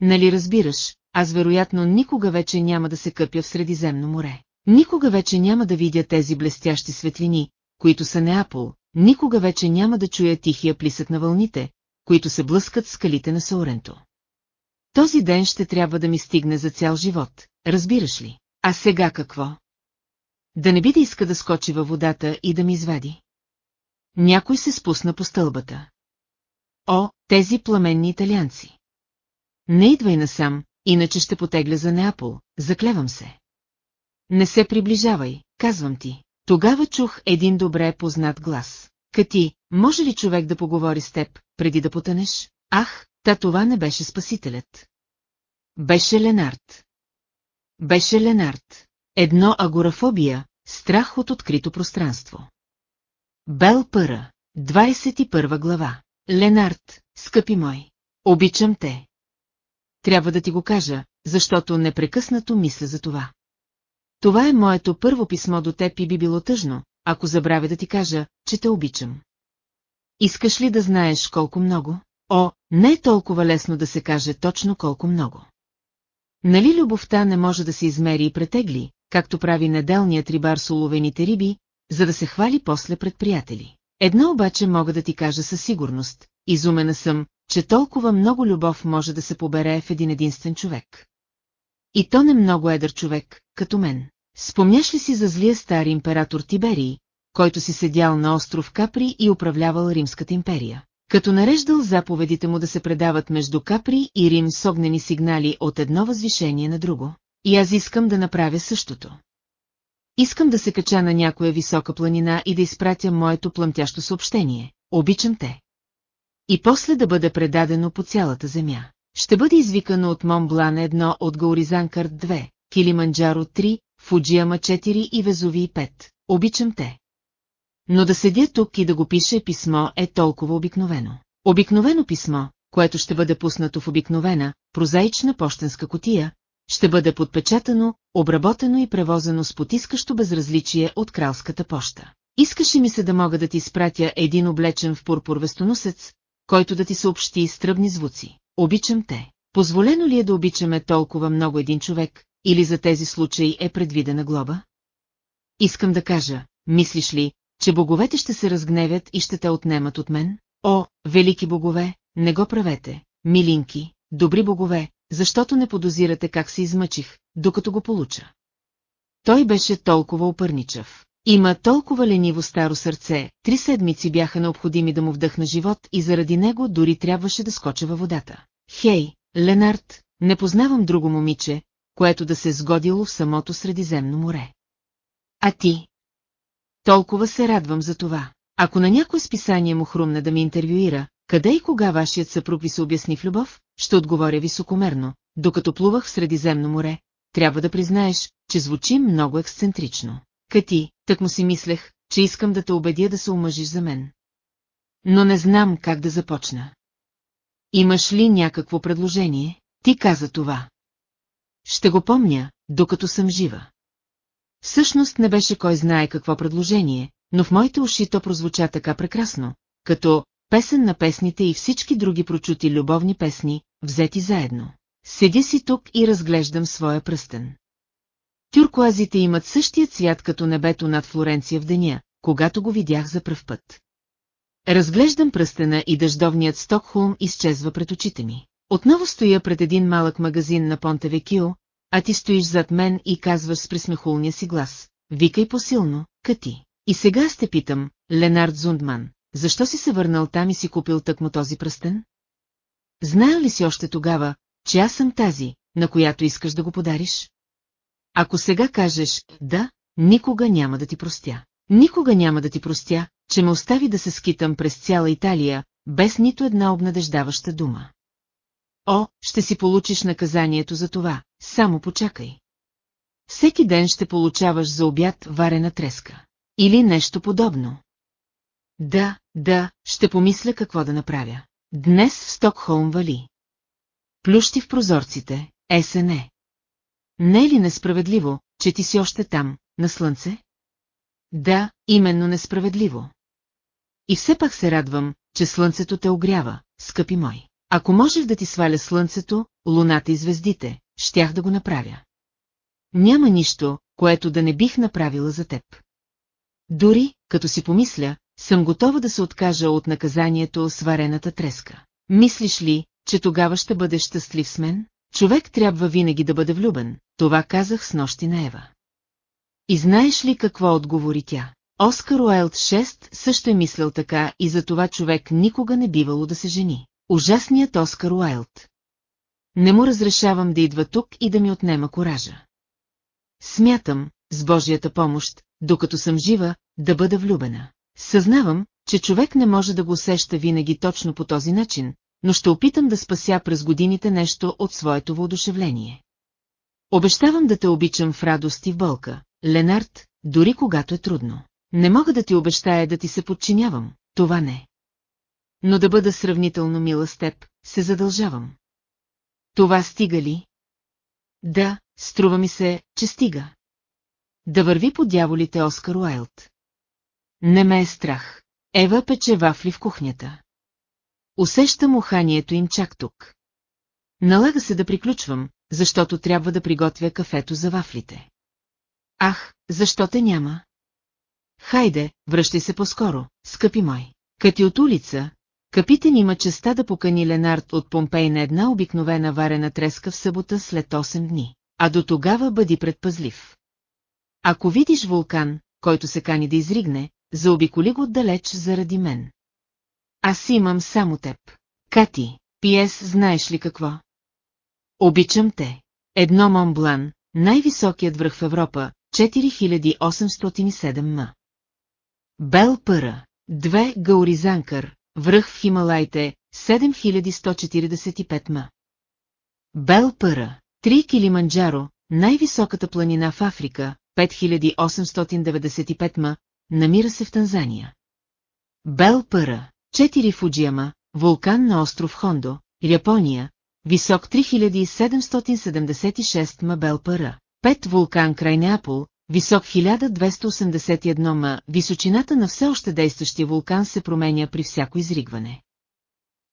Нали разбираш, аз вероятно никога вече няма да се къпя в Средиземно море. Никога вече няма да видя тези блестящи светлини, които са Неапол, никога вече няма да чуя тихия плисък на вълните, които се блъскат скалите на Сауренто. Този ден ще трябва да ми стигне за цял живот, разбираш ли? А сега какво? Да не би да иска да скочи във водата и да ми извади? Някой се спусна по стълбата. О, тези пламенни италианци! Не идвай насам, иначе ще потегля за Неапол, заклевам се. Не се приближавай, казвам ти. Тогава чух един добре познат глас. Кати, може ли човек да поговори с теб, преди да потънеш? Ах, та това не беше спасителят. Беше Ленард. Беше Ленард. Едно агорафобия, страх от открито пространство. Бел Пъра, 21 глава. Ленард, скъпи мой, обичам те. Трябва да ти го кажа, защото непрекъснато мисля за това. Това е моето първо писмо до теб и би било тъжно, ако забравя да ти кажа, че те обичам. Искаш ли да знаеш колко много? О, не е толкова лесно да се каже точно колко много. Нали любовта не може да се измери и претегли, както прави неделният рибар с уловените риби, за да се хвали после пред приятели. Едно обаче мога да ти кажа със сигурност, изумена съм, че толкова много любов може да се побере в един единствен човек. И то не много едър човек, като мен. Спомняш ли си за злия стар император Тиберий, който си седял на остров Капри и управлявал Римската империя? Като нареждал заповедите му да се предават между Капри и Рим с огнени сигнали от едно възвишение на друго. И аз искам да направя същото. Искам да се кача на някоя висока планина и да изпратя моето плъмтящо съобщение. Обичам те. И после да бъде предадено по цялата земя. Ще бъде извикано от Монблан 1 от Гауризанкар 2, Килиманджаро 3, Фуджиама 4 и Везови 5. Обичам те. Но да седя тук и да го пише писмо е толкова обикновено. Обикновено писмо, което ще бъде пуснато в обикновена, прозаична почтенска котия, ще бъде подпечатано, обработено и превозено с потискащо безразличие от кралската поща. Искаше ми се да мога да ти спратя един облечен в пурпур вестоносец, който да ти съобщи стръбни звуци. Обичам те. Позволено ли е да обичаме толкова много един човек, или за тези случаи е предвидена глоба? Искам да кажа, мислиш ли, че боговете ще се разгневят и ще те отнемат от мен? О, велики богове, не го правете, милинки, добри богове, защото не подозирате как се измъчих, докато го получа. Той беше толкова опърничав. Има толкова лениво старо сърце, три седмици бяха необходими да му вдъхна живот и заради него дори трябваше да скоча във водата. Хей, Ленард, не познавам друго момиче, което да се сгодило в самото Средиземно море. А ти? Толкова се радвам за това. Ако на някое списание му хрумне да ми интервюира, къде и кога вашият съпруг ви се обясни в любов, ще отговоря високомерно, докато плувах в Средиземно море, трябва да признаеш, че звучи много ексцентрично. Кати, так му си мислех, че искам да те убедя да се омъжиш за мен. Но не знам как да започна. Имаш ли някакво предложение? Ти каза това. Ще го помня, докато съм жива. Всъщност не беше кой знае какво предложение, но в моите уши то прозвуча така прекрасно, като песен на песните и всички други прочути любовни песни, взети заедно. Седя си тук и разглеждам своя пръстен. Тюркоазите имат същия цвят като небето над Флоренция в деня, когато го видях за пръв път. Разглеждам пръстена и дъждовният Стокхолм изчезва пред очите ми. Отново стоя пред един малък магазин на Понте Векио, а ти стоиш зад мен и казваш с присмехулния си глас. Викай посилно, Кати. И сега сте питам, Ленард Зундман, защо си се върнал там и си купил тъкмо този пръстен? Знаел ли си още тогава, че аз съм тази, на която искаш да го подариш? Ако сега кажеш «да», никога няма да ти простя. Никога няма да ти простя, че ме остави да се скитам през цяла Италия, без нито една обнадеждаваща дума. О, ще си получиш наказанието за това, само почакай. Всеки ден ще получаваш за обяд варена треска. Или нещо подобно. Да, да, ще помисля какво да направя. Днес в Стокхолм вали. Плющи в прозорците, есене. Не е ли несправедливо, че ти си още там, на слънце? Да, именно несправедливо. И все пак се радвам, че слънцето те огрява, скъпи мой. Ако можех да ти сваля слънцето, луната и звездите, щях да го направя. Няма нищо, което да не бих направила за теб. Дори, като си помисля, съм готова да се откажа от наказанието с варената треска. Мислиш ли, че тогава ще бъдеш щастлив с мен? Човек трябва винаги да бъде влюбен, това казах с нощи на Ева. И знаеш ли какво отговори тя? Оскар Уайлд 6 също е мислял така и за това човек никога не бивало да се жени. Ужасният Оскар Уайлд. Не му разрешавам да идва тук и да ми отнема коража. Смятам, с Божията помощ, докато съм жива, да бъда влюбена. Съзнавам, че човек не може да го усеща винаги точно по този начин, но ще опитам да спася през годините нещо от своето воодушевление. Обещавам да те обичам в радост и в болка, Ленард, дори когато е трудно. Не мога да ти обещая да ти се подчинявам, това не. Но да бъда сравнително мила с теб, се задължавам. Това стига ли? Да, струва ми се, че стига. Да върви по дяволите Оскар Уайлд. Не ме е страх. Ева пече вафли в кухнята. Усещам уханието им чак тук. Налага се да приключвам, защото трябва да приготвя кафето за вафлите. Ах, защо те няма? Хайде, връщай се по-скоро, скъпи мой. Кати от улица, капитен има честа да покани Ленард от Помпей на една обикновена варена треска в събота след 8 дни. А до тогава бъди предпазлив. Ако видиш вулкан, който се кани да изригне, заобиколи го отдалеч заради мен. Аз имам само теб. Кати, пиес, знаеш ли какво? Обичам те. Едно Монблан, най-високият връх в Европа, 4807 м. Бел Пъра, 2 Гауризанкър, връх в Хималайте, 7145 м. Бел Пъра, 3 Килиманджаро, най-високата планина в Африка, 5895 м, намира се в Танзания. Бел Пъра, 4 Фуджиама, вулкан на остров Хондо, Япония, висок 3776 м Бел Пъра. 5 вулкан край Неапол, висок 1281 м, височината на все още действащия вулкан се променя при всяко изригване.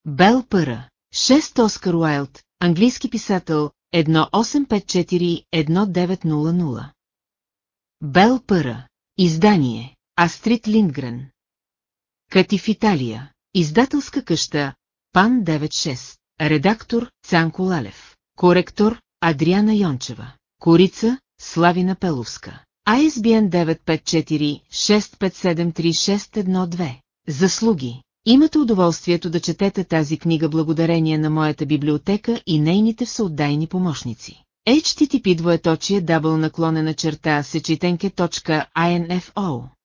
Бел Пъра, 6 Оскар Уайлд, английски писател, 1854-1900. Бел Пъра, издание, Астрид Линдгрен. Кати в Италия, издателска къща, Пан 96, редактор, Цанко Лалев, коректор, Адриана Йончева, корица, Славина Пеловска. ISBN 954-6573612. Заслуги. Имате удоволствието да четете тази книга благодарение на моята библиотека и нейните всеотдайни помощници. HTTP двоеточие дабл наклонена черта сечетенке.info